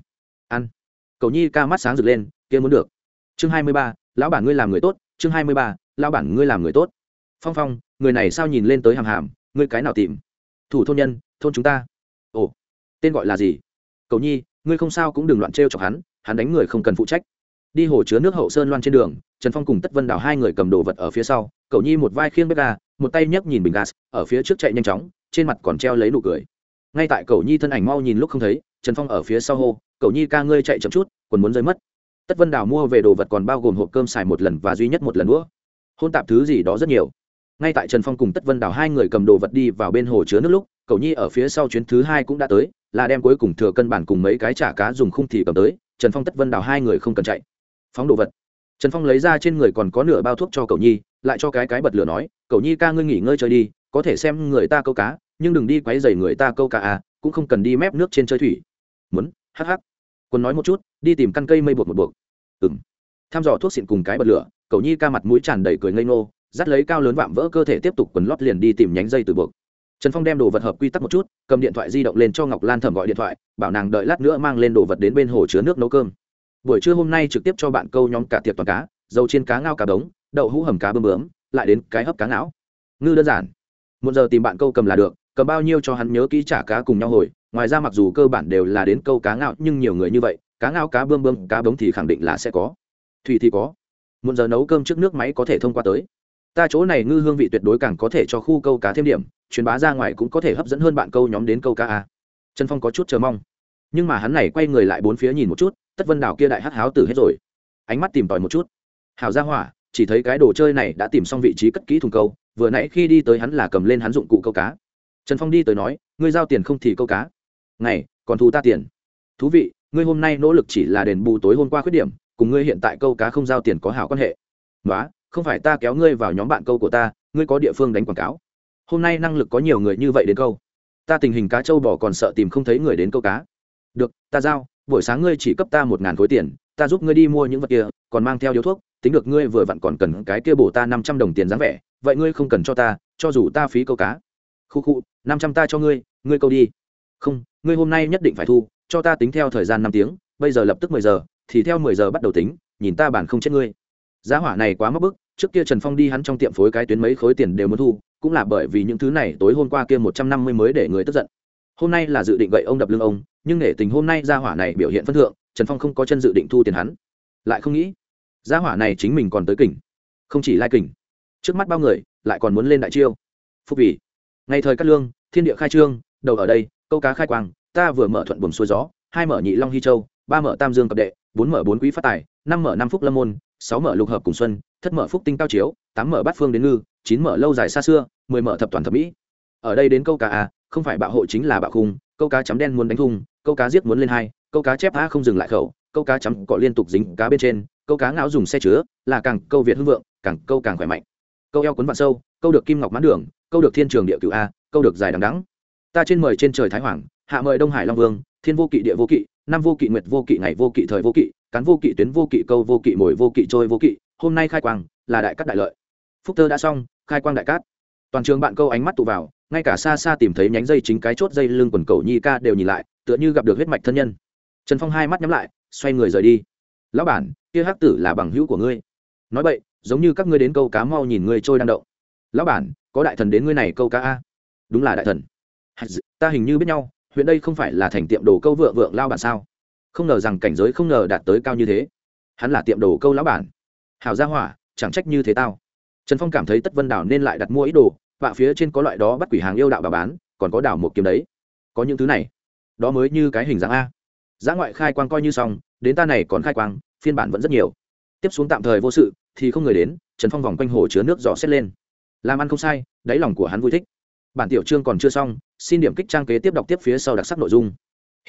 Ăn. Cậu nhi ca mắt sáng rực lên, kia muốn được. Chương hai mươi ba, lão bản ngươi làm người tốt, chương hai mươi ba, lão bản ngươi làm người tốt. Phong phong, người này sao nhìn lên tới hàm hàm ngươi cái nào tìm? Thủ thôn nhân, thôn chúng ta. Ồ, tên gọi là gì? Cầu nhi, ngươi không sao cũng đừng loạn trêu chọc hắn hắn đánh người không cần phụ trách. Đi hồ chứa nước hậu sơn loan trên đường, trần phong cùng tất vân đào hai người cầm đồ vật ở phía sau cậu nhi một vai khiêng bếp ga, một tay nhấc nhìn bình gas, ở phía trước chạy nhanh chóng, trên mặt còn treo lấy nụ cười. Ngay tại cậu nhi thân ảnh mau nhìn lúc không thấy, trần phong ở phía sau hô cậu nhi ca ngươi chạy chậm chút, còn muốn rơi mất. Tất vân đào mua về đồ vật còn bao gồm hộp cơm xài một lần và duy nhất một lần nữa hôn tạp thứ gì đó rất nhiều ngay tại trần phong cùng tất vân đào hai người cầm đồ vật đi vào bên hồ chứa nước lúc cậu nhi ở phía sau chuyến thứ hai cũng đã tới, là đem cuối cùng thừa cân bản cùng mấy cái chả cá dùng khung thì cầm tới, trần phong tất vân đào hai người không cần chạy. Phóng đồ vật. Trần phong lấy ra trên người còn có nửa bao thuốc cho cậu nhi, lại cho cái cái bật lửa nói cậu nhi ca ngươi nghỉ ngơi chơi đi, có thể xem người ta câu cá, nhưng đừng đi quấy dày người ta câu cá à cũng không cần đi mép nước trên chơi thủy. Muốn, hắc hắc. Quân nói một chút, đi tìm căn cây mây buộc một buộc. Ừng tham dò thuốc xịn cùng cái bật lửa cậu nhi ca mặt mũi tràn đầy cười ngây ngô dắt lấy cao lớn vạm vỡ cơ thể tiếp tục quần lót liền đi tìm nhánh dây từ buộc. Trần phong đem đồ vật hợp quy tắc một chút, cầm điện thoại di động lên cho ngọc lan thẩm gọi điện thoại, bảo nàng đợi lát nữa mang lên đồ vật đến bên hồ chứa nước nấu cơm. Buổi trưa hôm nay trực tiếp cho bạn câu nhóm cả tiệc toàn cá, dầu trên cá ngao cá đống, đậu hũ hầm cá bơm bướm, lại đến cái hấp cá não ngư đơn giản. Một giờ tìm bạn câu cầm là được, cầm bao nhiêu cho hắn nhớ kỹ trả cá cùng nhau hồi. Ngoài ra mặc dù cơ bản đều là đến câu cá ngao, nhưng nhiều người như vậy, cá ngao, cá bơm bơm cá bống thì khẳng định là sẽ có. Thủy thì có. Một giờ nấu cơm trước nước máy có thể thông qua tới ta chỗ này ngư hương vị tuyệt đối càng có thể cho khu câu cá thêm điểm, truyền bá ra ngoài cũng có thể hấp dẫn hơn bạn câu nhóm đến câu cá a. Trần phong có chút chờ mong. Nhưng mà hắn này quay người lại bốn phía nhìn một chút, tất vân đảo kia đại hắc háo tử hết rồi. Ánh mắt tìm tòi một chút. Hảo ra hỏa, chỉ thấy cái đồ chơi này đã tìm xong vị trí cất kỹ thùng câu, vừa nãy khi đi tới hắn là cầm lên hắn dụng cụ câu cá. Trần phong đi tới nói, ngươi giao tiền không thì câu cá. Này, còn thu ta tiền? Thú vị, ngươi hôm nay nỗ lực chỉ là đền bù tối hôm qua khuyết điểm, cùng ngươi hiện tại câu cá không giao tiền có hảo quan hệ. Nói không phải ta kéo ngươi vào nhóm bạn câu của ta, ngươi có địa phương đánh quảng cáo. Hôm nay năng lực có nhiều người như vậy đến câu. Ta tình hình cá trâu bò còn sợ tìm không thấy người đến câu cá. Được, ta giao, buổi sáng ngươi chỉ cấp ta một ngàn khối tiền, ta giúp ngươi đi mua những vật kia, còn mang theo điếu thuốc, tính được ngươi vừa vặn còn cần cái kia bổ ta năm trăm đồng tiền dáng vẻ, vậy ngươi không cần cho ta, cho dù ta phí câu cá. Khu khu, năm trăm ta cho ngươi ngươi câu đi. Không, ngươi hôm nay nhất định phải thu, cho ta tính theo thời gian năm tiếng, bây giờ lập tức mười giờ, thì theo mười giờ bắt đầu tính, nhìn ta bản không chết ngươi giá hỏa này quá mất bức, trước kia trần phong đi hắn trong tiệm phối cái tuyến mấy khối tiền đều muốn thu, cũng là bởi vì những thứ này tối hôm qua kia một trăm năm mươi mới để người tức giận. Hôm nay là dự định gậy ông đập lưng ông, nhưng nể tình hôm nay gia hỏa này biểu hiện phân thượng, trần phong không có chân dự định thu tiền hắn. Lại không nghĩ gia hỏa này chính mình còn tới kỉnh, không chỉ lai kỉnh. Trước mắt bao người, lại còn muốn lên đại chiêu. Phúc vì ngày thời cát lương, thiên địa khai trương, đầu ở đây, câu cá khai quang, ta vừa mở thuận buồm xuôi gió, hai mở nhị long hy châu, ba mở tam dương cập đệ, bốn mở bốn quý phát tài, năm mở năm phúc lâm môn sáu mở lục hợp cùng xuân, thất mở phúc tinh cao chiếu, tám mở bát phương đến ngư, chín mở lâu dài xa xưa, mười mở thập toàn thập mỹ. Ở đây đến câu cá a, không phải bạo hộ chính là bạo khung, câu cá chấm đen muốn đánh thung câu cá giết muốn lên hai, câu cá chép a không dừng lại khẩu, câu cá chấm cọ liên tục dính cá bên trên, câu cá ngáo dùng xe chứa, là càng câu việt hưng vượng, càng câu càng khỏe mạnh. Câu eo cuốn vạn sâu, câu được kim ngọc mãn đường, câu được thiên trường địa cửu a, câu được dài đằng đắng ta trên mời trên trời thái hoàng, hạ mời đông hải long vương, thiên vô kỵ địa vô kỵ, năm vô kỵ nguyệt vô kỵ ngày vô kỵ thời vô kỵ cán vô kỵ tuyến vô kỵ câu vô kỵ mồi vô kỵ trôi vô kỵ, hôm nay khai quang, là đại cát đại lợi. Phúc tơ đã xong, khai quang đại cát. Toàn trường bạn câu ánh mắt tụ vào, ngay cả xa xa tìm thấy nhánh dây chính cái chốt dây lưng quần cầu nhi ca đều nhìn lại, tựa như gặp được huyết mạch thân nhân. Trần phong hai mắt nhắm lại, xoay người rời đi. Lão bản, kia hắc tử là bằng hữu của ngươi. Nói vậy giống như các ngươi đến câu cá mau nhìn ngươi trôi đang đậu lão bản, có đại thần đến ngươi này câu cá a? Đúng là đại thần. Ta hình như biết nhau, huyện đây không phải là thành tiệm đồ câu vượng vượng lao bản sao? Không ngờ rằng cảnh giới không ngờ đạt tới cao như thế. Hắn là tiệm đồ câu lão bản. Hào gia hỏa, chẳng trách như thế tao. Trần phong cảm thấy tất vân đảo nên lại đặt mua ý đồ và phía trên có loại đó bắt quỷ hàng yêu đạo bà bán, còn có đảo một kiếm đấy. Có những thứ này. Đó mới như cái hình dáng a. Giá ngoại khai quang coi như xong, đến ta này còn khai quang, phiên bản vẫn rất nhiều. Tiếp xuống tạm thời vô sự, thì không người đến, trần phong vòng quanh hồ chứa nước dò xét lên. Làm ăn không sai, đáy lòng của hắn vui thích. Bản tiểu chương còn chưa xong, xin điểm kích trang kế tiếp đọc tiếp phía sau đặc sắc nội dung.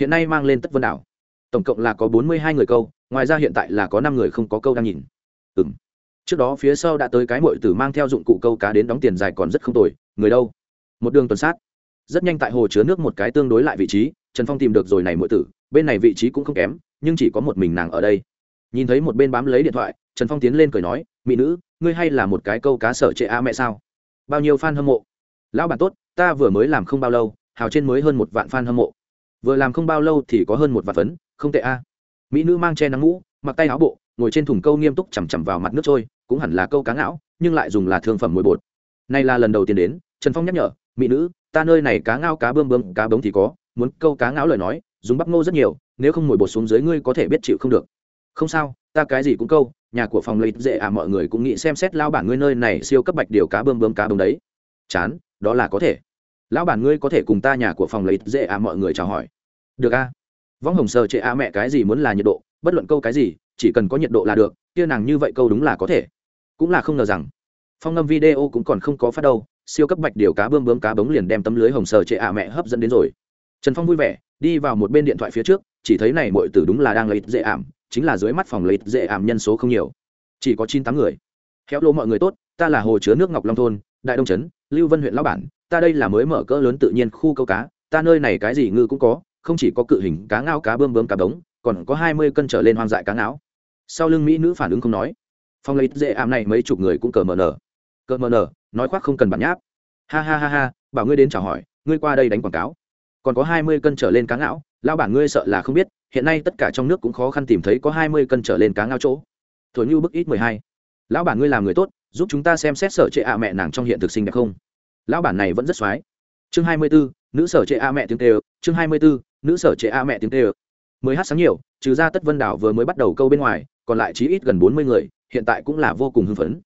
Hiện nay mang lên tất vân đảo tổng cộng là có bốn mươi hai người câu, ngoài ra hiện tại là có năm người không có câu đang nhìn. Ừ m trước đó phía sau đã tới cái mội tử mang theo dụng cụ câu cá đến đóng tiền dài còn rất không tồi, người đâu? Một đường tuần sát. Rất nhanh tại hồ chứa nước một cái tương đối lại vị trí, trần phong tìm được rồi này mội tử, bên này vị trí cũng không kém, nhưng chỉ có một mình nàng ở đây. Nhìn thấy một bên bám lấy điện thoại, trần phong tiến lên cười nói, mỹ nữ, ngươi hay là một cái câu cá sở trệ a mẹ sao? Bao nhiêu f a n hâm mộ? Lão bản tốt, ta vừa mới làm không bao lâu, hào trên mới hơn một vạn f a n hâm mộ. Vừa làm không bao lâu thì có hơn một vạn phấn không tệ a. Mỹ nữ mang che nắng mũ mặc tay áo bộ, ngồi trên thùng câu nghiêm túc chằm chằm vào mặt nước trôi, cũng hẳn là câu cá ngão nhưng lại dùng là thương phẩm mồi bột. Này là lần đầu tiên đến, trần phong nhắc nhở, mỹ nữ, ta nơi này cá ngao, cá bơm bơm cá bống thì có, muốn câu cá ngáo lời nói, dùng bắp ngô rất nhiều, nếu không mồi bột xuống dưới ngươi có thể biết chịu không được. Không sao, ta cái gì cũng câu, nhà của phòng lấy dễ à mọi người cũng nghĩ xem xét lao bản ngươi nơi này siêu cấp bạch điều cá bơm bơm cá bống đấy. Chán, đó là có thể. Lão bản ngươi có thể cùng ta nhà của phòng lấy dễ à mọi người chào hỏi. Được a võng hồng sờ trệ a mẹ cái gì muốn là nhiệt độ, bất luận câu cái gì, chỉ cần có nhiệt độ là được, kia nàng như vậy câu đúng là có thể. Cũng là không ngờ rằng, phong ngâm video cũng còn không có phát đâu, siêu cấp bạch điều cá bơm bướm cá bống liền đem tấm lưới hồng sờ trệ a mẹ hấp dẫn đến rồi. Trần phong vui vẻ, đi vào một bên điện thoại phía trước, chỉ thấy này mọi tử đúng là đang lấy dễ ảm, chính là dưới mắt phòng lấy dễ ảm nhân số không nhiều. Chỉ có chín tám người. Khéo lô mọi người tốt, ta là hồ chứa nước ngọc long thôn, đại đông trấn, lưu vân huyện lão bản, ta đây là mới mở cỡ lớn tự nhiên khu câu cá, ta nơi này cái gì ngư cũng có không chỉ có cự hình cá ngao cá bơm bơm cá bống, còn có hai mươi cân trở lên hoang dại cá ngáo sau lưng mỹ nữ phản ứng không nói, phong lấy dễ ảm này mấy chục người cũng cờ mờ nở. Cờ mờ nở, nói khoác không cần bản nháp. Ha ha ha ha, bảo ngươi đến chào hỏi, ngươi qua đây đánh quảng cáo. Còn có hai mươi cân trở lên cá ngão lao bản ngươi sợ là không biết, hiện nay tất cả trong nước cũng khó khăn tìm thấy có hai mươi cân trở lên cá ngao chỗ. Thổi như bức ít mười hai. Lão bản ngươi làm người tốt, giúp chúng ta xem xét sở trệ ạ mẹ nàng trong hiện thực sinh đẹp không? Lão bản này vẫn rất x chương hai mươi bốn nữ sở trệ a mẹ tiếng tê ơ chương hai mươi bốn nữ sở trệ a mẹ tiếng tê ơ mới hát sáng nhiều, trừ ra tất vân đảo vừa mới bắt đầu câu bên ngoài, còn lại chí ít gần bốn mươi người, hiện tại cũng là vô cùng hưng phấn.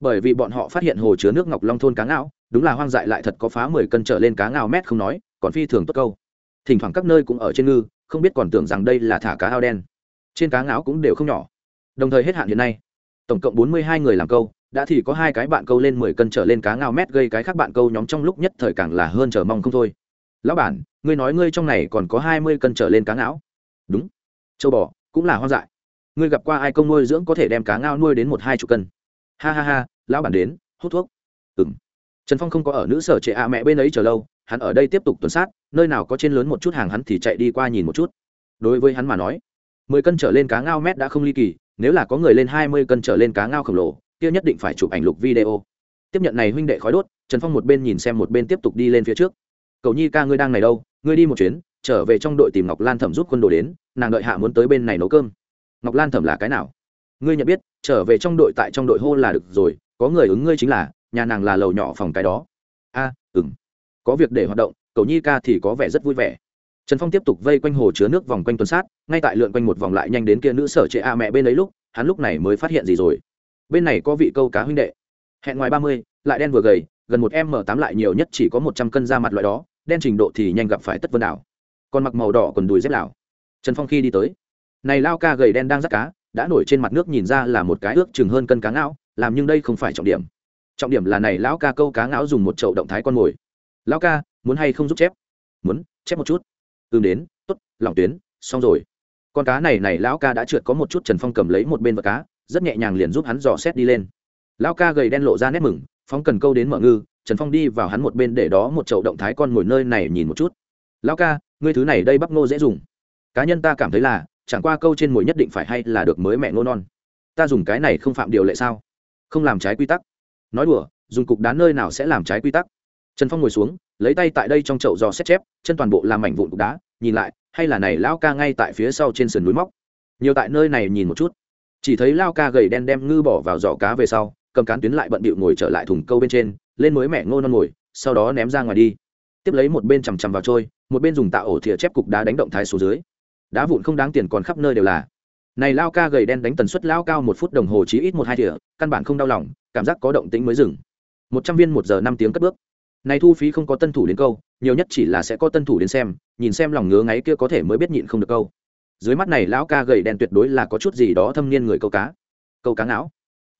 Bởi vì bọn họ phát hiện hồ chứa nước ngọc long thôn cá ngạo đúng là hoang dại lại thật có phá mười cân trở lên cá ngao mét không nói, còn phi thường tốt câu. Thỉnh thoảng các nơi cũng ở trên ngư, không biết còn tưởng rằng đây là thả cá ao đen. Trên cá ngáo cũng đều không nhỏ. Đồng thời hết hạn hiện nay, tổng cộng bốn mươi hai người làm câu, đã thì có hai cái bạn câu lên mười cân trở lên cá ngao mét gây cái khác bạn câu nhóm trong lúc nhất thời càng là hơn chờ mong không thôi lão bản, ngươi nói ngươi trong này còn có hai mươi cân trở lên cá ngão đúng. Châu bò, cũng là hoang dại. Ngươi gặp qua ai công nuôi dưỡng có thể đem cá ngao nuôi đến một hai chục cân? Ha ha ha, lão bản đến, hút thuốc. Ừ m trần phong không có ở nữ sở trệ ạ mẹ bên ấy chờ lâu, hắn ở đây tiếp tục tuần sát, nơi nào có trên lớn một chút hàng hắn thì chạy đi qua nhìn một chút. Đối với hắn mà nói, mười cân trở lên cá ngao mét đã không ly kỳ, nếu là có người lên hai mươi cân trở lên cá ngao khổng lồ, kia nhất định phải chụp ảnh lục video. Tiếp nhận này huynh đệ khói đốt, trần phong một bên nhìn xem một bên tiếp tục đi lên phía trước cậu nhi ca ngươi đang này đâu ngươi đi một chuyến trở về trong đội tìm ngọc lan thẩm rút quân đồ đến nàng đợi hạ muốn tới bên này nấu cơm. Ngọc lan thẩm là cái nào? Ngươi nhận biết trở về trong đội tại trong đội hô là được rồi có người ứng ngươi chính là nhà nàng là lầu nhỏ phòng cái đó. A à, ừng có việc để hoạt động cậu nhi ca thì có vẻ rất vui vẻ. Trần phong tiếp tục vây quanh hồ chứa nước vòng quanh tuần sát ngay tại lượn quanh một vòng lại nhanh đến kia nữ sở trệ a mẹ bên ấy lúc hắn lúc này mới phát hiện gì rồi. Bên này có vị câu cá huynh đệ. Hẹn ngoài ba mươi lại đen vừa gầy gần một m tám lại nhiều nhất chỉ có một trăm cân da mặt loại đó đen trình độ thì nhanh gặp phải tất vân đảo. Còn mặc màu đỏ còn đùi dép lào trần phong khi đi tới. Này lao ca gầy đen đang rắt cá, đã nổi trên mặt nước nhìn ra là một cái ước chừng hơn cân cá ngão làm nhưng đây không phải trọng điểm. Trọng điểm là này lão ca câu cá ngão dùng một chậu động thái con mồi. Lão ca, muốn hay không giúp chép? Muốn, chép một chút. Ưm đến t ố t lỏng tuyến, xong rồi. Con cá này này lão ca đã trượt có một chút trần phong cầm lấy một bên vật cá, rất nhẹ nhàng liền giúp hắn dò xét đi lên. Lão ca gầy đen lộ ra nét mừng, phóng cần câu đến mở ngư trần phong đi vào hắn một bên để đó một chậu động thái con ngồi nơi này nhìn một chút. Lão ca, ngươi thứ này đây bắp ngô dễ dùng. Cá nhân ta cảm thấy là, chẳng qua câu trên mồi nhất định phải hay là được mới mẹ ngô non. Ta dùng cái này không phạm điều lệ sao? Không làm trái quy tắc. Nói đùa, dùng cục đá nơi nào sẽ làm trái quy tắc? Trần phong ngồi xuống, lấy tay tại đây trong chậu do xét chép, chân toàn bộ làm mảnh vụn cục đá, nhìn lại, hay là này lão ca ngay tại phía sau trên sườn núi móc. Nhiều tại nơi này nhìn một chút. Chỉ thấy lao ca gầy đen đem ngư bỏ vào giỏ cá về sau cầm cán tuyến lại bận bịu ngồi trở lại thùng câu bên trên, lên mới mẹ ngô non ngồi, sau đó ném ra ngoài đi. Tiếp lấy một bên chằm chằm vào trôi, một bên dùng tạo ổ thìa chép cục đá đánh động thái số dưới. Đá vụn không đáng tiền còn khắp nơi đều là. Này lao ca gầy đen đánh tần suất lao cao một phút đồng hồ chỉ ít một hai thìa, căn bản không đau lòng, cảm giác có động tĩnh mới dừng. Một trăm viên một giờ năm tiếng cất bước. Này thu phí không có tân thủ đến câu, nhiều nhất chỉ là sẽ có tân thủ đến xem, nhìn xem lòng ngứa ngáy kia có thể mới biết nhịn không được câu. Dưới mắt này lão ca gầy đen tuyệt đối là có chút gì đó thâm niên người câu cá. Câu cá não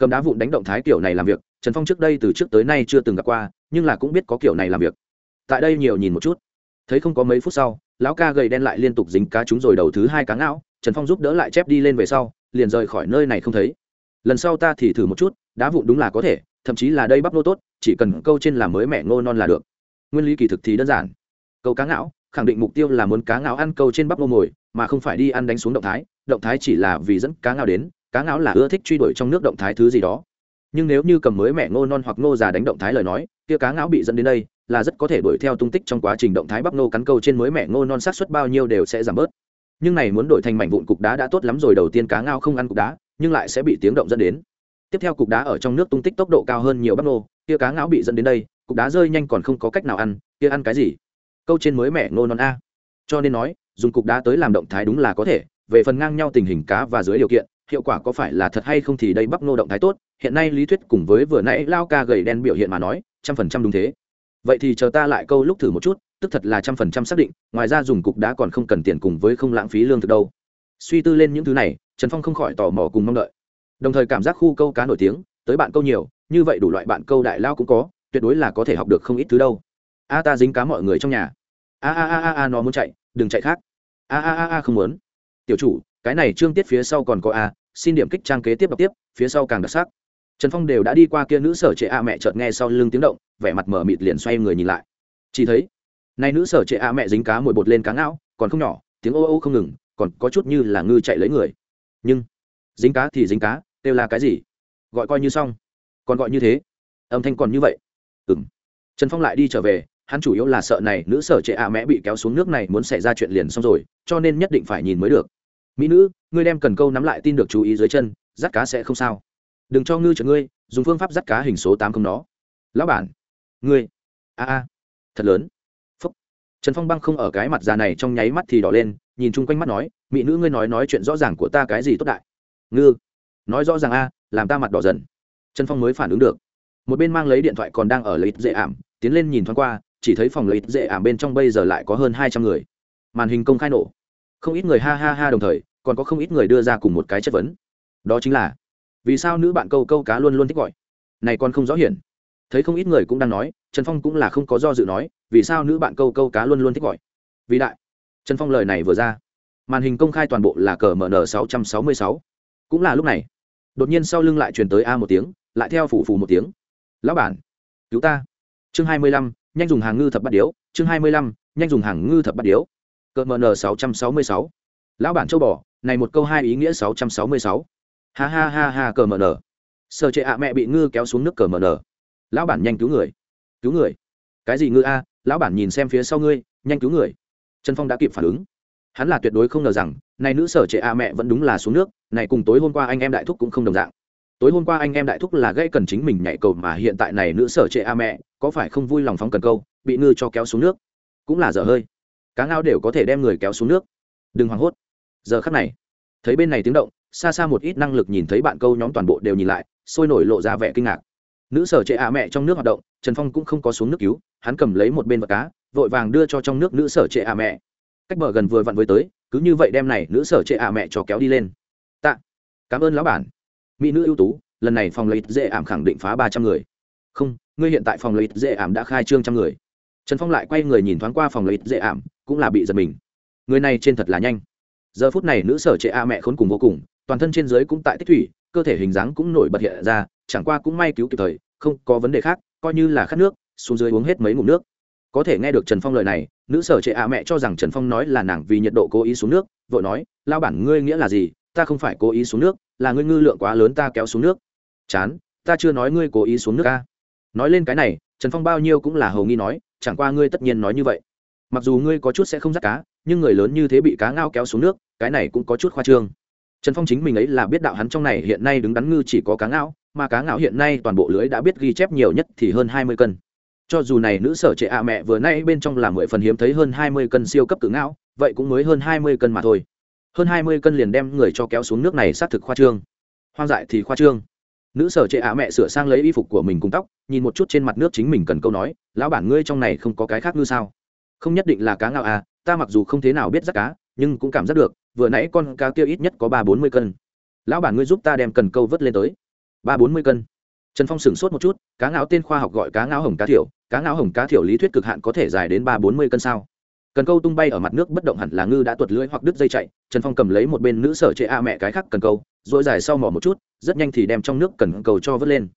cầm đá vụn đánh động thái kiểu này làm việc, trần phong trước đây từ trước tới nay chưa từng gặp qua, nhưng là cũng biết có kiểu này làm việc. Tại đây nhiều nhìn một chút. Thấy không có mấy phút sau, lão ca gầy đen lại liên tục dính cá chúng rồi đầu thứ hai cá ngão, trần phong giúp đỡ lại chép đi lên về sau, liền rời khỏi nơi này không thấy. Lần sau ta thì thử một chút, đá vụn đúng là có thể, thậm chí là đây bắp nô tốt, chỉ cần câu trên làm mới mẹ ngô non là được. Nguyên lý kỳ thực thì đơn giản. Câu cá ngão, khẳng định mục tiêu là muốn cá ngáo ăn câu trên bắp ngô mồi, mà không phải đi ăn đánh xuống động thái động thái chỉ là vì dẫn cá ngáo đến cá ngáo là ưa thích truy đuổi trong nước động thái thứ gì đó. Nhưng nếu như cầm mới mẹ ngô non hoặc ngô già đánh động thái lời nói, kia cá ngáo bị dẫn đến đây, là rất có thể đuổi theo tung tích trong quá trình động thái bắp ngô cắn câu trên mới mẹ ngô non sát xuất bao nhiêu đều sẽ giảm bớt. Nhưng này muốn đổi thành mảnh vụn cục đá đã tốt lắm rồi, đầu tiên cá ngao không ăn cục đá, nhưng lại sẽ bị tiếng động dẫn đến. Tiếp theo cục đá ở trong nước tung tích tốc độ cao hơn nhiều bắp ngô kia cá ngáo bị dẫn đến đây, cục đá rơi nhanh còn không có cách nào ăn, kia ăn cái gì? Câu trên mới mẹ ngô non a. Cho nên nói, dùng cục đá tới làm động thái đúng là có thể, về phần ngang nhau tình hình cá và dưới điều kiện hiệu quả có phải là thật hay không thì đây bắp nô động thái tốt, hiện nay lý thuyết cùng với vừa nãy lao ca gầy đen biểu hiện mà nói, trăm phần trăm đúng thế. Vậy thì chờ ta lại câu lúc thử một chút, tức thật là trăm phần trăm xác định, ngoài ra dùng cục đá còn không cần tiền cùng với không lãng phí lương thực đâu. Suy tư lên những thứ này, trần phong không khỏi tò mò cùng mong đợi. Đồng thời cảm giác khu câu cá nổi tiếng, tới bạn câu nhiều, như vậy đủ loại bạn câu đại lao cũng có, tuyệt đối là có thể học được không ít thứ đâu. A ta dính cá mọi người trong nhà. A a a a, nó muốn chạy, đừng chạy khác. A a a a, không muốn. Tiểu chủ cái này trương tiết phía sau còn có a, xin điểm kích trang kế tiếp đọc tiếp, phía sau càng đặc sắc. Trần phong đều đã đi qua kia nữ sở trệ a mẹ chợt nghe sau lưng tiếng động, vẻ mặt mở mịt liền xoay người nhìn lại. Chỉ thấy nay nữ sở trệ a mẹ dính cá mồi bột lên cá ngao, còn không nhỏ, tiếng ô ô không ngừng, còn có chút như là ngư chạy lấy người. Nhưng, dính cá thì dính cá đều là cái gì? Gọi coi như xong. Còn gọi như thế. Âm thanh còn như vậy. Ừ m trần phong lại đi trở về, hắn chủ yếu là sợ này nữ sở trệ a mẹ bị kéo xuống nước này muốn xảy ra chuyện liền xong rồi, cho nên nhất định phải nhìn mới được mỹ nữ, ngươi đem cần câu nắm lại tin được chú ý dưới chân dắt cá sẽ không sao. Đừng cho ngư chở ngươi, dùng phương pháp dắt cá hình số tám không nó. Lão bản. Ngươi. A a. Thật lớn. Phúc. Trần phong băng không ở cái mặt già này trong nháy mắt thì đỏ lên, nhìn chung quanh mắt nói, mỹ nữ ngươi nói nói chuyện rõ ràng của ta cái gì tốt đại? Ngư. Nói rõ ràng a, làm ta mặt đỏ dần. Trần phong mới phản ứng được. Một bên mang lấy điện thoại còn đang ở lấy dễ ảm, tiến lên nhìn thoáng qua, chỉ thấy phòng lấy dễ ảm bên trong bây giờ lại có hơn hai trăm người. Màn hình công khai nổ không ít người ha ha ha đồng thời, còn có không ít người đưa ra cùng một cái chất vấn. Đó chính là, vì sao nữ bạn câu câu cá luôn luôn thích gọi? Này còn không rõ hiển. Thấy không ít người cũng đang nói, trần phong cũng là không có do dự nói, vì sao nữ bạn câu câu cá luôn luôn thích gọi? Vì đại. Trần phong lời này vừa ra, màn hình công khai toàn bộ là cờ mn sáu trăm sáu mươi sáu. Cũng là lúc này, đột nhiên sau lưng lại truyền tới a một tiếng, lại theo phủ phủ một tiếng. Lão bản, cứu ta. Chương hai mươi lăm, nhanh dùng hàng ngư thập bắt điếu. Chương hai mươi lăm, nhanh dùng hàng ngư thập bắt điếu cỡ mn sáu trăm sáu mươi sáu. Lão bản châu bò, này một câu hai ý nghĩa sáu trăm sáu mươi sáu. Ha ha ha ha cờ mờ n sợ trệ ạ, mẹ bị ngư kéo xuống nước cờ mờ n lão bản nhanh cứu người. Cứu người? Cái gì ngư a? Lão bản nhìn xem phía sau ngươi, nhanh cứu người. Trần phong đã kịp phản ứng. Hắn là tuyệt đối không ngờ rằng, này nữ sở trệ a mẹ vẫn đúng là xuống nước, này cùng tối hôm qua anh em đại thúc cũng không đồng dạng. Tối hôm qua anh em đại thúc là gây cần chính mình nhảy cầu mà hiện tại này nữ sở trệ a mẹ, có phải không vui lòng phóng cần câu, bị ngư cho kéo xuống nước? Cũng là dở hơi cá ngao đều có thể đem người kéo xuống nước. Đừng hoảng hốt. Giờ khắc này, thấy bên này tiếng động, xa xa một ít năng lực nhìn thấy bạn câu nhóm toàn bộ đều nhìn lại, sôi nổi lộ ra vẻ kinh ngạc. Nữ sở trệ à mẹ trong nước hoạt động, trần phong cũng không có xuống nước cứu, hắn cầm lấy một bên vật cá, vội vàng đưa cho trong nước nữ sở trệ à mẹ. Cách bờ gần vừa vặn với tới, cứ như vậy đem này nữ sở trệ à mẹ cho kéo đi lên. Tạ. Cảm ơn lão bản. Mỹ nữ ưu tú, lần này phòng lấy dễ ảm khẳng định phá ba trăm người. Không, ngươi hiện tại phòng lấy dễ ảm đã khai trương trăm người trần phong lại quay người nhìn thoáng qua phòng lấy dễ ảm, cũng là bị giật mình. Người này trên thật là nhanh. Giờ phút này nữ sở trệ a mẹ khốn cùng vô cùng, toàn thân trên dưới cũng tại tích thủy, cơ thể hình dáng cũng nổi bật hiện ra, chẳng qua cũng may cứu kịp thời, không có vấn đề khác, coi như là khát nước, xuống dưới uống hết mấy ngụm nước. Có thể nghe được trần phong lời này, nữ sở trệ a mẹ cho rằng trần phong nói là nàng vì nhiệt độ cố ý xuống nước, vội nói lao bản ngươi nghĩa là gì? Ta không phải cố ý xuống nước, là ngươi ngư lượng quá lớn ta kéo xuống nước. Chán, ta chưa nói ngươi cố ý xuống nước ca nói lên cái này, trần phong bao nhiêu cũng là hầu nghi nói chẳng qua ngươi tất nhiên nói như vậy. Mặc dù ngươi có chút sẽ không dắt cá, nhưng người lớn như thế bị cá ngao kéo xuống nước, cái này cũng có chút khoa trương. Trần phong chính mình ấy là biết đạo hắn trong này hiện nay đứng đắn ngư chỉ có cá ngao, mà cá ngao hiện nay toàn bộ lưới đã biết ghi chép nhiều nhất thì hơn hai mươi cân. Cho dù này nữ sở trệ ạ mẹ vừa nay bên trong là mười phần hiếm thấy hơn hai mươi cân siêu cấp cự ngao, vậy cũng mới hơn hai mươi cân mà thôi. Hơn hai mươi cân liền đem người cho kéo xuống nước này xác thực khoa trương. Hoang dại thì khoa trương nữ sở trệ ạ mẹ sửa sang lấy y phục của mình cùng tóc, nhìn một chút trên mặt nước chính mình cần câu nói, lão bản ngươi trong này không có cái khác ngư sao? Không nhất định là cá ngạo à ta mặc dù không thế nào biết rắt cá, nhưng cũng cảm giác được, vừa nãy con cá kia ít nhất có ba bốn mươi cân. Lão bản ngươi giúp ta đem cần câu vớt lên tới. Ba bốn mươi cân. Trần phong sửng sốt một chút, cá ngáo tên khoa học gọi cá ngáo hồng cá thiểu, cá ngáo hồng cá thiểu lý thuyết cực hạn có thể dài đến ba bốn mươi cân sao? Cần câu tung bay ở mặt nước bất động hẳn là ngư đã tuột lưỡi hoặc đứt dây chạy, trần phong cầm lấy một bên nữ sở trệ a mẹ cái khác cần câu dỗi dài sau mỏ một chút, rất nhanh thì đem trong nước cần cầu cho vớt lên.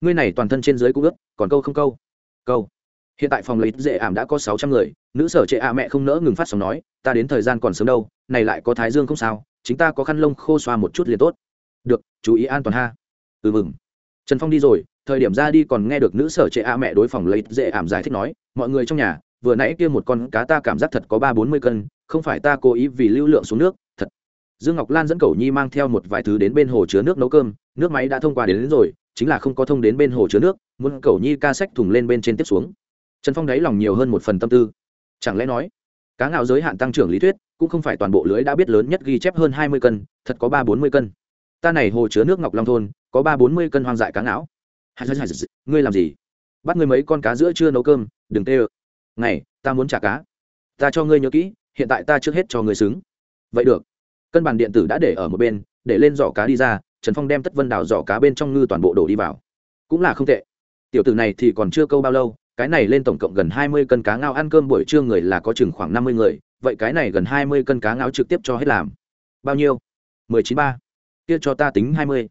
Ngươi này toàn thân trên dưới cũng ướt, còn câu không câu? Câu. Hiện tại phòng lấy dễ ảm đã có sáu trăm người, nữ sở trệ a mẹ không nỡ ngừng phát sóng nói, ta đến thời gian còn sớm đâu, này lại có thái dương không sao, chính ta có khăn lông khô xoa một chút liền tốt. Được, chú ý an toàn ha. Ừ mừng. Trần phong đi rồi, thời điểm ra đi còn nghe được nữ sở trệ a mẹ đối phòng lấy dễ ảm giải thích nói, mọi người trong nhà vừa nãy kia một con cá ta cảm giác thật có ba bốn mươi cân không phải ta cố ý vì lưu lượng xuống nước thật dương ngọc lan dẫn cầu nhi mang theo một vài thứ đến bên hồ chứa nước nấu cơm nước máy đã thông qua đến, đến rồi chính là không có thông đến bên hồ chứa nước muốn cầu nhi ca sách thùng lên bên trên tiếp xuống trần phong đáy lòng nhiều hơn một phần tâm tư chẳng lẽ nói cá ngạo giới hạn tăng trưởng lý thuyết cũng không phải toàn bộ lưới đã biết lớn nhất ghi chép hơn hai mươi cân thật có ba bốn mươi cân ta này hồ chứa nước ngọc long thôn có ba bốn mươi cân hoang dại cá ngạo ngươi làm gì bắt ngươi mấy con cá giữa chưa nấu cơm đừng tê ơ ngày, ta muốn trả cá. Ta cho ngươi nhớ kỹ, hiện tại ta trước hết cho ngươi xứng. Vậy được. Cân bản điện tử đã để ở một bên, để lên giỏ cá đi ra, trần phong đem tất vân đào giỏ cá bên trong ngư toàn bộ đổ đi vào. Cũng là không tệ. Tiểu tử này thì còn chưa câu bao lâu, cái này lên tổng cộng gần hai mươi cân cá ngao ăn cơm buổi trưa người là có chừng khoảng năm mươi người, vậy cái này gần hai mươi cân cá ngao trực tiếp cho hết làm. Bao nhiêu? mười chín ba. Kia cho ta tính hai mươi.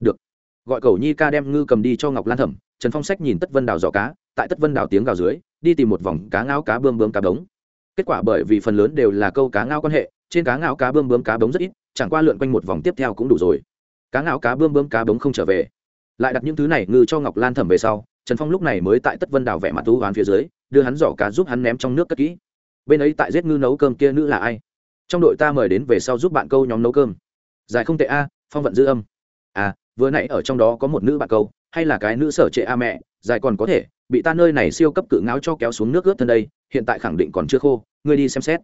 Được. Gọi cầu nhi ca đem ngư cầm đi cho ngọc lan thẩm, trần phong sách nhìn tất vân đào giỏ cá, tại tất vân đào tiếng gào dưới đi tìm một vòng cá ngao cá bơm bướm cá bống. Kết quả bởi vì phần lớn đều là câu cá ngao quan hệ, trên cá ngao cá bơm bướm cá bống rất ít, chẳng qua lượn quanh một vòng tiếp theo cũng đủ rồi. Cá ngao cá bơm bướm cá bống không trở về. Lại đặt những thứ này ngư cho ngọc lan thẩm về sau, trần phong lúc này mới tại tất vân đào vẽ mặt tú hoán phía dưới, đưa hắn giỏ cá giúp hắn ném trong nước cất kỹ. Bên ấy tại giết ngư nấu cơm kia nữ là ai? Trong đội ta mời đến về sau giúp bạn câu nhóm nấu cơm. Giải không tệ a, phong vận dư âm. À vừa nãy ở trong đó có một nữ bạn câu, hay là cái nữ sở trệ a mẹ dài còn có thể bị ta nơi này siêu cấp cự ngáo cho kéo xuống nước ướt thân đây, hiện tại khẳng định còn chưa khô, ngươi đi xem xét.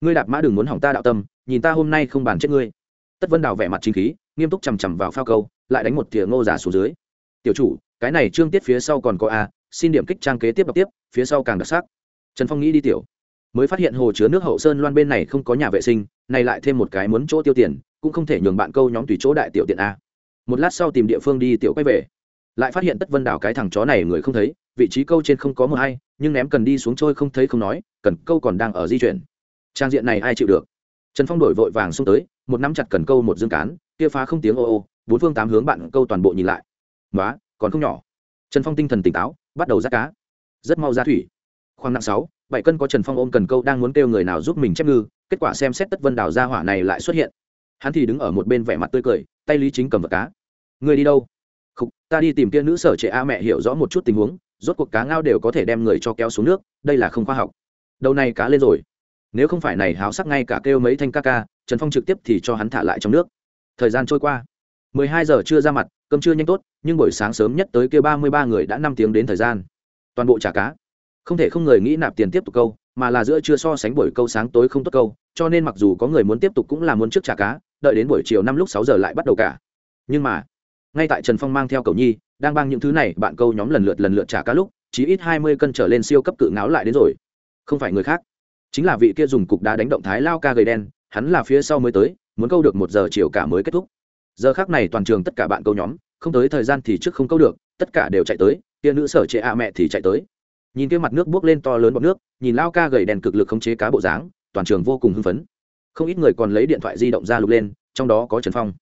Ngươi đạp mã đừng muốn hỏng ta đạo tâm, nhìn ta hôm nay không bàn chết ngươi. Tất vân đào vẻ mặt chính khí, nghiêm túc chằm chằm vào phao câu, lại đánh một thìa ngô giả xuống dưới. Tiểu chủ, cái này trương tiết phía sau còn có a, xin điểm kích trang kế tiếp đọc tiếp, phía sau càng đặc sắc. Trần phong nghĩ đi tiểu. Mới phát hiện hồ chứa nước hậu sơn loan bên này không có nhà vệ sinh, này lại thêm một cái muốn chỗ tiêu tiền, cũng không thể nhường bạn câu nhóm tùy chỗ đại tiểu tiện a. Một lát sau tìm địa phương đi tiểu quay về. Lại phát hiện tất vân đảo cái thằng chó này người không thấy vị trí câu trên không có một hay nhưng ném cần đi xuống trôi không thấy không nói, cần câu còn đang ở di chuyển. Trang diện này ai chịu được? Trần phong đổi vội vàng xuống tới, một nắm chặt cần câu một dương cán, kia phá không tiếng ô ô, bốn phương tám hướng bạn câu toàn bộ nhìn lại. Quá còn không nhỏ. Trần phong tinh thần tỉnh táo, bắt đầu rát cá. Rất mau ra thủy. Khoảng nặng sáu, bảy cân có trần phong ôm cần câu đang muốn kêu người nào giúp mình chép ngư, kết quả xem xét tất vân đào ra hỏa này lại xuất hiện. Hắn thì đứng ở một bên vẻ mặt tươi cười, tay lý chính cầm vật cá. Người đi đâu? Không ta đi tìm kia nữ sở trẻ a mẹ hiểu rõ một chút tình huống rốt cuộc cá ngao đều có thể đem người cho kéo xuống nước, đây là không khoa học. Đầu này cá lên rồi. Nếu không phải này háo sắc ngay cả kêu mấy thanh ca ca, trần phong trực tiếp thì cho hắn thả lại trong nước. Thời gian trôi qua. Mười hai giờ chưa ra mặt, cơm chưa nhanh tốt, nhưng buổi sáng sớm nhất tới kia ba mươi ba người đã năm tiếng đến thời gian. Toàn bộ trả cá. Không thể không người nghĩ nạp tiền tiếp tục câu, mà là giữa chưa so sánh buổi câu sáng tối không tốt câu, cho nên mặc dù có người muốn tiếp tục cũng là muốn trước trả cá, đợi đến buổi chiều năm lúc sáu giờ lại bắt đầu cả. Nhưng mà, ngay tại trần phong mang theo cầu nhi đang băng những thứ này, bạn câu nhóm lần lượt lần lượt trả cá lúc chỉ ít hai mươi cân trở lên siêu cấp cự ngáo lại đến rồi. Không phải người khác, chính là vị kia dùng cục đá đánh động thái lao ca gầy đen, hắn là phía sau mới tới, muốn câu được một giờ chiều cả mới kết thúc. Giờ khác này toàn trường tất cả bạn câu nhóm, không tới thời gian thì trước không câu được, tất cả đều chạy tới, kia nữ sở trệ ạ mẹ thì chạy tới. Nhìn kia mặt nước buốc lên to lớn bọt nước, nhìn lao ca gầy đèn cực lực khống chế cá bộ dáng, toàn trường vô cùng hưng phấn. Không ít người còn lấy điện thoại di động ra lục lên, trong đó có trần phong.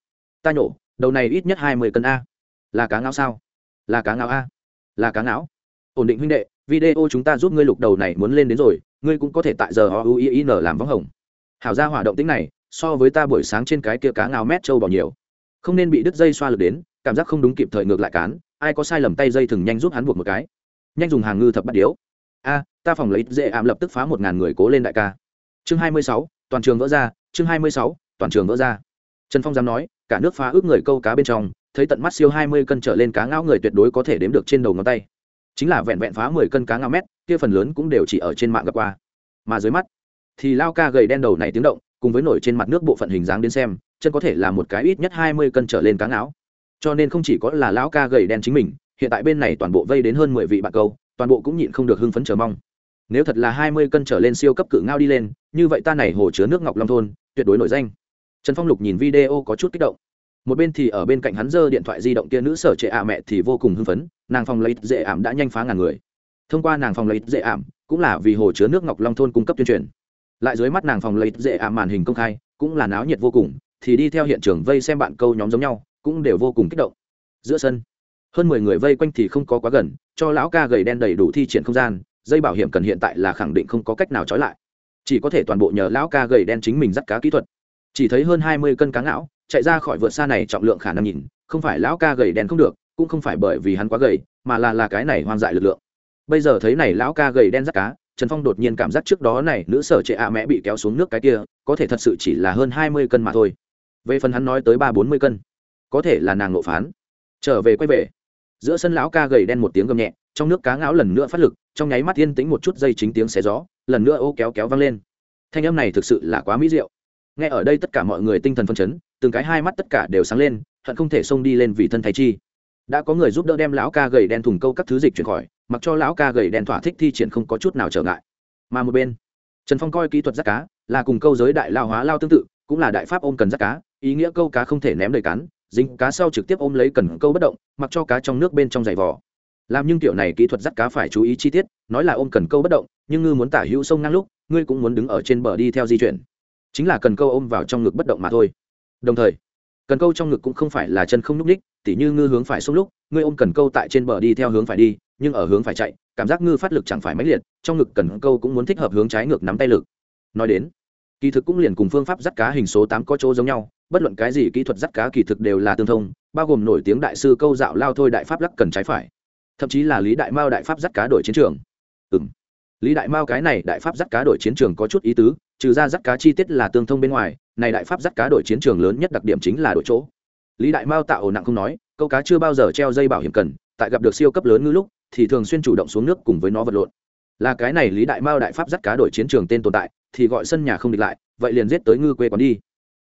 Ta nhổ, đầu này ít nhất hai mươi cân a là cá ngáo sao? Là cá ngáo a? Là cá ngáo. Ổn định huynh đệ, video chúng ta giúp ngươi lục đầu này muốn lên đến rồi, ngươi cũng có thể tại giờ o u i n làm vắng hồng. Hảo ra hỏa động tính này, so với ta buổi sáng trên cái kia cá ngáo mét trâu bỏ nhiều. Không nên bị đứt dây xoa lực đến, cảm giác không đúng kịp thời ngược lại cán, ai có sai lầm tay dây thừng nhanh giúp hắn buộc một cái. Nhanh dùng hàng ngư thập bắt điếu. A, ta phòng lấy dễ ảm lập tức phá một ngàn người cố lên đại ca. Chương hai mươi sáu, toàn trường vỡ ra, chương hai mươi sáu, toàn trường vỡ ra. Trần phong dám nói cả nước phá ước người câu cá bên trong, thấy tận mắt siêu hai mươi cân trở lên cá ngao người tuyệt đối có thể đếm được trên đầu ngón tay. Chính là vẹn vẹn phá mười cân cá ngao mét, kia phần lớn cũng đều chỉ ở trên mạng gặp qua. Mà dưới mắt, thì lao ca gầy đen đầu này tiếng động, cùng với nổi trên mặt nước bộ phận hình dáng đến xem, chân có thể là một cái ít nhất hai mươi cân trở lên cá ngáo cho nên không chỉ có là lão ca gầy đen chính mình, hiện tại bên này toàn bộ vây đến hơn mười vị bạn câu, toàn bộ cũng nhịn không được hưng phấn chờ mong. Nếu thật là hai mươi cân trở lên siêu cấp cự ngao đi lên, như vậy ta này hồ chứa nước ngọc long thôn, tuyệt đối nổi danh trần phong lục nhìn video có chút kích động. Một bên thì ở bên cạnh hắn giơ điện thoại di động kia nữ sở trệ ạ mẹ thì vô cùng hưng phấn, nàng phòng lấy dễ ảm đã nhanh phá ngàn người. Thông qua nàng phòng lấy dễ ảm, cũng là vì hồ chứa nước ngọc long thôn cung cấp tuyên truyền. Lại dưới mắt nàng phòng lấy dễ ảm màn hình công khai, cũng là náo nhiệt vô cùng, thì đi theo hiện trường vây xem bạn câu nhóm giống nhau, cũng đều vô cùng kích động. Giữa sân, hơn mười người vây quanh thì không có quá gần, cho lão ca gầy đen đầy đủ thi triển không gian, dây bảo hiểm cần hiện tại là khẳng định không có cách nào trói lại. Chỉ có thể toàn bộ nhờ lão ca gầy đen chính mình dắt cá kỹ thuật chỉ thấy hơn hai mươi cân cá ngạo chạy ra khỏi vượt xa này trọng lượng khả năng nhìn, không phải lão ca gầy đen không được, cũng không phải bởi vì hắn quá gầy, mà là là cái này hoang dại lực lượng. Bây giờ thấy này lão ca gầy đen dắt cá, trần phong đột nhiên cảm giác trước đó này nữ sở trệ ạ mẹ bị kéo xuống nước cái kia, có thể thật sự chỉ là hơn hai mươi cân mà thôi. Về phần hắn nói tới ba bốn mươi cân, có thể là nàng nộ phán. Trở về quay về, giữa sân lão ca gầy đen một tiếng gầm nhẹ, trong nước cá ngáo lần nữa phát lực, trong nháy mắt yên tĩnh một chút dây chính tiếng xé gió, lần nữa ô kéo kéo văng lên. Thanh âm này thực sự là quá mỹ diệu nghe ở đây tất cả mọi người tinh thần phân chấn, từng cái hai mắt tất cả đều sáng lên, hận không thể xông đi lên vì thân thay chi. Đã có người giúp đỡ đem lão ca gầy đen thùng câu các thứ dịch chuyển khỏi, mặc cho lão ca gầy đen thỏa thích thi triển không có chút nào trở ngại. Mà một bên, trần phong coi kỹ thuật giác cá, là cùng câu giới đại lao hóa lao tương tự, cũng là đại pháp ôm cần giác cá, ý nghĩa câu cá không thể ném đầy cắn, dính cá sau trực tiếp ôm lấy cần câu bất động, mặc cho cá trong nước bên trong giày vỏ làm nhưng kiểu này kỹ thuật dắt cá phải chú ý chi tiết, nói là ôm cần câu bất động, nhưng ngư muốn tả hữu sông ngang lúc, ngươi cũng muốn đứng ở trên bờ đi theo di chuyển chính là cần câu ôm vào trong ngực bất động mà thôi. Đồng thời, cần câu trong ngực cũng không phải là chân không nhúc ních, tỉ như ngư hướng phải xuống lúc, ngươi ôm cần câu tại trên bờ đi theo hướng phải đi, nhưng ở hướng phải chạy, cảm giác ngư phát lực chẳng phải mãnh liệt, trong ngực cần câu cũng muốn thích hợp hướng trái ngược nắm tay lực. Nói đến, kỳ thực cũng liền cùng phương pháp dắt cá hình số tám có chỗ giống nhau, bất luận cái gì kỹ thuật dắt cá kỳ thực đều là tương thông, bao gồm nổi tiếng đại sư câu dạo lao thôi đại pháp lắc cần trái phải, thậm chí là lý đại mao đại pháp dắt cá đổi chiến trường. Ừ m lý đại mao cái này đại pháp dắt cá đổi chiến trường có chút ý tứ trừ ra dắt cá chi tiết là tương thông bên ngoài, này đại pháp dắt cá đổi chiến trường lớn nhất đặc điểm chính là đổi chỗ. Lý đại mao tạo ổ nặng không nói, câu cá chưa bao giờ treo dây bảo hiểm cần, tại gặp được siêu cấp lớn ngư lúc, thì thường xuyên chủ động xuống nước cùng với nó vật lộn. Là cái này lý đại mao đại pháp dắt cá đổi chiến trường tên tồn tại, thì gọi sân nhà không địch lại, vậy liền giết tới ngư quê quán đi.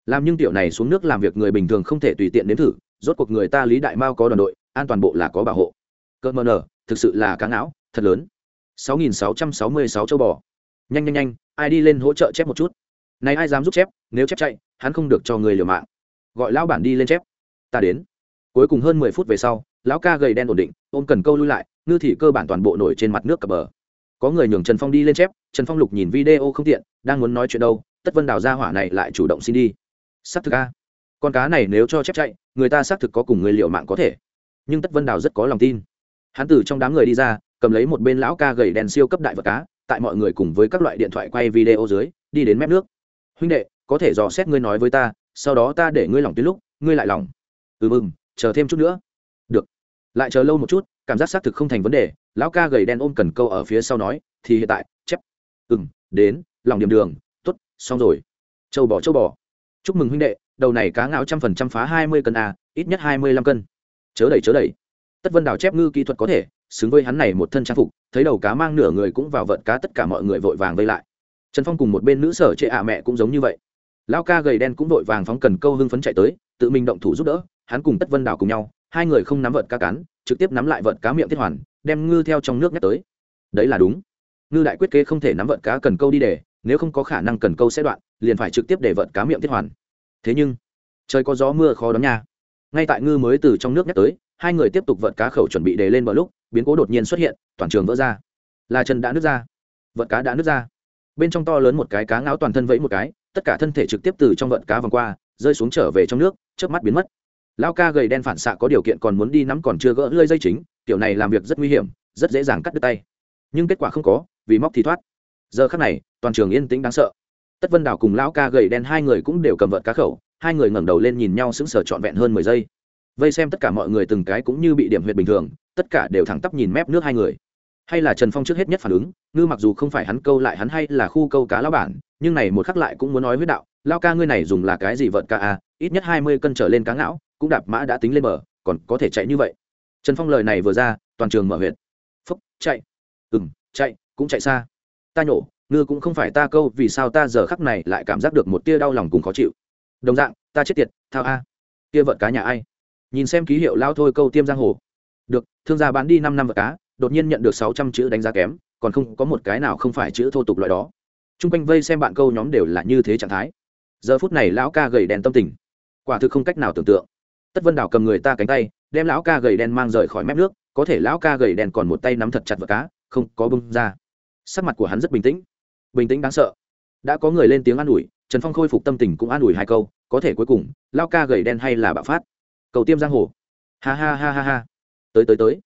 Làm nhưng tiểu này xuống nước làm việc người bình thường không thể tùy tiện đến thử, rốt cuộc người ta lý đại mao có đoàn đội, an toàn bộ là có bảo hộ. Cơ mờ nở, thực sự là cá não thật lớn. 6.666 châu bò nhanh nhanh nhanh, ai đi lên hỗ trợ chép một chút. Này ai dám giúp chép, nếu chép chạy, hắn không được cho người liều mạng. Gọi lão bản đi lên chép. Ta đến. Cuối cùng hơn mười phút về sau, lão ca gầy đen ổn định, ôm cần câu lui lại, ngư thị cơ bản toàn bộ nổi trên mặt nước cập bờ. Có người nhường trần phong đi lên chép, trần phong lục nhìn video không tiện, đang muốn nói chuyện đâu, tất vân đào ra hỏa này lại chủ động xin đi. Xác thực a. Con cá này nếu cho chép chạy, người ta xác thực có cùng người liệu mạng có thể. Nhưng tất vân đào rất có lòng tin. Hắn từ trong đám người đi ra, cầm lấy một bên lão ca gầy đèn siêu cấp đại vật cá tại mọi người cùng với các loại điện thoại quay video dưới, đi đến mép nước. Huynh đệ, có thể dò xét ngươi nói với ta, sau đó ta để ngươi lòng tuyến lúc, ngươi lại lòng ừ mừng chờ thêm chút nữa. Được. Lại chờ lâu một chút, cảm giác xác thực không thành vấn đề, lão ca gầy đen ôm cần câu ở phía sau nói, thì hiện tại, chép. Ừ m đến lòng điểm đường t ố t xong rồi. Châu bò châu bò. Chúc mừng huynh đệ, đầu này cá ngạo trăm phần trăm phá hai mươi cân a ít nhất hai mươi lăm cân. Chớ đẩy chớ đẩy. Tất vân đào chép ngư kỹ thuật có thể xứng với hắn này một thân trang phục, thấy đầu cá mang nửa người cũng vào vợt cá tất cả mọi người vội vàng vây lại. Trần phong cùng một bên nữ sở chệ ạ mẹ cũng giống như vậy. Lao ca gầy đen cũng vội vàng phóng cần câu hưng phấn chạy tới, tự mình động thủ giúp đỡ, hắn cùng tất vân đào cùng nhau, hai người không nắm vợt cá cắn trực tiếp nắm lại vợt cá miệng thiết hoàn, đem ngư theo trong nước nhắc tới. Đấy là đúng. Ngư đại quyết kế không thể nắm vợt cá cần câu đi để, nếu không có khả năng cần câu sẽ đoạn, liền phải trực tiếp để vợt cá miệng thiết hoàn. Thế nhưng, trời có gió mưa khó đón nha. Ngay tại ngư mới từ trong nước nhắc tới, hai người tiếp tục vợt cá khẩu chuẩn bị để lên bờ lúc biến cố đột nhiên xuất hiện, toàn trường vỡ ra. Là chân đã nứt ra vận cá đã nứt ra. Bên trong to lớn một cái cá ngáo toàn thân vẫy một cái, tất cả thân thể trực tiếp từ trong vận cá vòng qua, rơi xuống trở về trong nước, chớp mắt biến mất. Lao ca gầy đen phản xạ có điều kiện còn muốn đi nắm còn chưa gỡ lơi dây chính kiểu này làm việc rất nguy hiểm, rất dễ dàng cắt đứt tay. Nhưng kết quả không có, vì móc thì thoát. Giờ khắc này, toàn trường yên tĩnh đáng sợ. Tất vân đào cùng lão ca gầy đen hai người cũng đều cầm vợt cá khẩu, hai người ngẩng đầu lên nhìn nhau sững sờ trọn vẹn hơn mười giây. Vây xem tất cả mọi người từng cái cũng như bị điểm huyệt bình thường tất cả đều thẳng tắp nhìn mép nước hai người. Hay là trần phong trước hết nhất phản ứng, ngư mặc dù không phải hắn câu lại hắn hay là khu câu cá lão bản, nhưng này một khắc lại cũng muốn nói huyết đạo lao ca ngươi này dùng là cái gì vợt ca a à, ít nhất hai mươi cân trở lên cá ngão, cũng đạp mã đã tính lên bờ, còn có thể chạy như vậy. Trần phong lời này vừa ra, toàn trường mở huyện phúc, chạy. Ừ m chạy, cũng chạy xa. Ta nhổ, ngư cũng không phải ta câu, vì sao ta giờ khắc này lại cảm giác được một tia đau lòng cùng khó chịu? Đồng dạng, ta chết tiệt, thao a. Kia vợt cá nhà ai? Nhìn xem ký hiệu lao thôi câu tiêm giang hồ được, thương gia bán đi năm năm vật cá, đột nhiên nhận được sáu trăm chữ đánh giá kém, còn không có một cái nào không phải chữ thô tục loại đó. T r u n g quanh vây xem bạn câu nhóm đều là như thế trạng thái. Giờ phút này lão ca gầy đèn tâm tình. Quả thực không cách nào tưởng tượng. Tất vân đảo cầm người ta cánh tay, đem lão ca gầy đen mang rời khỏi mép nước, có thể lão ca gầy đen còn một tay nắm thật chặt vợ cá, không có bưng ra. Sắc mặt của hắn rất bình tĩnh. Bình tĩnh đáng sợ. Đã có người lên tiếng an ủi, trần phong khôi phục tâm tình cũng an ủi hai câu, có thể cuối cùng lao ca gầy đen hay là bạo phát. Cầu tiêm giang hồ. Ha ha ha ha ha tới tới tới.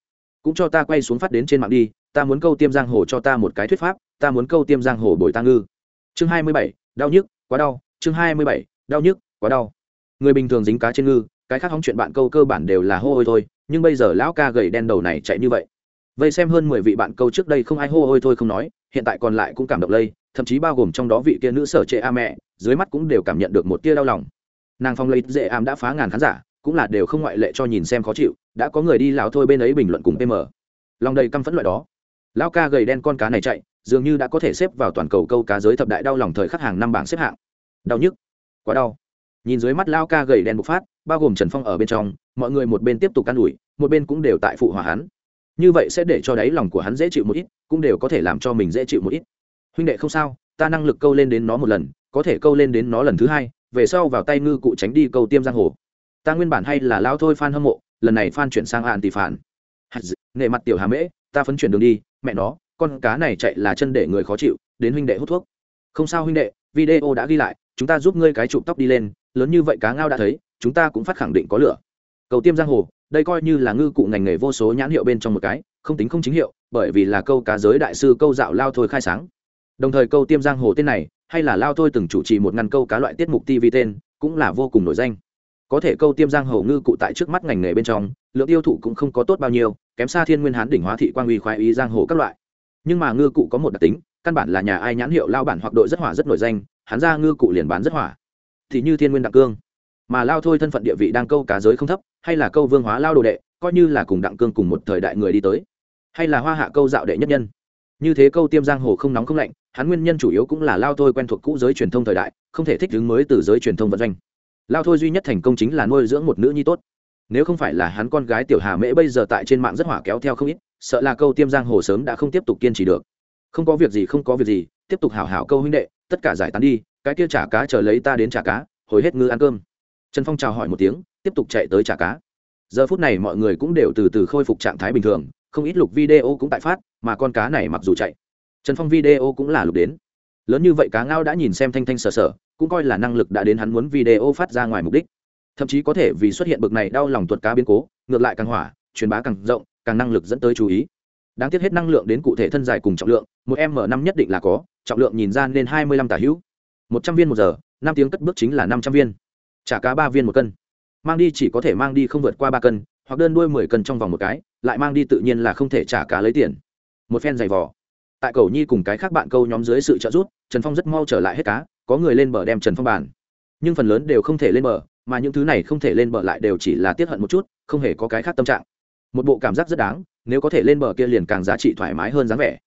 Cũng cho ta quay xuống phát đến trên mạng đi, ta muốn câu tiêm giang hồ cho ta một cái thuyết pháp, ta muốn câu tiêm giang hồ bồi ta ngư. Chương hai mươi bảy, đau nhức, quá đau. Chương hai mươi bảy, đau nhức, quá đau. Người bình thường dính cá trên ngư, cái khác hóng chuyện bạn câu cơ bản đều là hô ôi thôi, nhưng bây giờ lão ca gầy đen đầu này chạy như vậy. Vây xem hơn mười vị bạn câu trước đây không ai hô ôi thôi không nói, hiện tại còn lại cũng cảm động lây, thậm chí bao gồm trong đó vị kia nữ sở trệ a mẹ, dưới mắt cũng đều cảm nhận được một tia đau lòng. Nàng phong lấy dễ ám đã phá ngàn khán giả cũng là đều không ngoại lệ cho nhìn xem khó chịu, đã có người đi lão thôi bên ấy bình luận cùng pm lòng đầy căm phẫn loại đó. Lão ca gầy đen con cá này chạy, dường như đã có thể xếp vào toàn cầu câu cá giới thập đại đau lòng thời khắc hàng năm bảng xếp hạng. Đau nhức. Quá đau. Nhìn dưới mắt lao ca gầy đen bộc phát, bao gồm trần phong ở bên trong, mọi người một bên tiếp tục can ủi, một bên cũng đều tại phụ hòa hắn. Như vậy sẽ để cho đáy lòng của hắn dễ chịu một ít, cũng đều có thể làm cho mình dễ chịu một ít. Huynh đệ không sao, ta năng lực câu lên đến nó một lần, có thể câu lên đến nó lần thứ hai, về sau vào tay ngư cụ tránh đi câu tiêm giang hồ ta nguyên bản hay là lao thôi f hâm mộ, lần này f chuyển sang hạn tỷ phản nệ mặt tiểu hà mễ, ta phấn chuyển đường đi, mẹ nó, con cá này chạy là chân để người khó chịu, đến huynh đệ hút thuốc. Không sao huynh đệ, video đã ghi lại, chúng ta giúp ngươi cái chụp tóc đi lên, lớn như vậy cá ngao đã thấy, chúng ta cũng phát khẳng định có lửa. Cầu tiêm giang hồ, đây coi như là ngư cụ ngành nghề vô số nhãn hiệu bên trong một cái, không tính không chính hiệu, bởi vì là câu cá giới đại sư câu dạo lao thôi khai sáng. Đồng thời câu tiêm giang hồ tên này, hay là lao thôi từng chủ trì một ngăn câu cá loại tiết mục tv tên, cũng là vô cùng nổi danh có thể câu tiêm giang hầu ngư cụ tại trước mắt ngành nghề bên trong, lượng tiêu thụ cũng không có tốt bao nhiêu, kém xa thiên nguyên hán đỉnh hóa thị quang uy khoái ý giang hồ các loại. Nhưng mà ngư cụ có một đặc tính, căn bản là nhà ai nhãn hiệu lao bản hoặc đội rất hỏa rất nổi danh, hắn ra ngư cụ liền bán rất hỏa. Thì như thiên nguyên đặng cương. Mà lao thôi thân phận địa vị đang câu cá giới không thấp, hay là câu vương hóa lao đồ đệ, coi như là cùng đặng cương cùng một thời đại người đi tới. Hay là hoa hạ câu dạo đệ nhất nhân. Như thế câu tiêm giang hồ không nóng không lạnh, hắn nguyên nhân chủ yếu cũng là lao thôi quen thuộc cũ giới truyền thông thời đại, không thể thích ứng mới từ giới truyền thông vận doanh lao thôi duy nhất thành công chính là nuôi dưỡng một nữ nhi tốt. Nếu không phải là hắn con gái tiểu hà mễ bây giờ tại trên mạng rất hỏa kéo theo không ít, sợ là câu tiêm giang hồ sớm đã không tiếp tục kiên trì được. Không có việc gì, không có việc gì, tiếp tục hảo hảo câu huynh đệ, tất cả giải tán đi, cái kia trả cá chờ lấy ta đến trả cá, hồi hết ngư ăn cơm. Trần phong chào hỏi một tiếng, tiếp tục chạy tới trả cá. Giờ phút này mọi người cũng đều từ từ khôi phục trạng thái bình thường, không ít lục video cũng tại phát, mà con cá này mặc dù chạy. Trần phong video cũng là lục đến lớn như vậy cá ngao đã nhìn xem thanh thanh sờ sờ, cũng coi là năng lực đã đến hắn muốn video phát ra ngoài mục đích. Thậm chí có thể vì xuất hiện bực này đau lòng tuột cá biến cố, ngược lại càng hỏa, truyền bá càng rộng, càng năng lực dẫn tới chú ý. Đáng tiếc hết năng lượng đến cụ thể thân dài cùng trọng lượng, một m năm nhất định là có, trọng lượng nhìn ra nên hai mươi lăm tả hữu. một trăm viên một giờ, năm tiếng cất bước chính là năm trăm viên. Trả cá ba viên một cân. Mang đi chỉ có thể mang đi không vượt qua ba cân, hoặc đơn đuôi mười cân trong vòng một cái, lại mang đi tự nhiên là không thể trả cá lấy tiền. Một phen giày vò tại cầu nhi cùng cái khác bạn câu nhóm dưới sự trợ giúp, trần phong rất mau trở lại hết cá, có người lên bờ đem trần phong bàn. Nhưng phần lớn đều không thể lên bờ, mà những thứ này không thể lên bờ lại đều chỉ là tiết hận một chút, không hề có cái khác tâm trạng. Một bộ cảm giác rất đáng, nếu có thể lên bờ kia liền càng giá trị thoải mái hơn dáng vẻ.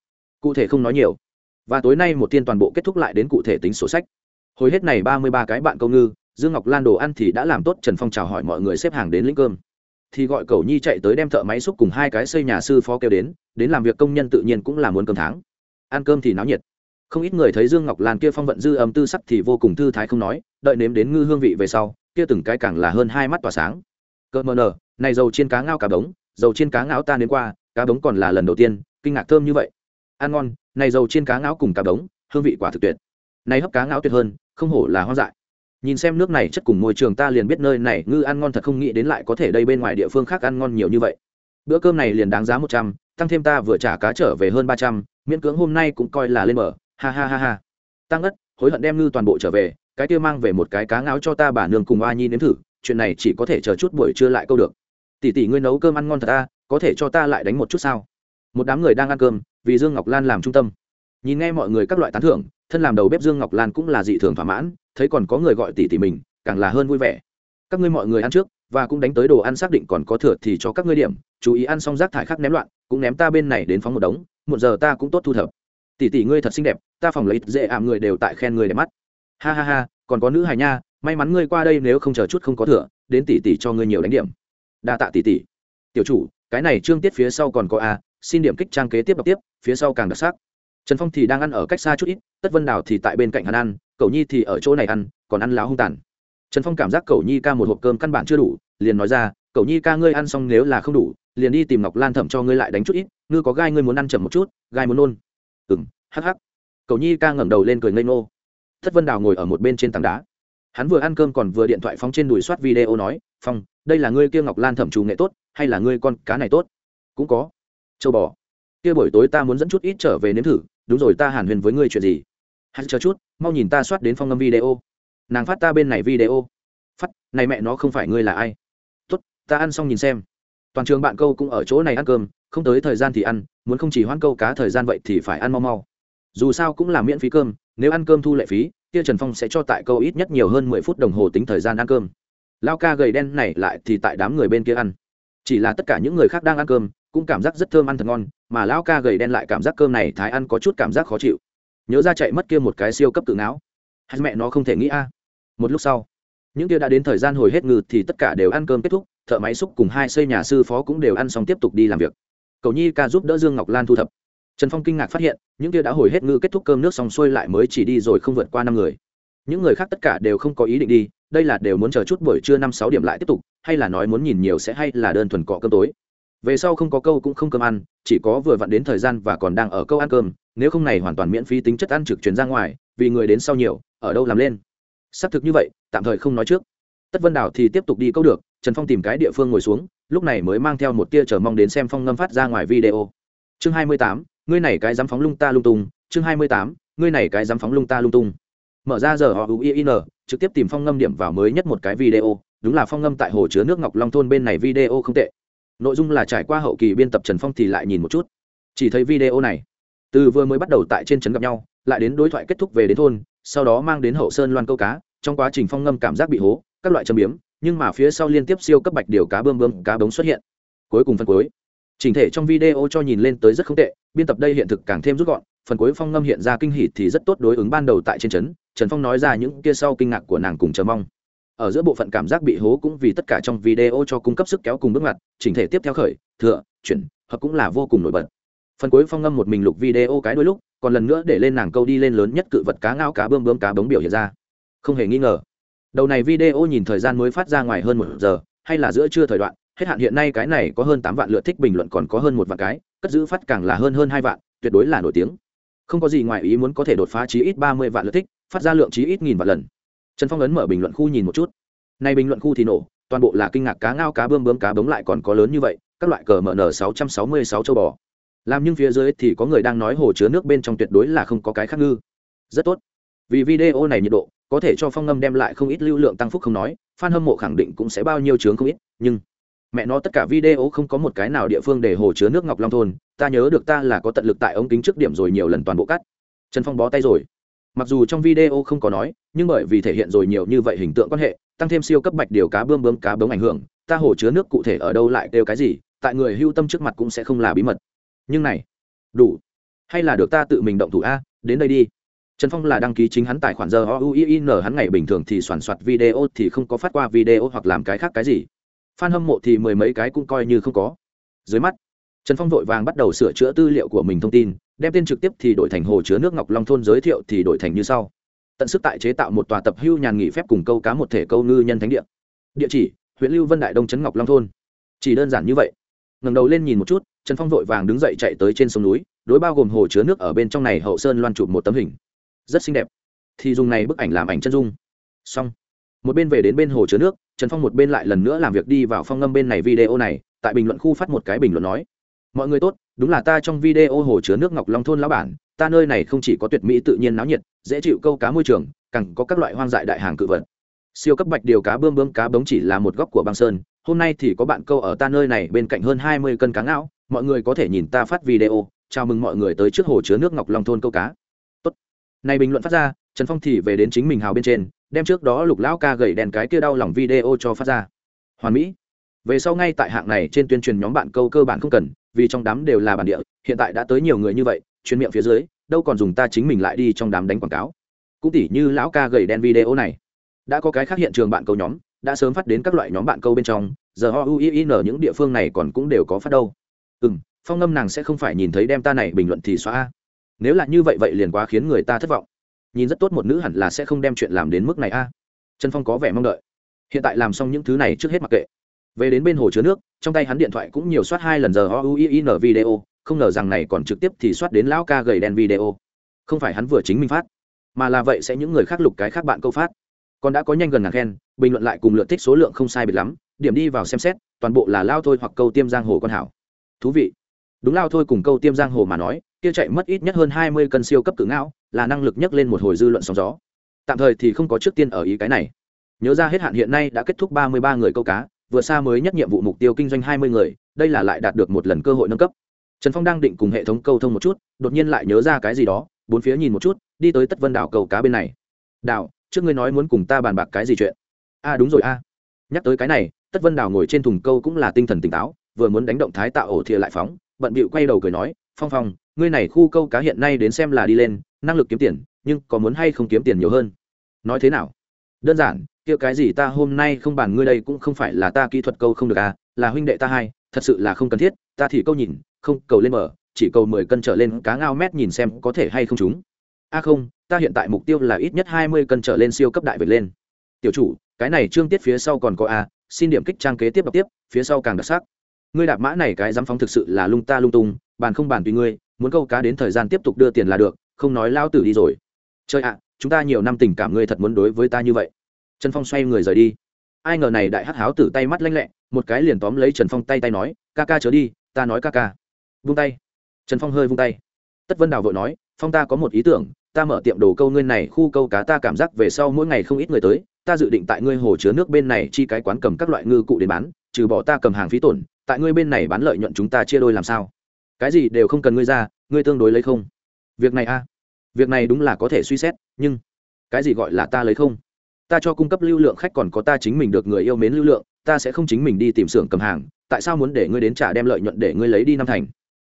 Cụ thể không nói nhiều. Và tối nay một tiên toàn bộ kết thúc lại đến cụ thể tính sổ sách. Hồi hết này ba mươi ba cái bạn câu ngư, dương ngọc lan đồ ăn thì đã làm tốt, trần phong chào hỏi mọi người xếp hàng đến lĩnh cơm. Thì gọi cầu nhi chạy tới đem thợ máy xúc cùng hai cái xây nhà sư phó kêu đến đến làm việc công nhân tự nhiên cũng là muốn cơm tháng. Ăn cơm thì náo nhiệt. Không ít người thấy dương ngọc lan kia phong vận dư âm tư sắc thì vô cùng thư thái không nói, đợi nếm đến ngư hương vị về sau, kia từng cái càng là hơn hai mắt tỏa sáng. Cỡ mờ nờ, này dầu chiên cá ngao cá bống, dầu chiên cá ngáo ta đến qua, cá bống còn là lần đầu tiên, kinh ngạc thơm như vậy. Ăn ngon, này dầu chiên cá ngáo cùng cá bống, hương vị quả thực tuyệt. Này hấp cá ngáo tuyệt hơn, không hổ là hoang dại. Nhìn xem nước này chất cùng môi trường ta liền biết nơi này ngư ăn ngon thật không nghĩ đến lại có thể đây bên ngoài địa phương khác ăn ngon nhiều như vậy. Bữa cơm này liền đáng giá một trăm tăng thêm ta vừa trả cá trở về hơn ba trăm, miễn cưỡng hôm nay cũng coi là lên mở ha ha ha ha. Tăng ất, hối hận đem ngư toàn bộ trở về, cái kia mang về một cái cá ngáo cho ta bà nương cùng a nhi nếm thử, chuyện này chỉ có thể chờ chút buổi trưa lại câu được. Tỷ tỷ ngươi nấu cơm ăn ngon thật ta có thể cho ta lại đánh một chút sao? Một đám người đang ăn cơm, vì dương ngọc lan làm trung tâm. Nhìn nghe mọi người các loại tán thưởng, thân làm đầu bếp dương ngọc lan cũng là dị thường thỏa mãn, thấy còn có người gọi tỷ tỷ mình, càng là hơn vui vẻ. Các ngươi mọi người ăn trước, và cũng đánh tới đồ ăn xác định còn có thừa thì cho các ngươi điểm, chú ý ăn xong rác thải khác ném loạn cũng ném ta bên này đến phóng một đống một giờ ta cũng tốt thu thập. Tỷ tỷ ngươi thật xinh đẹp, ta phòng lấy dễ ảm người đều tại khen người đẹp mắt. Ha ha ha, còn có nữ hài nha, may mắn ngươi qua đây nếu không chờ chút không có thừa, đến tỷ tỷ cho ngươi nhiều đánh điểm. Đa tạ tỷ tỷ. Tiểu chủ, cái này trương tiết phía sau còn có a, xin điểm kích trang kế tiếp đọc tiếp, phía sau càng đặc sắc. Trần phong thì đang ăn ở cách xa chút ít, tất vân đào thì tại bên cạnh hắn ăn cậu nhi thì ở chỗ này ăn, còn ăn láo hung tàn. Trần phong cảm giác cậu nhi ca một hộp cơm căn bản chưa đủ, liền nói ra cậu nhi ca ngươi ăn xong nếu là không đủ, liền đi tìm ngọc lan thẩm cho ngươi lại đánh chút ít, ngư có gai ngươi muốn ăn chậm một chút, gai muốn nôn. Ừng hắc hắc. Cậu nhi ca ngẩng đầu lên cười ngây ngô. Thất vân đào ngồi ở một bên trên tảng đá. Hắn vừa ăn cơm còn vừa điện thoại phóng trên đùi soát video nói, phong, đây là ngươi kia ngọc lan thẩm trù nghệ tốt, hay là ngươi con cá này tốt? Cũng có. Châu bò. Kia buổi tối ta muốn dẫn chút ít trở về nếm thử, đúng rồi ta hàn huyền với ngươi chuyện gì? Hãy chờ chút, mau nhìn ta soát đến phong Ngâm video. Nàng phát ta bên này video. Phát, này mẹ nó không phải ngươi là ai? Ta ăn xong nhìn xem. Toàn trường bạn câu cũng ở chỗ này ăn cơm, không tới thời gian thì ăn, muốn không chỉ hoãn câu cá thời gian vậy thì phải ăn mau mau. Dù sao cũng là miễn phí cơm, nếu ăn cơm thu lệ phí, kia trần phong sẽ cho tại câu ít nhất nhiều hơn mười phút đồng hồ tính thời gian ăn cơm. Lao ca gầy đen này lại thì tại đám người bên kia ăn. Chỉ là tất cả những người khác đang ăn cơm, cũng cảm giác rất thơm ăn thật ngon, mà lao ca gầy đen lại cảm giác cơm này thái ăn có chút cảm giác khó chịu. Nhớ ra chạy mất kia một cái siêu cấp tự não hay mẹ nó không thể nghĩ a. Một lúc sau, những kia đã đến thời gian hồi hết ngư thì tất cả đều ăn cơm kết thúc thợ máy xúc cùng hai xây nhà sư phó cũng đều ăn xong tiếp tục đi làm việc. Cầu nhi ca giúp đỡ dương ngọc lan thu thập. Trần phong kinh ngạc phát hiện, những kia đã hồi hết ngư kết thúc cơm nước xong xuôi lại mới chỉ đi rồi không vượt qua năm người. Những người khác tất cả đều không có ý định đi, đây là đều muốn chờ chút buổi trưa năm sáu điểm lại tiếp tục, hay là nói muốn nhìn nhiều sẽ hay là đơn thuần cọ cơm tối. Về sau không có câu cũng không cơm ăn, chỉ có vừa vặn đến thời gian và còn đang ở câu ăn cơm, nếu không này hoàn toàn miễn phí tính chất ăn trực chuyển ra ngoài, vì người đến sau nhiều, ở đâu làm lên. Xác thực như vậy, tạm thời không nói trước tất vân đảo thì tiếp tục đi câu được, trần phong tìm cái địa phương ngồi xuống, lúc này mới mang theo một tia chờ mong đến xem phong ngâm phát ra ngoài video. Chương hai mươi tám, ngươi này cái dám phóng lung ta lung tung. Chương hai mươi tám, ngươi này cái dám phóng lung ta lung tung. Mở ra giờ họ uin trực tiếp tìm phong ngâm điểm vào mới nhất một cái video, đúng là phong ngâm tại hồ chứa nước ngọc long thôn bên này video không tệ. Nội dung là trải qua hậu kỳ biên tập trần phong thì lại nhìn một chút. Chỉ thấy video này, từ vừa mới bắt đầu tại trên trấn gặp nhau, lại đến đối thoại kết thúc về đến thôn, sau đó mang đến hậu sơn loan câu cá, trong quá trình phong ngâm cảm giác bị hố các loại châm biếm, nhưng mà phía sau liên tiếp siêu cấp bạch điều cá bơm bơm cá bống xuất hiện. Cuối cùng phần cuối. Chỉnh thể trong video cho nhìn lên tới rất không tệ, biên tập đây hiện thực càng thêm rút gọn, phần cuối phong ngâm hiện ra kinh hỉ thì rất tốt đối ứng ban đầu tại trên trấn, trần phong nói ra những kia sau kinh ngạc của nàng cùng chờ mong. Ở giữa bộ phận cảm giác bị hố cũng vì tất cả trong video cho cung cấp sức kéo cùng bước ngoặt, chỉnh thể tiếp theo khởi, thừa, chuyển, hợp cũng là vô cùng nổi bật. Phần cuối phong ngâm một mình lục video cái đôi lúc, còn lần nữa để lên nàng câu đi lên lớn nhất cự vật cá ngao cá bơm bơm cá bống biểu hiện ra. Không hề nghi ngờ đầu này video nhìn thời gian mới phát ra ngoài hơn một giờ, hay là giữa trưa thời đoạn, hết hạn hiện nay cái này có hơn tám vạn lượt thích bình luận còn có hơn một vạn cái, cất giữ phát càng là hơn hơn hai vạn, tuyệt đối là nổi tiếng. Không có gì ngoài ý muốn có thể đột phá chí ít ba mươi vạn lượt thích, phát ra lượng chí ít nghìn vạn lần. Trần phong ấn mở bình luận khu nhìn một chút. Nay bình luận khu thì nổ, toàn bộ là kinh ngạc cá ngao cá bơm bơm cá bống lại còn có lớn như vậy, các loại cờ mn sáu trăm sáu mươi sáu châu bò. Làm nhưng phía dưới thì có người đang nói hồ chứa nước bên trong tuyệt đối là không có cái khác ngư. Rất tốt. Vì video này nhiệt độ có thể cho phong ngâm đem lại không ít lưu lượng tăng phúc không nói phan hâm mộ khẳng định cũng sẽ bao nhiêu chướng không ít, nhưng mẹ nó tất cả video không có một cái nào địa phương để hồ chứa nước ngọc long thôn, ta nhớ được ta là có tận lực tại ống kính trước điểm rồi nhiều lần toàn bộ cắt. Trần phong bó tay rồi. Mặc dù trong video không có nói, nhưng bởi vì thể hiện rồi nhiều như vậy hình tượng quan hệ, tăng thêm siêu cấp bạch điều cá bươm bướm cá bống ảnh hưởng, ta hồ chứa nước cụ thể ở đâu lại kêu cái gì, tại người hưu tâm trước mặt cũng sẽ không là bí mật. Nhưng này, đủ. Hay là được ta tự mình động thủ a, đến đây đi trần phong là đăng ký chính hắn tài khoản giờ, o hắn ngày bình thường thì soàn soạt video thì không có phát qua video hoặc làm cái khác cái gì. F hâm mộ thì mười mấy cái cũng coi như không có. Dưới mắt, trần phong vội vàng bắt đầu sửa chữa tư liệu của mình thông tin, đem tên trực tiếp thì đổi thành hồ chứa nước ngọc long thôn giới thiệu thì đổi thành như sau. Tận sức tại chế tạo một tòa tập hưu nhàn nghỉ phép cùng câu cá một thể câu ngư nhân thánh địa. Địa chỉ, huyện lưu vân đại đông trấn ngọc long thôn. Chỉ đơn giản như vậy. Ngẩng đầu lên nhìn một chút, trần phong vội vàng đứng dậy chạy tới trên sông núi, đối bao gồm hồ chứa nước ở bên trong này hậu sơn loan chụp một tấm hình rất xinh đẹp. Thì dùng này bức ảnh làm ảnh chân dung. Xong. Một bên về đến bên hồ chứa nước, trần phong một bên lại lần nữa làm việc đi vào phong ngâm bên này video này, tại bình luận khu phát một cái bình luận nói, mọi người tốt, đúng là ta trong video hồ chứa nước ngọc long thôn lão bản, ta nơi này không chỉ có tuyệt mỹ tự nhiên náo nhiệt, dễ chịu câu cá môi trường, càng có các loại hoang dại đại hàng cự vật. Siêu cấp bạch điều cá bươm bươm cá bống chỉ là một góc của băng sơn, hôm nay thì có bạn câu ở ta nơi này bên cạnh hơn hai mươi cân cá ngão mọi người có thể nhìn ta phát video, chào mừng mọi người tới trước hồ chứa nước ngọc long thôn câu cá này bình luận phát ra, trần phong thì về đến chính mình hào bên trên, đem trước đó lục lão ca gầy đèn cái kia đau lòng video cho phát ra. Hoàn mỹ, về sau ngay tại hạng này trên tuyên truyền nhóm bạn câu cơ bản không cần, vì trong đám đều là bản địa, hiện tại đã tới nhiều người như vậy, chuyên miệng phía dưới, đâu còn dùng ta chính mình lại đi trong đám đánh quảng cáo. Cũng tỉ như lão ca gầy đen video này. Đã có cái khác hiện trường bạn câu nhóm, đã sớm phát đến các loại nhóm bạn câu bên trong, giờ ho uin những địa phương này còn cũng đều có phát đâu. Ừ m phong ngâm nàng sẽ không phải nhìn thấy đem ta này bình luận thì xóa nếu là như vậy vậy liền quá khiến người ta thất vọng. Nhìn rất tốt một nữ hẳn là sẽ không đem chuyện làm đến mức này a. Trần phong có vẻ mong đợi. Hiện tại làm xong những thứ này trước hết mặc kệ. Về đến bên hồ chứa nước, trong tay hắn điện thoại cũng nhiều soát hai lần giờ o u i n video, không ngờ rằng này còn trực tiếp thì soát đến lão ca gầy đen video. Không phải hắn vừa chính mình phát, mà là vậy sẽ những người khác lục cái khác bạn câu phát. Còn đã có nhanh gần ngàn khen, bình luận lại cùng lượt thích số lượng không sai biệt lắm, điểm đi vào xem xét, toàn bộ là lao thôi hoặc câu tiêm giang hồ con hảo. Thú vị. Đúng lao thôi cùng câu tiêm giang hồ mà nói kia chạy mất ít nhất hơn hai mươi cân siêu cấp cự ngão là năng lực nhấc lên một hồi dư luận sóng gió. Tạm thời thì không có trước tiên ở ý cái này. Nhớ ra hết hạn hiện nay đã kết thúc ba mươi ba người câu cá, vừa xa mới nhất nhiệm vụ mục tiêu kinh doanh hai mươi người, đây là lại đạt được một lần cơ hội nâng cấp. Trần phong đang định cùng hệ thống câu thông một chút, đột nhiên lại nhớ ra cái gì đó, bốn phía nhìn một chút, đi tới tất vân đảo cầu cá bên này. Đảo, trước ngươi nói muốn cùng ta bàn bạc cái gì chuyện? A, đúng rồi a. Nhắc tới cái này, tất vân đảo ngồi trên thùng câu cũng là tinh thần tỉnh táo, vừa muốn đánh động thái tạo ổ thìa lại phóng, bận bịu quay đầu cười nói phong phong, ngươi này khu câu cá hiện nay đến xem là đi lên, năng lực kiếm tiền, nhưng có muốn hay không kiếm tiền nhiều hơn? Nói thế nào? Đơn giản, kia cái gì ta hôm nay không bàn ngươi đây cũng không phải là ta kỹ thuật câu không được à là huynh đệ ta hai, thật sự là không cần thiết, ta thì câu nhìn, không, cầu lên mở, chỉ cầu mười cân trở lên cá ngao mét nhìn xem có thể hay không chúng. A không, ta hiện tại mục tiêu là ít nhất hai mươi cân trở lên siêu cấp đại vượt lên. Tiểu chủ, cái này trương tiết phía sau còn có a xin điểm kích trang kế tiếp đọc tiếp, phía sau càng đặc sắc. Ngươi đạp mã này cái dám phóng thực sự là lung ta lung tung bàn không bàn tùy ngươi, muốn câu cá đến thời gian tiếp tục đưa tiền là được, không nói lao tử đi rồi. Chơi ạ, chúng ta nhiều năm tình cảm ngươi thật muốn đối với ta như vậy. Trần phong xoay người rời đi. Ai ngờ này đại hắc háo tử tay mắt lanh lẹ, một cái liền tóm lấy trần phong tay tay nói, ca ca chớ đi, ta nói ca ca. Vung tay. Trần phong hơi vung tay. Tất vân đào vội nói, phong ta có một ý tưởng, ta mở tiệm đồ câu ngươi này, khu câu cá ta cảm giác về sau mỗi ngày không ít người tới, ta dự định tại ngươi hồ chứa nước bên này chi cái quán cầm các loại ngư cụ đến bán, trừ bỏ ta cầm hàng phí tổn, tại ngươi bên này bán lợi nhuận chúng ta chia đôi làm sao? Cái gì đều không cần ngươi ra, ngươi tương đối lấy không? Việc này a, việc này đúng là có thể suy xét, nhưng cái gì gọi là ta lấy không? Ta cho cung cấp lưu lượng khách còn có ta chính mình được người yêu mến lưu lượng, ta sẽ không chính mình đi tìm xưởng cầm hàng, tại sao muốn để ngươi đến trả đem lợi nhuận để ngươi lấy đi năm thành?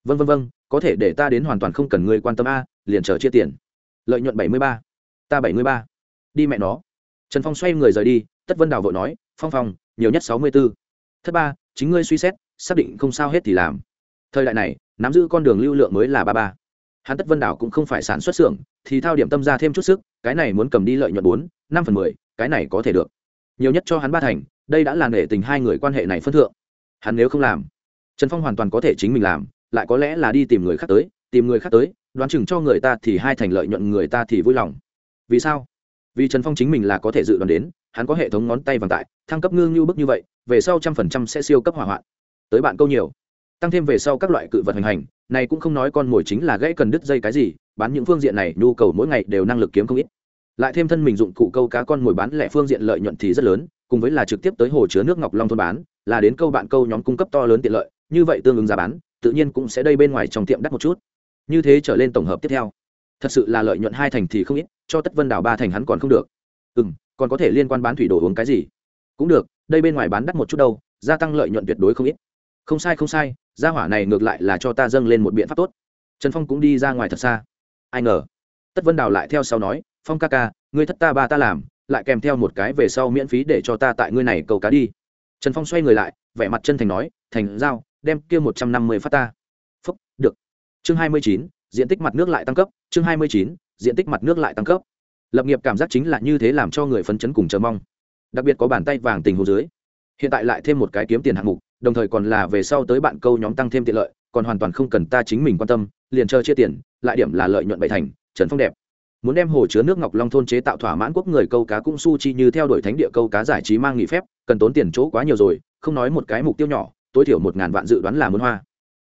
Vân vân vân có thể để ta đến hoàn toàn không cần ngươi quan tâm a, liền chờ chia tiền. Lợi nhuận bảy mươi ba, ta bảy mươi ba. Đi mẹ nó. Trần phong xoay người rời đi, tất vân đào vội nói, phong phong, nhiều nhất sáu mươi b ố thứ ba, chính ngươi suy xét, xác định không sao hết thì làm. Thời đại này nắm giữ con đường lưu lượng mới là ba ba. Hắn tất vân đảo cũng không phải sản xuất xưởng, thì thao điểm tâm ra thêm chút sức, cái này muốn cầm đi lợi nhuận bốn, năm phần mười, cái này có thể được. Nhiều nhất cho hắn ba thành, đây đã là nể tình hai người quan hệ này phân thượng. Hắn nếu không làm, trần phong hoàn toàn có thể chính mình làm, lại có lẽ là đi tìm người khác tới, tìm người khác tới, đoán chừng cho người ta thì hai thành lợi nhuận người ta thì vui lòng. Vì sao? Vì trần phong chính mình là có thể dự đoán đến, hắn có hệ thống ngón tay vàng tại, thăng cấp ngưng như bức như vậy, về sau trăm phần trăm sẽ siêu cấp hỏa hoạn. Tới bạn câu nhiều tăng thêm về sau các loại cự vật hành hành, này cũng không nói con mồi chính là gãy cần đứt dây cái gì, bán những phương diện này nhu cầu mỗi ngày đều năng lực kiếm không ít. Lại thêm thân mình dụng cụ câu cá con mồi bán lẻ phương diện lợi nhuận thì rất lớn, cùng với là trực tiếp tới hồ chứa nước ngọc long thôn bán, là đến câu bạn câu nhóm cung cấp to lớn tiện lợi, như vậy tương ứng giá bán, tự nhiên cũng sẽ đây bên ngoài trong tiệm đắt một chút. Như thế trở lên tổng hợp tiếp theo. Thật sự là lợi nhuận hai thành thì không ít, cho tất vân đảo ba thành hắn còn không được. Ừ m còn có thể liên quan bán thủy đồ uống cái gì? Cũng được, đây bên ngoài bán đắt một chút đâu, gia tăng lợi nhuận tuyệt đối không ít. Không sai không sai gia hỏa này ngược lại là cho ta dâng lên một biện pháp tốt. Trần phong cũng đi ra ngoài thật xa. Ai ngờ, tất vân đào lại theo sau nói, phong ca ca, ngươi thất ta ba ta làm, lại kèm theo một cái về sau miễn phí để cho ta tại ngươi này cầu cá đi. Trần phong xoay người lại, vẻ mặt chân thành nói, thành giao, đem kia một trăm năm mươi phát ta. Phúc, được. Chương hai mươi chín, diện tích mặt nước lại tăng cấp. Chương hai mươi chín, diện tích mặt nước lại tăng cấp. Lập nghiệp cảm giác chính là như thế làm cho người phấn chấn cùng chờ mong. Đặc biệt có bàn tay vàng tình hồ dưới hiện tại lại thêm một cái kiếm tiền hạng mục, đồng thời còn là về sau tới bạn câu nhóm tăng thêm tiện lợi, còn hoàn toàn không cần ta chính mình quan tâm, liền chờ chia tiền, lại điểm là lợi nhuận bảy thành, trần phong đẹp. Muốn đem hồ chứa nước ngọc long thôn chế tạo thỏa mãn quốc người câu cá cũng su chi như theo đuổi thánh địa câu cá giải trí mang nghỉ phép, cần tốn tiền chỗ quá nhiều rồi, không nói một cái mục tiêu nhỏ, tối thiểu một ngàn vạn dự đoán là muốn hoa.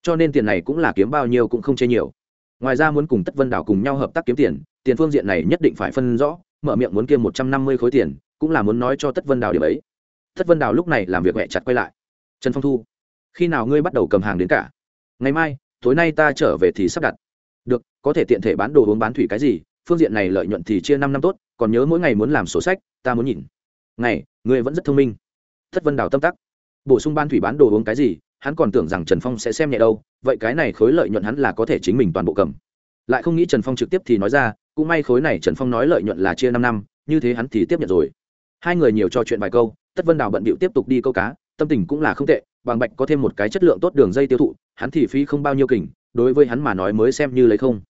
Cho nên tiền này cũng là kiếm bao nhiêu cũng không chê nhiều. Ngoài ra muốn cùng tất vân đảo cùng nhau hợp tác kiếm tiền tiền phương diện này nhất định phải phân rõ, mở miệng muốn kiếm một trăm năm mươi khối tiền, cũng là muốn nói cho tất vân đảo điểm ấy. Thất vân Đào lúc này làm việc mẹ chặt quay lại. Trần phong thu, khi nào ngươi bắt đầu cầm hàng đến cả? Ngày mai, tối nay ta trở về thì sắp đặt. Được, có thể tiện thể bán đồ uống bán thủy cái gì, phương diện này lợi nhuận thì chia năm năm tốt, còn nhớ mỗi ngày muốn làm sổ sách, ta muốn nhìn. Ngày, ngươi vẫn rất thông minh. Thất vân đào tâm tắc. Bổ sung ban thủy bán đồ uống cái gì, hắn còn tưởng rằng trần phong sẽ xem nhẹ đâu, vậy cái này khối lợi nhuận hắn là có thể chính mình toàn bộ cầm. Lại không nghĩ trần phong trực tiếp thì nói ra, cũng may khối này trần phong nói lợi nhuận là chia năm năm, như thế hắn thì tiếp nhận rồi. Hai người nhiều trò chuyện vài câu tất vân đào bận bịu tiếp tục đi câu cá, tâm tình cũng là không tệ, bằng bạch có thêm một cái chất lượng tốt đường dây tiêu thụ, hắn thì phí không bao nhiêu kình, đối với hắn mà nói mới xem như lấy không.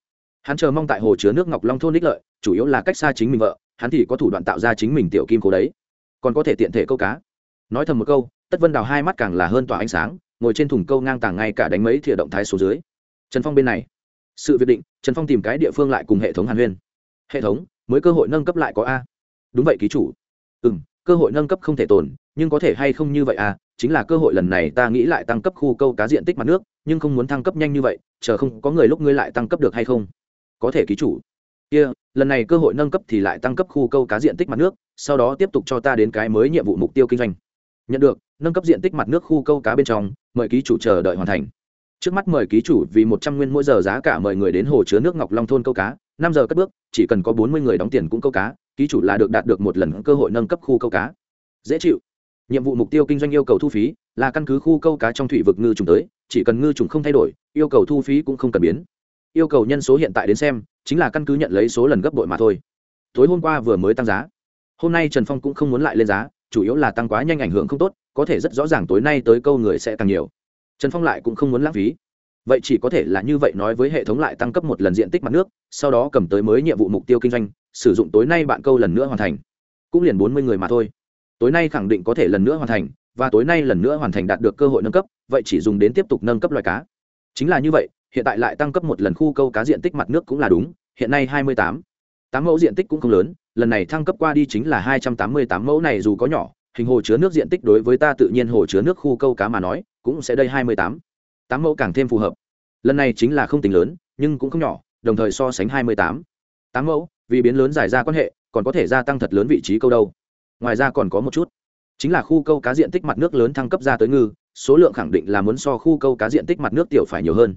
Hắn chờ mong tại hồ chứa nước ngọc long thôn ních lợi, chủ yếu là cách xa chính mình vợ, hắn thì có thủ đoạn tạo ra chính mình tiểu kim cố đấy. Còn có thể tiện thể câu cá. Nói thầm một câu, tất vân đào hai mắt càng là hơn tỏa ánh sáng, ngồi trên thùng câu ngang tàng ngay cả đánh mấy thìa động thái số dưới. Trần phong bên này. Sự việc định, trần phong tìm cái địa phương lại cùng hệ thống hàn huyên. Hệ thống, mới cơ hội nâng cấp lại có a. Đúng vậy ký chủ. Ừ m cơ hội nâng cấp không thể tồn nhưng có thể hay không như vậy à? Chính là cơ hội lần này ta nghĩ lại tăng cấp khu câu cá diện tích mặt nước nhưng không muốn thăng cấp nhanh như vậy chờ không có người lúc ngươi lại tăng cấp được hay không? Có thể ký chủ. Kia、yeah, lần này cơ hội nâng cấp thì lại tăng cấp khu câu cá diện tích mặt nước sau đó tiếp tục cho ta đến cái mới nhiệm vụ mục tiêu kinh doanh. Nhận được nâng cấp diện tích mặt nước khu câu cá bên trong mời ký chủ chờ đợi hoàn thành. Trước mắt mời ký chủ vì một trăm nguyên mỗi giờ giá cả mời người đến hồ chứa nước ngọc long thôn câu cá năm giờ cất bước, chỉ cần có bốn mươi người đóng tiền cũng câu cá, ký chủ là được đạt được một lần cơ hội nâng cấp khu câu cá. Dễ chịu. Nhiệm vụ mục tiêu kinh doanh yêu cầu thu phí là căn cứ khu câu cá trong thủy vực ngư trùng tới, chỉ cần ngư trùng không thay đổi, yêu cầu thu phí cũng không cần biến. Yêu cầu nhân số hiện tại đến xem, chính là căn cứ nhận lấy số lần gấp bội mà thôi. Tối hôm qua vừa mới tăng giá. Hôm nay trần phong cũng không muốn lại lên giá, chủ yếu là tăng quá nhanh ảnh hưởng không tốt, có thể rất rõ ràng tối nay tới câu người sẽ càng nhiều. Trần phong lại cũng không muốn lãng phí vậy chỉ có thể là như vậy nói với hệ thống lại tăng cấp một lần diện tích mặt nước, sau đó cầm tới mới nhiệm vụ mục tiêu kinh doanh, sử dụng tối nay bạn câu lần nữa hoàn thành. Cũng liền bốn mươi người mà thôi. Tối nay khẳng định có thể lần nữa hoàn thành, và tối nay lần nữa hoàn thành đạt được cơ hội nâng cấp, vậy chỉ dùng đến tiếp tục nâng cấp loài cá. Chính là như vậy, hiện tại lại tăng cấp một lần khu câu cá diện tích mặt nước cũng là đúng, hiện nay hai mươi tám. Tám mẫu diện tích cũng không lớn, lần này thăng cấp qua đi chính là hai trăm tám mươi tám mẫu này dù có nhỏ, hình hồ chứa nước diện tích đối với ta tự nhiên hồ chứa nước khu câu cá mà nói, cũng sẽ đây hai mươi tám. Tám mẫu càng thêm phù hợp lần này chính là không tính lớn, nhưng cũng không nhỏ, đồng thời so sánh hai mươi tám. Tám mẫu, vì biến lớn giải ra quan hệ, còn có thể gia tăng thật lớn vị trí câu đâu. Ngoài ra còn có một chút. Chính là khu câu cá diện tích mặt nước lớn thăng cấp ra tới ngư, số lượng khẳng định là muốn so khu câu cá diện tích mặt nước tiểu phải nhiều hơn.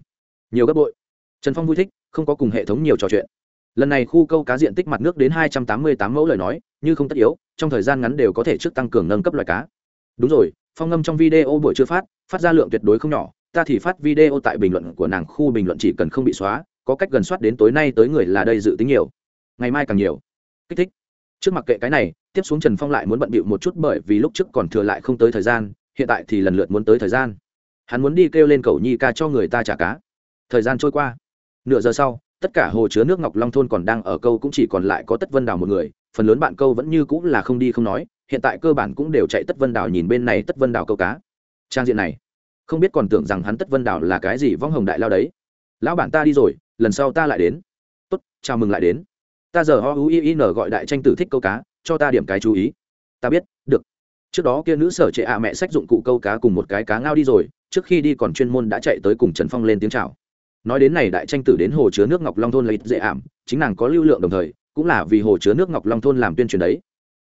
Nhiều gấp bội. Trần phong vui thích, không có cùng hệ thống nhiều trò chuyện. Lần này khu câu cá diện tích mặt nước đến hai trăm tám mươi tám mẫu lời nói, như không tất yếu, trong thời gian ngắn đều có thể trước tăng cường nâng cấp loài cá. Đúng rồi, phong ngâm trong video buổi chưa phát phát ra lượng tuyệt đối không nhỏ ta thì phát video tại bình luận của nàng khu bình luận chỉ cần không bị xóa, có cách gần soát đến tối nay tới người là đây dự tính nhiều. Ngày mai càng nhiều. Kích thích. Trước mặt kệ cái này, tiếp xuống trần phong lại muốn bận bịu một chút bởi vì lúc trước còn thừa lại không tới thời gian, hiện tại thì lần lượt muốn tới thời gian. Hắn muốn đi kêu lên cầu nhi ca cho người ta trả cá. Thời gian trôi qua. Nửa giờ sau, tất cả hồ chứa nước ngọc long thôn còn đang ở câu cũng chỉ còn lại có tất vân đào một người, phần lớn bạn câu vẫn như cũng là không đi không nói, hiện tại cơ bản cũng đều chạy tất vân đào nhìn bên này tất vân đào câu cá. Trang diện này không biết còn tưởng rằng hắn tất vân đảo là cái gì vong hồng đại lao đấy. Lão bản ta đi rồi, lần sau ta lại đến. Tốt, chào mừng lại đến. Ta giờ ho u i n gọi đại tranh tử thích câu cá, cho ta điểm cái chú ý. Ta biết, được. Trước đó kia nữ sở trệ ạ mẹ sách dụng cụ câu cá cùng một cái cá ngao đi rồi, trước khi đi còn chuyên môn đã chạy tới cùng trần phong lên tiếng chào. Nói đến này đại tranh tử đến hồ chứa nước ngọc long thôn lấy dễ ảm, chính nàng có lưu lượng đồng thời, cũng là vì hồ chứa nước ngọc long thôn làm tuyên truyền đấy.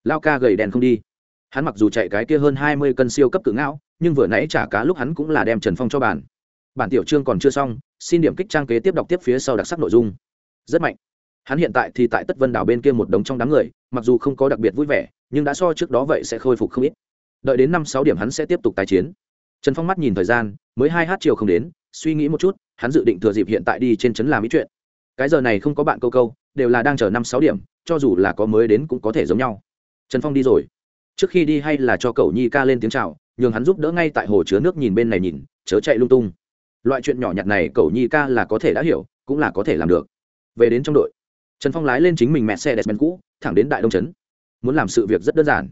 Lao ca gầy đèn không đi. Hắn mặc dù chạy cái kia hơn hai mươi cân siêu cấp cự ngao nhưng vừa nãy trả cá lúc hắn cũng là đem trần phong cho bản bản tiểu chương còn chưa xong, xin điểm kích trang kế tiếp đọc tiếp phía sau đặc sắc nội dung. Rất mạnh. Hắn hiện tại thì tại tất vân đảo bên kia một đống trong đám người, mặc dù không có đặc biệt vui vẻ, nhưng đã so trước đó vậy sẽ khôi phục không ít. Đợi đến năm sáu điểm hắn sẽ tiếp tục tái chiến. Trần phong mắt nhìn thời gian, mới hai h chiều không đến, suy nghĩ một chút, hắn dự định thừa dịp hiện tại đi trên trấn làm ý chuyện. Cái giờ này không có bạn câu câu, đều là đang chờ năm sáu điểm, cho dù là có mới đến cũng có thể giống nhau. Trần phong đi rồi. Trước khi đi hay là cho cậu nhi ca lên tiếng chào nhường hắn giúp đỡ ngay tại hồ chứa nước nhìn bên này nhìn, chớ chạy lung tung. Loại chuyện nhỏ nhặt này cậu nhi ca là có thể đã hiểu, cũng là có thể làm được. Về đến trong đội, trần phong lái lên chính mình mẹ xe đẹp bèn cũ, thẳng đến đại đông trấn. Muốn làm sự việc rất đơn giản,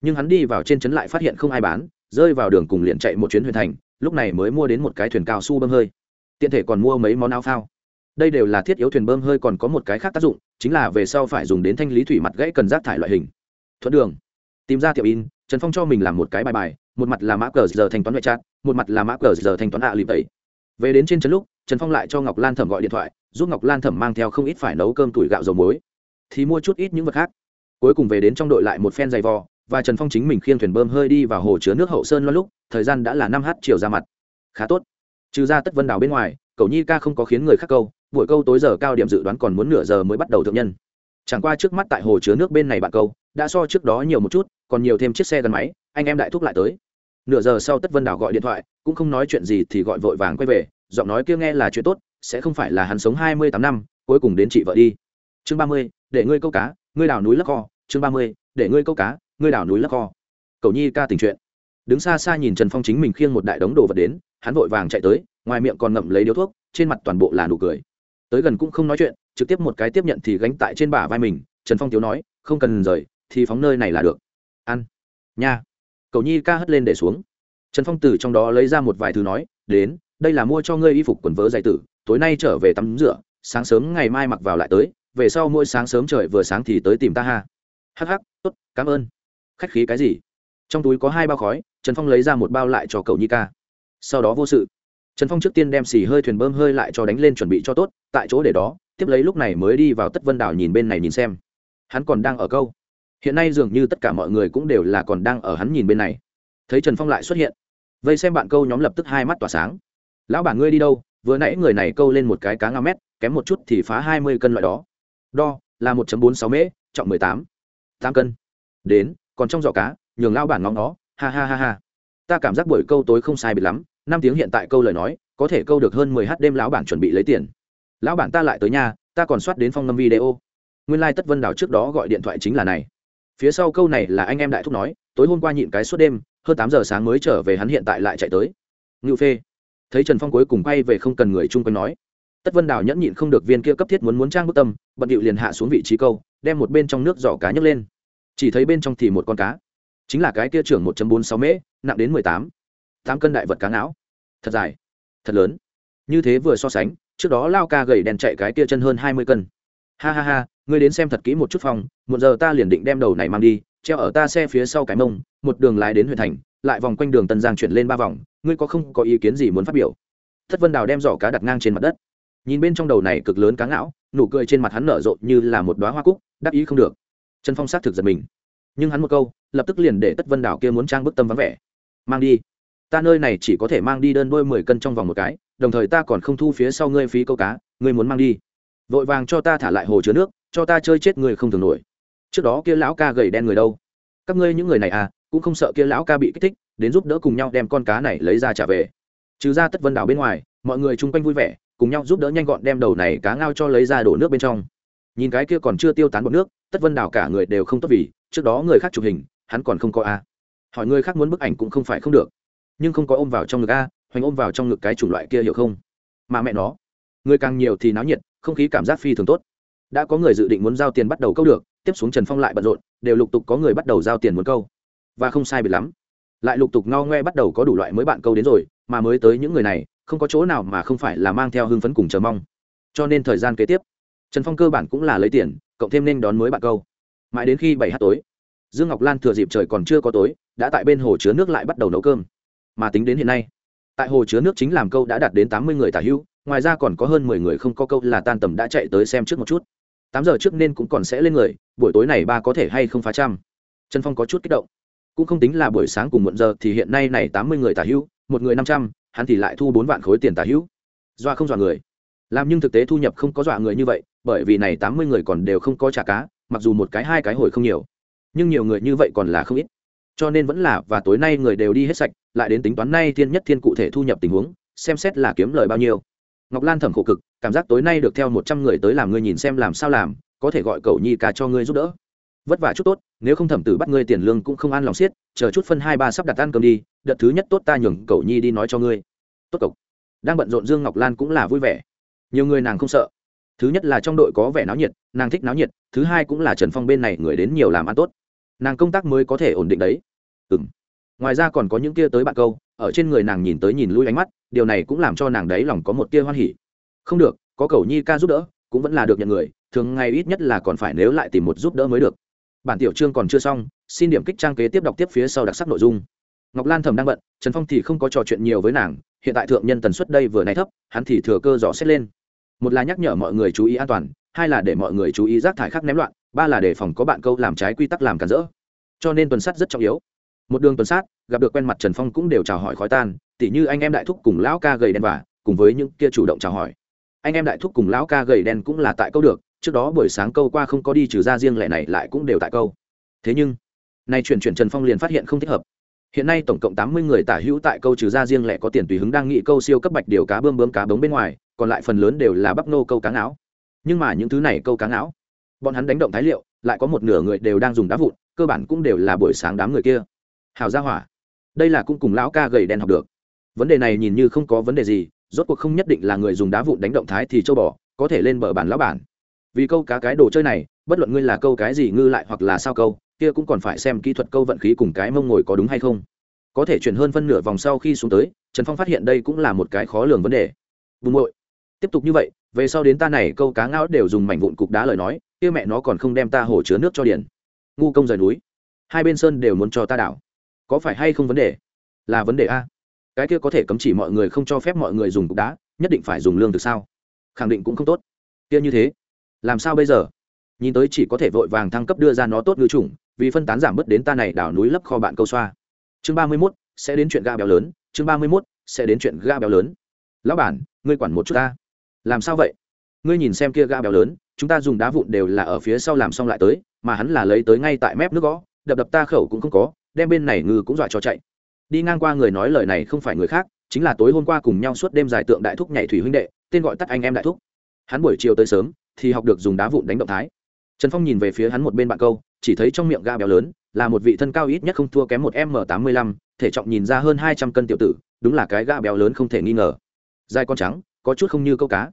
nhưng hắn đi vào trên trấn lại phát hiện không ai bán, rơi vào đường cùng liền chạy một chuyến huyền thành, lúc này mới mua đến một cái thuyền cao su bơm hơi. Tiện thể còn mua mấy món áo phao. Đây đều là thiết yếu thuyền bơm hơi còn có một cái khác tác dụng, chính là về sau phải dùng đến thanh lý thủy mặt gãy cần rác thải loại hình. Thuận đường, tìm ra tiệm in, trần phong cho mình làm một cái bài bài một mặt là mã cờ giờ thanh toán ngoại trát, một mặt là mã cờ giờ thanh toán ạ à lịp ấy về đến trên trấn lúc, trần phong lại cho ngọc lan thẩm gọi điện thoại, giúp ngọc lan thẩm mang theo không ít phải nấu cơm tuổi gạo dầu muối. Thì mua chút ít những vật khác. Cuối cùng về đến trong đội lại một phen dày vò, và trần phong chính mình khiêng thuyền bơm hơi đi vào hồ chứa nước hậu sơn loan lúc, thời gian đã là năm h chiều ra mặt. Khá tốt. Trừ ra tất vân đào bên ngoài cậu nhi ca không có khiến người khác câu, buổi câu tối giờ cao điểm dự đoán còn muốn nửa giờ mới bắt đầu thượng nhân. Chẳng qua trước mắt tại hồ chứa nước bên này bạn câu, đã so trước đó nhiều một chút, còn nhiều thêm chiếc xe gắn máy, anh em đại thúc lại tới nửa giờ sau tất vân đảo gọi điện thoại, cũng không nói chuyện gì thì gọi vội vàng quay về, giọng nói kia nghe là chuyện tốt, sẽ không phải là hắn sống hai mươi tám năm, cuối cùng đến chị vợ đi. Chương ba mươi, để ngươi câu cá, ngươi đào núi lắc kho. Chương ba mươi, để ngươi câu cá, ngươi đào núi lắc kho. Cầu nhi ca tình chuyện. Đứng xa xa nhìn trần phong chính mình khiêng một đại đống đồ vật đến, hắn vội vàng chạy tới, ngoài miệng còn ngậm lấy điếu thuốc, trên mặt toàn bộ là nụ cười. Tới gần cũng không nói chuyện, trực tiếp một cái tiếp nhận thì gánh tại trên bả vai mình, trần phong tiếu nói, không cần rời, thì phóng nơi này là được. Ăn. Nha cầu nhi ca hất lên để xuống. Trần phong từ trong đó lấy ra một vài thứ nói, đến, đây là mua cho ngươi y phục quần vớ dạy tử, tối nay trở về tắm rửa, sáng sớm ngày mai mặc vào lại tới, về sau mỗi sáng sớm trời vừa sáng thì tới tìm ta ha. Hắc hắc, tốt, cảm ơn. Khách khí cái gì? Trong túi có hai bao khói, trần phong lấy ra một bao lại cho cậu nhi ca. Sau đó vô sự. Trần phong trước tiên đem xì hơi thuyền bơm hơi lại cho đánh lên chuẩn bị cho tốt, tại chỗ để đó, tiếp lấy lúc này mới đi vào tất vân đảo nhìn bên này nhìn xem. Hắn còn đang ở câu hiện nay dường như tất cả mọi người cũng đều là còn đang ở hắn nhìn bên này. Thấy trần phong lại xuất hiện, vây xem bạn câu nhóm lập tức hai mắt tỏa sáng. Lão bản ngươi đi đâu? Vừa nãy người này câu lên một cái cá ngao mét, kém một chút thì phá hai mươi cân loại đó. Đo, là một bốn sáu mễ, trọng mười tám. Tám cân. Đến, còn trong giỏ cá, nhường lao bản ngóng nó ha ha ha ha. Ta cảm giác buổi câu tối không sai biệt lắm. Năm tiếng hiện tại câu lời nói, có thể câu được hơn mười h đêm lão bản chuẩn bị lấy tiền. Lão bản ta lại tới nhà, ta còn soát đến phong ngâm video. Nguyên lai、like、tất vân đào trước đó gọi điện thoại chính là này phía sau câu này là anh em đại thúc nói, tối hôm qua nhịn cái suốt đêm, hơn tám giờ sáng mới trở về hắn hiện tại lại chạy tới. Ngự phê. Thấy trần phong cuối cùng quay về không cần người chung quanh nói. Tất vân đào nhẫn nhịn không được viên kia cấp thiết muốn muốn trang bức tâm, bận điệu liền hạ xuống vị trí câu, đem một bên trong nước giỏ cá nhấc lên. Chỉ thấy bên trong thì một con cá. Chính là cái kia trưởng một bốn sáu mễ, nặng đến mười tám. Tám cân đại vật cá não. Thật dài. Thật lớn. Như thế vừa so sánh, trước đó lao ca gầy đèn chạy cái kia chân hơn hai mươi cân. Ha ha ha ngươi đến xem thật kỹ một chút phòng, một giờ ta liền định đem đầu này mang đi, treo ở ta xe phía sau cái mông, một đường lái đến huyện thành, lại vòng quanh đường tân giang chuyển lên ba vòng, ngươi có không có ý kiến gì muốn phát biểu? Thất vân đào đem giỏ cá đặt ngang trên mặt đất. Nhìn bên trong đầu này cực lớn cá ngão, nụ cười trên mặt hắn nở rộ như là một đoá hoa cúc, đắc ý không được. Trần phong xác thực giật mình. Nhưng hắn một câu, lập tức liền để tất vân Đào kia muốn trang bức tâm vắng vẻ. Mang đi. Ta nơi này chỉ có thể mang đi đơn đôi mười cân trong vòng một cái, đồng thời ta còn không thu phía sau ngươi phí câu cá, ngươi muốn mang đi. Vội vàng cho ta thả lại hồ chứa nước cho ta chơi chết người không thường nổi. Trước đó kia lão ca gầy đen người đâu? Các ngươi những người này à cũng không sợ kia lão ca bị kích thích, đến giúp đỡ cùng nhau đem con cá này lấy ra trả về. Trừ ra tất vân đảo bên ngoài, mọi người chung quanh vui vẻ, cùng nhau giúp đỡ nhanh gọn đem đầu này cá ngao cho lấy ra đổ nước bên trong. Nhìn cái kia còn chưa tiêu tán bọt nước, tất vân đảo cả người đều không tốt vì, trước đó người khác chụp hình, hắn còn không có a hỏi người khác muốn bức ảnh cũng không phải không được. Nhưng không có ôm vào trong ngực a, hoành ôm vào trong ngực cái chủng loại kia hiểu không? Mà mẹ nó, người càng nhiều thì náo nhiệt, không khí cảm giác phi thường tốt đã có người dự định muốn giao tiền bắt đầu câu được, tiếp xuống trần phong lại bận rộn, đều lục tục có người bắt đầu giao tiền muốn câu. Và không sai biệt lắm. Lại lục tục ngao ngoe bắt đầu có đủ loại mới bạn câu đến rồi, mà mới tới những người này, không có chỗ nào mà không phải là mang theo hưng phấn cùng chờ mong. Cho nên thời gian kế tiếp, trần phong cơ bản cũng là lấy tiền, cộng thêm nên đón mới bạn câu. Mãi đến khi bảy h tối, dương ngọc lan thừa dịp trời còn chưa có tối, đã tại bên hồ chứa nước lại bắt đầu nấu cơm. Mà tính đến hiện nay, tại hồ chứa nước chính làm câu đã đạt đến tám mươi người tả hữu, ngoài ra còn có hơn mười người không có câu là tan tầm đã chạy tới xem trước một chút tám giờ trước nên cũng còn sẽ lên người, buổi tối này ba có thể hay không phá trăm. Trần phong có chút kích động. Cũng không tính là buổi sáng cùng muộn giờ thì hiện nay này tám mươi người tả hữu, một người năm trăm, hắn thì lại thu bốn vạn khối tiền tả hữu. Doa không dọa người. Làm nhưng thực tế thu nhập không có dọa người như vậy, bởi vì này tám mươi người còn đều không có trả cá, mặc dù một cái hai cái hồi không nhiều. Nhưng nhiều người như vậy còn là không ít. Cho nên vẫn là, và tối nay người đều đi hết sạch, lại đến tính toán nay thiên nhất thiên cụ thể thu nhập tình huống, xem xét là kiếm lời bao nhiêu ngọc lan thẩm khổ cực, cảm giác tối nay được theo một trăm người tới làm ngươi nhìn xem làm sao làm, có thể gọi cậu nhi ca cho ngươi giúp đỡ. Vất vả chút tốt, nếu không thẩm tử bắt ngươi tiền lương cũng không an lòng xiết, chờ chút phân hai ba sắp đặt ăn cơm đi, đợt thứ nhất tốt ta nhường cậu nhi đi nói cho ngươi. Tốt cậu. Đang bận rộn dương ngọc lan cũng là vui vẻ. Nhiều người nàng không sợ. Thứ nhất là trong đội có vẻ náo nhiệt, nàng thích náo nhiệt, thứ hai cũng là trần phong bên này người đến nhiều làm ăn tốt. Nàng công tác mới có thể ổn định đấy. Ừ m ngoài ra còn có những kia tới bạn câu, ở trên người nàng nhìn tới nhìn lui ánh mắt điều này cũng làm cho nàng đấy lòng có một tia hoan hỉ. Không được, có cầu nhi ca giúp đỡ, cũng vẫn là được nhận người, thường ngày ít nhất là còn phải nếu lại tìm một giúp đỡ mới được. Bản tiểu chương còn chưa xong, xin điểm kích trang kế tiếp đọc tiếp phía sau đặc sắc nội dung. Ngọc lan thầm đang bận, trần phong thì không có trò chuyện nhiều với nàng, hiện tại thượng nhân tần suất đây vừa này thấp, hắn thì thừa cơ rõ xét lên. Một là nhắc nhở mọi người chú ý an toàn, hai là để mọi người chú ý rác thải khác ném loạn, ba là để phòng có bạn câu làm trái quy tắc làm cản rỡ. Cho nên tuần sát rất trọng yếu một đường tuần sát, gặp được quen mặt trần phong cũng đều chào hỏi khói tan, tỉ như anh em đại thúc cùng lão ca gầy đen và cùng với những kia chủ động chào hỏi. Anh em đại thúc cùng lão ca gầy đen cũng là tại câu được, trước đó buổi sáng câu qua không có đi trừ ra riêng lẻ này lại cũng đều tại câu. Thế nhưng, nay chuyển chuyển trần phong liền phát hiện không thích hợp. Hiện nay tổng cộng tám mươi người tả hữu tại câu trừ ra riêng lẻ có tiền tùy hứng đang nghị câu siêu cấp bạch điều cá bơm bơm cá bống bên ngoài, còn lại phần lớn đều là bắp nô câu cá não nhưng mà những thứ này câu cá não bọn hắn đánh động thái liệu, lại có một nửa người đều đang dùng đá vụn, cơ bản cũng đều là buổi sáng đám người kia hào gia hỏa. Đây là cũng cùng lão ca gầy đen học được. Vấn đề này nhìn như không có vấn đề gì, rốt cuộc không nhất định là người dùng đá vụn đánh động thái thì châu bò, có thể lên bờ bản lão bản. Vì câu cá cái đồ chơi này, bất luận ngươi là câu cái gì ngư lại hoặc là sao câu, kia cũng còn phải xem kỹ thuật câu vận khí cùng cái mông ngồi có đúng hay không. Có thể chuyển hơn phân nửa vòng sau khi xuống tới, trần phong phát hiện đây cũng là một cái khó lường vấn đề. Vùng hội tiếp tục như vậy, về sau đến ta này câu cá ngao đều dùng mảnh vụn cục đá lời nói, kia mẹ nó còn không đem ta hồ chứa nước cho điền. Ngu công rời núi. Hai bên sơn đều muốn cho ta đảo có phải hay không vấn đề? Là vấn đề a. Cái kia có thể cấm chỉ mọi người không cho phép mọi người dùng cục đá, nhất định phải dùng lương thực sao? Khẳng định cũng không tốt. Kia như thế, làm sao bây giờ? Nhìn tới chỉ có thể vội vàng thăng cấp đưa ra nó tốt ngư chủng, vì phân tán giảm bớt đến ta này đảo núi lấp kho bạn câu xoa. Chương ba mươi mốt, sẽ đến chuyện ga béo lớn. Chương ba mươi mốt, sẽ đến chuyện ga béo lớn. Lão bản, ngươi quản một chút ta. Làm sao vậy? Ngươi nhìn xem kia ga béo lớn, chúng ta dùng đá vụn đều là ở phía sau làm xong lại tới, mà hắn là lấy tới ngay tại mép nước gõ, đập đập ta khẩu cũng không có đem bên này ngư cũng dọa cho chạy. Đi ngang qua người nói lời này không phải người khác, chính là tối hôm qua cùng nhau suốt đêm dài tượng đại thúc nhảy thủy huynh đệ, tên gọi tắt anh em đại thúc. Hắn buổi chiều tới sớm, thì học được dùng đá vụn đánh động thái. Trần phong nhìn về phía hắn một bên bạn câu, chỉ thấy trong miệng ga béo lớn, là một vị thân cao ít nhất không thua kém một m tám mươi lăm, thể trọng nhìn ra hơn hai trăm cân tiểu tử, đúng là cái ga béo lớn không thể nghi ngờ. Dài con trắng, có chút không như câu cá.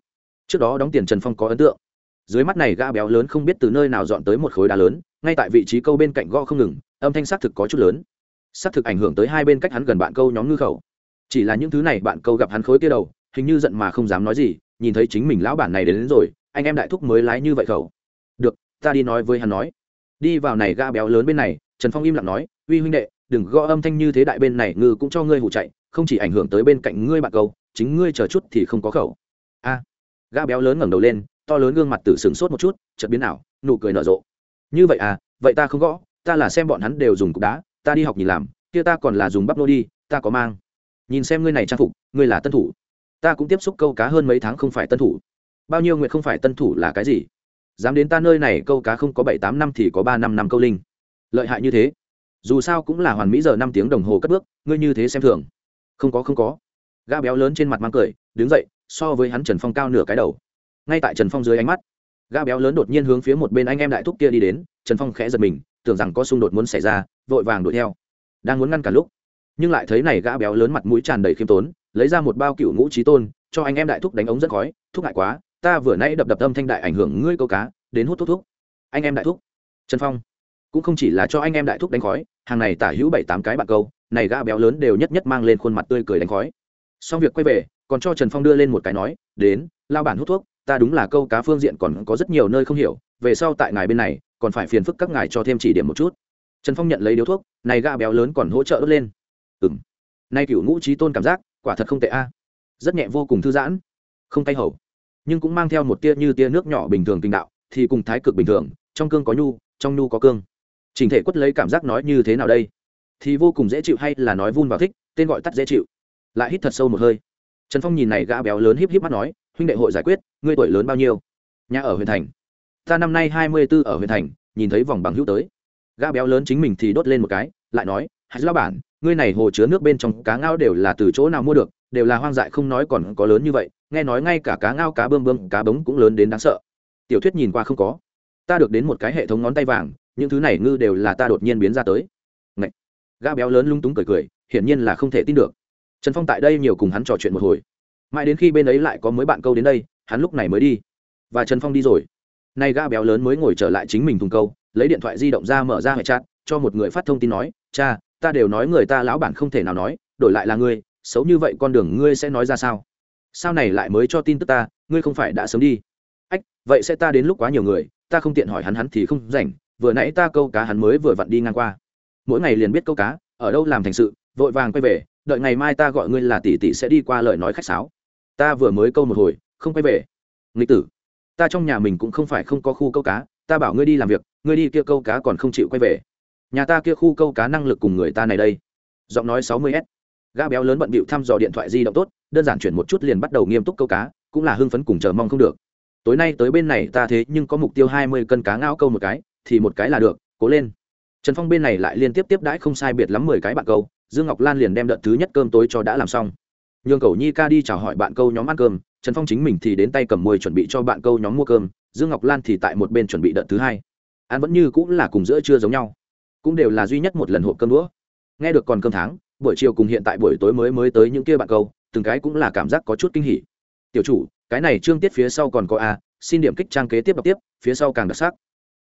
Trước đó đóng tiền trần phong có ấn tượng dưới mắt này gã béo lớn không biết từ nơi nào dọn tới một khối đá lớn ngay tại vị trí câu bên cạnh gõ không ngừng âm thanh xác thực có chút lớn. Xác thực ảnh hưởng tới hai bên cách hắn gần bạn câu nhóm ngư khẩu. Chỉ là những thứ này bạn câu gặp hắn khối kia đầu hình như giận mà không dám nói gì nhìn thấy chính mình lão bản này đến, đến rồi anh em đại thúc mới lái như vậy khẩu. Được ta đi nói với hắn nói. Đi vào này gã béo lớn bên này trần phong im lặng nói uy huynh đệ đừng gõ âm thanh như thế đại bên này ngư cũng cho ngươi hụ chạy không chỉ ảnh hưởng tới bên cạnh ngươi bạn câu chính ngươi chờ chút thì không có khẩu. A à, béo lớn ngẩng đầu lên to lớn gương mặt tử sửng sốt một chút, chợt biến ảo, nụ cười nở rộ. Như vậy à vậy ta không gõ, ta là xem bọn hắn đều dùng cục đá, ta đi học nhìn làm, kia ta còn là dùng bắp nô đi, ta có mang. Nhìn xem ngươi này trang phục, ngươi là tân thủ. Ta cũng tiếp xúc câu cá hơn mấy tháng không phải tân thủ. Bao nhiêu nguyện không phải tân thủ là cái gì? Dám đến ta nơi này câu cá không có bảy tám năm thì có ba năm năm câu linh. Lợi hại như thế. Dù sao cũng là hoàn mỹ giờ năm tiếng đồng hồ cất bước, ngươi như thế xem thường. Không có không có. Gã béo lớn trên mặt mang cười, đứng dậy, so với hắn trần phong cao nửa cái đầu ngay tại trần phong dưới ánh mắt, gã béo lớn đột nhiên hướng phía một bên anh em đại thúc kia đi đến, trần phong khẽ giật mình, tưởng rằng có xung đột muốn xảy ra, vội vàng đuổi theo. Đang muốn ngăn cả lúc, nhưng lại thấy này gã béo lớn mặt mũi tràn đầy khiêm tốn, lấy ra một bao cựu ngũ trí tôn, cho anh em đại thúc đánh ống rất khói, thúc ngại quá, ta vừa nãy đập đập âm thanh đại ảnh hưởng ngươi câu cá, đến hút thuốc thuốc. Anh em đại thúc, trần phong, cũng không chỉ là cho anh em đại thúc đánh khói, hàng này tả hữu bảy tám cái bạn câu, này gã béo lớn đều nhất nhất mang lên khuôn mặt tươi cười đánh khói. Xong việc quay về, còn cho trần phong đưa lên một cái nói, đến, lao bản hút thuốc ta đúng là câu cá phương diện còn có rất nhiều nơi không hiểu, về sau tại ngài bên này, còn phải phiền phức các ngài cho thêm chỉ điểm một chút. Trần phong nhận lấy điếu thuốc, này gã béo lớn còn hỗ trợ đốt lên. Ừ m nay cựu ngũ trí tôn cảm giác, quả thật không tệ a. Rất nhẹ vô cùng thư giãn, không tay hầu. Nhưng cũng mang theo một tia như tia nước nhỏ bình thường kinh đạo, thì cùng thái cực bình thường, trong cương có nhu, trong nhu có cương. Chỉnh thể quất lấy cảm giác nói như thế nào đây? Thì vô cùng dễ chịu hay là nói vun vào thích, tên gọi tắt dễ chịu. Lại hít thật sâu một hơi. Trần phong nhìn này gã béo lớn híp híp mắt nói huynh đệ hội giải quyết, ngươi tuổi lớn bao nhiêu? Nhà ở huyện thành. Ta năm nay hai mươi b ố ở huyện thành, nhìn thấy vòng bằng hữu tới. Gã béo lớn chính mình thì đốt lên một cái, lại nói hãy lao bản, ngươi này hồ chứa nước bên trong cá ngao đều là từ chỗ nào mua được? Đều là hoang dại không nói còn có lớn như vậy, nghe nói ngay cả cá ngao, cá bơm bơm cá bống cũng lớn đến đáng sợ. Tiểu thuyết nhìn qua không có. Ta được đến một cái hệ thống ngón tay vàng, những thứ này ngư đều là ta đột nhiên biến ra tới. Ngậy! gã béo lớn lung túng cười cười, hiển nhiên là không thể tin được. Trần phong tại đây nhiều cùng hắn trò chuyện một hồi mãi đến khi bên ấy lại có mấy bạn câu đến đây, hắn lúc này mới đi. Và trần phong đi rồi. Nay Ga béo lớn mới ngồi trở lại chính mình thùng câu, lấy điện thoại di động ra mở ra hệ chat, cho một người phát thông tin nói, cha, ta đều nói người ta lão bản không thể nào nói, đổi lại là ngươi, xấu như vậy con đường ngươi sẽ nói ra sao? Sao này lại mới cho tin tức ta, ngươi không phải đã sớm đi. Ách, vậy sẽ ta đến lúc quá nhiều người, ta không tiện hỏi hắn hắn thì không rảnh, vừa nãy ta câu cá hắn mới vừa vặn đi ngang qua. Mỗi ngày liền biết câu cá, ở đâu làm thành sự, vội vàng quay về, đợi ngày mai ta gọi ngươi là tỷ tỷ sẽ đi qua lời nói khách sáo ta vừa mới câu một hồi, không quay về. Nghịch tử, ta trong nhà mình cũng không phải không có khu câu cá, ta bảo ngươi đi làm việc, ngươi đi kia câu cá còn không chịu quay về. Nhà ta kia khu câu cá năng lực cùng người ta này đây. Giọng nói sáu mươi s. Gã béo lớn bận bịu thăm dò điện thoại di động tốt, đơn giản chuyển một chút liền bắt đầu nghiêm túc câu cá, cũng là hưng phấn cùng chờ mong không được. Tối nay tới bên này ta thế nhưng có mục tiêu hai mươi cân cá ngao câu một cái, thì một cái là được, cố lên. Trần phong bên này lại liên tiếp tiếp đãi không sai biệt lắm mười cái bạn câu, dương ngọc lan liền đem đợt thứ nhất cơm tối cho đã làm xong nhường cầu nhi ca đi chào hỏi bạn câu nhóm ăn cơm, trần phong chính mình thì đến tay cầm môi chuẩn bị cho bạn câu nhóm mua cơm, dương ngọc lan thì tại một bên chuẩn bị đợt thứ hai. Ăn vẫn như cũng là cùng giữa trưa giống nhau, cũng đều là duy nhất một lần hộp cơm đũa. Nghe được còn cơm tháng, buổi chiều cùng hiện tại buổi tối mới mới tới những kia bạn câu, từng cái cũng là cảm giác có chút kinh hỉ. Tiểu chủ, cái này trương tiết phía sau còn có a, xin điểm kích trang kế tiếp đọc tiếp, phía sau càng đặc sắc.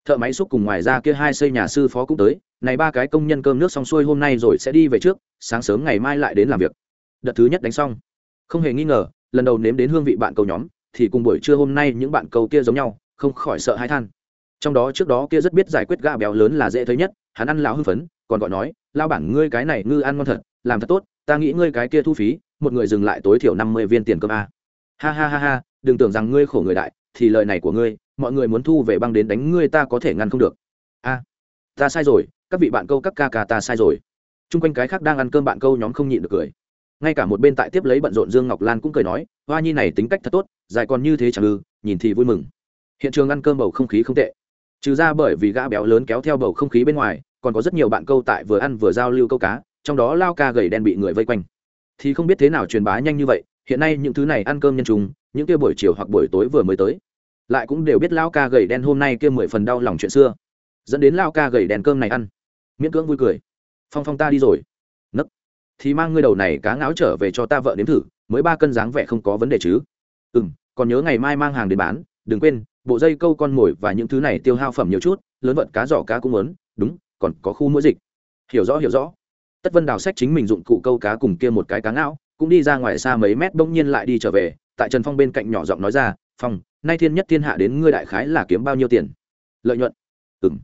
Thợ máy xúc cùng ngoài ra kia hai xây nhà sư phó cũng tới, này ba cái công nhân cơm nước xong xuôi hôm nay rồi sẽ đi về trước, sáng sớm ngày mai lại đến làm việc đợt thứ nhất đánh xong. Không hề nghi ngờ, lần đầu nếm đến hương vị bạn câu nhóm, thì cùng buổi trưa hôm nay những bạn câu kia giống nhau, không khỏi sợ hãi than. Trong đó trước đó kia rất biết giải quyết gà béo lớn là dễ thấy nhất, hắn ăn lão hưng phấn, còn gọi nói, lao bản, ngươi cái này ngư ăn ngon thật, làm thật tốt, ta nghĩ ngươi cái kia thu phí, một người dừng lại tối thiểu năm mươi viên tiền cơm a. Ha ha ha ha, đừng tưởng rằng ngươi khổ người đại, thì lời này của ngươi, mọi người muốn thu về băng đến đánh ngươi ta có thể ngăn không được. A, ta sai rồi, các vị bạn câu các ca ca ta sai rồi. Chung quanh cái khác đang ăn cơm bạn câu nhóm không nhịn được cười ngay cả một bên tại tiếp lấy bận rộn dương ngọc lan cũng cười nói, hoa nhi này tính cách thật tốt, dài còn như thế chẳng ư, nhìn thì vui mừng. Hiện trường ăn cơm bầu không khí không tệ. Trừ ra bởi vì gã béo lớn kéo theo bầu không khí bên ngoài, còn có rất nhiều bạn câu tại vừa ăn vừa giao lưu câu cá, trong đó lao ca gầy đen bị người vây quanh. Thì không biết thế nào truyền bá nhanh như vậy, hiện nay những thứ này ăn cơm nhân trùng, những kia buổi chiều hoặc buổi tối vừa mới tới, lại cũng đều biết lao ca gầy đen hôm nay kia mười phần đau lòng chuyện xưa, dẫn đến lao ca gầy đèn cơm này ăn. Miễn cưỡng vui cười. Phong phong ta đi rồi thì mang ngươi đầu này cá ngáo trở về cho ta vợ nếm thử, mới ba cân dáng vẻ không có vấn đề chứ. Ừ m còn nhớ ngày mai mang hàng đến bán, đừng quên, bộ dây câu con mồi và những thứ này tiêu hao phẩm nhiều chút, lớn vận cá giỏ cá cũng lớn đúng, còn có khu mũi dịch. Hiểu rõ hiểu rõ. Tất vân đào sách chính mình dụng cụ câu cá cùng kia một cái cá ngão cũng đi ra ngoài xa mấy mét bỗng nhiên lại đi trở về, tại trần phong bên cạnh nhỏ giọng nói ra, phong, nay thiên nhất thiên hạ đến ngươi đại khái là kiếm bao nhiêu tiền? Lợi nhuận. Ừng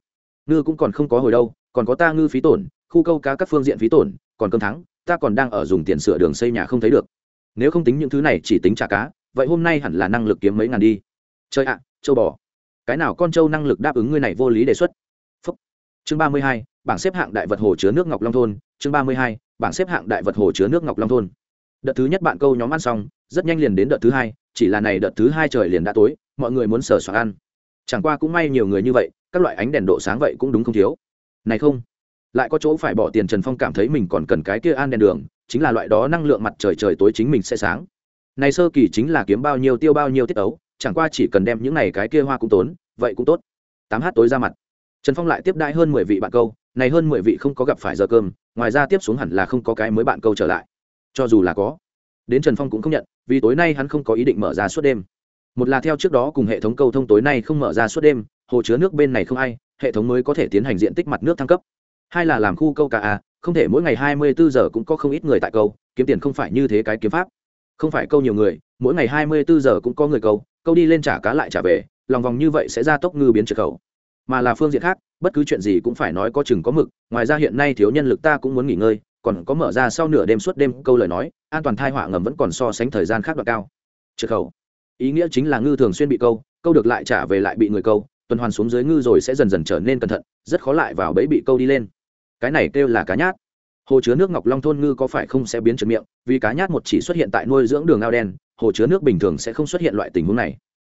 ngư cũng còn không có hồi đâu, còn có ta ngư phí tổn, khu câu cá các phương diện phí tổn, còn cơm thắng ta còn đang ở dùng tiền sửa đường xây nhà không thấy được. Nếu không tính những thứ này chỉ tính trả cá, vậy hôm nay hẳn là năng lực kiếm mấy ngàn đi. Chơi ạ, châu bò. Cái nào con châu năng lực đáp ứng ngươi này vô lý đề xuất. Phúc. chương ba mươi hai, bảng xếp hạng đại vật hồ chứa nước ngọc long thôn. Chương ba mươi hai, bảng xếp hạng đại vật hồ chứa nước ngọc long thôn. Đợt thứ nhất bạn câu nhóm ăn xong, rất nhanh liền đến đợt thứ hai, chỉ là này đợt thứ hai trời liền đã tối, mọi người muốn sờ soạn ăn. Chẳng qua cũng may nhiều người như vậy, các loại ánh đèn độ sáng vậy cũng đúng không thiếu. Này không lại có chỗ phải bỏ tiền trần phong cảm thấy mình còn cần cái kia an đèn đường, chính là loại đó năng lượng mặt trời trời tối chính mình sẽ sáng. Này sơ kỳ chính là kiếm bao nhiêu tiêu bao nhiêu tiết ấu, chẳng qua chỉ cần đem những này cái kia hoa cũng tốn, vậy cũng tốt. Tám h tối ra mặt. Trần phong lại tiếp đãi hơn mười vị bạn câu, này hơn mười vị không có gặp phải giờ cơm, ngoài ra tiếp xuống hẳn là không có cái mới bạn câu trở lại. Cho dù là có, đến trần phong cũng không nhận, vì tối nay hắn không có ý định mở ra suốt đêm. Một là theo trước đó cùng hệ thống câu thông tối nay không mở ra suốt đêm, hồ chứa nước bên này không ai, hệ thống mới có thể tiến hành diện tích mặt nước thăng cấp hai là làm khu câu cá à? không thể mỗi ngày hai mươi bốn giờ cũng có không ít người tại câu, kiếm tiền không phải như thế cái kiếm pháp. Không phải câu nhiều người, mỗi ngày hai mươi bốn giờ cũng có người câu câu đi lên trả cá lại trả về, lòng vòng như vậy sẽ ra tốc ngư biến trượt khẩu. Mà là phương diện khác, bất cứ chuyện gì cũng phải nói có chừng có mực, ngoài ra hiện nay thiếu nhân lực ta cũng muốn nghỉ ngơi, còn có mở ra sau nửa đêm suốt đêm câu lời nói, an toàn thai họa ngầm vẫn còn so sánh thời gian khác đoạn cao. Trượt khẩu. Ý nghĩa chính là ngư thường xuyên bị câu câu được lại trả về lại bị người câu, tuần hoàn xuống dưới ngư rồi sẽ dần dần trở nên cẩn thận, rất khó lại vào bẫy bị câu đi lên cái này kêu là cá nhát. Hồ chứa nước ngọc long thôn ngư có phải không sẽ biến trượt miệng, vì cá nhát một chỉ xuất hiện tại nuôi dưỡng đường ao đen, hồ chứa nước bình thường sẽ không xuất hiện loại tình huống này.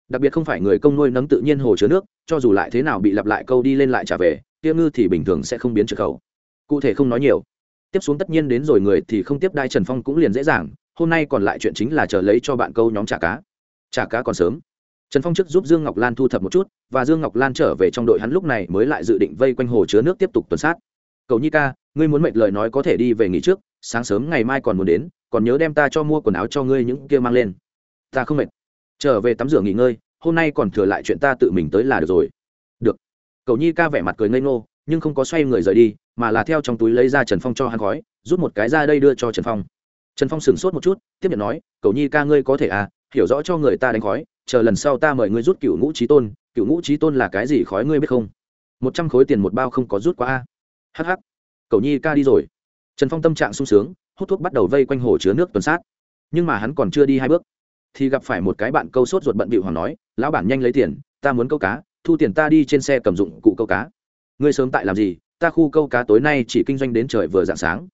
Đặc biệt không phải người công nuôi nấng tự nhiên hồ chứa nước, cho dù lại thế nào bị lặp lại câu đi lên lại trả về tiêu ngư thì bình thường sẽ không biến trượt khẩu. Cụ thể không nói nhiều. Tiếp xuống tất nhiên đến rồi người thì không tiếp đai trần phong cũng liền dễ dàng, hôm nay còn lại chuyện chính là chờ lấy cho bạn câu nhóm trả cá. Trả cá còn sớm. Trần phong trước giúp dương ngọc lan thu thập một chút, và dương ngọc lan trở về trong đội hắn lúc này mới lại dự định vây quanh hồ chứa nước tiếp tục tuần sát cầu nhi ca, ngươi muốn mệnh lời nói có thể đi về nghỉ trước, sáng sớm ngày mai còn muốn đến, còn nhớ đem ta cho mua quần áo cho ngươi những kia mang lên. Ta không mệt. Trở về tắm rửa nghỉ ngơi, hôm nay còn thừa lại chuyện ta tự mình tới là được rồi. Được. Cầu nhi ca vẻ mặt cười ngây ngô, nhưng không có xoay người rời đi, mà là theo trong túi lấy ra trần phong cho hắn khói, rút một cái ra đây đưa cho trần phong. Trần phong sửng sốt một chút, tiếp nhận nói, cầu nhi ca ngươi có thể à hiểu rõ cho người ta đánh khói, chờ lần sau ta mời ngươi rút cựu ngũ trí tôn, cựu ngũ trí tôn là cái gì khói ngươi biết không? Một trăm khối tiền một bao không có rút qua a hh cầu nhi ca đi rồi. Trần phong tâm trạng sung sướng, hút thuốc bắt đầu vây quanh hồ chứa nước tuần sát. Nhưng mà hắn còn chưa đi hai bước, thì gặp phải một cái bạn câu sốt ruột bận bịu hoàng nói, lão bản nhanh lấy tiền, ta muốn câu cá, thu tiền ta đi trên xe cầm dụng cụ câu cá. Ngươi sớm tại làm gì? Ta khu câu cá tối nay chỉ kinh doanh đến trời vừa dạng sáng.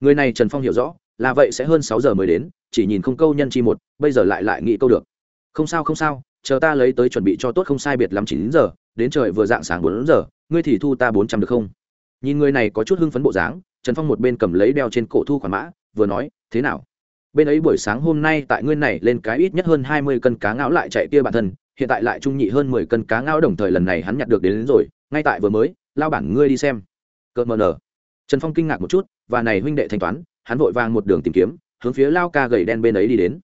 Người này trần phong hiểu rõ, là vậy sẽ hơn sáu giờ mới đến, chỉ nhìn không câu nhân chi một, bây giờ lại lại nghĩ câu được. Không sao không sao, chờ ta lấy tới chuẩn bị cho tốt không sai biệt lắm chín giờ, đến trời vừa dạng sáng bốn giờ, ngươi thì thu ta bốn trăm được không? Nhìn người này có chút hưng phấn bộ dáng trần phong một bên cầm lấy đeo trên cổ thu khoản mã vừa nói thế nào? Bên ấy buổi sáng hôm nay tại ngươi này lên cái ít nhất hơn hai mươi cân cá ngáo lại chạy kia bản thân hiện tại lại trung nhị hơn mười cân cá ngáo đồng thời lần này hắn nhặt được đến, đến rồi ngay tại vừa mới lao bản ngươi đi xem. Cợt mờ nở. Trần phong kinh ngạc một chút và này huynh đệ thanh toán hắn vội vàng một đường tìm kiếm hướng phía lao ca gầy đen bên ấy đi đến.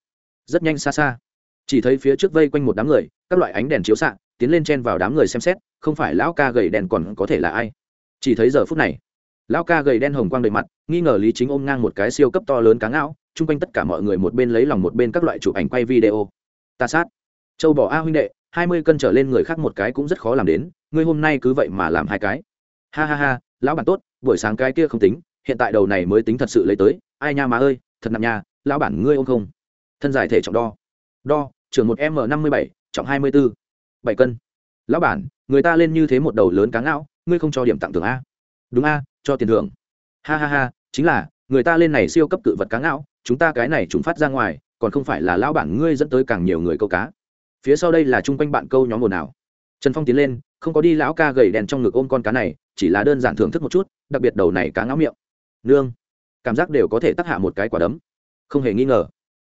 Rất nhanh xa xa chỉ thấy phía trước vây quanh một đám người các loại ánh đèn chiếu xạ tiến lên chen vào đám người xem xét không phải lão ca gầy đèn còn có thể là ai? Chỉ thấy giờ phút này, lão ca gầy đen hồng quang đầy mặt, nghi ngờ lý chính ôm ngang một cái siêu cấp to lớn cá ngão chung quanh tất cả mọi người một bên lấy lòng một bên các loại chụp ảnh quay video. Ta sát. Châu bỏ a huynh đệ, hai mươi cân trở lên người khác một cái cũng rất khó làm đến, ngươi hôm nay cứ vậy mà làm hai cái. Ha ha ha, lão bản tốt, buổi sáng cái kia không tính, hiện tại đầu này mới tính thật sự lấy tới, ai nha má ơi, thật nặng nha, lão bản ngươi ôm không? Thân giải thể trọng đo. Đo, trưởng một m năm mươi bảy, trọng hai mươi bốn bảy cân. Lão bản, người ta lên như thế một đầu lớn cá ngão ngươi không cho điểm tặng thưởng a? Đúng a, cho tiền thưởng. Ha ha ha, chính là, người ta lên này siêu cấp cự vật cá ngạo, chúng ta cái này chúng phát ra ngoài, còn không phải là lão bản ngươi dẫn tới càng nhiều người câu cá. Phía sau đây là chung quanh bạn câu nhóm ồn nào trần phong tiến lên, không có đi lão ca gầy đèn trong ngực ôm con cá này, chỉ là đơn giản thưởng thức một chút, đặc biệt đầu này cá ngáo miệng. Nương, cảm giác đều có thể tắc hạ một cái quả đấm. Không hề nghi ngờ.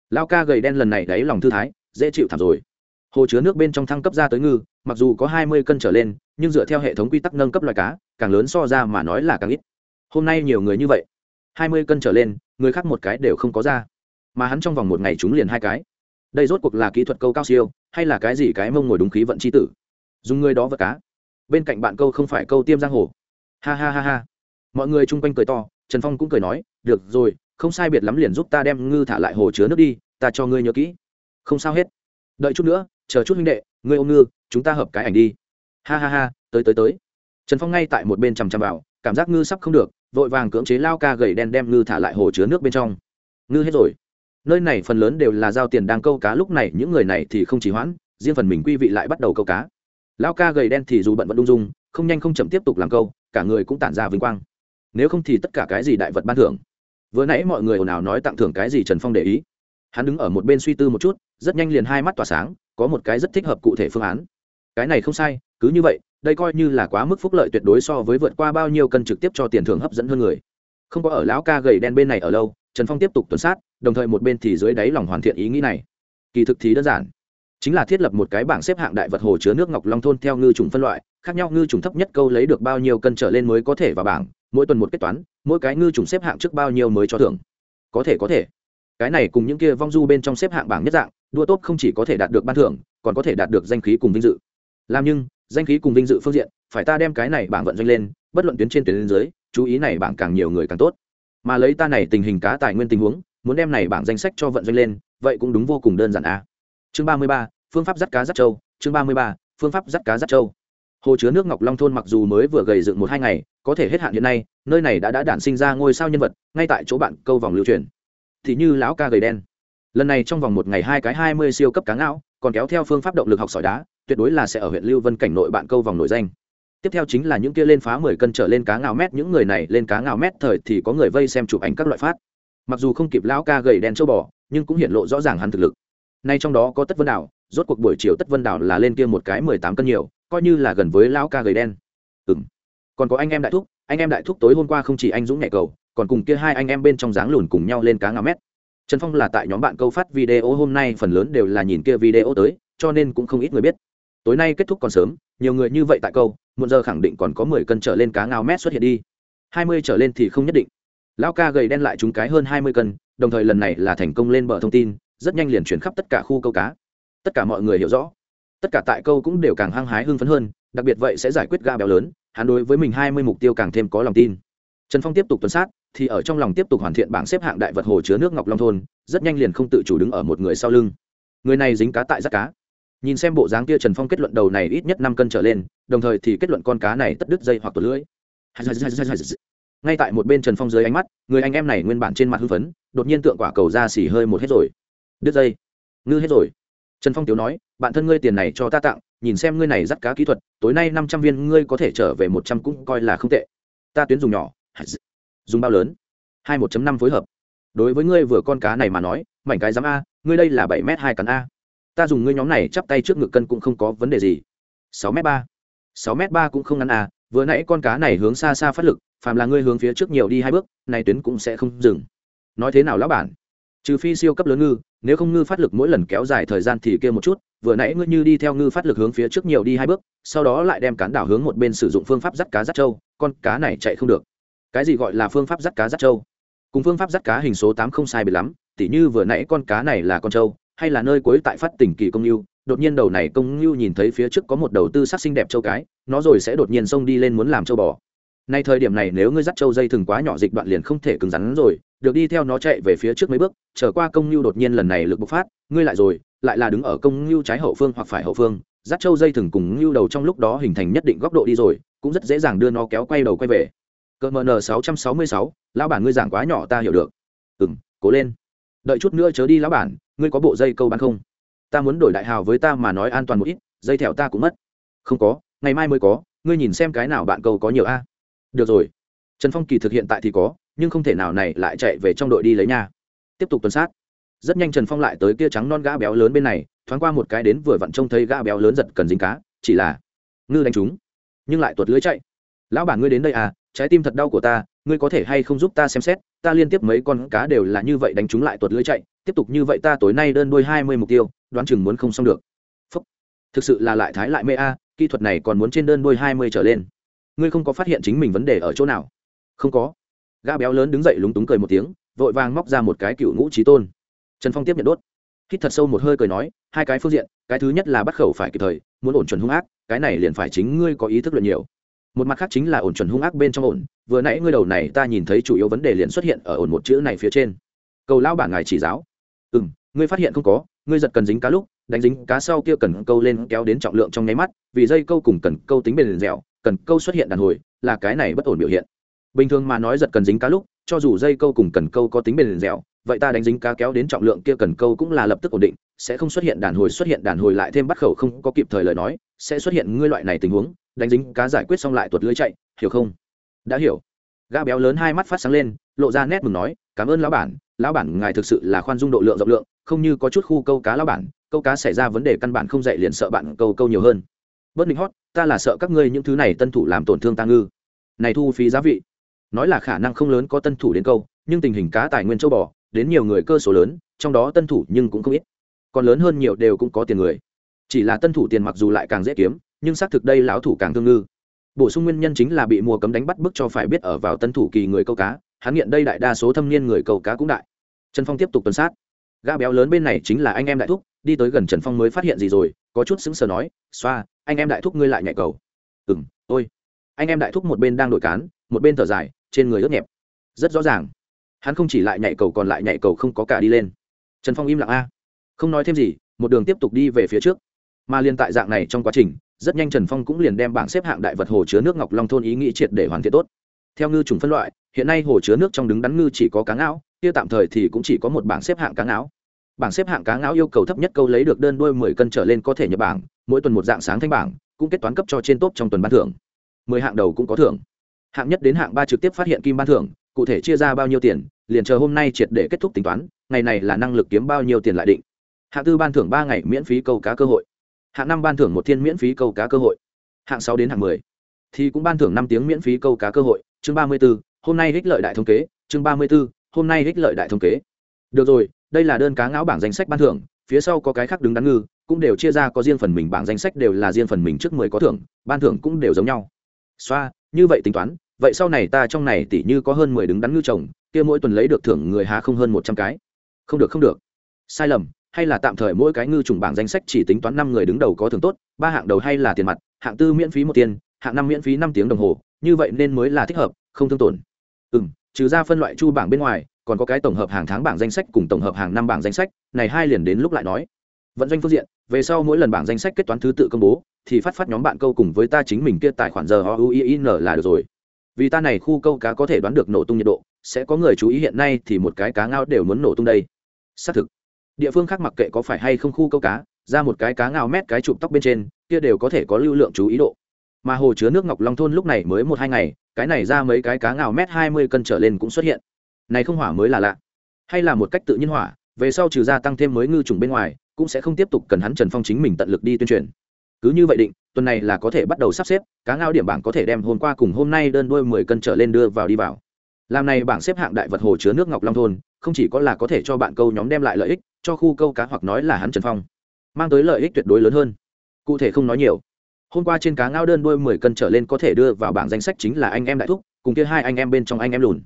Lão ca gầy đen lần này đáy lòng thư thái, dễ chịu thảm rồi hồ chứa nước bên trong thăng cấp ra tới ngư, mặc dù có hai mươi cân trở lên, nhưng dựa theo hệ thống quy tắc nâng cấp loài cá, càng lớn so ra mà nói là càng ít. Hôm nay nhiều người như vậy, hai mươi cân trở lên, người khác một cái đều không có ra. Mà hắn trong vòng một ngày chúng liền hai cái. Đây rốt cuộc là kỹ thuật câu cao siêu, hay là cái gì cái mông ngồi đúng khí vận c h i tử? Dùng người đó vật cá. Bên cạnh bạn câu không phải câu tiêm giang hồ. Ha ha ha ha. Mọi người chung quanh cười to, trần phong cũng cười nói, được rồi, không sai biệt lắm liền giúp ta đem ngư thả lại hồ chứa nước đi, ta cho ngươi nhớ kỹ. Không sao hết. Đợi chút nữa chờ chút huynh đệ, ngươi ôm ngư, chúng ta hợp cái ảnh đi. Ha ha ha, tới tới tới. Trần phong ngay tại một bên chằm chằm vào, cảm giác ngư sắp không được, vội vàng cưỡng chế lao ca gầy đen đem ngư thả lại hồ chứa nước bên trong. Ngư hết rồi. Nơi này phần lớn đều là giao tiền đang câu cá, lúc này những người này thì không chỉ hoãn, riêng phần mình quy vị lại bắt đầu câu cá. Lao ca gầy đen thì dù bận vẫn ung dung, không nhanh không chậm tiếp tục làm câu, cả người cũng tản ra vinh quang. Nếu không thì tất cả cái gì đại vật ban thưởng. Vừa nãy mọi người ồn ào nói tặng thưởng cái gì trần phong để ý. Hắn đứng ở một bên suy tư một chút, rất nhanh liền hai mắt tỏa sáng có một cái rất thích hợp cụ thể phương án. Cái này không sai, cứ như vậy, đây coi như là quá mức phúc lợi tuyệt đối so với vượt qua bao nhiêu cân trực tiếp cho tiền thưởng hấp dẫn hơn người. Không có ở lão ca gầy đen bên này ở lâu, trần phong tiếp tục tuần sát, đồng thời một bên thì dưới đáy lòng hoàn thiện ý nghĩ này. Kỳ thực thì đơn giản, chính là thiết lập một cái bảng xếp hạng đại vật hồ chứa nước ngọc long thôn theo ngư trùng phân loại, khác nhau ngư trùng thấp nhất câu lấy được bao nhiêu cân trở lên mới có thể vào bảng, mỗi tuần một kết toán, mỗi cái ngư trùng xếp hạng trước bao nhiêu mới cho thưởng. Có thể có thể. Cái này cùng những kia vong du bên trong xếp hạng bảng nhất dạng đua tốt không chỉ có thể đạt được ban thưởng, còn có thể đạt được danh khí cùng vinh dự. Làm nhưng, danh khí cùng vinh dự phương diện, phải ta đem cái này bảng vận doanh lên, bất luận tuyến trên tuyến dưới, chú ý này bảng càng nhiều người càng tốt. Mà lấy ta này tình hình cá tài nguyên tình huống, muốn đem này bảng danh sách cho vận doanh lên, vậy cũng đúng vô cùng đơn giản a. À. chương ba mươi ba, phương pháp dắt cá dắt trâu, chương ba mươi ba, phương pháp dắt cá dắt trâu. Hồ chứa nước ngọc long thôn mặc dù mới vừa gầy dựng một hai ngày, có thể hết hạn hiện nay, nơi này đã đã đản sinh ra ngôi sao nhân vật, ngay tại chỗ bạn câu vòng lưu truyền. Thì như lão ca gầy đen lần này trong vòng một ngày hai cái hai mươi siêu cấp cá ngao, còn kéo theo phương pháp động lực học sỏi đá, tuyệt đối là sẽ ở huyện lưu vân cảnh nội bạn câu vòng nổi danh. Tiếp theo chính là những kia lên phá mười cân trở lên cá ngào mét, những người này lên cá ngào mét thời thì có người vây xem chụp ảnh các loại phát. Mặc dù không kịp lão ca gầy đen châu bò, nhưng cũng hiện lộ rõ ràng hắn thực lực. Nay trong đó có tất vân đảo rốt cuộc buổi chiều tất vân đảo là lên kia một cái mười tám cân nhiều, coi như là gần với lão ca gầy đen. Ừ m còn có anh em đại thúc, anh em đại thúc tối hôm qua không chỉ anh dũng nhẹ cầu, còn cùng kia hai anh em bên trong dáng lùn cùng nhau lên cá ngào mét trần phong là tại nhóm bạn câu phát video hôm nay phần lớn đều là nhìn kia video tới, cho nên cũng không ít người biết. Tối nay kết thúc còn sớm, nhiều người như vậy tại câu một giờ khẳng định còn có mười cân trở lên cá ngao mét xuất hiện đi. Hai mươi trở lên thì không nhất định. Lão ca gầy đen lại chúng cái hơn hai mươi cân, đồng thời lần này là thành công lên bờ thông tin, rất nhanh liền chuyển khắp tất cả khu câu cá. Tất cả mọi người hiểu rõ. Tất cả tại câu cũng đều càng hăng hái hưng phấn hơn, đặc biệt vậy sẽ giải quyết ga béo lớn, hắn đối với mình hai mươi mục tiêu càng thêm có lòng tin trần phong tiếp tục tuần sát, thì ở trong lòng tiếp tục hoàn thiện bảng xếp hạng đại vật hồ chứa nước ngọc long thôn, rất nhanh liền không tự chủ đứng ở một người sau lưng. Người này dính cá tại rắt cá. Nhìn xem bộ dáng kia trần phong kết luận đầu này ít nhất năm cân trở lên, đồng thời thì kết luận con cá này tất đứt dây hoặc tuột lưỡi. Ngay tại một bên trần phong dưới ánh mắt, người anh em này nguyên bản trên mặt hưng phấn, đột nhiên tượng quả cầu ra xỉ hơi một hết rồi. Đứt dây. Ngư hết rồi. Trần phong tiếu nói, bạn thân ngươi tiền này cho ta tặng, nhìn xem ngươi này dắt cá kỹ thuật, tối nay năm trăm viên ngươi có thể trở về một trăm cũng coi là không tệ. Ta tuyến dùng nhỏ dùng bao lớn? Hai một năm phối hợp. Đối với ngươi vừa con cá này mà nói, mảnh cái dám a, ngươi đây là bảy m hai cắn a. Ta dùng ngươi nhóm này chắp tay trước ngực cân cũng không có vấn đề gì. Sáu m ba. Sáu m ba cũng không ngắn a, vừa nãy con cá này hướng xa xa phát lực, phàm là ngươi hướng phía trước nhiều đi hai bước, này tuyến cũng sẽ không dừng. Nói thế nào lão bản? Trừ phi siêu cấp lớn ngư, nếu không ngư phát lực mỗi lần kéo dài thời gian thì kia một chút, vừa nãy ngươi như đi theo ngư phát lực hướng phía trước nhiều đi hai bước, sau đó lại đem cán đảo hướng một bên sử dụng phương pháp dắt cá dắt trâu, con cá này chạy không được cái gì gọi là phương pháp dắt cá dắt trâu? Cùng phương pháp dắt cá hình số tám không sai biệt lắm, tỉ như vừa nãy con cá này là con trâu, hay là nơi cuối tại phát tỉnh kỳ công lưu đột nhiên đầu này công lưu nhìn thấy phía trước có một đầu tư sắc xinh đẹp châu cái, nó rồi sẽ đột nhiên xông đi lên muốn làm châu bò. Nay thời điểm này nếu ngươi dắt châu dây thừng quá nhỏ dịch đoạn liền không thể cứng rắn rồi, được đi theo nó chạy về phía trước mấy bước trở qua công lưu đột nhiên lần này lực bộc phát, ngươi lại rồi, lại là đứng ở công lưu trái hậu phương hoặc phải hậu phương dắt châu dây thừng cùng lưu đầu trong lúc đó hình thành nhất định góc độ đi rồi, cũng rất dễ dàng đưa nó kéo quay đầu quay về cỡ mn sáu trăm sáu mươi sáu, lão bản ngươi giảng quá nhỏ ta hiểu được. Ừ m cố lên. Đợi chút nữa chớ đi lão bản, ngươi có bộ dây câu bán không? Ta muốn đổi đại hào với ta mà nói an toàn một ít, dây thẹo ta cũng mất. Không có, ngày mai mới có, ngươi nhìn xem cái nào bạn câu có nhiều a. Được rồi. Trần phong kỳ thực hiện tại thì có, nhưng không thể nào này lại chạy về trong đội đi lấy nha. Tiếp tục tuần sát. Rất nhanh trần phong lại tới kia trắng non gã béo lớn bên này, thoáng qua một cái đến vừa vặn trông thấy gã béo lớn giật cần dính cá, chỉ là, ngư đánh chúng, nhưng lại tuột lưới chạy. Lão bản ngươi đến đây à trái tim thật đau của ta, ngươi có thể hay không giúp ta xem xét, ta liên tiếp mấy con cá đều là như vậy đánh chúng lại tuột lưới chạy, tiếp tục như vậy ta tối nay đơn đôi hai mươi mục tiêu, đoán chừng muốn không xong được. Phúc. thực sự là lại thái lại mê a, kỹ thuật này còn muốn trên đơn đôi hai mươi trở lên. Ngươi không có phát hiện chính mình vấn đề ở chỗ nào? Không có. Gã béo lớn đứng dậy lúng túng cười một tiếng, vội vàng móc ra một cái cựu ngũ trí tôn. Trần phong tiếp nhận đốt. Hít thật sâu một hơi cười nói, hai cái phương diện, cái thứ nhất là bắt khẩu phải kịp thời, muốn ổn chuẩn hung ác, cái này liền phải chính ngươi có ý thức luận nhiều một mặt khác chính là ổn chuẩn hung ác bên trong ổn. Vừa nãy ngươi đầu này ta nhìn thấy chủ yếu vấn đề liền xuất hiện ở ổn một chữ này phía trên. Cầu lao bản ngài chỉ giáo. Ừ m ngươi phát hiện không có, ngươi giật cần dính cá lúc, đánh dính cá sau kia cần câu lên kéo đến trọng lượng trong nháy mắt, vì dây câu cùng cần câu tính bền dẻo, cần câu xuất hiện đàn hồi, là cái này bất ổn biểu hiện. Bình thường mà nói giật cần dính cá lúc, cho dù dây câu cùng cần câu có tính bền dẻo, vậy ta đánh dính cá kéo đến trọng lượng kia cần câu cũng là lập tức ổn định, sẽ không xuất hiện đàn hồi, xuất hiện đàn hồi lại thêm bắt khẩu không có kịp thời lời nói, sẽ xuất hiện ngươi loại này tình huống đánh dính cá giải quyết xong lại tuột lưới chạy, hiểu không? Đã hiểu. Gã béo lớn hai mắt phát sáng lên, lộ ra nét mừng nói, cảm ơn lão bản lão bản ngài thực sự là khoan dung độ lượng rộng lượng, không như có chút khu câu cá lão bản, câu cá xảy ra vấn đề căn bản không dạy liền sợ bạn câu câu nhiều hơn. Bớt định hót, ta là sợ các ngươi những thứ này tân thủ làm tổn thương ta ngư. Này thu phí giá vị. Nói là khả năng không lớn có tân thủ đến câu, nhưng tình hình cá tài nguyên châu bò, đến nhiều người cơ số lớn, trong đó tân thủ nhưng cũng không ít. Còn lớn hơn nhiều đều cũng có tiền người. Chỉ là tân thủ tiền mặc dù lại càng dễ kiếm nhưng xác thực đây lão thủ càng thương ngư. Bổ sung nguyên nhân chính là bị mùa cấm đánh bắt bức cho phải biết ở vào tân thủ kỳ người câu cá, hắn nghiện đây đại đa số thâm niên người câu cá cũng đại. Trần phong tiếp tục tuần sát. Gã béo lớn bên này chính là anh em đại thúc, đi tới gần trần phong mới phát hiện gì rồi, có chút sững sờ nói, xoa, anh em đại thúc ngươi lại nhảy cầu. Ừ m ôi. Anh em đại thúc một bên đang đội cán, một bên thở dài, trên người ướt nhẹp. Rất rõ ràng. Hắn không chỉ lại nhảy cầu còn lại nhảy cầu không có cả đi lên. Trần phong im lặng a. Không nói thêm gì, một đường tiếp tục đi về phía trước. Mà liên tại dạng này trong quá trình rất nhanh trần phong cũng liền đem bảng xếp hạng đại vật hồ chứa nước ngọc long thôn ý nghĩ triệt để hoàn thiện tốt. Theo ngư trùng phân loại, hiện nay hồ chứa nước trong đứng đắn ngư chỉ có cá ngão kia tạm thời thì cũng chỉ có một bảng xếp hạng cá ngáo. Bảng xếp hạng cá ngáo yêu cầu thấp nhất câu lấy được đơn đuôi mười cân trở lên có thể nhập bảng, mỗi tuần một dạng sáng thanh bảng, cũng kết toán cấp cho trên top trong tuần ban thưởng. Mười hạng đầu cũng có thưởng. Hạng nhất đến hạng ba trực tiếp phát hiện kim ban thưởng, cụ thể chia ra bao nhiêu tiền, liền chờ hôm nay triệt để kết thúc tính toán, ngày này là năng lực kiếm bao nhiêu tiền lại định. Hạng tư ban thưởng ba ngày miễn phí câu cá cơ hội hạng năm ban thưởng một thiên miễn phí câu cá cơ hội. Hạng sáu đến hạng mười thì cũng ban thưởng năm tiếng miễn phí câu cá cơ hội. Chương ba mươi b ố hôm nay ích lợi đại thống kế. Chương ba mươi b ố hôm nay ích lợi đại thống kế. Được rồi, đây là đơn cá ngáo bảng danh sách ban thưởng. Phía sau có cái khác đứng đắn ngư, cũng đều chia ra, có riêng phần mình bảng danh sách đều là riêng phần mình trước mười có thưởng, ban thưởng cũng đều giống nhau. Xoa, như vậy tính toán, vậy sau này ta trong này tỷ như có hơn mười đứng đắn ngư chồng kia mỗi tuần lấy được thưởng người há không hơn một trăm cái. Không được không được. Sai lầm hay là tạm thời mỗi cái ngư trùng bảng danh sách chỉ tính toán năm người đứng đầu có thưởng tốt, ba hạng đầu hay là tiền mặt, hạng tư miễn phí một tiền, hạng năm miễn phí năm tiếng đồng hồ, như vậy nên mới là thích hợp, không thương tổn. Ừ trừ ra phân loại chu bảng bên ngoài, còn có cái tổng hợp hàng tháng bảng danh sách cùng tổng hợp hàng năm bảng danh sách, này hai liền đến lúc lại nói. Vận doanh phương diện, về sau mỗi lần bảng danh sách kết toán thứ tự công bố, thì phát phát nhóm bạn câu cùng với ta chính mình kia tài khoản giờ o u i n là được rồi. Vì ta này khu câu cá có thể đoán được nổ tung nhiệt độ, sẽ có người chú ý hiện nay thì một cái cá ngao đều muốn nổ tung đây. Xác thực địa phương khác mặc kệ có phải hay không khu câu cá, ra một cái cá ngao mét cái chụp tóc bên trên, kia đều có thể có lưu lượng chú ý độ. Mà hồ chứa nước ngọc long thôn lúc này mới một hai ngày, cái này ra mấy cái cá ngao mét hai mươi cân trở lên cũng xuất hiện. Này không hỏa mới là lạ. Hay là một cách tự nhiên hỏa, về sau trừ ra tăng thêm mới ngư trùng bên ngoài, cũng sẽ không tiếp tục cần hắn trần phong chính mình tận lực đi tuyên truyền. Cứ như vậy định, tuần này là có thể bắt đầu sắp xếp, cá ngao điểm bảng có thể đem hôm qua cùng hôm nay đơn đôi mười cân trở lên đưa vào đi vào. Làm này bảng xếp hạng đại vật hồ chứa nước ngọc long thôn, không chỉ có là có thể cho bạn câu nhóm đem lại lợi ích cho khu câu cá hoặc nói là hắn trần phong, mang tới lợi ích tuyệt đối lớn hơn. Cụ thể không nói nhiều. Hôm qua trên cá ngao đơn đôi mười cân trở lên có thể đưa vào bảng danh sách chính là anh em đại thúc, cùng kia hai anh em bên trong anh em lùn.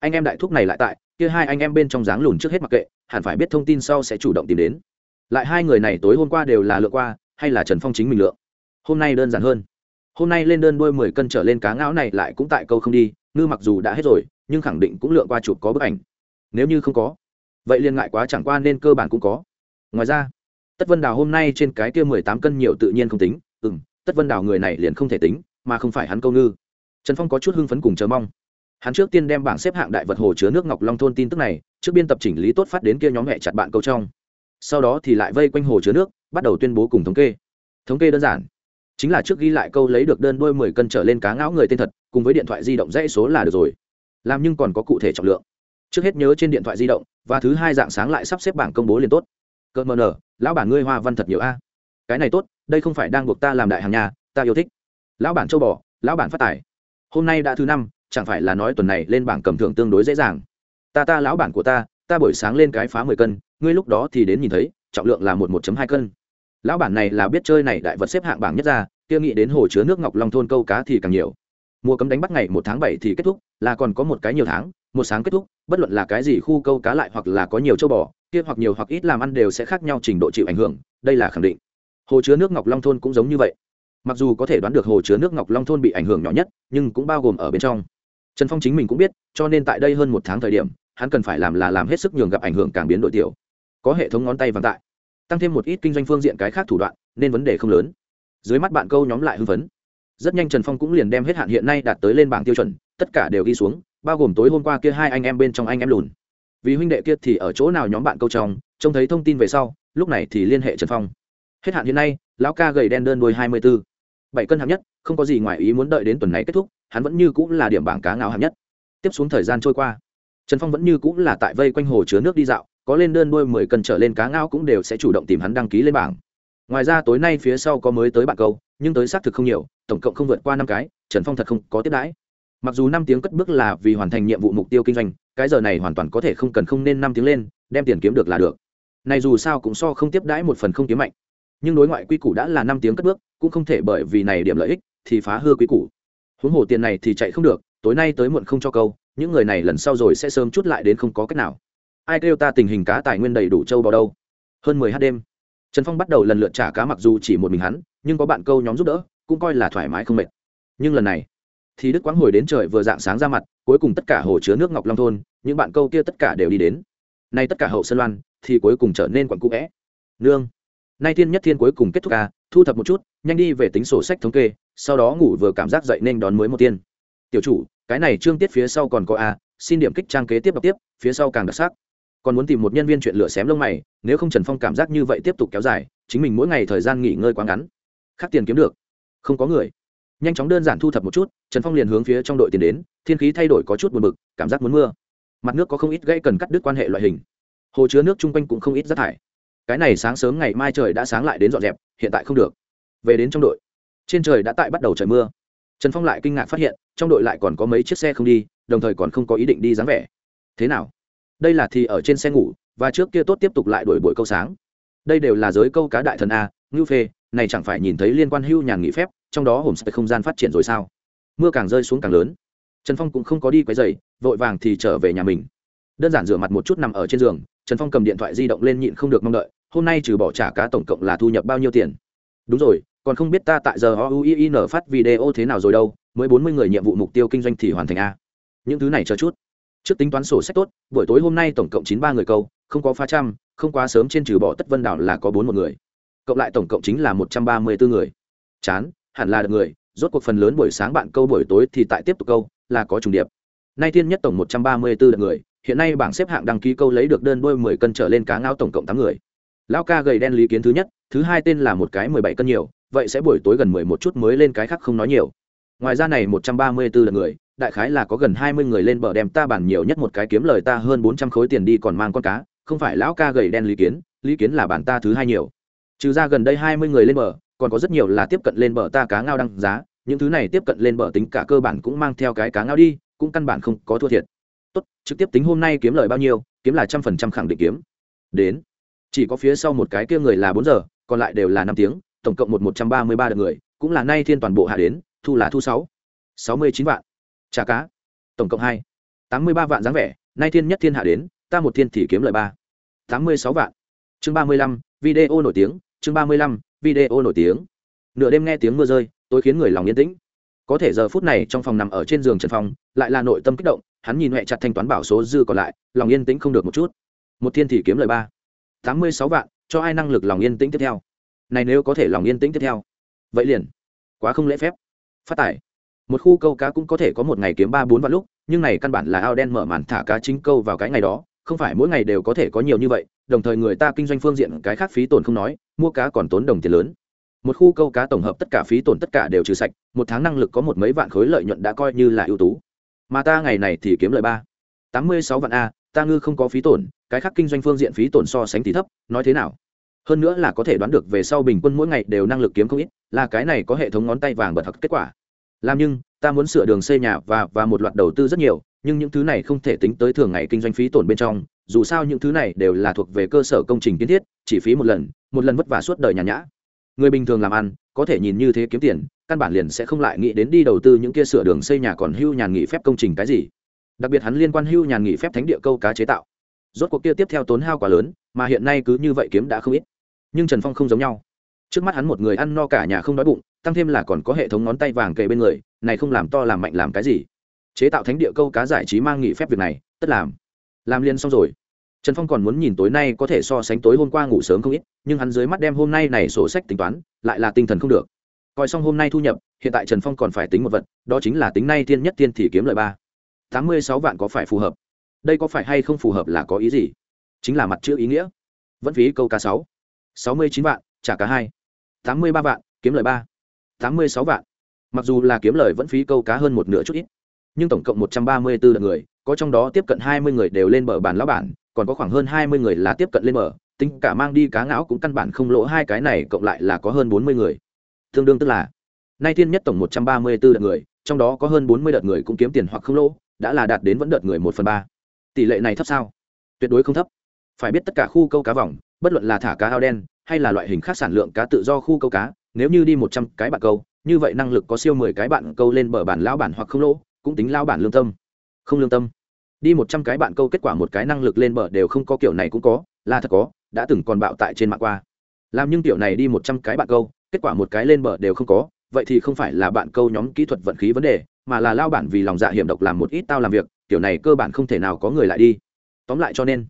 Anh em đại thúc này lại tại, kia hai anh em bên trong dáng lùn trước hết mặc kệ, hẳn phải biết thông tin sau sẽ chủ động tìm đến. Lại hai người này tối hôm qua đều là lựa qua, hay là trần phong chính mình lựa. Hôm nay đơn giản hơn. Hôm nay lên đơn đôi mười cân trở lên cá ngao này lại cũng tại câu không đi, ngư mặc dù đã hết rồi, nhưng khẳng định cũng lựa qua chụp có bức ảnh. Nếu như không có vậy liên ngại quá chẳng qua nên cơ bản cũng có. Ngoài ra, tất vân đào hôm nay trên cái kia mười tám cân nhiều tự nhiên không tính. Ừ m tất vân đào người này liền không thể tính, mà không phải hắn câu ngư. Trần phong có chút hưng phấn cùng chờ mong. Hắn trước tiên đem bảng xếp hạng đại vật hồ chứa nước ngọc long thôn tin tức này, trước biên tập chỉnh lý tốt phát đến kia nhóm mẹ chặt bạn câu trong. Sau đó thì lại vây quanh hồ chứa nước, bắt đầu tuyên bố cùng thống kê. Thống kê đơn giản. Chính là trước ghi lại câu lấy được đơn đôi mười cân trở lên cá ngão người tên thật, cùng với điện thoại di động dãy số là được rồi. Làm nhưng còn có cụ thể trọng lượng trước hết nhớ trên điện thoại di động, và thứ hai dạng sáng lại sắp xếp bảng công bố liền tốt. Cợt mờ nở, lão bản ngươi hoa văn thật nhiều a. Cái này tốt, đây không phải đang buộc ta làm đại hàng nhà, ta yêu thích. Lão bản châu bò, lão bản phát tài. Hôm nay đã thứ năm, chẳng phải là nói tuần này lên bảng cầm thưởng tương đối dễ dàng. Ta ta lão bản của ta ta buổi sáng lên cái phá mười cân, ngươi lúc đó thì đến nhìn thấy, trọng lượng là một một hai cân. Lão bản này là biết chơi này đại vật xếp hạng bảng nhất ra, kia nghĩ đến hồ chứa nước ngọc long thôn câu cá thì càng nhiều. Mùa cấm đánh bắt ngày một tháng bảy thì kết thúc, là còn có một cái nhiều tháng một sáng kết thúc, bất luận là cái gì khu câu cá lại hoặc là có nhiều châu bò, kia hoặc nhiều hoặc ít làm ăn đều sẽ khác nhau trình độ chịu ảnh hưởng, đây là khẳng định. Hồ chứa nước ngọc long thôn cũng giống như vậy. Mặc dù có thể đoán được hồ chứa nước ngọc long thôn bị ảnh hưởng nhỏ nhất, nhưng cũng bao gồm ở bên trong. Trần phong chính mình cũng biết, cho nên tại đây hơn một tháng thời điểm, hắn cần phải làm là làm hết sức nhường gặp ảnh hưởng càng biến đổi tiểu. Có hệ thống ngón tay vàng tại, tăng thêm một ít kinh doanh phương diện cái khác thủ đoạn, nên vấn đề không lớn. Dưới mắt bạn câu nhóm lại hưng phấn. Rất nhanh trần phong cũng liền đem hết hạn hiện nay đạt tới lên bảng tiêu chuẩn, tất cả đều ghi xuống bao gồm tối hôm qua kia hai anh em bên trong anh em lùn. Vì huynh đệ kia thì ở chỗ nào nhóm bạn câu trong, trông thấy thông tin về sau, lúc này thì liên hệ trần phong. Hết hạn hiện nay, lão ca gầy đen đơn đôi hai mươi b ố bảy cân hạng nhất, không có gì ngoài ý muốn đợi đến tuần này kết thúc, hắn vẫn như cũng là điểm bảng cá ngạo hạng nhất. Tiếp xuống thời gian trôi qua, trần phong vẫn như cũng là tại vây quanh hồ chứa nước đi dạo, có lên đơn đôi mười cân trở lên cá ngao cũng đều sẽ chủ động tìm hắn đăng ký lên bảng. Ngoài ra tối nay phía sau có mới tới bạn câu, nhưng tới xác thực không nhiều, tổng cộng không vượt qua năm cái, trần phong thật không có tiếp đãi mặc dù năm tiếng cất bước là vì hoàn thành nhiệm vụ mục tiêu kinh doanh, cái giờ này hoàn toàn có thể không cần không nên năm tiếng lên, đem tiền kiếm được là được. Này dù sao cũng so không tiếp đãi một phần không kiếm mạnh. Nhưng đối ngoại quy củ đã là năm tiếng cất bước, cũng không thể bởi vì này điểm lợi ích thì phá hư quy củ. Huống hồ tiền này thì chạy không được, tối nay tới muộn không cho câu, những người này lần sau rồi sẽ sớm chút lại đến không có cách nào. Ai kêu ta tình hình cá tài nguyên đầy đủ châu vào đâu? Hơn mười h đêm. Trần phong bắt đầu lần lượt trả cá mặc dù chỉ một mình hắn, nhưng có bạn câu nhóm giúp đỡ, cũng coi là thoải mái không mệt. Nhưng lần này thì đức quãng hồi đến trời vừa dạng sáng ra mặt, cuối cùng tất cả hồ chứa nước ngọc long thôn, những bạn câu kia tất cả đều đi đến. Nay tất cả hậu sơn loan, thì cuối cùng trở nên quặn cũ vẽ. Nương. Nay thiên nhất thiên cuối cùng kết thúc ca, thu thập một chút, nhanh đi về tính sổ sách thống kê, sau đó ngủ vừa cảm giác dậy nên đón mới một tiên. Tiểu chủ, cái này trương tiết phía sau còn có a, xin điểm kích trang kế tiếp đọc tiếp, phía sau càng đặc sắc. Còn muốn tìm một nhân viên chuyện lửa xém lông mày, nếu không trần phong cảm giác như vậy tiếp tục kéo dài, chính mình mỗi ngày thời gian nghỉ ngơi quá ngắn. Khác tiền kiếm được. Không có người nhanh chóng đơn giản thu thập một chút, trần phong liền hướng phía trong đội tiến đến, thiên khí thay đổi có chút buồn bực, cảm giác muốn mưa. Mặt nước có không ít gãy cần cắt đứt quan hệ loại hình. Hồ chứa nước chung quanh cũng không ít rác thải. Cái này sáng sớm ngày mai trời đã sáng lại đến dọn dẹp, hiện tại không được. Về đến trong đội, trên trời đã tại bắt đầu trời mưa. Trần phong lại kinh ngạc phát hiện, trong đội lại còn có mấy chiếc xe không đi, đồng thời còn không có ý định đi dáng vẻ. Thế nào? Đây là thì ở trên xe ngủ, và trước kia tốt tiếp tục lại đổi buổi câu sáng. Đây đều là giới câu cá đại thần a, ngưu phê, này chẳng phải nhìn thấy liên quan hưu nhàn nghỉ phép trong đó hồn sẽ không gian phát triển rồi sao? Mưa càng rơi xuống càng lớn. Trần phong cũng không có đi quấy dày vội vàng thì trở về nhà mình. Đơn giản rửa mặt một chút nằm ở trên giường, trần phong cầm điện thoại di động lên nhịn không được mong đợi, hôm nay trừ bỏ trả cá tổng cộng là thu nhập bao nhiêu tiền? Đúng rồi, còn không biết ta tại giờ oin phát video thế nào rồi đâu, mới bốn mươi người nhiệm vụ mục tiêu kinh doanh thì hoàn thành a. Những thứ này chờ chút. Trước tính toán sổ sách tốt, buổi tối hôm nay tổng cộng chín ba người câu, không có pha trăm, không quá sớm trên trừ bỏ tất vân đảo là có bốn một người. Cộng lại tổng cộng chính là một trăm ba mươi bốn người. Chán hẳn là được người, rốt cuộc phần lớn buổi sáng bạn câu buổi tối thì tại tiếp tục câu, là có trùng điệp. Nay thiên nhất tổng một trăm ba mươi bốn đợt người, hiện nay bảng xếp hạng đăng ký câu lấy được đơn đôi mười cân trở lên cá ngao tổng cộng tám người. Lao ca gầy đen lý kiến thứ nhất, thứ hai tên là một cái mười bảy cân nhiều, vậy sẽ buổi tối gần mười một chút mới lên cái khác không nói nhiều. Ngoài ra này một trăm ba mươi bốn đợt người, đại khái là có gần hai mươi người lên bờ đem ta bản nhiều nhất một cái kiếm lời ta hơn bốn trăm khối tiền đi còn mang con cá, không phải lão ca gầy đen lý kiến lý kiến là bản ta thứ hai nhiều. Trừ ra gần đây hai mươi người lên bờ còn có rất nhiều là tiếp cận lên bờ ta cá ngao đăng giá, những thứ này tiếp cận lên bờ tính cả cơ bản cũng mang theo cái cá ngao đi, cũng căn bản không có thua thiệt. Tốt, trực tiếp tính hôm nay kiếm lời bao nhiêu, kiếm là trăm phần trăm khẳng định kiếm. Đến, chỉ có phía sau một cái kia người là bốn giờ, còn lại đều là năm tiếng, tổng cộng một một trăm ba mươi ba đợt người, cũng là nay thiên toàn bộ hạ đến, thu là thu sáu sáu mươi chín vạn. Trả cá, tổng cộng hai, tám mươi ba vạn dáng vẻ, nay thiên nhất thiên hạ đến, ta một thiên thì kiếm lời ba, tám mươi sáu vạn. Chương ba mươi lăm, video nổi tiếng, chương ba mươi lăm video nổi tiếng. Nửa đêm nghe tiếng mưa rơi, tôi khiến người lòng yên tĩnh. Có thể giờ phút này trong phòng nằm ở trên giường trần phong, lại là nội tâm kích động, hắn nhìn huệ chặt thanh toán bảo số dư còn lại, lòng yên tĩnh không được một chút. Một thiên thì kiếm lời ba. Tám mươi sáu vạn, cho ai năng lực lòng yên tĩnh tiếp theo? Này nếu có thể lòng yên tĩnh tiếp theo, vậy liền. Quá không lễ phép. Phát tải. Một khu câu cá cũng có thể có một ngày kiếm ba bốn vạn lúc, nhưng này căn bản là ao đen mở màn thả cá chính câu vào cái ngày đó không phải mỗi ngày đều có thể có nhiều như vậy, đồng thời người ta kinh doanh phương diện cái khác phí tổn không nói, mua cá còn tốn đồng tiền lớn. Một khu câu cá tổng hợp tất cả phí tổn tất cả đều trừ sạch, một tháng năng lực có một mấy vạn khối lợi nhuận đã coi như là ưu tú. Mà ta ngày này thì kiếm lợi ba. Tám mươi sáu vạn a, ta ngư không có phí tổn, cái khác kinh doanh phương diện phí tổn so sánh thì thấp, nói thế nào? Hơn nữa là có thể đoán được về sau bình quân mỗi ngày đều năng lực kiếm không ít, là cái này có hệ thống ngón tay vàng bật thật kết quả. Làm nhưng, ta muốn sửa đường xây nhà và và một loạt đầu tư rất nhiều nhưng những thứ này không thể tính tới thường ngày kinh doanh phí tổn bên trong, dù sao những thứ này đều là thuộc về cơ sở công trình kiến thiết, chỉ phí một lần một lần vất vả suốt đời nhàn nhã. Người bình thường làm ăn, có thể nhìn như thế kiếm tiền, căn bản liền sẽ không lại nghĩ đến đi đầu tư những kia sửa đường xây nhà còn hưu nhàn nghỉ phép công trình cái gì. Đặc biệt hắn liên quan hưu nhàn nghỉ phép thánh địa câu cá chế tạo. Rốt cuộc kia tiếp theo tốn hao quá lớn, mà hiện nay cứ như vậy kiếm đã không ít. Nhưng trần phong không giống nhau. Trước mắt hắn một người ăn no cả nhà không đói bụng, tăng thêm là còn có hệ thống ngón tay vàng kề bên người, này không làm to làm mạnh làm cái gì chế tạo thánh địa câu cá giải trí mang nghỉ phép việc này, tất làm. Làm liền xong rồi. Trần phong còn muốn nhìn tối nay có thể so sánh tối hôm qua ngủ sớm không ít, nhưng hắn dưới mắt đem hôm nay này sổ sách tính toán, lại là tinh thần không được. Coi xong hôm nay thu nhập, hiện tại trần phong còn phải tính một vật, đó chính là tính nay tiên nhất tiên thì kiếm lợi ba. Tám mươi sáu vạn có phải phù hợp? Đây có phải hay không phù hợp là có ý gì? Chính là mặt chữ ý nghĩa. Vẫn phí câu cá sáu. Sáu mươi chín vạn, trả cá hai. Tám mươi ba vạn, kiếm lời ba. Tám mươi sáu vạn. Mặc dù là kiếm lời vẫn phí câu cá hơn một nửa chút ít nhưng tổng cộng một trăm ba mươi người, có trong đó tiếp cận hai mươi người đều lên bờ bàn lão bản, còn có khoảng hơn hai mươi người là tiếp cận lên bờ, tính cả mang đi cá ngão cũng căn bản không lỗ hai cái này, cộng lại là có hơn bốn mươi người. Tương đương tức là, nay tiên nhất tổng một trăm ba mươi 134 đợt người, trong đó có hơn bốn mươi đợt người cũng kiếm tiền hoặc không lỗ, đã là đạt đến vẫn đợt người một phần ba. Tỷ lệ này thấp sao? Tuyệt đối không thấp. Phải biết tất cả khu câu cá vòng, bất luận là thả cá ao đen, hay là loại hình khác sản lượng cá tự do khu câu cá, nếu như đi một trăm cái bạn câu, như vậy năng lực có siêu mười cái bạn câu lên bờ bản lão bản hoặc không lỗ cũng tính lao bản lương tâm. Không lương tâm. Đi một trăm cái bạn câu kết quả một cái năng lực lên bờ đều không có kiểu này cũng có, là thật có, đã từng còn bạo tại trên mạng qua. Làm nhưng kiểu này đi một trăm cái bạn câu, kết quả một cái lên bờ đều không có, vậy thì không phải là bạn câu nhóm kỹ thuật vận khí vấn đề, mà là lao bản vì lòng dạ hiểm độc làm một ít tao làm việc, kiểu này cơ bản không thể nào có người lại đi. Tóm lại cho nên,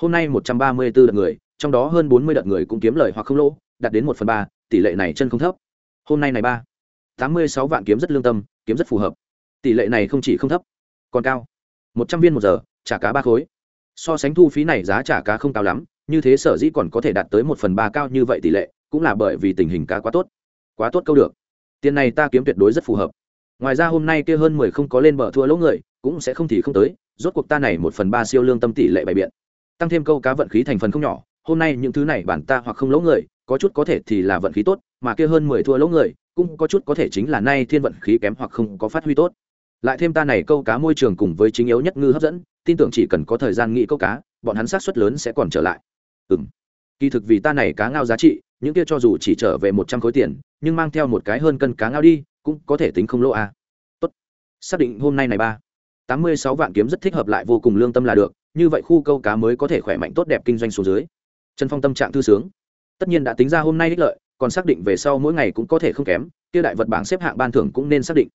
hôm nay một trăm ba mươi 134 đợt người, trong đó hơn bốn mươi đợt người cũng kiếm lời hoặc không lỗ, đạt đến một phần ba, tỷ lệ này chân không thấp. Hôm nay này ba, tám mươi sáu vạn kiếm rất lương tâm, kiếm rất phù hợp tỷ lệ này không chỉ không thấp, còn cao. Một trăm viên một giờ, trả cá ba khối. So sánh thu phí này giá trả cá không cao lắm, như thế sở dĩ còn có thể đạt tới một phần ba cao như vậy tỷ lệ, cũng là bởi vì tình hình cá quá tốt. Quá tốt câu được. Tiền này ta kiếm tuyệt đối rất phù hợp. Ngoài ra hôm nay kia hơn mười không có lên bờ thua lỗ người, cũng sẽ không thì không tới, rốt cuộc ta này một phần ba siêu lương tâm tỷ lệ bày biện. Tăng thêm câu cá vận khí thành phần không nhỏ, hôm nay những thứ này bản ta hoặc không lỗ người, có chút có thể thì là vận khí tốt, mà kia hơn mười thua lỗ người, cũng có chút có thể chính là nay thiên vận khí kém hoặc không có phát huy tốt lại thêm ta này câu cá môi trường cùng với chính yếu nhất ngư hấp dẫn, tin tưởng chỉ cần có thời gian nghĩ câu cá, bọn hắn sát suất lớn sẽ còn trở lại. Ừ m kỳ thực vì ta này cá ngao giá trị, những kia cho dù chỉ trở về một trăm khối tiền, nhưng mang theo một cái hơn cân cá ngao đi, cũng có thể tính không lỗ à. tốt. Xác định hôm nay này ba. Tám mươi sáu vạn kiếm rất thích hợp lại vô cùng lương tâm là được, như vậy khu câu cá mới có thể khỏe mạnh tốt đẹp kinh doanh số dưới. Trần phong tâm trạng thư sướng. Tất nhiên đã tính ra hôm nay ích lợi, còn xác định về sau mỗi ngày cũng có thể không kém, kia đại vật bảng xếp hạng ban thưởng cũng nên xác định.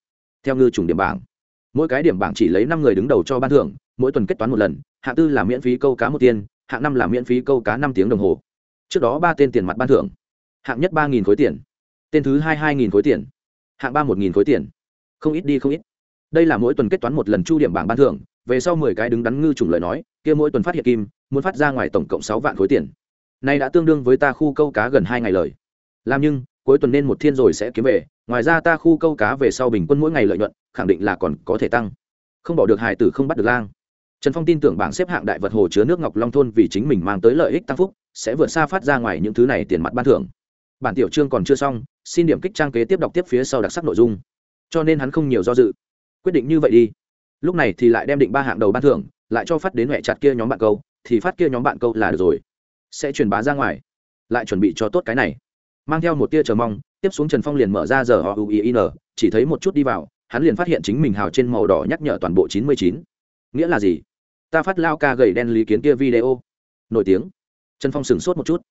Theo ngư chủng điểm bảng mỗi cái điểm bảng chỉ lấy năm người đứng đầu cho ban thưởng, mỗi tuần kết toán một lần hạng tư là miễn phí câu cá một tiền hạng năm là miễn phí câu cá năm tiếng đồng hồ. Trước đó ba tên tiền mặt ban thưởng. Hạng nhất ba nghìn khối tiền. Tên thứ hai hai nghìn khối tiền. Hạng ba một nghìn khối tiền. Không ít đi không ít. Đây là mỗi tuần kết toán một lần chu điểm bảng ban thưởng, về sau mười cái đứng đắn ngư chủng lời nói, kia mỗi tuần phát hiện kim, muốn phát ra ngoài tổng cộng sáu vạn khối tiền. Nay đã tương đương với ta khu câu cá gần hai ngày lời. Làm nhưng, cuối tuần nên một thiên rồi sẽ kiếm về ngoài ra ta khu câu cá về sau bình quân mỗi ngày lợi nhuận, khẳng định là còn có thể tăng. Không bỏ được hài tử không bắt được lang. Trần phong tin tưởng bảng xếp hạng đại vật hồ chứa nước ngọc long thôn vì chính mình mang tới lợi ích tăng phúc, sẽ vượt xa phát ra ngoài những thứ này tiền mặt ban thưởng. Bản tiểu chương còn chưa xong, xin điểm kích trang kế tiếp đọc tiếp phía sau đặc sắc nội dung. Cho nên hắn không nhiều do dự. Quyết định như vậy đi. Lúc này thì lại đem định ba hạng đầu ban thưởng, lại cho phát đến huệ chặt kia nhóm bạn câu, thì phát kia nhóm bạn câu là được rồi. Sẽ truyền bá ra ngoài. Lại chuẩn bị cho tốt cái này. Mang theo một tia chờ mong tiếp xuống trần phong liền mở ra giờ họ uin chỉ thấy một chút đi vào, hắn liền phát hiện chính mình hào trên màu đỏ nhắc nhở toàn bộ chín mươi chín. Nghĩa là gì? Ta phát lao ca gầy đen lý kiến kia video. Nổi tiếng. Trần phong sửng sốt một chút.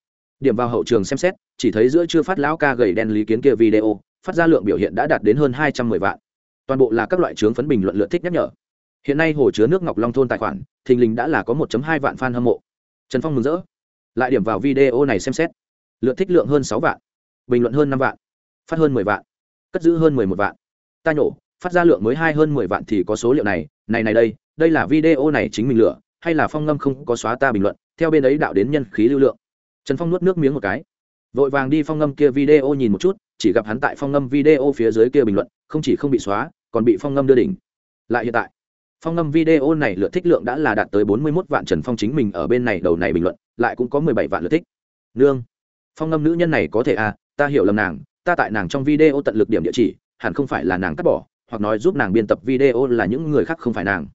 Điểm vào hậu trường xem xét, chỉ thấy giữa chưa phát lão ca gầy đen lý kiến kia video, phát ra lượng biểu hiện đã đạt đến hơn hai trăm mười vạn. Toàn bộ là các loại trướng phấn bình luận lượt thích nhắc nhở. Hiện nay hồ chứa nước ngọc long thôn tài khoản, thình lình đã là có một hai vạn fan hâm mộ. Trần phong mừng rỡ. Lại điểm vào video này xem xét. Lượt thích lượng hơn sáu vạn. Bình luận hơn năm vạn phát hơn mười vạn. Cất giữ hơn mười một vạn. Ta nhổ, phát ra lượng mới hai hơn mười vạn thì có số liệu này này này đây đây là video này chính mình lựa, hay là phong ngâm không có xóa ta bình luận, theo bên ấy đạo đến nhân khí lưu lượng. Trần phong nuốt nước miếng một cái. Vội vàng đi phong ngâm kia video nhìn một chút, chỉ gặp hắn tại phong ngâm video phía dưới kia bình luận, không chỉ không bị xóa, còn bị phong ngâm đưa đỉnh. Lại hiện tại, phong ngâm video này lượt thích lượng đã là đạt tới bốn mươi mốt vạn trần phong chính mình ở bên này đầu này bình luận, lại cũng có mười bảy vạn lượt thích. Nương, phong ngâm nữ nhân này có thể à ta hiểu lầm nàng ta tại nàng trong video tận lực điểm địa chỉ, hẳn không phải là nàng cắt bỏ, hoặc nói giúp nàng biên tập video là những người khác không phải nàng.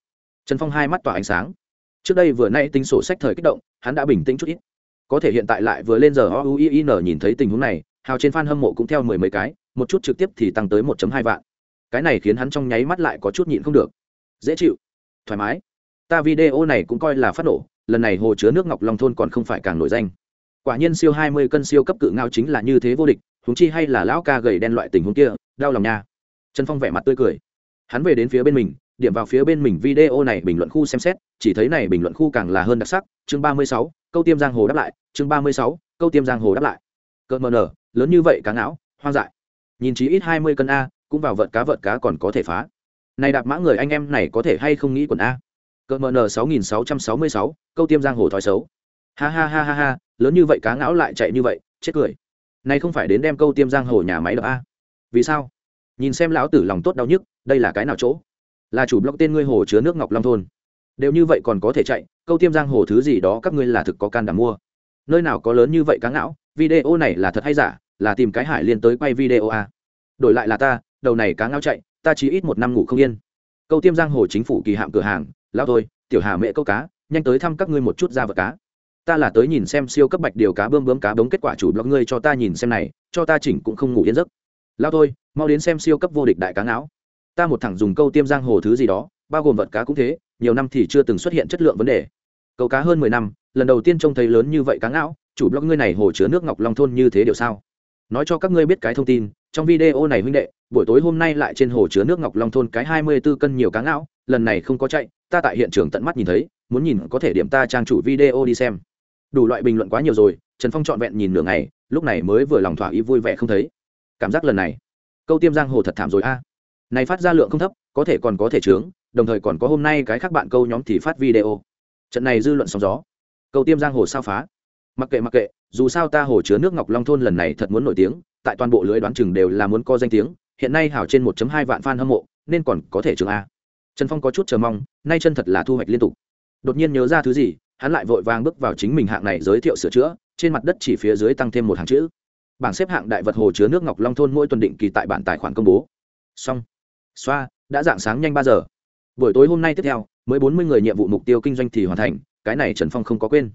Trần phong hai mắt tỏa ánh sáng. Trước đây vừa nay tính sổ sách thời kích động, hắn đã bình tĩnh chút ít. Có thể hiện tại lại vừa lên giờ o u i n nhìn thấy tình huống này, hào trên f a n hâm mộ cũng theo mười mấy cái, một chút trực tiếp thì tăng tới một hai vạn. Cái này khiến hắn trong nháy mắt lại có chút nhịn không được. Dễ chịu. Thoải mái. Ta video này cũng coi là phát nổ, lần này hồ chứa nước ngọc long thôn còn không phải càng nổi danh. Quả nhiên siêu hai mươi cân siêu cấp cự ngao chính là như thế vô địch húng chi hay là lão ca gầy đen loại tình huống kia, đau lòng nha. Trần phong vẻ mặt tươi cười. Hắn về đến phía bên mình, điểm vào phía bên mình video này bình luận khu xem xét, chỉ thấy này bình luận khu càng là hơn đặc sắc. Chương ba mươi sáu, câu tiêm giang hồ đáp lại. Chương ba mươi sáu, câu tiêm giang hồ đáp lại. Cỡ mờ nở, lớn như vậy cá não hoang dại. Nhìn chí ít hai mươi cân a, cũng vào vợt cá vợt cá còn có thể phá. Này đạp mã người anh em này có thể hay không nghĩ quần a? Cỡ mờ nở sáu nghìn sáu trăm sáu mươi sáu, câu tiêm giang hồ thói xấu. Ha ha ha ha ha, lớn như vậy cá não lại chạy như vậy, chết cười này không phải đến đem câu tiêm giang hồ nhà máy đập a. Vì sao? Nhìn xem lão tử lòng tốt đau nhức, đây là cái nào chỗ? Là chủ blog tên ngươi hồ chứa nước ngọc long thôn. Đều như vậy còn có thể chạy, câu tiêm giang hồ thứ gì đó các ngươi là thực có can đảm mua. Nơi nào có lớn như vậy cá ngão, video này là thật hay giả, là tìm cái hải liên tới quay video a. Đổi lại là ta, đầu này cá ngao chạy, ta chỉ ít một năm ngủ không yên. Câu tiêm giang hồ chính phủ kỳ hạm cửa hàng lao thôi, tiểu hà mẹ câu cá, nhanh tới thăm các ngươi một chút ra vợ cá ta là tới nhìn xem siêu cấp bạch điều cá bơm bướm cá bống kết quả chủ blog ngươi cho ta nhìn xem này cho ta chỉnh cũng không ngủ yên giấc lao thôi mau đến xem siêu cấp vô địch đại cá não. ta một thẳng dùng câu tiêm giang hồ thứ gì đó bao gồm vật cá cũng thế nhiều năm thì chưa từng xuất hiện chất lượng vấn đề câu cá hơn mười năm lần đầu tiên trông thấy lớn như vậy cá não. chủ blog ngươi này hồ chứa nước ngọc long thôn như thế điều sao nói cho các ngươi biết cái thông tin trong video này huynh đệ buổi tối hôm nay lại trên hồ chứa nước ngọc long thôn cái hai mươi 24 cân nhiều cá não, lần này không có chạy ta tại hiện trường tận mắt nhìn thấy muốn nhìn có thể điểm ta trang chủ video đi xem đủ loại bình luận quá nhiều rồi, trần phong trọn vẹn nhìn nửa ngày, lúc này mới vừa lòng thỏa ý vui vẻ không thấy. Cảm giác lần này, câu tiêm giang hồ thật thảm rồi a. Này phát ra lượng không thấp, có thể còn có thể trướng đồng thời còn có hôm nay cái khác bạn câu nhóm thì phát video. Trận này dư luận sóng gió. Câu tiêm giang hồ sao phá. Mặc kệ mặc kệ, dù sao ta hồ chứa nước ngọc long thôn lần này thật muốn nổi tiếng, tại toàn bộ lưới đoán chừng đều là muốn có danh tiếng, hiện nay hảo trên 1.2 vạn fan hâm mộ, nên còn có thể trường a. Trần phong có chút chờ mong, nay chân thật là thu hoạch liên tục. Đột nhiên nhớ ra thứ gì hắn lại vội vàng bước vào chính mình hạng này giới thiệu sửa chữa, trên mặt đất chỉ phía dưới tăng thêm một hàng chữ. Bảng xếp hạng đại vật hồ chứa nước ngọc long thôn mỗi tuần định kỳ tại bản tài khoản công bố. Xong. Xoa, đã dạng sáng nhanh ba giờ. Buổi tối hôm nay tiếp theo, mới bốn mươi người nhiệm vụ mục tiêu kinh doanh thì hoàn thành, cái này trần phong không có quên.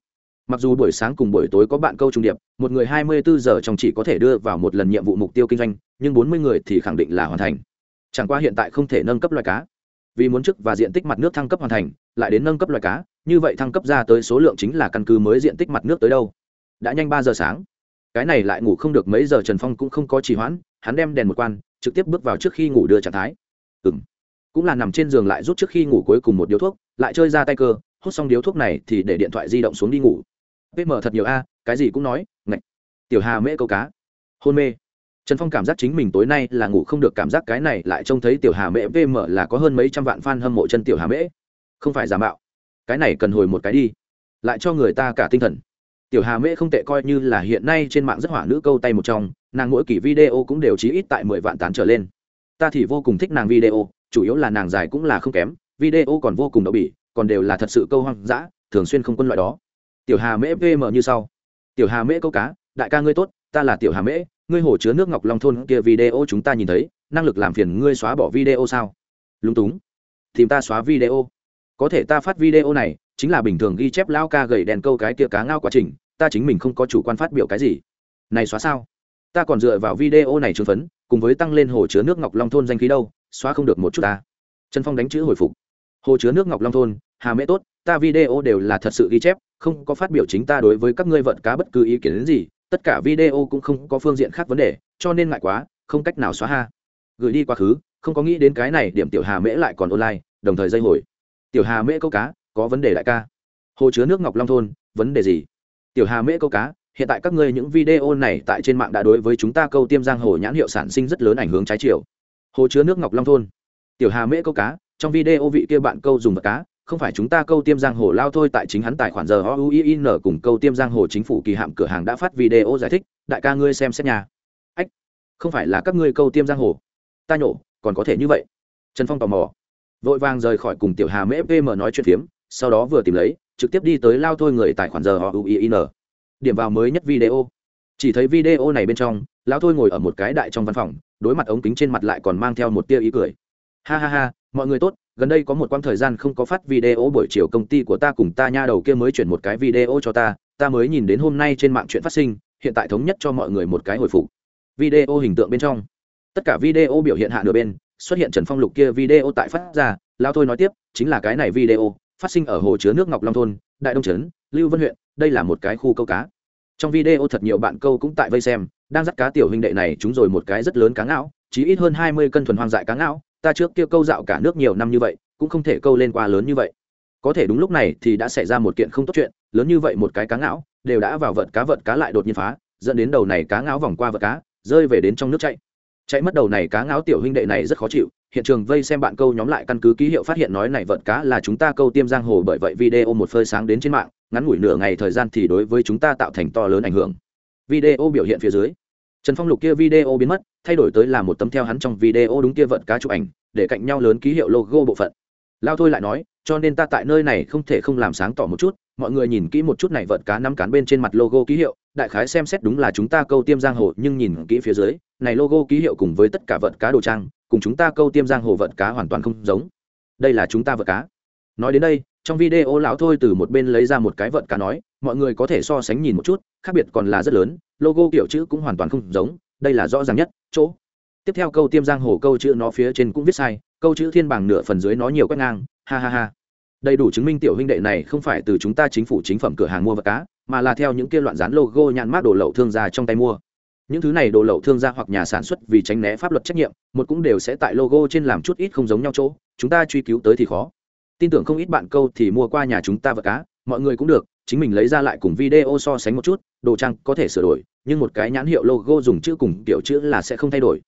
Mặc dù buổi sáng cùng buổi tối có bạn câu trung điệp, một người hai mươi bốn giờ trong chỉ có thể đưa vào một lần nhiệm vụ mục tiêu kinh doanh, nhưng bốn mươi người thì khẳng định là hoàn thành. Chẳng qua hiện tại không thể nâng cấp loài cá. Vì muốn chức và diện tích mặt nước thăng cấp hoàn thành lại đến nâng cấp loài cá, như vậy thăng cấp ra tới số lượng chính là căn cứ mới diện tích mặt nước tới đâu. Đã nhanh ba giờ sáng. Cái này lại ngủ không được mấy giờ trần phong cũng không có trì hoãn, hắn đem đèn một quan, trực tiếp bước vào trước khi ngủ đưa trạng thái. Ừng cũng là nằm trên giường lại rút trước khi ngủ cuối cùng một điếu thuốc, lại chơi ra tay cơ, hút xong điếu thuốc này thì để điện thoại di động xuống đi ngủ. Mở thật nhiều a, cái gì cũng nói, ngạch. Tiểu hà mễ câu cá. Hôn mê. Trần phong cảm giác chính mình tối nay là ngủ không được, cảm giác cái này lại trông thấy tiểu hà mễ vm là có hơn mấy trăm vạn f a n hâm mộ chân tiểu hà mễ không phải giả mạo. Cái này cần hồi một cái đi. Lại cho người ta cả tinh thần. Tiểu hà mễ không tệ coi như là hiện nay trên mạng rất hỏa nữ câu tay một trong, nàng mỗi kỳ video cũng đều chí ít tại mười vạn tán trở lên. Ta thì vô cùng thích nàng video, chủ yếu là nàng dài cũng là không kém, video còn vô cùng đậu bỉ, còn đều là thật sự câu hoang dã, thường xuyên không quân loại đó. Tiểu hà mễ vm như sau. Tiểu hà mễ câu cá, đại ca ngươi tốt, ta là tiểu hà mễ, ngươi hồ chứa nước ngọc long thôn kia video chúng ta nhìn thấy, năng lực làm phiền ngươi xóa bỏ video sao? Lúng túng. Tìm ta xóa video có thể ta phát video này, chính là bình thường ghi chép lao ca gầy đèn câu cái kia cá ngao quá trình, ta chính mình không có chủ quan phát biểu cái gì. Này xóa sao? Ta còn dựa vào video này trừng phấn, cùng với tăng lên hồ chứa nước ngọc long thôn danh khí đâu, xóa không được một chút ta. Trần phong đánh chữ hồi phục. Hồ chứa nước ngọc long thôn, hà mễ tốt, ta video đều là thật sự ghi chép, không có phát biểu chính ta đối với các ngươi vận cá bất cứ ý kiến đến gì, tất cả video cũng không có phương diện khác vấn đề, cho nên ngại quá, không cách nào xóa ha. Gửi đi quá khứ, không có nghĩ đến cái này, điểm tiểu hà mễ lại còn online, đồng thời dây hồi tiểu hà mễ câu cá, có vấn đề đại ca. Hồ chứa nước ngọc long thôn, vấn đề gì? Tiểu hà mễ câu cá, hiện tại các ngươi những video này tại trên mạng đã đối với chúng ta câu tiêm giang hồ nhãn hiệu sản sinh rất lớn ảnh hưởng trái chiều. Hồ chứa nước ngọc long thôn. Tiểu hà mễ câu cá, trong video vị kia bạn câu dùng vật cá, không phải chúng ta câu tiêm giang hồ lao thôi tại chính hắn tài khoản giờ o u i n cùng câu tiêm giang hồ chính phủ kỳ hạm cửa hàng đã phát video giải thích, đại ca ngươi xem xét nhà ách, không phải là các ngươi câu tiêm giang hồ. Ta nhổ, còn có thể như vậy. Trần phong tò mò vội vàng rời khỏi cùng tiểu hà mễ pm nói chuyện phiếm, sau đó vừa tìm lấy, trực tiếp đi tới lao thôi người tài khoản giờ họ uin điểm vào mới nhất video. Chỉ thấy video này bên trong, lao thôi ngồi ở một cái đại trong văn phòng, đối mặt ống kính trên mặt lại còn mang theo một tia ý cười. Ha ha ha, mọi người tốt, gần đây có một quãng thời gian không có phát video, buổi chiều công ty của ta cùng ta nha đầu kia mới chuyển một cái video cho ta ta mới nhìn đến hôm nay trên mạng chuyện phát sinh, hiện tại thống nhất cho mọi người một cái hồi phục. Video hình tượng bên trong. Tất cả video biểu hiện hạ nửa bên xuất hiện trần phong lục kia video tại phát ra, lao thôi nói tiếp, chính là cái này video, phát sinh ở hồ chứa nước ngọc long thôn, đại đông trấn, lưu vân huyện, đây là một cái khu câu cá. Trong video thật nhiều bạn câu cũng tại vây xem, đang dắt cá tiểu huynh đệ này chúng rồi một cái rất lớn cá ngạo chỉ ít hơn hai mươi cân thuần hoang dại cá ngạo ta trước kia câu dạo cả nước nhiều năm như vậy, cũng không thể câu lên quá lớn như vậy. Có thể đúng lúc này thì đã xảy ra một kiện không tốt chuyện, lớn như vậy một cái cá ngạo đều đã vào vợt cá vợt cá lại đột nhiên phá, dẫn đến đầu này cá ngáo vòng qua vợt cá, rơi về đến trong nước chạy chạy mất đầu này cá ngáo tiểu huynh đệ này rất khó chịu, hiện trường vây xem bạn câu nhóm lại căn cứ ký hiệu phát hiện nói này vợt cá là chúng ta câu tiêm giang hồ bởi vậy video một phơi sáng đến trên mạng, ngắn ngủi nửa ngày thời gian thì đối với chúng ta tạo thành to lớn ảnh hưởng. Video biểu hiện phía dưới. Trần phong lục kia video biến mất, thay đổi tới là một tấm theo hắn trong video đúng kia vợt cá chụp ảnh, để cạnh nhau lớn ký hiệu logo bộ phận. Lao thôi lại nói, cho nên ta tại nơi này không thể không làm sáng tỏ một chút, mọi người nhìn kỹ một chút này vợt cá nắm cán bên trên mặt logo ký hiệu đại khái xem xét đúng là chúng ta câu tiêm giang hồ, nhưng nhìn kỹ phía dưới, này logo ký hiệu cùng với tất cả vợt cá đồ trang, cùng chúng ta câu tiêm giang hồ vợt cá hoàn toàn không giống. Đây là chúng ta vợt cá. Nói đến đây, trong video lão thôi từ một bên lấy ra một cái vợt cá nói, mọi người có thể so sánh nhìn một chút, khác biệt còn là rất lớn, logo kiểu chữ cũng hoàn toàn không giống, đây là rõ ràng nhất, chỗ. Tiếp theo câu tiêm giang hồ câu chữ nó phía trên cũng viết sai, câu chữ thiên bằng nửa phần dưới nó nhiều quét ngang, ha ha ha. Đầy đủ chứng minh tiểu huynh đệ này không phải từ chúng ta chính phủ chính phẩm cửa hàng mua vật cá mà là theo những kia loạn dán logo nhãn mát đồ lậu thương gia trong tay mua. Những thứ này đồ lậu thương gia hoặc nhà sản xuất vì tránh né pháp luật trách nhiệm, một cũng đều sẽ tại logo trên làm chút ít không giống nhau chỗ, chúng ta truy cứu tới thì khó. Tin tưởng không ít bạn câu thì mua qua nhà chúng ta vật cá, mọi người cũng được, chính mình lấy ra lại cùng video so sánh một chút, đồ trang có thể sửa đổi, nhưng một cái nhãn hiệu logo dùng chữ cùng kiểu chữ là sẽ không thay đổi.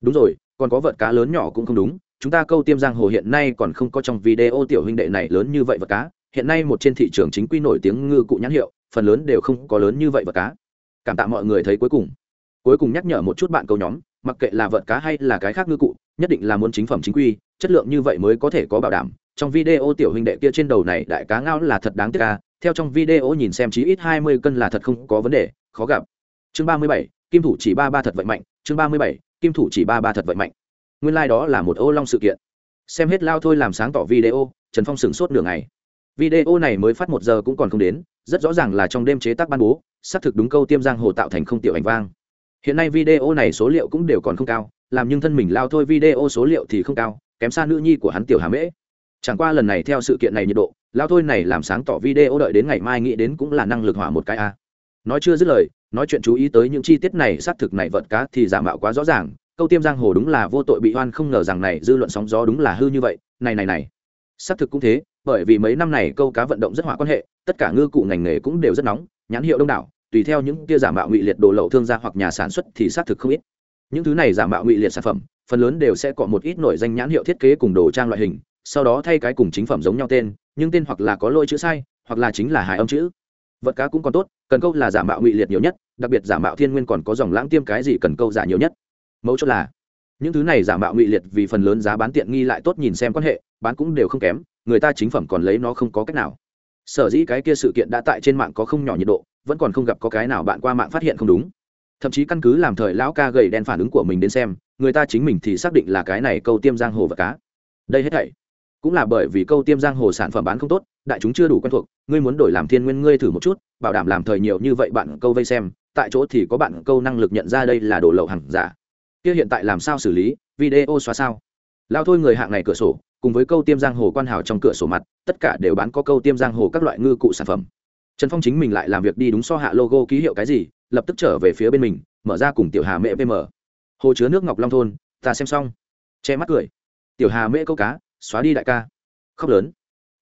Đúng rồi, còn có vật cá lớn nhỏ cũng không đúng, chúng ta câu tiêm giang hồ hiện nay còn không có trong video tiểu huynh đệ này lớn như vậy vật cá, hiện nay một trên thị trường chính quy nổi tiếng ngư cụ nhãn hiệu phần lớn đều không có lớn như vậy vật cá. Cảm tạ mọi người thấy cuối cùng. Cuối cùng nhắc nhở một chút bạn câu nhóm, mặc kệ là vợt cá hay là cái khác ngư cụ, nhất định là muốn chính phẩm chính quy, chất lượng như vậy mới có thể có bảo đảm. Trong video tiểu huynh đệ kia trên đầu này đại cá ngao là thật đáng tiếc ca theo trong video nhìn xem chí ít hai mươi cân là thật không có vấn đề, khó gặp. Chương ba mươi bảy, kim thủ chỉ ba ba thật vậy mạnh, chương ba mươi bảy, kim thủ chỉ ba ba thật vậy mạnh. Nguyên lai、like、đó là một ô long sự kiện. Xem hết lao thôi làm sáng tỏ video, trần phong sửng sốt nửa ngày video này mới phát một giờ cũng còn không đến, rất rõ ràng là trong đêm chế tác ban bố, xác thực đúng câu tiêm giang hồ tạo thành không tiểu ảnh vang. Hiện nay video này số liệu cũng đều còn không cao, làm nhưng thân mình lao thôi video số liệu thì không cao, kém xa nữ nhi của hắn tiểu hà mễ. Chẳng qua lần này theo sự kiện này nhiệt độ, lao thôi này làm sáng tỏ video đợi đến ngày mai nghĩ đến cũng là năng lực hỏa một cái a. Nói chưa dứt lời, nói chuyện chú ý tới những chi tiết này, xác thực này vật cá thì giả mạo quá rõ ràng, câu tiêm giang hồ đúng là vô tội bị oan không ngờ rằng này dư luận sóng gió đúng là hư như vậy, này này này. Xác thực cũng thế bởi vì mấy năm này câu cá vận động rất hỏa quan hệ, tất cả ngư cụ ngành nghề cũng đều rất nóng, nhãn hiệu đông đảo, tùy theo những kia giả mạo ngụy liệt đồ lậu thương gia hoặc nhà sản xuất thì xác thực không ít. Những thứ này giả mạo ngụy liệt sản phẩm, phần lớn đều sẽ có một ít nổi danh nhãn hiệu thiết kế cùng đồ trang loại hình, sau đó thay cái cùng chính phẩm giống nhau tên, nhưng tên hoặc là có lỗi chữ sai, hoặc là chính là hài âm chữ. Vật cá cũng còn tốt, cần câu là giả mạo ngụy liệt nhiều nhất, đặc biệt giả mạo thiên nguyên còn có dòng lãng tiêm cái gì cần câu giả nhiều nhất. Mẫu chốt là, những thứ này giả mạo ngụy liệt vì phần lớn giá bán tiện nghi lại tốt nhìn xem quan hệ, bán cũng đều không kém người ta chính phẩm còn lấy nó không có cách nào. Sở dĩ cái kia sự kiện đã tại trên mạng có không nhỏ nhiệt độ, vẫn còn không gặp có cái nào bạn qua mạng phát hiện không đúng. Thậm chí căn cứ làm thời lão ca gầy đen phản ứng của mình đến xem, người ta chính mình thì xác định là cái này câu tiêm giang hồ và cá. Đây hết thảy cũng là bởi vì câu tiêm giang hồ sản phẩm bán không tốt, đại chúng chưa đủ quen thuộc, ngươi muốn đổi làm thiên nguyên ngươi thử một chút, bảo đảm làm thời nhiều như vậy bạn câu vây xem, tại chỗ thì có bạn câu năng lực nhận ra đây là đồ lậu hàng giả. Kia hiện tại làm sao xử lý? Video xóa sao? Lao thôi người hạng này cửa sổ cùng với câu tiêm giang hồ quan hào trong cửa sổ mặt tất cả đều bán có câu tiêm giang hồ các loại ngư cụ sản phẩm. Trần phong chính mình lại làm việc đi đúng so hạ logo ký hiệu cái gì lập tức trở về phía bên mình mở ra cùng tiểu hà mẹ vm. Hồ chứa nước ngọc long thôn ta xem xong. Che mắt cười. Tiểu hà mễ câu cá xóa đi đại ca. Khóc lớn.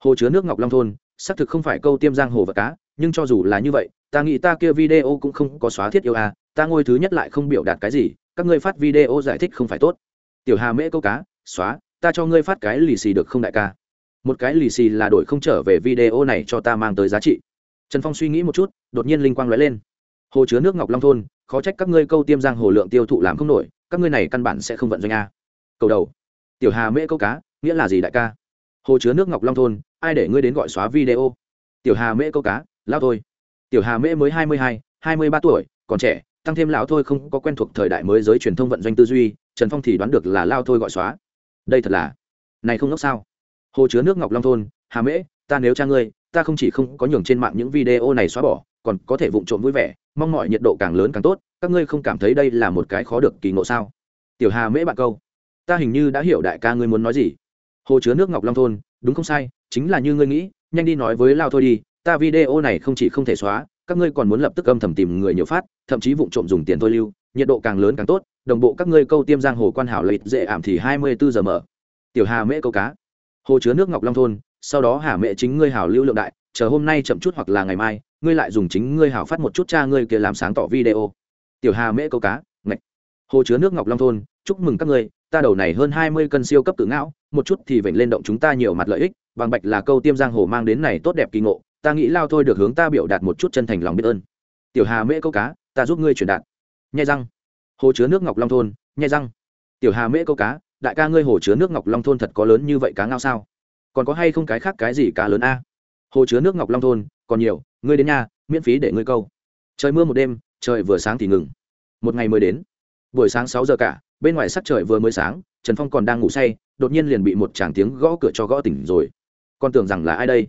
Hồ chứa nước ngọc long thôn xác thực không phải câu tiêm giang hồ và cá nhưng cho dù là như vậy ta nghĩ ta kia video cũng không có xóa thiết yêu à, ta ngôi thứ nhất lại không biểu đạt cái gì các ngươi phát video giải thích không phải tốt. Tiểu hà mễ câu cá xóa, ta cho ngươi phát cái lì xì được không đại ca? Một cái lì xì là đổi không trở về video này cho ta mang tới giá trị. Trần phong suy nghĩ một chút, đột nhiên linh quang lóe lên. Hồ chứa nước ngọc long thôn, khó trách các ngươi câu tiêm giang hồ lượng tiêu thụ làm không nổi, các ngươi này căn bản sẽ không vận doanh a. Cầu đầu. Tiểu hà mễ câu cá, nghĩa là gì đại ca? Hồ chứa nước ngọc long thôn, ai để ngươi đến gọi xóa video? Tiểu hà mễ câu cá lao thôi. Tiểu hà mễ mới hai mươi hai hai mươi ba tuổi, còn trẻ, tăng thêm lão thôi không có quen thuộc thời đại mới giới truyền thông vận doanh tư duy, trần phong thì đoán được là lao thôi gọi xóa đây thật là, này không ngốc sao? Hồ chứa nước ngọc long thôn, hà mễ, ta nếu cha ngươi, ta không chỉ không có nhường trên mạng những video này xóa bỏ, còn có thể vụng trộm vui vẻ, mong mọi nhiệt độ càng lớn càng tốt, các ngươi không cảm thấy đây là một cái khó được kỳ ngộ sao? Tiểu hà mễ bạn câu, ta hình như đã hiểu đại ca ngươi muốn nói gì. Hồ chứa nước ngọc long thôn, đúng không sai, chính là như ngươi nghĩ, nhanh đi nói với lao thôi đi, ta video này không chỉ không thể xóa, các ngươi còn muốn lập tức âm thầm tìm người nhiều phát, thậm chí vụ trộm dùng tiền thôi lưu, nhiệt độ càng lớn càng tốt đồng bộ các ngươi câu tiêm giang hồ quan hảo lợi dễ ảm thì hai mươi bốn giờ mở. Tiểu hà mễ câu cá. Hồ chứa nước ngọc long thôn, sau đó hà mễ chính ngươi hảo lưu lượng đại, chờ hôm nay chậm chút hoặc là ngày mai, ngươi lại dùng chính ngươi hảo phát một chút cha ngươi kia làm sáng tỏ video. Tiểu hà mễ câu cá, ngạch. Hồ chứa nước ngọc long thôn, chúc mừng các ngươi, ta đầu này hơn hai mươi cân siêu cấp tự ngão, một chút thì vểnh lên động chúng ta nhiều mặt lợi ích, bằng bạch là câu tiêm giang hồ mang đến này tốt đẹp kỳ ngộ, ta nghĩ lao thôi được hướng ta biểu đạt một chút chân thành lòng biết ơn. Tiểu hà mễ câu cá, ta giúp ngươi truyền đạt. Nhai răng hồ chứa nước ngọc long thôn, nhai răng. Tiểu hà mễ câu cá, đại ca ngươi hồ chứa nước ngọc long thôn thật có lớn như vậy cá ngao sao? Còn có hay không cái khác cái gì cá lớn a? Hồ chứa nước ngọc long thôn, còn nhiều, ngươi đến nhà, miễn phí để ngươi câu. Trời mưa một đêm, trời vừa sáng thì ngừng. Một ngày mới đến. Buổi sáng sáu giờ cả, bên ngoài sắc trời vừa mới sáng, trần phong còn đang ngủ say, đột nhiên liền bị một chàng tiếng gõ cửa cho gõ tỉnh rồi. Con tưởng rằng là ai đây?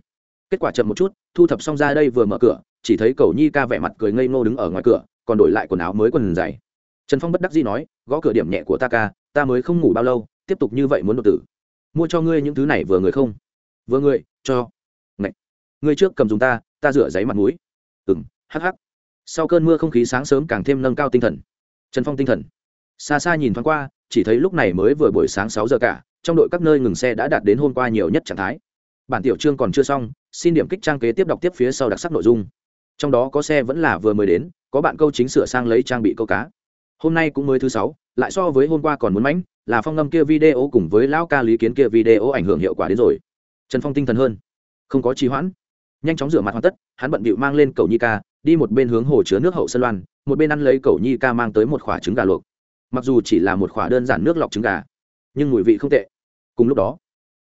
Kết quả chậm một chút, thu thập xong ra đây vừa mở cửa, chỉ thấy cầu nhi ca vẻ mặt cười ngây ngô đứng ở ngoài cửa, còn đổi lại quần áo mới quần dày trần phong bất đắc dĩ nói, gõ cửa điểm nhẹ của ta ca, ta mới không ngủ bao lâu, tiếp tục như vậy muốn đột tử. Mua cho ngươi những thứ này vừa người không? Vừa người, cho. Ngậy. ngươi trước cầm dùng ta ta rửa giấy mặt mũi. Ừ m hh sau cơn mưa không khí sáng sớm càng thêm nâng cao tinh thần. Trần phong tinh thần. Xa xa nhìn thoáng qua, chỉ thấy lúc này mới vừa buổi sáng sáu giờ cả, trong đội các nơi ngừng xe đã đạt đến hôm qua nhiều nhất trạng thái. Bản tiểu chương còn chưa xong, xin điểm kích trang kế tiếp đọc tiếp phía sau đặc sắc nội dung. Trong đó có xe vẫn là vừa mới đến, có bạn câu chính sửa sang lấy trang bị câu cá hôm nay cũng mới thứ sáu, lại so với hôm qua còn muốn mánh là phong ngâm kia video cùng với lão ca lý kiến kia video ảnh hưởng hiệu quả đến rồi. Trần phong tinh thần hơn. Không có trì hoãn. Nhanh chóng rửa mặt hoàn tất, hắn bận bịu mang lên cầu nhi ca, đi một bên hướng hồ chứa nước hậu sơn loan, một bên ăn lấy cầu nhi ca mang tới một khoả trứng gà luộc. Mặc dù chỉ là một khoả đơn giản nước lọc trứng gà, nhưng mùi vị không tệ. Cùng lúc đó,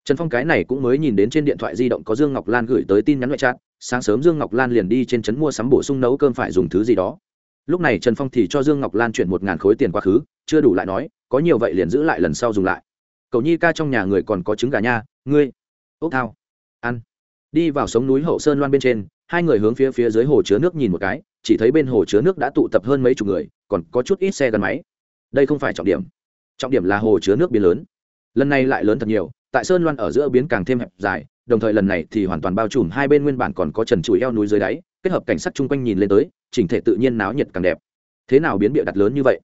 trần phong cái này cũng mới nhìn đến trên điện thoại di động có dương ngọc lan gửi tới tin nhắn ngoại trạng sáng sớm dương ngọc lan liền đi trên trấn mua sắm bổ sung nấu cơm phải dùng thứ gì đó lúc này trần phong thì cho dương ngọc lan chuyển một ngàn khối tiền quá khứ, chưa đủ lại nói, có nhiều vậy liền giữ lại lần sau dùng lại. Cậu nhi ca trong nhà người còn có trứng gà nha, ngươi. Ốc thao. Ăn. Đi vào sống núi hậu sơn loan bên trên, hai người hướng phía phía dưới hồ chứa nước nhìn một cái, chỉ thấy bên hồ chứa nước đã tụ tập hơn mấy chục người, còn có chút ít xe gắn máy. Đây không phải trọng điểm. Trọng điểm là hồ chứa nước biến lớn. Lần này lại lớn thật nhiều, tại sơn loan ở giữa biến càng thêm hẹp dài, đồng thời lần này thì hoàn toàn bao trùm hai bên nguyên bản còn có trần chuỗi eo núi dưới đáy, kết hợp cảnh sát chung quanh nhìn lên tới chỉnh thể tự nhiên náo nhiệt càng đẹp. Thế nào biến bịa đặt lớn như vậy?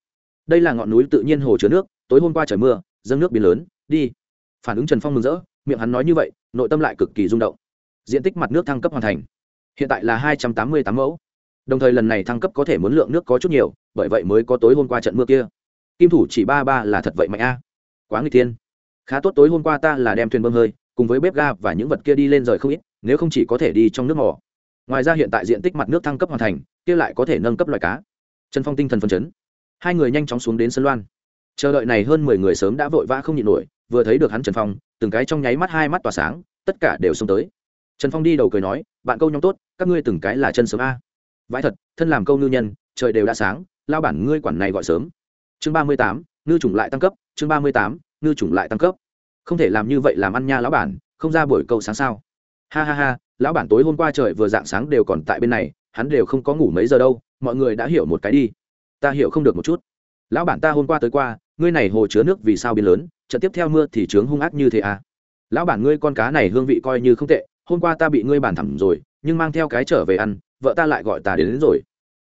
Đây là ngọn núi tự nhiên hồ chứa nước, tối hôm qua trời mưa, dâng nước biến lớn, đi. Phản ứng trần phong mừng rỡ, miệng hắn nói như vậy, nội tâm lại cực kỳ rung động. Diện tích mặt nước thăng cấp hoàn thành. Hiện tại là hai trăm tám mươi tám mẫu. Đồng thời lần này thăng cấp có thể muốn lượng nước có chút nhiều, bởi vậy mới có tối hôm qua trận mưa kia. Kim thủ chỉ ba ba là thật vậy mạnh a. Quá người tiên khá tốt tối hôm qua ta là đem thuyền bơm hơi, cùng với bếp ga và những vật kia đi lên rời không ít, nếu không chỉ có thể đi trong nước mỏ ngoài ra hiện tại diện tích mặt nước thăng cấp hoàn thành kia lại có thể nâng cấp loài cá. Trần phong tinh thần phân chấn. Hai người nhanh chóng xuống đến sân loan. Chờ đợi này hơn mười người sớm đã vội vã không nhịn nổi, vừa thấy được hắn trần phong, từng cái trong nháy mắt hai mắt tỏa sáng, tất cả đều xông tới. Trần phong đi đầu cười nói, bạn câu nhóm tốt, các ngươi từng cái là chân sớm a. Vãi thật, thân làm câu ngư nhân, trời đều đã sáng, lao bản ngươi quản này gọi sớm. Chương ba mươi tám, ngư chủng lại tăng cấp, chương ba mươi tám, ngư chủng lại tăng cấp. Không thể làm như vậy làm ăn nha lão bản, không ra buổi câu sáng sao. Ha ha ha, lão bản tối hôm qua trời vừa dạng sáng đều còn tại bên này hắn đều không có ngủ mấy giờ đâu mọi người đã hiểu một cái đi. Ta hiểu không được một chút. Lão bản ta hôm qua tới qua ngươi này hồ chứa nước vì sao biến lớn trận tiếp theo mưa thì trướng hung ác như thế à? Lão bản ngươi con cá này hương vị coi như không tệ hôm qua ta bị ngươi bản thẳng rồi nhưng mang theo cái trở về ăn vợ ta lại gọi ta đến, đến rồi.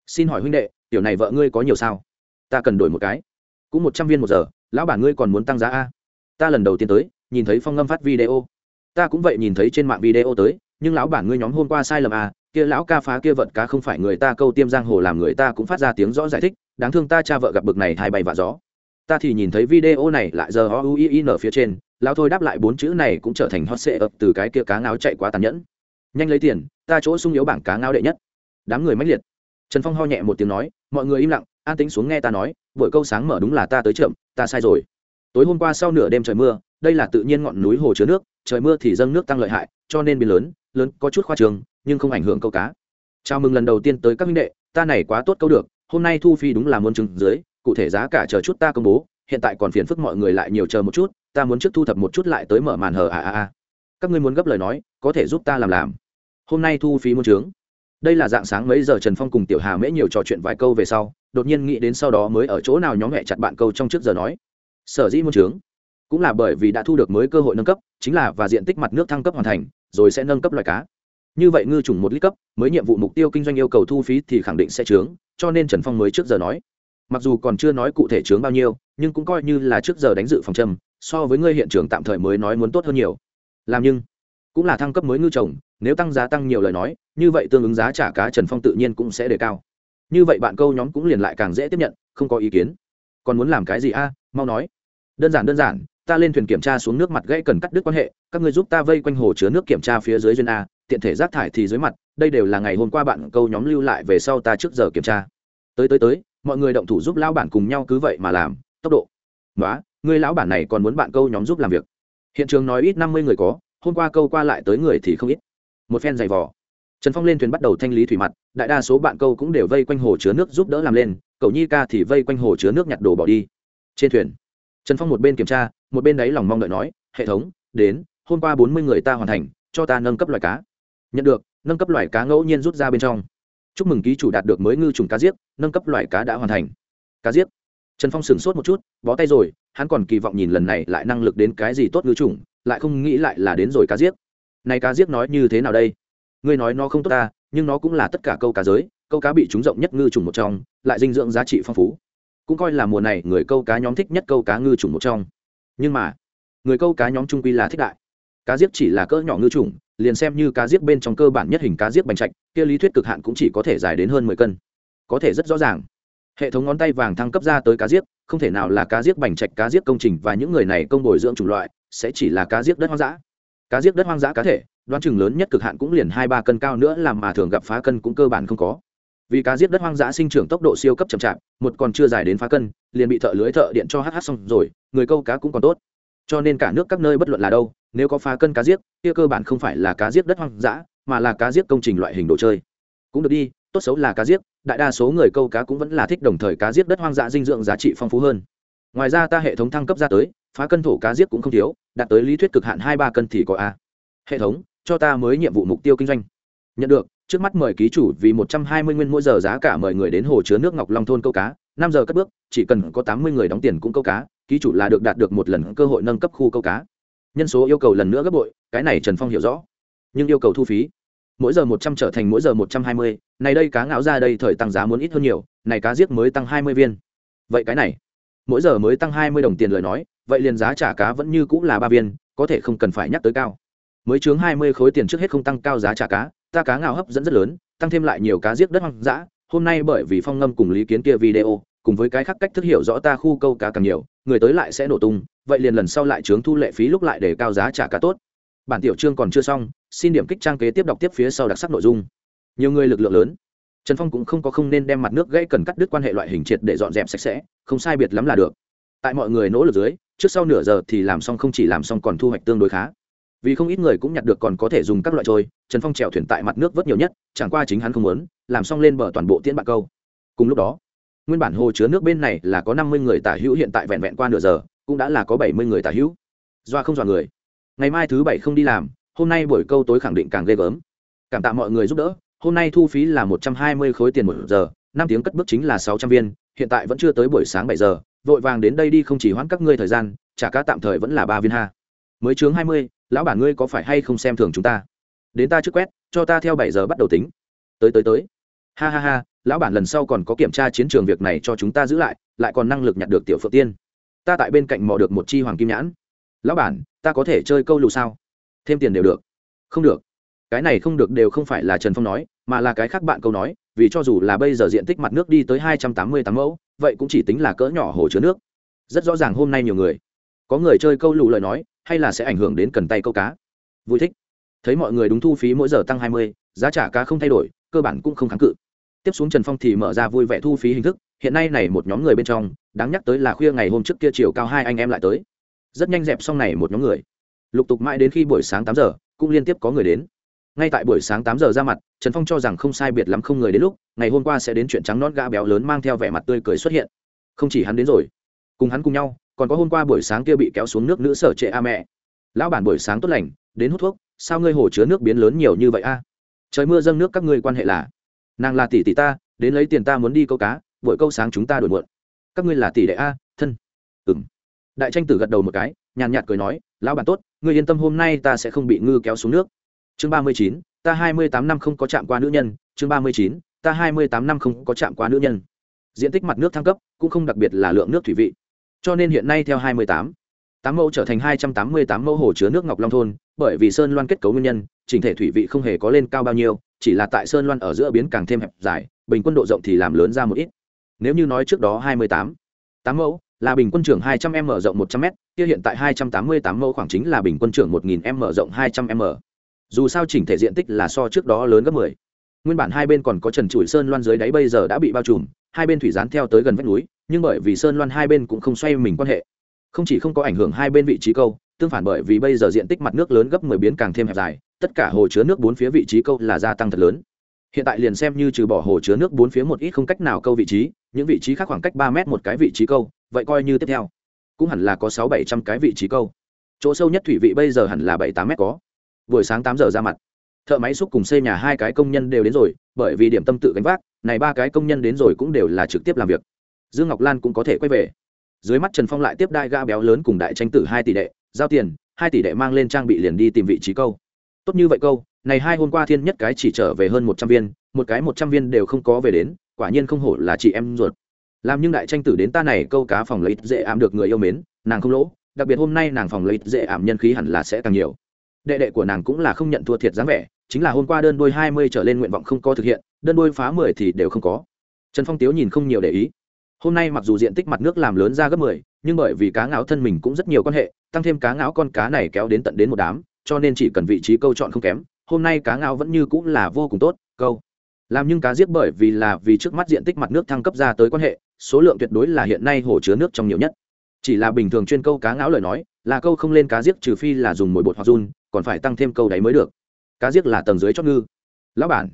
Xin hỏi huynh đệ tiểu này vợ ngươi có nhiều sao? Ta cần đổi một cái. Cũng một trăm viên một giờ lão bản ngươi còn muốn tăng giá a? Ta lần đầu tiên tới nhìn thấy phong ngâm phát video. Ta cũng vậy nhìn thấy trên mạng video tới nhưng lão bản ngươi nhóm hôm qua sai lầm à kia lão ca phá kia vận cá không phải người ta câu tiêm giang hồ làm người ta cũng phát ra tiếng rõ giải thích, đáng thương ta cha vợ gặp bực này hai bay và gió. Ta thì nhìn thấy video này lại giờ o u i n phía trên, lão thôi đáp lại bốn chữ này cũng trở thành hot sệ ập từ cái kia cá ngáo chạy quá tàn nhẫn. Nhanh lấy tiền, ta chỗ sung yếu bảng cá ngáo đệ nhất. Đám người mãnh liệt. Trần phong ho nhẹ một tiếng nói, mọi người im lặng, an tính xuống nghe ta nói, buổi câu sáng mở đúng là ta tới chậm, ta sai rồi. Tối hôm qua sau nửa đêm trời mưa, đây là tự nhiên ngọn núi hồ chứa nước, trời mưa thì dâng nước tăng lợi hại, cho nên biến lớn lớn, có chút khoa trường nhưng không ảnh hưởng câu cá. Chào mừng lần đầu tiên tới các minh đệ, ta này quá tốt câu được, hôm nay thu phí đúng là muôn chừng dưới, cụ thể giá cả chờ chút ta công bố, hiện tại còn phiền phức mọi người lại nhiều chờ một chút, ta muốn trước thu thập một chút lại tới mở màn hờ à à à các ngươi muốn gấp lời nói, có thể giúp ta làm làm. Hôm nay thu phí muôn trướng. Đây là dạng sáng mấy giờ trần phong cùng tiểu hà mễ nhiều trò chuyện vài câu về sau, đột nhiên nghĩ đến sau đó mới ở chỗ nào nhóm mẹ chặt bạn câu trong trước giờ nói. Sở dĩ muôn trướng, cũng là bởi vì đã thu được mới cơ hội nâng cấp, chính là và diện tích mặt nước thăng cấp hoàn thành, rồi sẽ nâng cấp loài cá như vậy ngư trùng một lít cấp, mới nhiệm vụ mục tiêu kinh doanh yêu cầu thu phí thì khẳng định sẽ trướng cho nên trần phong mới trước giờ nói. Mặc dù còn chưa nói cụ thể trướng bao nhiêu, nhưng cũng coi như là trước giờ đánh dự phòng châm, so với ngươi hiện trường tạm thời mới nói muốn tốt hơn nhiều. Làm nhưng, cũng là thăng cấp mới ngư trồng nếu tăng giá tăng nhiều lời nói, như vậy tương ứng giá trả cá trần phong tự nhiên cũng sẽ đề cao. Như vậy bạn câu nhóm cũng liền lại càng dễ tiếp nhận, không có ý kiến. Còn muốn làm cái gì a? Mau nói. Đơn giản đơn giản, ta lên thuyền kiểm tra xuống nước mặt gãy cần cắt đứt quan hệ, các người giúp ta vây quanh hồ chứa nước kiểm tra phía dưới duyên a tiện thể rác thải thì dưới mặt, đây đều là ngày hôm qua bạn câu nhóm lưu lại về sau ta trước giờ kiểm tra. Tới tới tới, mọi người động thủ giúp lão bản cùng nhau cứ vậy mà làm, tốc độ. Nói người lão bản này còn muốn bạn câu nhóm giúp làm việc. Hiện trường nói ít năm mươi người có, hôm qua câu qua lại tới người thì không ít. Một phen giày vò. Trần phong lên thuyền bắt đầu thanh lý thủy mặt, đại đa số bạn câu cũng đều vây quanh hồ chứa nước giúp đỡ làm lên, cậu nhi ca thì vây quanh hồ chứa nước nhặt đồ bỏ đi. Trên thuyền, trần phong một bên kiểm tra, một bên đáy lòng mong đợi nói, hệ thống, đến, hôm qua bốn mươi người ta hoàn thành, cho ta nâng cấp loài cá nhận được, nâng cấp loài cá ngẫu nhiên rút ra bên trong. Chúc mừng ký chủ đạt được mới ngư trùng cá giết, nâng cấp loài cá đã hoàn thành. Cá giết. Trần phong sửng sốt một chút, bó tay rồi, hắn còn kỳ vọng nhìn lần này lại năng lực đến cái gì tốt ngư trùng, lại không nghĩ lại là đến rồi cá giết. Này cá giết nói như thế nào đây? Ngươi nói nó không tốt ta, nhưng nó cũng là tất cả câu cá giới, câu cá bị trúng rộng nhất ngư trùng một trong, lại dinh dưỡng giá trị phong phú. Cũng coi là mùa này người câu cá nhóm thích nhất câu cá ngư trùng một trong. Nhưng mà, người câu cá nhóm trung quy là thích đại cá diếc chỉ là cỡ nhỏ ngư trùng liền xem như cá diếc bên trong cơ bản nhất hình cá diếc bành trạch kia lý thuyết cực hạn cũng chỉ có thể dài đến hơn mười cân. Có thể rất rõ ràng. Hệ thống ngón tay vàng thăng cấp ra tới cá diếc, không thể nào là cá diếc bành trạch cá diếc công trình và những người này công bồi dưỡng chủng loại sẽ chỉ là cá diếc đất hoang dã. Cá diếc đất hoang dã cá thể đoán chừng lớn nhất cực hạn cũng liền hai ba cân cao nữa làm mà thường gặp phá cân cũng cơ bản không có. Vì cá diếc đất hoang dã sinh trưởng tốc độ siêu cấp chậm chạp một còn chưa dài đến phá cân liền bị thợ lưới thợ điện cho hh xong rồi người câu cá cũng còn tốt. Cho nên cả nước các nơi bất luận là đâu nếu có phá cân cá giết kia cơ bản không phải là cá giết đất hoang dã, mà là cá giết công trình loại hình đồ chơi. Cũng được đi, tốt xấu là cá giết đại đa số người câu cá cũng vẫn là thích đồng thời cá giết đất hoang dã dinh dưỡng giá trị phong phú hơn. Ngoài ra ta hệ thống thăng cấp ra tới, phá cân thổ cá giết cũng không thiếu, đạt tới lý thuyết cực hạn hai ba cân thì có a. Hệ thống, cho ta mới nhiệm vụ mục tiêu kinh doanh. Nhận được, trước mắt mời ký chủ vì một trăm hai mươi nguyên mỗi giờ giá cả mời người đến hồ chứa nước ngọc long thôn câu cá, năm giờ cất bước, chỉ cần có tám mươi người đóng tiền cũng câu cá, ký chủ là được đạt được một lần cơ hội nâng cấp khu câu cá nhân số yêu cầu lần nữa gấp bội, cái này trần phong hiểu rõ. Nhưng yêu cầu thu phí, mỗi giờ một trăm trở thành mỗi giờ một trăm hai mươi, này đây cá ngạo ra đây thời tăng giá muốn ít hơn nhiều, này cá giết mới tăng hai mươi viên. Vậy cái này, mỗi giờ mới tăng hai mươi đồng tiền lời nói, vậy liền giá trả cá vẫn như cũng là ba viên, có thể không cần phải nhắc tới cao. Mới chướng hai mươi khối tiền trước hết không tăng cao giá trả cá, ta cá ngạo hấp dẫn rất lớn, tăng thêm lại nhiều cá giết đất hoang dã, hôm nay bởi vì phong ngâm cùng lý kiến kia video, cùng với cái khác cách thức hiểu rõ ta khu câu cá càng nhiều, người tới lại sẽ nổ tung vậy liền lần sau lại chướng thu lệ phí lúc lại để cao giá trả cá tốt. Bản tiểu chương còn chưa xong, xin điểm kích trang kế tiếp đọc tiếp phía sau đặc sắc nội dung. Nhiều người lực lượng lớn. Trần phong cũng không có không nên đem mặt nước gãy cần cắt đứt quan hệ loại hình triệt để dọn dẹp sạch sẽ, không sai biệt lắm là được. Tại mọi người nỗ lực dưới, trước sau nửa giờ thì làm xong không chỉ làm xong còn thu hoạch tương đối khá. Vì không ít người cũng nhặt được còn có thể dùng các loại trôi, trần phong trèo thuyền tại mặt nước vớt nhiều nhất, chẳng qua chính hắn không muốn, làm xong lên bờ toàn bộ tiễn bạc câu. Cùng lúc đó, nguyên bản hồ chứa nước bên này là có năm mươi người tả hữu hiện tại vẹn vẹn qua nửa giờ cũng đã là có bảy mươi người tả hữu. Doa không dọa người. Ngày mai thứ bảy không đi làm, hôm nay buổi câu tối khẳng định càng ghê gớm. Cảm tạ mọi người giúp đỡ, hôm nay thu phí là một trăm hai mươi khối tiền một giờ, năm tiếng cất bước chính là sáu trăm viên, hiện tại vẫn chưa tới buổi sáng bảy giờ, vội vàng đến đây đi không chỉ hoãn các ngươi thời gian trả cá tạm thời vẫn là ba viên ha. Mới chướng hai mươi, lão bản ngươi có phải hay không xem thường chúng ta? Đến ta trước quét, cho ta theo bảy giờ bắt đầu tính. Tới tới tới. Ha ha ha, lão bản lần sau còn có kiểm tra chiến trường việc này cho chúng ta giữ lại lại còn năng lực nhặt được tiểu phượng tiên ta tại bên cạnh mò được một chi hoàng kim nhãn. Lão bản, ta có thể chơi câu lù sao? Thêm tiền đều được. Không được. Cái này không được đều không phải là trần phong nói, mà là cái khác bạn câu nói, vì cho dù là bây giờ diện tích mặt nước đi tới hai trăm tám mươi tám mẫu, vậy cũng chỉ tính là cỡ nhỏ hồ chứa nước. Rất rõ ràng hôm nay nhiều người. Có người chơi câu lù lời nói, hay là sẽ ảnh hưởng đến cần tay câu cá. Vui thích. Thấy mọi người đúng thu phí mỗi giờ tăng hai mươi, giá trả cá không thay đổi, cơ bản cũng không kháng cự. Tiếp xuống trần phong thì mở ra vui vẻ thu phí hình thức hiện nay này một nhóm người bên trong, đáng nhắc tới là khuya ngày hôm trước kia chiều cao hai anh em lại tới. Rất nhanh dẹp xong này một nhóm người. Lục tục mãi đến khi buổi sáng tám giờ, cũng liên tiếp có người đến. Ngay tại buổi sáng tám giờ ra mặt, trần phong cho rằng không sai biệt lắm không người đến lúc, ngày hôm qua sẽ đến chuyện trắng nón gã béo lớn mang theo vẻ mặt tươi cười xuất hiện. Không chỉ hắn đến rồi, cùng hắn cùng nhau, còn có hôm qua buổi sáng kia bị kéo xuống nước nữ sở trệ a mẹ. Lão bản buổi sáng tốt lành, đến hút thuốc, sao ngươi hồ chứa nước biến lớn nhiều như vậy a? Trời mưa dâng nước các ngươi quan hệ là. Nàng là tỷ tỷ ta, đến lấy tiền ta muốn đi câu cá Buổi câu sáng chúng ta đổi muộn. Các ngươi là tỷ đệ a, thân. Ừng đại tranh tử gật đầu một cái, nhàn nhạt cười nói, lão bản tốt, ngươi yên tâm hôm nay ta sẽ không bị ngư kéo xuống nước. Chương ba mươi chín, ta hai mươi tám năm không có chạm qua nữ nhân. Chương ba mươi chín, ta hai mươi tám năm không có chạm qua nữ nhân. Diện tích mặt nước thăng cấp, cũng không đặc biệt là lượng nước thủy vị. Cho nên hiện nay theo hai mươi tám tám mẫu trở thành hai trăm tám mươi tám mẫu hồ chứa nước ngọc long thôn, bởi vì sơn loan kết cấu nguyên nhân, chỉnh thể thủy vị không hề có lên cao bao nhiêu, chỉ là tại sơn loan ở giữa biến càng thêm hẹp dài, bình quân độ rộng thì làm lớn ra một ít nếu như nói trước đó hai mươi tám tám mẫu, là bình quân trưởng hai trăm m rộng một trăm m, kia hiện tại hai trăm tám mươi tám mẫu khoảng chính là bình quân trưởng một nghìn m rộng hai trăm m. Dù sao chỉnh thể diện tích là so trước đó lớn gấp mười. Nguyên bản hai bên còn có trần trụi sơn loan dưới đáy bây giờ đã bị bao trùm, hai bên thủy gián theo tới gần vách núi, nhưng bởi vì sơn loan hai bên cũng không xoay mình quan hệ. Không chỉ không có ảnh hưởng hai bên vị trí câu, tương phản bởi vì bây giờ diện tích mặt nước lớn gấp mười biến càng thêm hẹp dài, tất cả hồ chứa nước bốn phía vị trí câu là gia tăng thật lớn hiện tại liền xem như trừ bỏ hồ chứa nước bốn phía một ít không cách nào câu vị trí, những vị trí khác khoảng cách ba mét một cái vị trí câu, vậy coi như tiếp theo. Cũng hẳn là có sáu bảy trăm cái vị trí câu. Chỗ sâu nhất thủy vị bây giờ hẳn là bảy tám mét có. Buổi sáng tám giờ ra mặt. Thợ máy xúc cùng xây nhà hai cái công nhân đều đến rồi, bởi vì điểm tâm tự gánh vác, này ba cái công nhân đến rồi cũng đều là trực tiếp làm việc. Dương ngọc lan cũng có thể quay về. Dưới mắt trần phong lại tiếp đai ga béo lớn cùng đại tranh tử hai tỷ đệ, giao tiền, hai tỷ đệ mang lên trang bị liền đi tìm vị trí câu. Tốt như vậy câu này hai hôm qua thiên nhất cái chỉ trở về hơn một trăm viên, một cái một trăm viên đều không có về đến, quả nhiên không hổ là chị em ruột. Làm nhưng đại tranh tử đến ta này câu cá phòng lấy dễ ảm được người yêu mến, nàng không lỗ, đặc biệt hôm nay nàng phòng lấy dễ ảm nhân khí hẳn là sẽ càng nhiều. Đệ đệ của nàng cũng là không nhận thua thiệt dáng vẻ, chính là hôm qua đơn đôi hai mươi trở lên nguyện vọng không có thực hiện, đơn đôi phá mười thì đều không có. Trần phong tiếu nhìn không nhiều để ý. Hôm nay mặc dù diện tích mặt nước làm lớn ra gấp mười, nhưng bởi vì cá ngáo thân mình cũng rất nhiều quan hệ, tăng thêm cá ngáo con cá này kéo đến tận đến một đám, cho nên chỉ cần vị trí câu chọn không kém hôm nay cá ngao vẫn như cũng là vô cùng tốt, câu. Làm nhưng cá giết bởi vì là vì trước mắt diện tích mặt nước thăng cấp ra tới quan hệ, số lượng tuyệt đối là hiện nay hồ chứa nước trong nhiều nhất. Chỉ là bình thường chuyên câu cá ngáo lời nói, là câu không lên cá giết trừ phi là dùng mồi bột hoặc run, còn phải tăng thêm câu đáy mới được. Cá giết là tầng dưới chót ngư. Lão bản,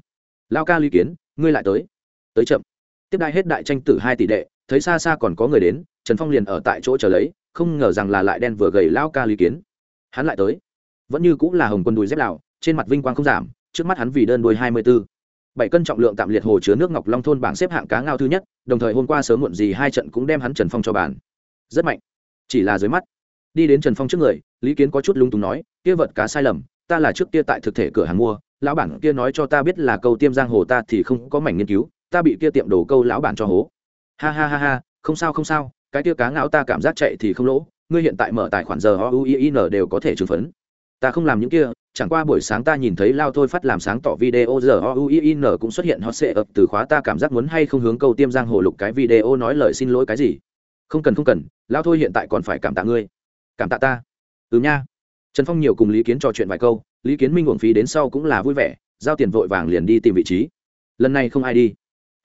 lao ca lý kiến, ngươi lại tới. Tới chậm. Tiếp đai hết đại tranh tử hai tỷ đệ, thấy xa xa còn có người đến, trần phong liền ở tại chỗ chờ lấy, không ngờ rằng là lại đen vừa gầy lao ca lý kiến. Hắn lại tới. Vẫn như cũng là hồng quân đùi dép lào trên mặt vinh quang không giảm, trước mắt hắn vì đơn đuôi hai mươi b ố bảy cân trọng lượng tạm liệt hồ chứa nước ngọc long thôn bảng xếp hạng cá ngao thứ nhất, đồng thời hôm qua sớm muộn gì hai trận cũng đem hắn trần phong cho bàn. Rất mạnh. Chỉ là dưới mắt, đi đến trần phong trước người, lý kiến có chút lung túng nói, kia vật cá sai lầm, ta là trước kia tại thực thể cửa hàng mua, lão bản kia nói cho ta biết là câu tiêm giang hồ ta thì không có mảnh nghiên cứu, ta bị kia tiệm đồ câu lão bản cho hố. Ha ha ha ha, không sao không sao, cái kia cá ngạo ta cảm giác chạy thì không lỗ, ngươi hiện tại mở tài khoản giờ o u i n đều có thể trừng phấn. Ta không làm những kia chẳng qua buổi sáng ta nhìn thấy lao thôi phát làm sáng tỏ video giờ oin cũng xuất hiện hot sệ ập từ khóa ta cảm giác muốn hay không hướng câu tiêm giang hồ lục cái video nói lời xin lỗi cái gì. Không cần không cần, lao thôi hiện tại còn phải cảm tạ ngươi. Cảm tạ ta. Ừ nha. Trần phong nhiều cùng lý kiến trò chuyện vài câu, lý kiến minh uổng phí đến sau cũng là vui vẻ, giao tiền vội vàng liền đi tìm vị trí. Lần này không ai đi.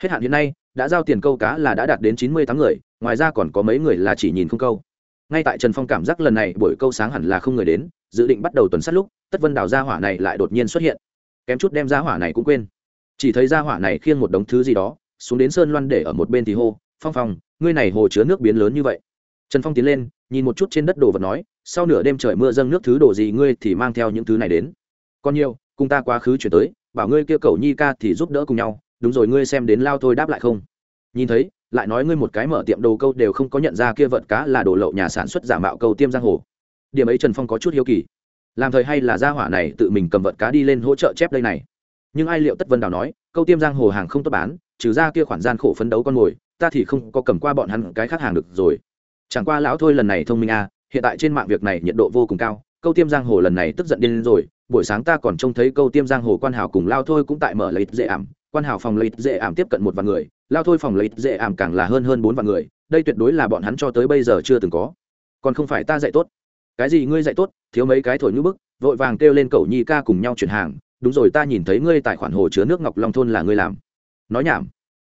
Hết hạn hiện nay, đã giao tiền câu cá là đã đạt đến chín mươi tám người, ngoài ra còn có mấy người là chỉ nhìn không câu. Ngay tại trần phong cảm giác lần này buổi câu sáng hẳn là không người đến dự định bắt đầu tuần sát lúc, tất vân đào gia hỏa này lại đột nhiên xuất hiện. Kém chút đem gia hỏa này cũng quên. Chỉ thấy gia hỏa này khiêng một đống thứ gì đó, xuống đến sơn loan để ở một bên thì hô, phong phong, ngươi này hồ chứa nước biến lớn như vậy. Trần phong tiến lên, nhìn một chút trên đất đồ vật nói, sau nửa đêm trời mưa dâng nước thứ đồ gì ngươi thì mang theo những thứ này đến. Còn nhiều, cùng ta quá khứ chuyển tới, bảo ngươi kia cầu nhi ca thì giúp đỡ cùng nhau, đúng rồi ngươi xem đến lao thôi đáp lại không. Nhìn thấy, lại nói ngươi một cái mở tiệm đồ câu đều không có nhận ra kia vật cá là đồ lậu nhà sản xuất giả mạo câu tiêm giang hồ điểm ấy trần phong có chút hiếu kỳ. Làm thời hay là gia hỏa này tự mình cầm vận cá đi lên hỗ trợ chép đây này. Nhưng ai liệu tất vân đào nói, câu tiêm giang hồ hàng không tốt bán, trừ ra kia khoản gian khổ phấn đấu con mồi, ta thì không có cầm qua bọn hắn cái khác hàng được rồi. Chẳng qua lão thôi lần này thông minh à hiện tại trên mạng việc này nhiệt độ vô cùng cao, câu tiêm giang hồ lần này tức giận điên rồi, buổi sáng ta còn trông thấy câu tiêm giang hồ quan hào cùng lao thôi cũng tại mở lấy dễ ảm, quan hào phòng lấy dễ ảm tiếp cận một vạn người lao thôi phòng lấy dễ ảm càng là hơn hơn bốn vạn người, đây tuyệt đối là bọn hắn cho tới bây giờ chưa từng có. Còn không phải ta dạy tốt cái gì ngươi dạy tốt, thiếu mấy cái thổi ngữ bức, vội vàng kêu lên cậu nhi ca cùng nhau chuyển hàng, đúng rồi ta nhìn thấy ngươi tài khoản hồ chứa nước ngọc long thôn là ngươi làm. Nói nhảm.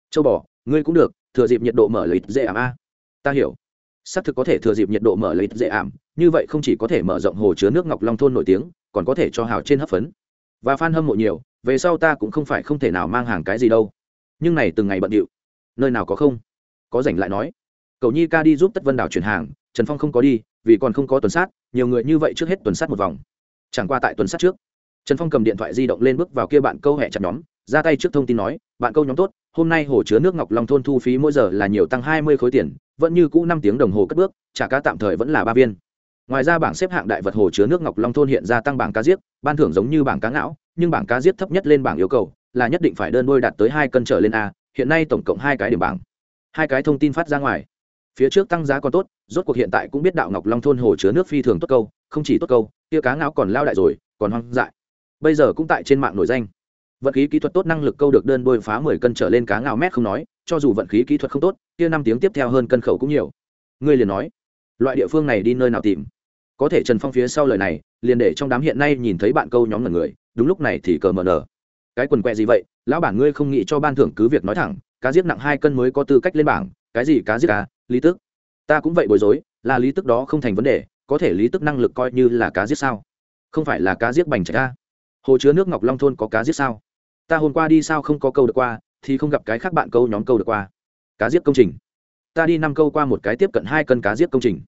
Châu bò, ngươi cũng được, thừa dịp nhiệt độ mở lấy dễ ảm a. Ta hiểu. Xác thực có thể thừa dịp nhiệt độ mở lấy dễ ảm, như vậy không chỉ có thể mở rộng hồ chứa nước ngọc long thôn nổi tiếng, còn có thể cho hào trên hấp phấn. Và f a n hâm mộ nhiều, về sau ta cũng không phải không thể nào mang hàng cái gì đâu. Nhưng này từng ngày bận điệu. Nơi nào có không? Có rảnh lại nói. Cậu nhi ca đi giúp tất vân đảo chuyển hàng, trần phong không có đi, vì còn không có tuần sát nhiều người như vậy trước hết tuần sát một vòng. Chẳng qua tại tuần sát trước, trần phong cầm điện thoại di động lên bước vào kia bạn câu hẹ chặt nhóm, ra tay trước thông tin nói, bạn câu nhóm tốt, hôm nay hồ chứa nước ngọc long thôn thu phí mỗi giờ là nhiều tăng hai mươi khối tiền, vẫn như cũ năm tiếng đồng hồ cất bước, trả cá tạm thời vẫn là ba viên. Ngoài ra bảng xếp hạng đại vật hồ chứa nước ngọc long thôn hiện ra tăng bảng cá giết ban thưởng giống như bảng cá ngão, nhưng bảng cá giết thấp nhất lên bảng yêu cầu, là nhất định phải đơn đôi đạt tới hai cân trở lên a, hiện nay tổng cộng hai cái điểm bảng. Hai cái thông tin phát ra ngoài phía trước tăng giá còn tốt, rốt cuộc hiện tại cũng biết đạo ngọc long thôn hồ chứa nước phi thường tốt câu, không chỉ tốt câu tia cá ngáo còn lao đại rồi, còn hoang dại. Bây giờ cũng tại trên mạng nổi danh. Vận khí kỹ thuật tốt năng lực câu được đơn đôi phá mười cân trở lên cá ngào mét không nói, cho dù vận khí kỹ thuật không tốt, kia năm tiếng tiếp theo hơn cân khẩu cũng nhiều. Ngươi liền nói, loại địa phương này đi nơi nào tìm? Có thể trần phong phía sau lời này, liền để trong đám hiện nay nhìn thấy bạn câu nhóm ngần người, đúng lúc này thì cờ mờ nở. Cái quần quẹ gì vậy? Lão bản ngươi không nghĩ cho ban thưởng cứ việc nói thẳng, cá giết nặng hai cân mới có tư cách lên bảng, cái gì cá giết cá? Lý tức. Ta cũng vậy bối rối, là lý tức đó không thành vấn đề, có thể lý tức năng lực coi như là cá giết sao? Không phải là cá giết bành trạch a? Hồ chứa nước ngọc long thôn có cá giết sao? Ta hôm qua đi sao không có câu được qua, thì không gặp cái khác bạn câu nhóm câu được qua. Cá giết công trình. Ta đi năm câu qua một cái tiếp cận hai cân cá giết công trình.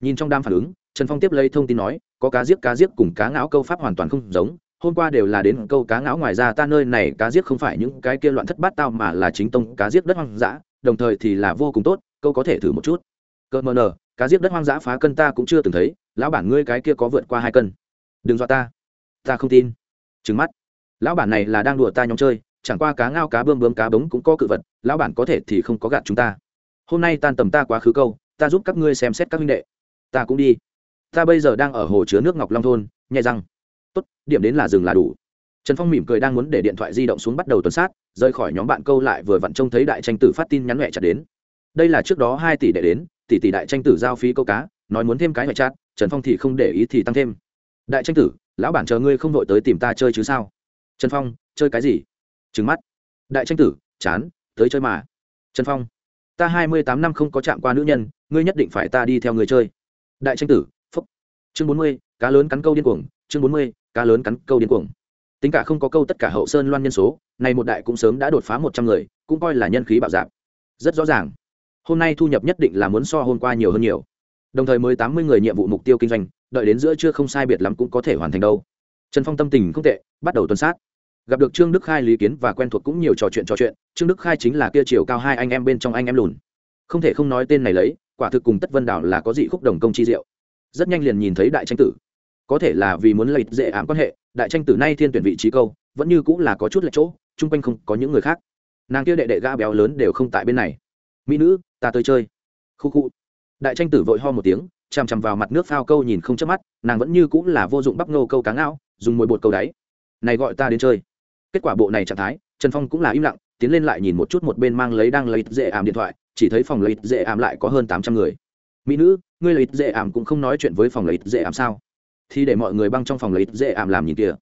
Nhìn trong đám phản ứng, trần phong tiếp lấy thông tin nói, có cá giết cá giết cùng cá ngáo câu pháp hoàn toàn không giống, hôm qua đều là đến câu cá ngáo ngoài ra ta nơi này cá giết không phải những cái kia loạn thất bát tao mà là chính tông cá giết đất hoang dã, đồng thời thì là vô cùng tốt câu có thể thử một chút. Cơ mờ nờ, cá giết đất hoang dã phá cân ta cũng chưa từng thấy, lão bản ngươi cái kia có vượt qua hai cân. Đừng dọa ta. Ta không tin. Trừng mắt. Lão bản này là đang đùa ta nhóm chơi, chẳng qua cá ngao cá bơm bơm cá bống cũng có cự vật, lão bản có thể thì không có gạt chúng ta. Hôm nay tan tầm ta quá khứ câu, ta giúp các ngươi xem xét các huynh đệ. Ta cũng đi. Ta bây giờ đang ở hồ chứa nước ngọc long thôn, nhẹ răng. Tốt, điểm đến là dừng là đủ. Trần phong mỉm cười đang muốn để điện thoại di động xuống bắt đầu tuần sát, rời khỏi nhóm bạn câu lại vừa vặn trông thấy đại tranh tử phát tin nhắn mẹ chặt đến đây là trước đó hai tỷ đệ đến, tỷ tỷ đại tranh tử giao phí câu cá, nói muốn thêm cái ngoại chát trần phong thì không để ý thì tăng thêm. Đại tranh tử, lão bản chờ ngươi không đội tới tìm ta chơi chứ sao? Trần phong, chơi cái gì? Trứng mắt. Đại tranh tử, chán, tới chơi mà. Trần phong, ta hai mươi tám năm không có chạm qua nữ nhân, ngươi nhất định phải ta đi theo người chơi. Đại tranh tử, phúc. Chương bốn mươi, cá lớn cắn câu điên cuồng, chương bốn mươi, cá lớn cắn câu điên cuồng. Tính cả không có câu tất cả hậu sơn loan nhân số này một đại cũng sớm đã đột phá một trăm người, cũng coi là nhân khí bạo dạp rất rõ ràng hôm nay thu nhập nhất định là muốn so hôm qua nhiều hơn nhiều. Đồng thời mới tám mươi người nhiệm vụ mục tiêu kinh doanh, đợi đến giữa chưa không sai biệt lắm cũng có thể hoàn thành đâu. Trần phong tâm tình không tệ, bắt đầu tuần sát. Gặp được trương đức khai, lý kiến và quen thuộc cũng nhiều trò chuyện trò chuyện, trương đức khai chính là kia chiều cao hai anh em bên trong anh em lùn. Không thể không nói tên này lấy, quả thực cùng tất vân đảo là có dị khúc đồng công chi diệu. Rất nhanh liền nhìn thấy đại tranh tử. Có thể là vì muốn lợi dễ ảm quan hệ, đại tranh tử nay thiên tuyển vị trí câu, vẫn như cũng là có chút lệch chỗ, chung quanh không có những người khác. Nàng kia đệ đệ ga béo lớn đều không tại bên này. Mỹ nữ ta tới chơi. Khu khu. Đại tranh tử vội ho một tiếng, chằm chằm vào mặt nước phao câu nhìn không chớp mắt, nàng vẫn như cũng là vô dụng bắp nô câu cá ngao, dùng mồi bột câu đáy. Này gọi ta đến chơi. Kết quả bộ này trạng thái, trần phong cũng là im lặng, tiến lên lại nhìn một chút một bên mang lấy đang lấy dễ ảm điện thoại, chỉ thấy phòng lấy dễ ảm lại có hơn tám trăm người. Mỹ nữ, ngươi lấy dễ ảm cũng không nói chuyện với phòng lấy dễ ảm sao? Thì để mọi người băng trong phòng lấy dễ ảm làm nhìn kìa.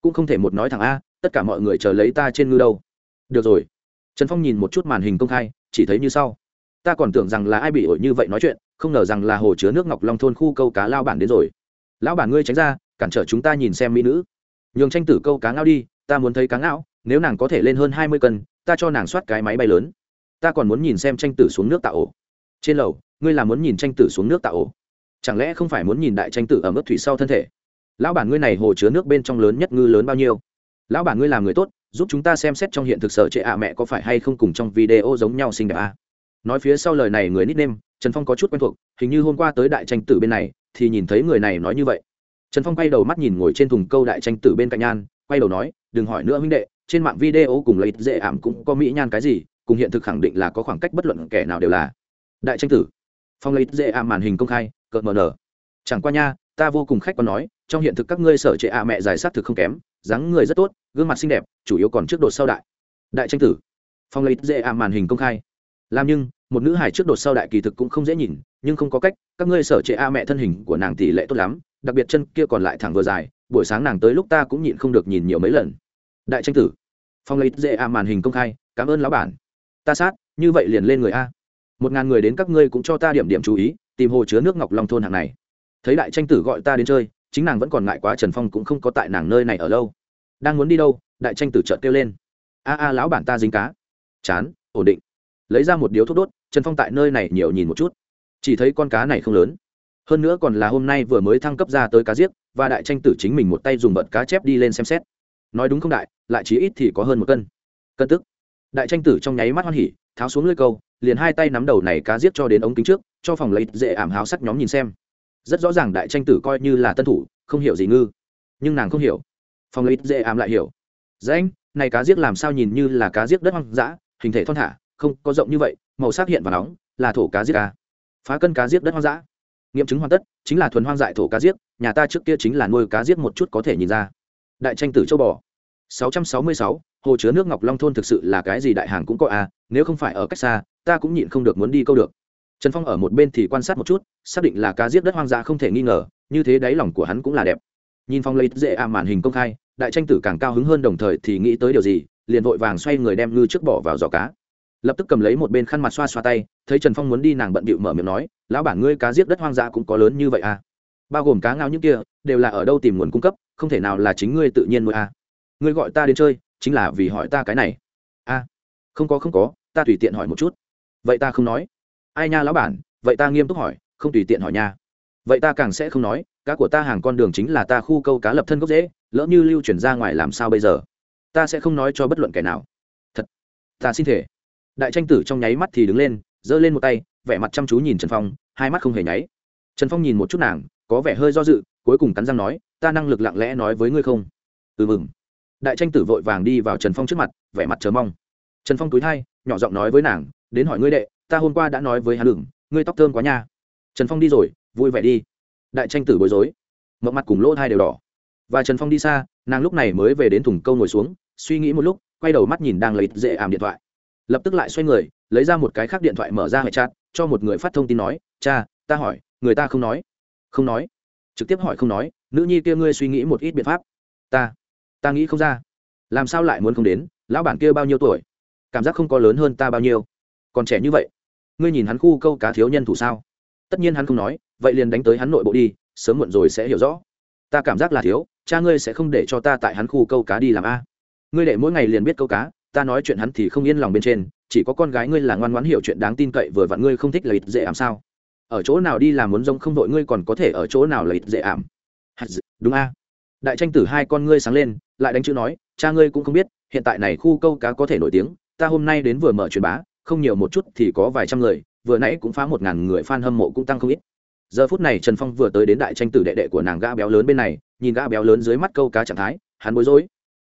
Cũng không thể một nói thẳng a, tất cả mọi người chờ lấy ta trên ngư đâu. Được rồi. Trần phong nhìn một chút màn hình công khai, chỉ thấy như sau ta còn tưởng rằng là ai bị ổi như vậy nói chuyện, không ngờ rằng là hồ chứa nước ngọc long thôn khu câu cá lao bản đến rồi. Lão bản ngươi tránh ra, cản trở chúng ta nhìn xem mỹ nữ. Nhường tranh tử câu cá ngao đi, ta muốn thấy cá ngao, nếu nàng có thể lên hơn hai mươi cân, ta cho nàng soát cái máy bay lớn. Ta còn muốn nhìn xem tranh tử xuống nước tạo ổ. Trên lầu, ngươi là muốn nhìn tranh tử xuống nước tạo ổ. Chẳng lẽ không phải muốn nhìn đại tranh tử ở mức thủy sau thân thể? Lão bản ngươi này hồ chứa nước bên trong lớn nhất ngư lớn bao nhiêu? Lão bản ngươi làm người tốt, giúp chúng ta xem xét trong hiện thực sở trệ ạ mẹ có phải hay không cùng trong video giống nhau xinh đẹp à nói phía sau lời này người nickname, trần phong có chút quen thuộc, hình như hôm qua tới đại tranh tử bên này, thì nhìn thấy người này nói như vậy. Trần phong quay đầu mắt nhìn ngồi trên thùng câu đại tranh tử bên cạnh nhan, quay đầu nói, đừng hỏi nữa huynh đệ, trên mạng video cùng lấy dễ ảm cũng có mỹ nhan cái gì, cùng hiện thực khẳng định là có khoảng cách bất luận kẻ nào đều là đại tranh tử. Phong lấy dễ ảm màn hình công khai, cợt mờ nở. Chẳng qua nha, ta vô cùng khách còn nói, trong hiện thực các ngươi sở trệ ạ mẹ giải sát thực không kém, dáng người rất tốt, gương mặt xinh đẹp, chủ yếu còn trước đột sau đại đại tranh tử. Phong lấy dễ ảm màn hình công khai làm nhưng, một nữ hải trước đột sau đại kỳ thực cũng không dễ nhìn, nhưng không có cách, các ngươi sở trệ a mẹ thân hình của nàng tỷ lệ tốt lắm, đặc biệt chân kia còn lại thẳng vừa dài, buổi sáng nàng tới lúc ta cũng nhịn không được nhìn nhiều mấy lần. Đại tranh tử. Phong lấy dễ a màn hình công khai, cảm ơn lão bản. Ta sát, như vậy liền lên người a. Một ngàn người đến các ngươi cũng cho ta điểm điểm chú ý, tìm hồ chứa nước ngọc long thôn hàng này. Thấy đại tranh tử gọi ta đến chơi, chính nàng vẫn còn ngại quá trần phong cũng không có tại nàng nơi này ở lâu. Đang muốn đi đâu, đại tranh tử chợt kêu lên. A a, lão bản ta dính cá. Chán, ổn định lấy ra một điếu thuốc đốt, trần phong tại nơi này nhiều nhìn một chút. Chỉ thấy con cá này không lớn. Hơn nữa còn là hôm nay vừa mới thăng cấp ra tới cá giết, và đại tranh tử chính mình một tay dùng bận cá chép đi lên xem xét. Nói đúng không đại, lại chỉ ít thì có hơn một cân. Cân tức. Đại tranh tử trong nháy mắt hoan hỉ, tháo xuống lưới câu, liền hai tay nắm đầu này cá giết cho đến ống kính trước, cho phòng lấy dễ ảm háo sắc nhóm nhìn xem. Rất rõ ràng đại tranh tử coi như là tân thủ, không hiểu gì ngư. Nhưng nàng không hiểu. Phòng lấy dễ ảm lại hiểu. Danh, này cá giết làm sao nhìn như là cá giết đất hoang dã, hình thể thon thả không có rộng như vậy màu sắc hiện và nóng là thổ cá giết cá. Phá cân cá giết đất hoang dã. Nghiệm chứng hoàn tất chính là thuần hoang dại thổ cá giết nhà ta trước kia chính là nuôi cá giết một chút có thể nhìn ra. Đại tranh tử châu bò. 666, hồ chứa nước ngọc long thôn thực sự là cái gì đại hàng cũng có à nếu không phải ở cách xa ta cũng nhịn không được muốn đi câu được. Trần phong ở một bên thì quan sát một chút xác định là cá giết đất hoang dã không thể nghi ngờ như thế đáy lòng của hắn cũng là đẹp. Nhìn phong lấy dễ à màn hình công khai đại tranh tử càng cao hứng hơn đồng thời thì nghĩ tới điều gì liền vội vàng xoay người đem ngư trước bỏ vào giỏ cá lập tức cầm lấy một bên khăn mặt xoa xoa tay thấy trần phong muốn đi nàng bận bịu mở miệng nói lão bản ngươi cá giết đất hoang dã cũng có lớn như vậy à? Bao gồm cá ngao những kia đều là ở đâu tìm nguồn cung cấp không thể nào là chính ngươi tự nhiên nuôi à? Ngươi gọi ta đến chơi chính là vì hỏi ta cái này. A à, không có không có ta tùy tiện hỏi một chút. Vậy ta không nói. Ai nha lão bản vậy ta nghiêm túc hỏi không tùy tiện hỏi nha. Vậy ta càng sẽ không nói cá của ta hàng con đường chính là ta khu câu cá lập thân gốc dễ lỡ như lưu chuyển ra ngoài làm sao bây giờ? Ta sẽ không nói cho bất luận kẻ nào. Thật ta xin thể đại tranh tử trong nháy mắt thì đứng lên, giơ lên một tay, vẻ mặt chăm chú nhìn trần phong, hai mắt không hề nháy. Trần phong nhìn một chút nàng, có vẻ hơi do dự, cuối cùng cắn răng nói, ta năng lực lặng lẽ nói với ngươi không? Ừ mừng. Đại tranh tử vội vàng đi vào trần phong trước mặt, vẻ mặt chờ mong. Trần phong túi thai, nhỏ giọng nói với nàng, đến hỏi ngươi đệ, ta hôm qua đã nói với hắn đừng ngươi tóc thơm quá nha. Trần phong đi rồi, vui vẻ đi. Đại tranh tử bối rối. Mộng mặt cùng lỗ thai đều đỏ. Và trần phong đi xa, nàng lúc này mới về đến thùng câu ngồi xuống, suy nghĩ một lúc, quay đầu mắt nhìn đang lấy dễ ảm điện thoại lập tức lại xoay người, lấy ra một cái khác điện thoại mở ra hệ chat, cho một người phát thông tin nói, cha, ta hỏi, người ta không nói? Không nói. Trực tiếp hỏi không nói, nữ nhi kia ngươi suy nghĩ một ít biện pháp. Ta ta nghĩ không ra. Làm sao lại muốn không đến? Lão bản kia bao nhiêu tuổi? Cảm giác không có lớn hơn ta bao nhiêu. Còn trẻ như vậy? Ngươi nhìn hắn khu câu cá thiếu nhân thủ sao? Tất nhiên hắn không nói, vậy liền đánh tới hắn nội bộ đi, sớm muộn rồi sẽ hiểu rõ. Ta cảm giác là thiếu, cha ngươi sẽ không để cho ta tại hắn khu câu cá đi làm a. Ngươi đệ mỗi ngày liền biết câu cá ta nói chuyện hắn thì không yên lòng bên trên, chỉ có con gái ngươi là ngoan ngoãn hiểu chuyện đáng tin cậy vừa vặn ngươi không thích là ít dễ ảm sao? Ở chỗ nào đi làm muốn giống không đội ngươi còn có thể ở chỗ nào là ít dễ ảm? Đúng a. Đại tranh tử hai con ngươi sáng lên, lại đánh chữ nói, cha ngươi cũng không biết, hiện tại này khu câu cá có thể nổi tiếng, ta hôm nay đến vừa mở truyền bá, không nhiều một chút thì có vài trăm người, vừa nãy cũng phá một ngàn người f a n hâm mộ cũng tăng không ít. Giờ phút này trần phong vừa tới đến đại tranh tử đệ đệ của nàng gã béo lớn bên này, nhìn gã béo lớn dưới mắt câu cá trạng thái, hắn bối rối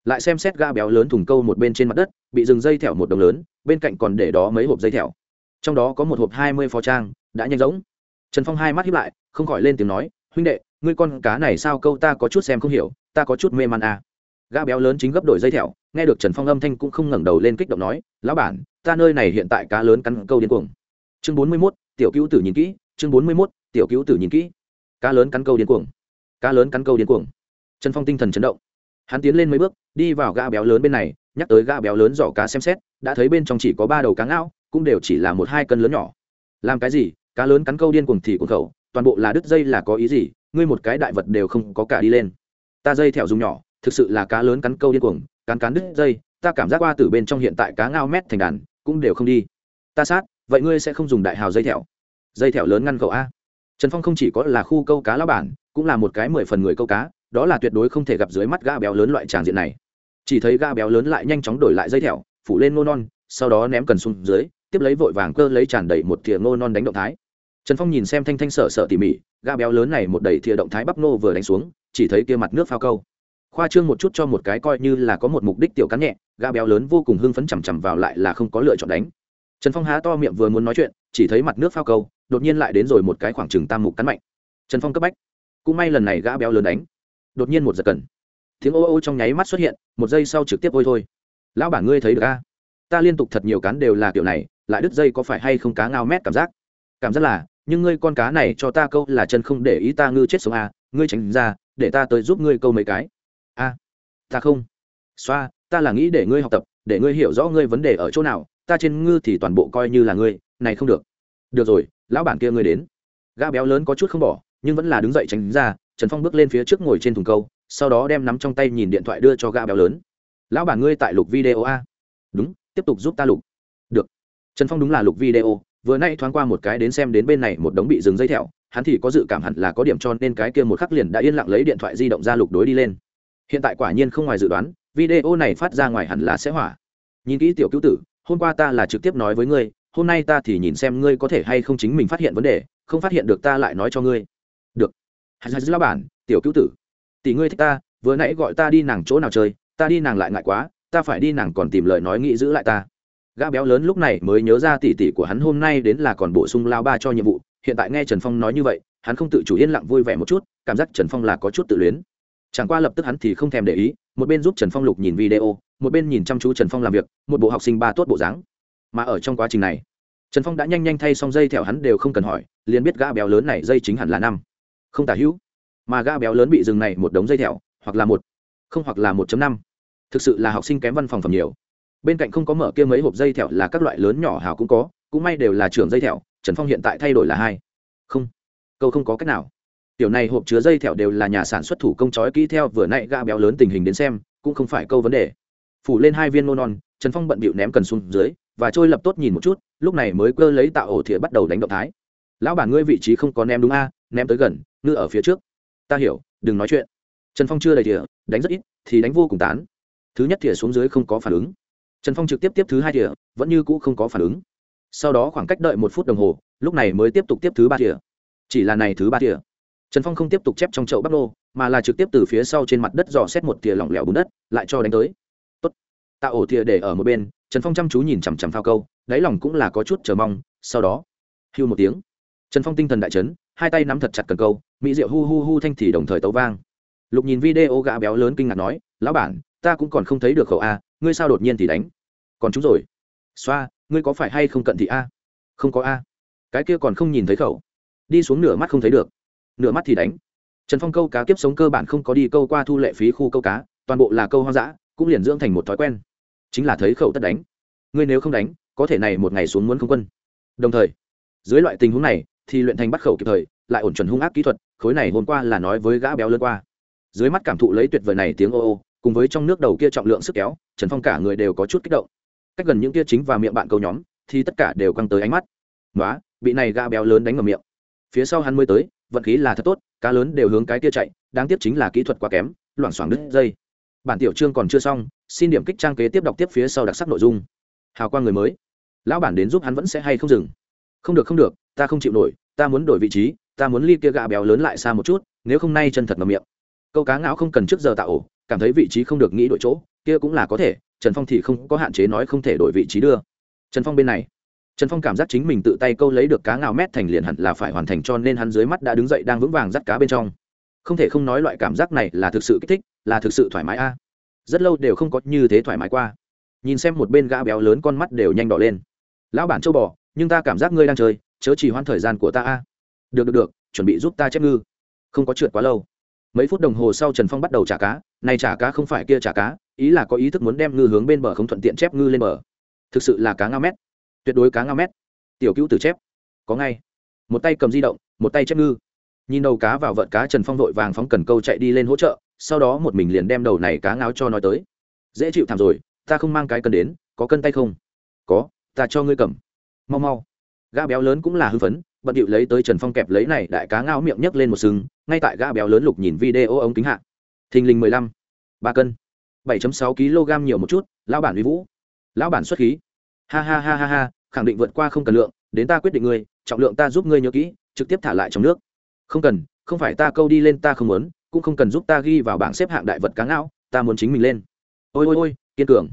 lại xem xét gã béo lớn thùng câu một bên trên mặt đất, bị dừng dây thẹo một đồng lớn, bên cạnh còn để đó mấy hộp dây thẹo. Trong đó có một hộp hai mươi phó trang, đã nhanh giống trần phong hai mắt hiếp lại, không khỏi lên tiếng nói, huynh đệ, ngươi con cá này sao câu ta có chút xem không hiểu, ta có chút mê man à. gã béo lớn chính gấp đổi dây thẹo, nghe được trần phong âm thanh cũng không ngẩng đầu lên kích động nói, lão bản, ta nơi này hiện tại cá lớn cắn câu điên cuồng. Chương bốn mươi mốt, tiểu cứu tử nhìn kỹ, chương bốn mươi mốt, tiểu cứu tử nhìn kỹ. Cá lớn cắn câu điên cuồng. Cá lớn cắn câu điên cuồng. Trần phong tinh thần chấn động hắn tiến lên mấy bước, đi vào gã béo lớn bên này, nhắc tới gã béo lớn giỏ cá xem xét, đã thấy bên trong chỉ có ba đầu cá ngao, cũng đều chỉ là một hai cân lớn nhỏ. Làm cái gì? Cá lớn cắn câu điên cuồng thì cuồng khẩu, toàn bộ là đứt dây là có ý gì? Ngươi một cái đại vật đều không có cả đi lên. Ta dây thẹo dùng nhỏ, thực sự là cá lớn cắn câu điên cuồng, cắn cắn đứt dây, ta cảm giác qua từ bên trong hiện tại cá ngao mét thành đàn, cũng đều không đi. Ta sát, vậy ngươi sẽ không dùng đại hào dây thẹo? Dây thẹo lớn ngăn cậu a. Trần phong không chỉ có là khu câu cá lao bản, cũng là một cái mười phần người câu cá đó là tuyệt đối không thể gặp dưới mắt gã béo lớn loại tràng diện này. Chỉ thấy gã béo lớn lại nhanh chóng đổi lại dây thẹo, phủ lên nô non, sau đó ném cần xuống dưới, tiếp lấy vội vàng cơ lấy tràn đầy một thìa nô non đánh động thái. Trần phong nhìn xem thanh thanh sợ sợ tỉ mỉ, gã béo lớn này một đầy thìa động thái bắp nô vừa đánh xuống, chỉ thấy kia mặt nước phao câu. Khoa trương một chút cho một cái coi như là có một mục đích tiểu cắn nhẹ, gã béo lớn vô cùng hưng phấn chằm chằm vào lại là không có lựa chọn đánh. Trần phong há to miệng vừa muốn nói chuyện, chỉ thấy mặt nước phao câu, đột nhiên lại đến rồi một cái khoảng trừng tam mục cắn mạnh. Trần phong cấp bách. Cũng may lần này gã béo lớn đánh đột nhiên một giật cần. Tiếng ô ô trong nháy mắt xuất hiện, một giây sau trực tiếp ôi thôi. Lão bản ngươi thấy được a ta liên tục thật nhiều cán đều là kiểu này, lại đứt dây có phải hay không cá ngao mét cảm giác? Cảm giác là, nhưng ngươi con cá này cho ta câu là chân không để ý ta ngư chết sống a ngươi tránh ra, để ta tới giúp ngươi câu mấy cái. A ta không. Xoa, ta là nghĩ để ngươi học tập, để ngươi hiểu rõ ngươi vấn đề ở chỗ nào, ta trên ngư thì toàn bộ coi như là ngươi, này không được. Được rồi, lão bản kia ngươi đến. Gã béo lớn có chút không bỏ, nhưng vẫn là đứng dậy tránh ra trần phong bước lên phía trước ngồi trên thùng câu, sau đó đem nắm trong tay nhìn điện thoại đưa cho gã béo lớn. Lão bà ngươi tại lục video a? Đúng, tiếp tục giúp ta lục. Được. Trần phong đúng là lục video, vừa nay thoáng qua một cái đến xem đến bên này một đống bị dừng dây thẹo, hắn thì có dự cảm hẳn là có điểm cho nên cái kia một khắc liền đã yên lặng lấy điện thoại di động ra lục đối đi lên. Hiện tại quả nhiên không ngoài dự đoán, video này phát ra ngoài hẳn là sẽ hỏa. Nhìn kỹ tiểu cứu tử, hôm qua ta là trực tiếp nói với ngươi, hôm nay ta thì nhìn xem ngươi có thể hay không chính mình phát hiện vấn đề, không phát hiện được ta lại nói cho ngươi. Được hắn hạt lao bản, tiểu cứu tử. Tỷ ngươi thích ta, vừa nãy gọi ta đi nàng chỗ nào chơi, ta đi nàng lại ngại quá, ta phải đi nàng còn tìm lời nói nghĩ giữ lại ta. Gã béo lớn lúc này mới nhớ ra tỷ tỷ của hắn hôm nay đến là còn bổ sung lao ba cho nhiệm vụ, hiện tại nghe trần phong nói như vậy, hắn không tự chủ yên lặng vui vẻ một chút, cảm giác trần phong là có chút tự luyến. Chẳng qua lập tức hắn thì không thèm để ý, một bên giúp trần phong lục nhìn video, một bên nhìn chăm chú trần phong làm việc, một bộ học sinh ba tốt bộ dáng. Mà ở trong quá trình này, trần phong đã nhanh nhanh thay xong dây theo hắn đều không cần hỏi, liền biết gã béo lớn này dây chính hẳn là năm không tả hữu. Mà gã béo lớn bị dừng này một đống dây thẹo, hoặc là một, không hoặc là một năm. Thực sự là học sinh kém văn phòng phẩm nhiều. Bên cạnh không có mở kia mấy hộp dây thẹo là các loại lớn nhỏ hào cũng có, cũng may đều là trưởng dây thẹo, trần phong hiện tại thay đổi là hai. Không, câu không có cách nào. Tiểu này hộp chứa dây thẹo đều là nhà sản xuất thủ công chói kỹ theo vừa nãy gã béo lớn tình hình đến xem, cũng không phải câu vấn đề. Phủ lên hai viên nô non, trần phong bận bịu ném cần xuống dưới, và trôi lập tốt nhìn một chút, lúc này mới cơ lấy tạo ổ thìa bắt đầu đánh động thái. Lão bản ngươi vị trí không có ném đúng a ném tới gần ngư ở phía trước. Ta hiểu, đừng nói chuyện. Trần phong chưa đầy thìa, đánh rất ít, thì đánh vô cùng tán. Thứ nhất thìa xuống dưới không có phản ứng. Trần phong trực tiếp tiếp thứ hai thìa, vẫn như cũ không có phản ứng. Sau đó khoảng cách đợi một phút đồng hồ, lúc này mới tiếp tục tiếp thứ ba thìa. Chỉ là này thứ ba thìa. Trần phong không tiếp tục chép trong chậu bắp nô, mà là trực tiếp từ phía sau trên mặt đất dò xét một thìa lỏng lẻo bùn đất, lại cho đánh tới. Tốt. tạo ổ thìa để ở một bên, trần phong chăm chú nhìn chằm chằm phao câu, đáy lòng cũng là có chút chờ mong. Sau đó, hưu một tiếng trần phong tinh thần đại chấn, hai tay nắm thật chặt cần câu, mỹ rượu hu hu hu thanh thì đồng thời tấu vang. Lục nhìn video gã béo lớn kinh ngạc nói, lão bản, ta cũng còn không thấy được khẩu a, ngươi sao đột nhiên thì đánh? Còn chúng rồi. Xoa, ngươi có phải hay không cận thị a? Không có a. Cái kia còn không nhìn thấy khẩu. Đi xuống nửa mắt không thấy được. Nửa mắt thì đánh. Trần phong câu cá kiếp sống cơ bản không có đi câu qua thu lệ phí khu câu cá, toàn bộ là câu hoang dã, cũng liền dưỡng thành một thói quen. Chính là thấy khẩu tất đánh. Ngươi nếu không đánh, có thể này một ngày xuống muốn không quân. Đồng thời, dưới loại tình huống này thì luyện thành bắt khẩu kịp thời, lại ổn chuẩn hung ác kỹ thuật, khối này hôm qua là nói với gã béo lớn qua. Dưới mắt cảm thụ lấy tuyệt vời này tiếng ô ô, cùng với trong nước đầu kia trọng lượng sức kéo, trần phong cả người đều có chút kích động. Cách gần những kia chính và miệng bạn câu nhóm, thì tất cả đều căng tới ánh mắt. Nói bị này gã béo lớn đánh ngầm miệng. Phía sau hắn mới tới, vận khí là thật tốt, cá lớn đều hướng cái kia chạy, đáng tiếc chính là kỹ thuật quá kém, loảng xoảng đứt dây. Bản tiểu chương còn chưa xong, xin điểm kích trang kế tiếp đọc tiếp phía sau đặc sắc nội dung. Hào quang người mới. Lão bản đến giúp hắn vẫn sẽ hay không dừng. Không được không được, ta không chịu nổi ta muốn đổi vị trí, ta muốn ly kia gạ béo lớn lại xa một chút, nếu không nay chân thật ngầm miệng. Câu cá ngão không cần trước giờ tạo ổ, cảm thấy vị trí không được nghĩ đổi chỗ, kia cũng là có thể, trần phong thì không có hạn chế nói không thể đổi vị trí đưa. Trần phong bên này. Trần phong cảm giác chính mình tự tay câu lấy được cá ngạo mét thành liền hẳn là phải hoàn thành cho nên hắn dưới mắt đã đứng dậy đang vững vàng dắt cá bên trong. Không thể không nói loại cảm giác này là thực sự kích thích, là thực sự thoải mái a. Rất lâu đều không có như thế thoải mái qua. Nhìn xem một bên gã béo lớn con mắt đều nhanh đỏ lên. Lão bản châu bò, nhưng ta cảm giác ngươi đang chơi chớ chỉ hoãn thời gian của ta a. Được được được, chuẩn bị giúp ta chép ngư. Không có trượt quá lâu. Mấy phút đồng hồ sau trần phong bắt đầu trả cá. Này trả cá không phải kia trả cá, ý là có ý thức muốn đem ngư hướng bên bờ không thuận tiện chép ngư lên bờ. Thực sự là cá ngao mét. Tuyệt đối cá ngao mét. Tiểu cứu tử chép. Có ngay. Một tay cầm di động, một tay chép ngư. Nhìn đầu cá vào vợt cá, trần phong vội vàng phóng cần câu chạy đi lên hỗ trợ, sau đó một mình liền đem đầu này cá ngáo cho nói tới. Dễ chịu thảm rồi, ta không mang cái cần đến, có cân tay không? Có, ta cho ngươi cầm. Mau mau gã béo lớn cũng là hư phấn, bận điệu lấy tới trần phong kẹp lấy này đại cá ngao miệng nhấc lên một sừng, ngay tại gã béo lớn lục nhìn video ống kính hạ. Thình lình mười lăm, ba cân, bảy sáu kg nhiều một chút, lão bản uy vũ. Lão bản xuất khí. Ha ha ha ha ha, khẳng định vượt qua không cần lượng, đến ta quyết định ngươi, trọng lượng ta giúp ngươi nhớ kỹ, trực tiếp thả lại trong nước. Không cần, không phải ta câu đi lên ta không muốn, cũng không cần giúp ta ghi vào bảng xếp hạng đại vật cá ngao, ta muốn chính mình lên. Ôi ôi ôi, kiên cường.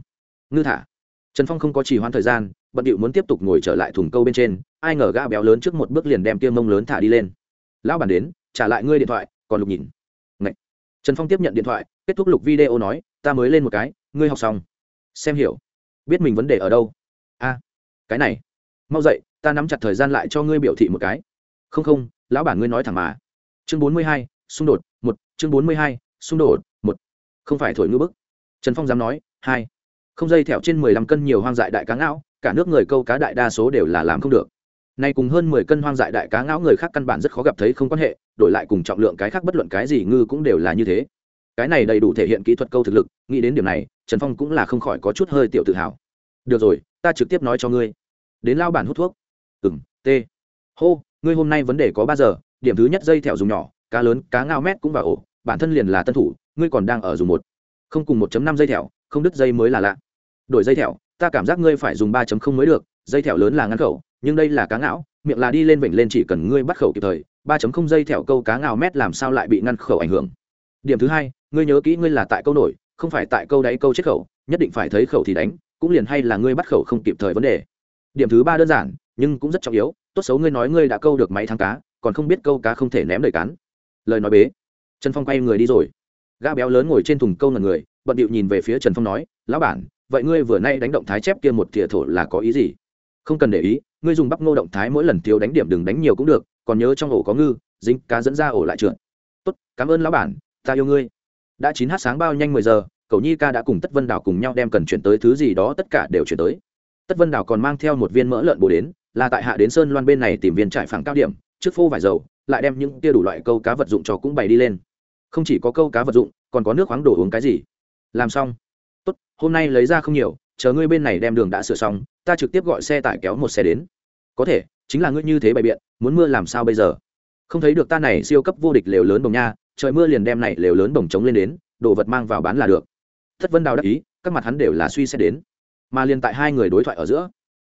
Ngư thả. Trần phong không có chỉ hoãn thời gian bận điệu muốn tiếp tục ngồi trở lại thùng câu bên trên, ai ngờ gã béo lớn trước một bước liền đem tiêm mông lớn thả đi lên. Lão bản đến, trả lại ngươi điện thoại, còn lục nhìn. Ngậy. trần phong tiếp nhận điện thoại, kết thúc lục video nói, ta mới lên một cái, ngươi học xong. Xem hiểu. Biết mình vấn đề ở đâu. A, cái này. Mau dậy, ta nắm chặt thời gian lại cho ngươi biểu thị một cái. Không không, lão bản ngươi nói thẳng mà. Chương bốn mươi hai, xung đột, một, chương bốn mươi hai, xung đột, một. Không phải thổi ngư bức. Trần phong dám nói, hai không dây thẹo trên mười lăm cân nhiều hoang dại đại cá ngão, cả nước người câu cá đại đa số đều là làm không được. Nay cùng hơn mười cân hoang dại đại cá ngão người khác căn bản rất khó gặp thấy không quan hệ, đổi lại cùng trọng lượng cái khác bất luận cái gì ngư cũng đều là như thế. Cái này đầy đủ thể hiện kỹ thuật câu thực lực, nghĩ đến điểm này, trần phong cũng là không khỏi có chút hơi tiểu tự hào. Được rồi, ta trực tiếp nói cho ngươi. Đến lao bản hút thuốc. Ừ m t hô, ngươi hôm nay vấn đề có ba giờ, điểm thứ nhất dây thẹo dùng nhỏ, cá lớn, cá ngao mét cũng vào ổ, bản thân liền là tân thủ, ngươi còn đang ở dùng một. Không cùng một năm dây thẹo, không đứt dây mới là lạ đổi dây thẹo, ta cảm giác ngươi phải dùng ba mới được, dây thẹo lớn là ngăn khẩu, nhưng đây là cá ngạo, miệng là đi lên vịnh lên chỉ cần ngươi bắt khẩu kịp thời, ba dây thẹo câu cá ngao mét làm sao lại bị ngăn khẩu ảnh hưởng. Điểm thứ hai, ngươi nhớ kỹ ngươi là tại câu nổi, không phải tại câu đáy câu chết khẩu, nhất định phải thấy khẩu thì đánh, cũng liền hay là ngươi bắt khẩu không kịp thời vấn đề. Điểm thứ ba đơn giản, nhưng cũng rất trọng yếu, tốt xấu ngươi nói ngươi đã câu được máy thắng cá, còn không biết câu cá không thể ném đầy cán. Lời nói bế. Trần phong quay người đi rồi. Gã béo lớn ngồi trên thùng câu ngần người, bận điệu nhìn về phía trần phong nói, lão bản vậy ngươi vừa nay đánh động thái chép kia một thìa thổ là có ý gì? Không cần để ý, ngươi dùng bắp ngô động thái mỗi lần thiếu đánh điểm đừng đánh nhiều cũng được, còn nhớ trong ổ có ngư, dính cá dẫn ra ổ lại trượt. Tốt, cảm ơn lão bản, ta yêu ngươi. Đã chín h sáng bao nhanh mười giờ, cậu nhi ca đã cùng tất vân đào cùng nhau đem cần chuyển tới thứ gì đó tất cả đều chuyển tới. Tất vân đào còn mang theo một viên mỡ lợn bổ đến, là tại hạ đến sơn loan bên này tìm viên trải phẳng cao điểm, trước phô vải dầu, lại đem những tia đủ loại câu cá vật dụng cho cũng bày đi lên. Không chỉ có câu cá vật dụng, còn có nước khoáng đổ uống cái gì. Làm xong tốt, hôm nay lấy ra không nhiều, chờ ngươi bên này đem đường đã sửa xong, ta trực tiếp gọi xe tải kéo một xe đến. Có thể, chính là ngươi như thế bày biện, muốn mưa làm sao bây giờ? Không thấy được ta này siêu cấp vô địch lều lớn bồng nha, trời mưa liền đem này lều lớn bồng trống lên đến, đồ vật mang vào bán là được. Thất vân đào đắc ý, các mặt hắn đều là suy xét đến. Mà liền tại hai người đối thoại ở giữa,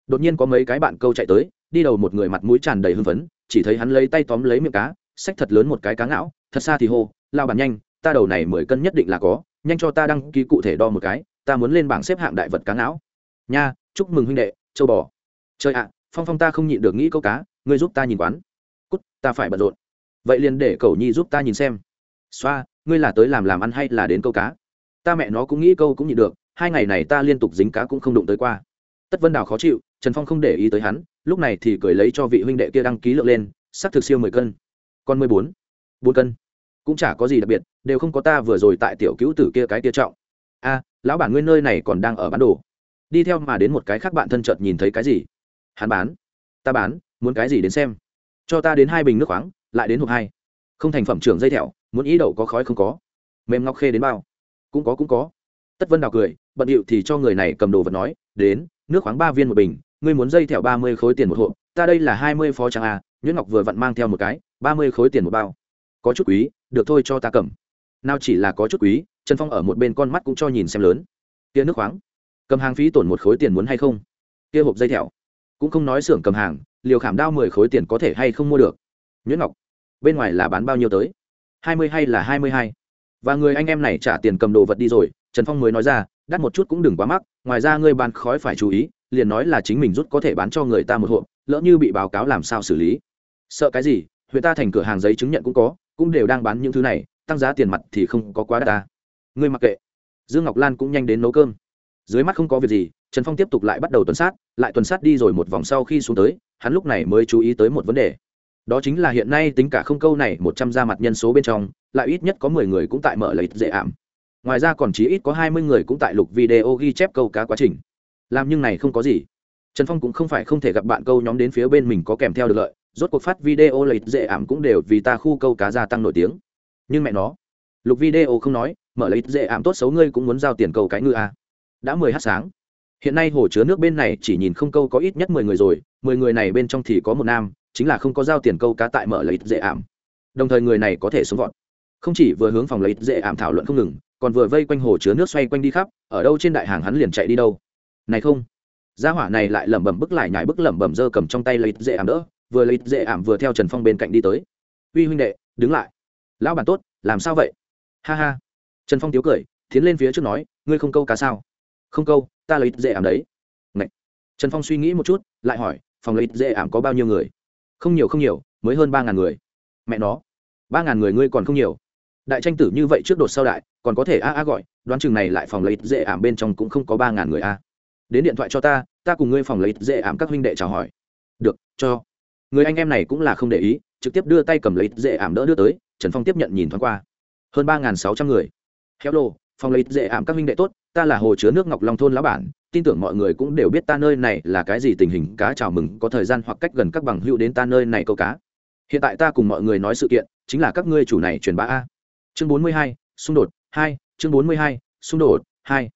đột nhiên có mấy cái bạn câu chạy tới, đi đầu một người mặt mũi tràn đầy hưng phấn, chỉ thấy hắn lấy tay tóm lấy miệng cá, xách thật lớn một cái cá ngão thật xa thì hô, lao bàn nhanh, ta đầu này mười cân nhất định là có nhanh cho ta đăng ký cụ thể đo một cái, ta muốn lên bảng xếp hạng đại vật cá não. nha, chúc mừng huynh đệ, châu bò. Chơi ạ, phong phong ta không nhịn được nghĩ câu cá, ngươi giúp ta nhìn quán. Cút, ta phải bận rộn. Vậy liền để cầu nhi giúp ta nhìn xem. Xoa, ngươi là tới làm làm ăn hay là đến câu cá? Ta mẹ nó cũng nghĩ câu cũng nhịn được, hai ngày này ta liên tục dính cá cũng không đụng tới qua. Tất vân đào khó chịu, trần phong không để ý tới hắn, lúc này thì cười lấy cho vị huynh đệ kia đăng ký lượng lên s ắ c thực siêu mười cân. Còn mười bốn. Bốn cân cũng chả có gì đặc biệt, đều không có ta vừa rồi tại tiểu cứu tử kia cái kia trọng. A, lão bản nguyên nơi này còn đang ở bán đồ. Đi theo mà đến một cái khác bạn thân chợt nhìn thấy cái gì? Hắn bán. Ta bán, muốn cái gì đến xem? Cho ta đến hai bình nước khoáng, lại đến hộp hai. Không thành phẩm trưởng dây thẹo, muốn ý đậu có khói không có. Mềm ngọc khê đến bao. Cũng có cũng có. Tất vân đào cười, bận điệu thì cho người này cầm đồ vật nói, đến, nước khoáng ba viên một bình, ngươi muốn dây thẹo ba mươi khối tiền một hộp, ta đây là hai mươi phó trang a, nhuyễn ngọc vừa vặn mang theo một cái, ba mươi khối tiền một bao. Có chút quý được thôi cho ta cầm. Nào chỉ là có chút quý, trần phong ở một bên con mắt cũng cho nhìn xem lớn. Kia nước khoáng. Cầm hàng phí tổn một khối tiền muốn hay không? Kia hộp dây thẹo. Cũng không nói xưởng cầm hàng, liều khảm đao mười khối tiền có thể hay không mua được. Nhuyễn ngọc, bên ngoài là bán bao nhiêu tới? Hai mươi hay là hai mươi hai? Và người anh em này trả tiền cầm đồ vật đi rồi, trần phong mới nói ra, đắt một chút cũng đừng quá mắc, ngoài ra ngươi bán khói phải chú ý, liền nói là chính mình rút có thể bán cho người ta một hộp, lỡ như bị báo cáo làm sao xử lý. Sợ cái gì, huyện ta thành cửa hàng giấy chứng nhận cũng có cũng đều đang bán những thứ này, tăng giá tiền mặt thì không có quá đắt ta. Ngươi mặc kệ. Dương ngọc lan cũng nhanh đến nấu cơm. Dưới mắt không có việc gì, trần phong tiếp tục lại bắt đầu tuần sát, lại tuần sát đi rồi một vòng sau khi xuống tới, hắn lúc này mới chú ý tới một vấn đề. Đó chính là hiện nay tính cả không câu này một trăm ra mặt nhân số bên trong, lại ít nhất có mười người cũng tại mở lấy dễ ảm. Ngoài ra còn chí ít có hai mươi người cũng tại lục video ghi chép câu cá quá trình. Làm nhưng này không có gì. Trần phong cũng không phải không thể gặp bạn câu nhóm đến phía bên mình có kèm theo được lợi rốt cuộc phát video lợi dễ ảm cũng đều vì ta khu câu cá gia tăng nổi tiếng. Nhưng mẹ nó, lục video không nói, mở lấy dễ ảm tốt xấu ngươi cũng muốn giao tiền câu cái ngư à. đã mười h sáng. Hiện nay hồ chứa nước bên này chỉ nhìn không câu có ít nhất mười người rồi, mười người này bên trong thì có một nam, chính là không có giao tiền câu cá tại mở lấy dễ ảm. Đồng thời người này có thể xuống vọt. Không chỉ vừa hướng phòng lấy dễ ảm thảo luận không ngừng, còn vừa vây quanh hồ chứa nước xoay quanh đi khắp, ở đâu trên đại hàng hắn liền chạy đi đâu. Này không. Gia hỏa này lại lẩm bẩm bức lại nhải bức lẩm bẩm dơ cầm trong tay lấy dễ ảm đỡ vừa lấy dễ ảm vừa theo trần phong bên cạnh đi tới. Uy huynh đệ, đứng lại. Lão bản tốt, làm sao vậy? Ha ha. Trần phong tiếu cười, tiến lên phía trước nói, ngươi không câu cá sao? Không câu, ta lấy dễ ảm đấy. Ngậy. trần phong suy nghĩ một chút, lại hỏi, phòng lấy dễ ảm có bao nhiêu người? Không nhiều không nhiều, mới hơn ba ngàn người. Mẹ nó, ba ngàn người ngươi còn không nhiều. Đại tranh tử như vậy trước đột sau đại, còn có thể a a gọi, đoán chừng này lại phòng lấy dễ ảm bên trong cũng không có ba ngàn người a. Đến điện thoại cho ta ta cùng ngươi phòng lấy dễ ảm các huynh đệ chào hỏi. Được, cho người anh em này cũng là không để ý, trực tiếp đưa tay cầm lấy dễ ảm đỡ đưa tới, trần phong tiếp nhận nhìn thoáng qua. Hơn ba sáu trăm người. Héo lô phong lấy dễ ảm các minh đệ tốt, ta là hồ chứa nước ngọc long thôn lão bản, tin tưởng mọi người cũng đều biết ta nơi này là cái gì tình hình, cá chào mừng, có thời gian hoặc cách gần các bằng hữu đến ta nơi này câu cá. Hiện tại ta cùng mọi người nói sự kiện, chính là các ngươi chủ này truyền bá a. Chương bốn mươi hai, xung đột, hai, chương bốn mươi hai, xung đột, hai.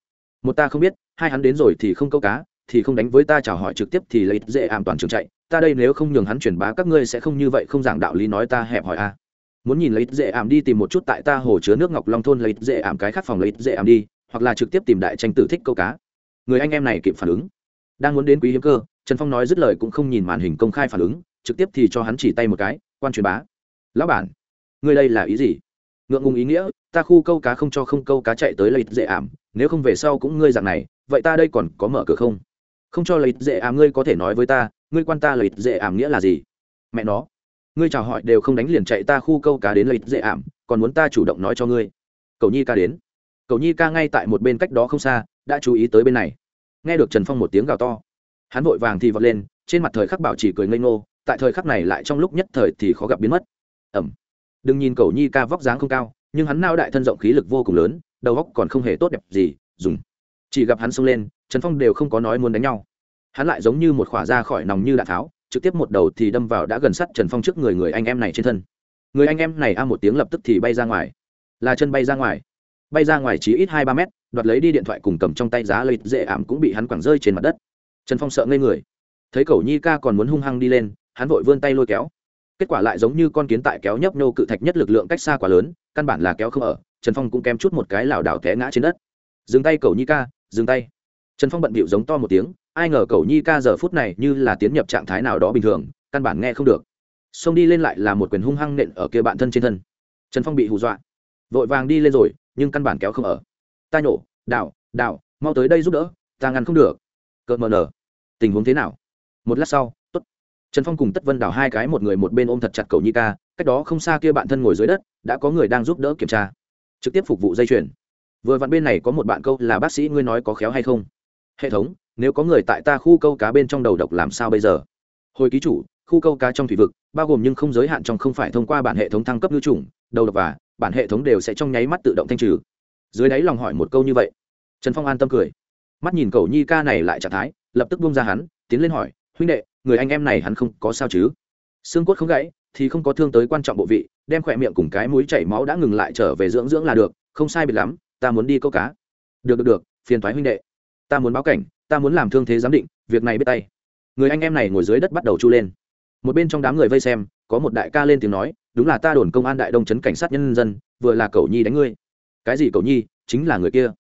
Một ta không biết, hai hắn đến rồi thì không câu cá, thì không đánh với ta chào hỏi trực tiếp thì lấy dễ ảm toàn trường chạy ta đây nếu không nhường hắn truyền bá các ngươi sẽ không như vậy không giảng đạo lý nói ta hẹp hỏi a. Muốn nhìn lấy dễ ảm đi tìm một chút tại ta hồ chứa nước ngọc long thôn lấy dễ ảm cái khác phòng lấy dễ ảm đi, hoặc là trực tiếp tìm đại tranh tử thích câu cá. Người anh em này kịp phản ứng. Đang muốn đến quý hiếm cơ, trần phong nói dứt lời cũng không nhìn màn hình công khai phản ứng, trực tiếp thì cho hắn chỉ tay một cái, quan truyền bá. Lão bản, người đây là ý gì? Ngượng ngùng ý nghĩa, ta khu câu cá không cho không câu cá chạy tới lấy dễ ảm, nếu không về sau cũng ngươi dạng này, vậy ta đây còn có mở cửa không? Không cho lấy dễ ảm ngươi có thể nói với ta ngươi quan ta lợi dễ ảm nghĩa là gì? Mẹ nó, ngươi chào hỏi đều không đánh liền chạy ta khu câu cá đến lợi dễ ảm, còn muốn ta chủ động nói cho ngươi. Cầu nhi ca đến. Cầu nhi ca ngay tại một bên cách đó không xa, đã chú ý tới bên này. Nghe được trần phong một tiếng gào to, hắn vội vàng thì vọt lên, trên mặt thời khắc bảo chỉ cười ngây ngô, tại thời khắc này lại trong lúc nhất thời thì khó gặp biến mất. Ẩm. Đừng nhìn cầu nhi ca vóc dáng không cao, nhưng hắn nao đại thân rộng khí lực vô cùng lớn, đầu góc còn không hề tốt đẹp gì, dùng. Chỉ gặp hắn xông lên, trần phong đều không có nói muốn đánh nhau hắn lại giống như một khỏa ra khỏi nòng như đạn tháo, trực tiếp một đầu thì đâm vào đã gần sát trần phong trước người người anh em này trên thân. Người anh em này a một tiếng lập tức thì bay ra ngoài. Là chân bay ra ngoài. Bay ra ngoài chỉ ít hai ba mét, đoạt lấy đi điện thoại cùng cầm trong tay giá lấy dễ ảm cũng bị hắn quẳng rơi trên mặt đất. Trần phong sợ ngây người. Thấy cầu nhi ca còn muốn hung hăng đi lên, hắn vội vươn tay lôi kéo. Kết quả lại giống như con kiến tại kéo nhấp nô cự thạch nhất lực lượng cách xa quá lớn, căn bản là kéo không ở, trần phong cũng kém chút một cái lảo đảo té ngã trên đất. Dừng tay cầu nhi ca, dừng tay. Trần phong bận bịu giống to một tiếng ai ngờ cầu nhi ca giờ phút này như là tiến nhập trạng thái nào đó bình thường, căn bản nghe không được. Xông đi lên lại là một quyền hung hăng nện ở kia bạn thân trên thân. Trần phong bị hù dọa. Vội vàng đi lên rồi, nhưng căn bản kéo không ở. Ta nhổ, đào đào, mau tới đây giúp đỡ, ta ngăn không được. Cợt mờ nở. Tình huống thế nào? Một lát sau t ố t trần phong cùng tất vân đào hai cái một người một bên ôm thật chặt cầu nhi ca, cách đó không xa kia bạn thân ngồi dưới đất, đã có người đang giúp đỡ kiểm tra. Trực tiếp phục vụ dây chuyền. Vừa vặn bên này có một bạn câu là bác sĩ, ngươi nói có khéo hay không? Hệ thống nếu có người tại ta khu câu cá bên trong đầu độc làm sao bây giờ? Hồi ký chủ, khu câu cá trong thủy vực, bao gồm nhưng không giới hạn trong không phải thông qua bản hệ thống thăng cấp ngư chủng đầu độc và bản hệ thống đều sẽ trong nháy mắt tự động thanh trừ. Dưới đáy lòng hỏi một câu như vậy, trần phong an tâm cười. Mắt nhìn cầu nhi ca này lại trạng thái, lập tức bung ra hắn, tiến lên hỏi, huynh đệ, người anh em này hắn không có sao chứ? Xương cốt không gãy, thì không có thương tới quan trọng bộ vị, đem khỏe miệng cùng cái mũi chảy máu đã ngừng lại trở về dưỡng dưỡng là được, không sai biệt lắm, ta muốn đi câu cá. Được được được, phiền thoái huynh đệ. Ta muốn báo cảnh ta muốn làm thương thế giám định, việc này biết tay. Người anh em này ngồi dưới đất bắt đầu chu lên. Một bên trong đám người vây xem, có một đại ca lên tiếng nói, đúng là ta đồn công an đại đông trấn cảnh sát nhân dân, vừa là cậu nhi đánh ngươi. Cái gì cậu nhi? Chính là người kia.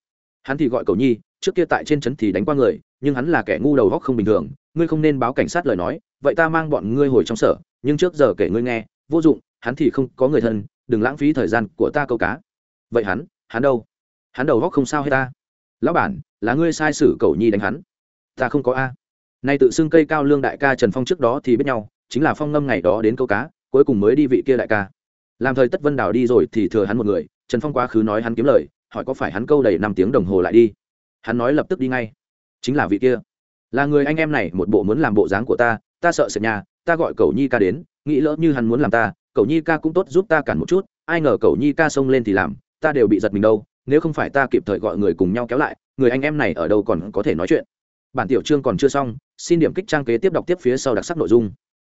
Hắn thì gọi cậu nhi, trước kia tại trên trấn thì đánh qua người, nhưng hắn là kẻ ngu đầu góc không bình thường, ngươi không nên báo cảnh sát lời nói, vậy ta mang bọn ngươi hồi trong sở, nhưng trước giờ kể ngươi nghe, vô dụng, hắn thì không có người thân, đừng lãng phí thời gian của ta câu cá. Vậy hắn hắn đâu? Hắn đầu góc không sao hết ta lão bản, là ngươi sai sử cầu nhi đánh hắn. Ta không có a. Nay tự xưng cây cao lương đại ca trần phong trước đó thì biết nhau, chính là phong ngâm ngày đó đến câu cá, cuối cùng mới đi vị kia đại ca. Làm thời tất vân đào đi rồi thì thừa hắn một người, trần phong quá khứ nói hắn kiếm lời, hỏi có phải hắn câu đầy năm tiếng đồng hồ lại đi. Hắn nói lập tức đi ngay. Chính là vị kia. Là người anh em này, một bộ muốn làm bộ dáng của ta ta sợ sệt nhà, ta gọi cầu nhi ca đến, nghĩ lỡ như hắn muốn làm ta cầu nhi ca cũng tốt giúp ta cản một chút, ai ngờ cầu nhi ca xông lên thì làm, ta đều bị giật mình đâu nếu không phải ta kịp thời gọi người cùng nhau kéo lại, người anh em này ở đâu còn có thể nói chuyện. Bản tiểu chương còn chưa xong, xin điểm kích trang kế tiếp đọc tiếp phía sau đặc sắc nội dung.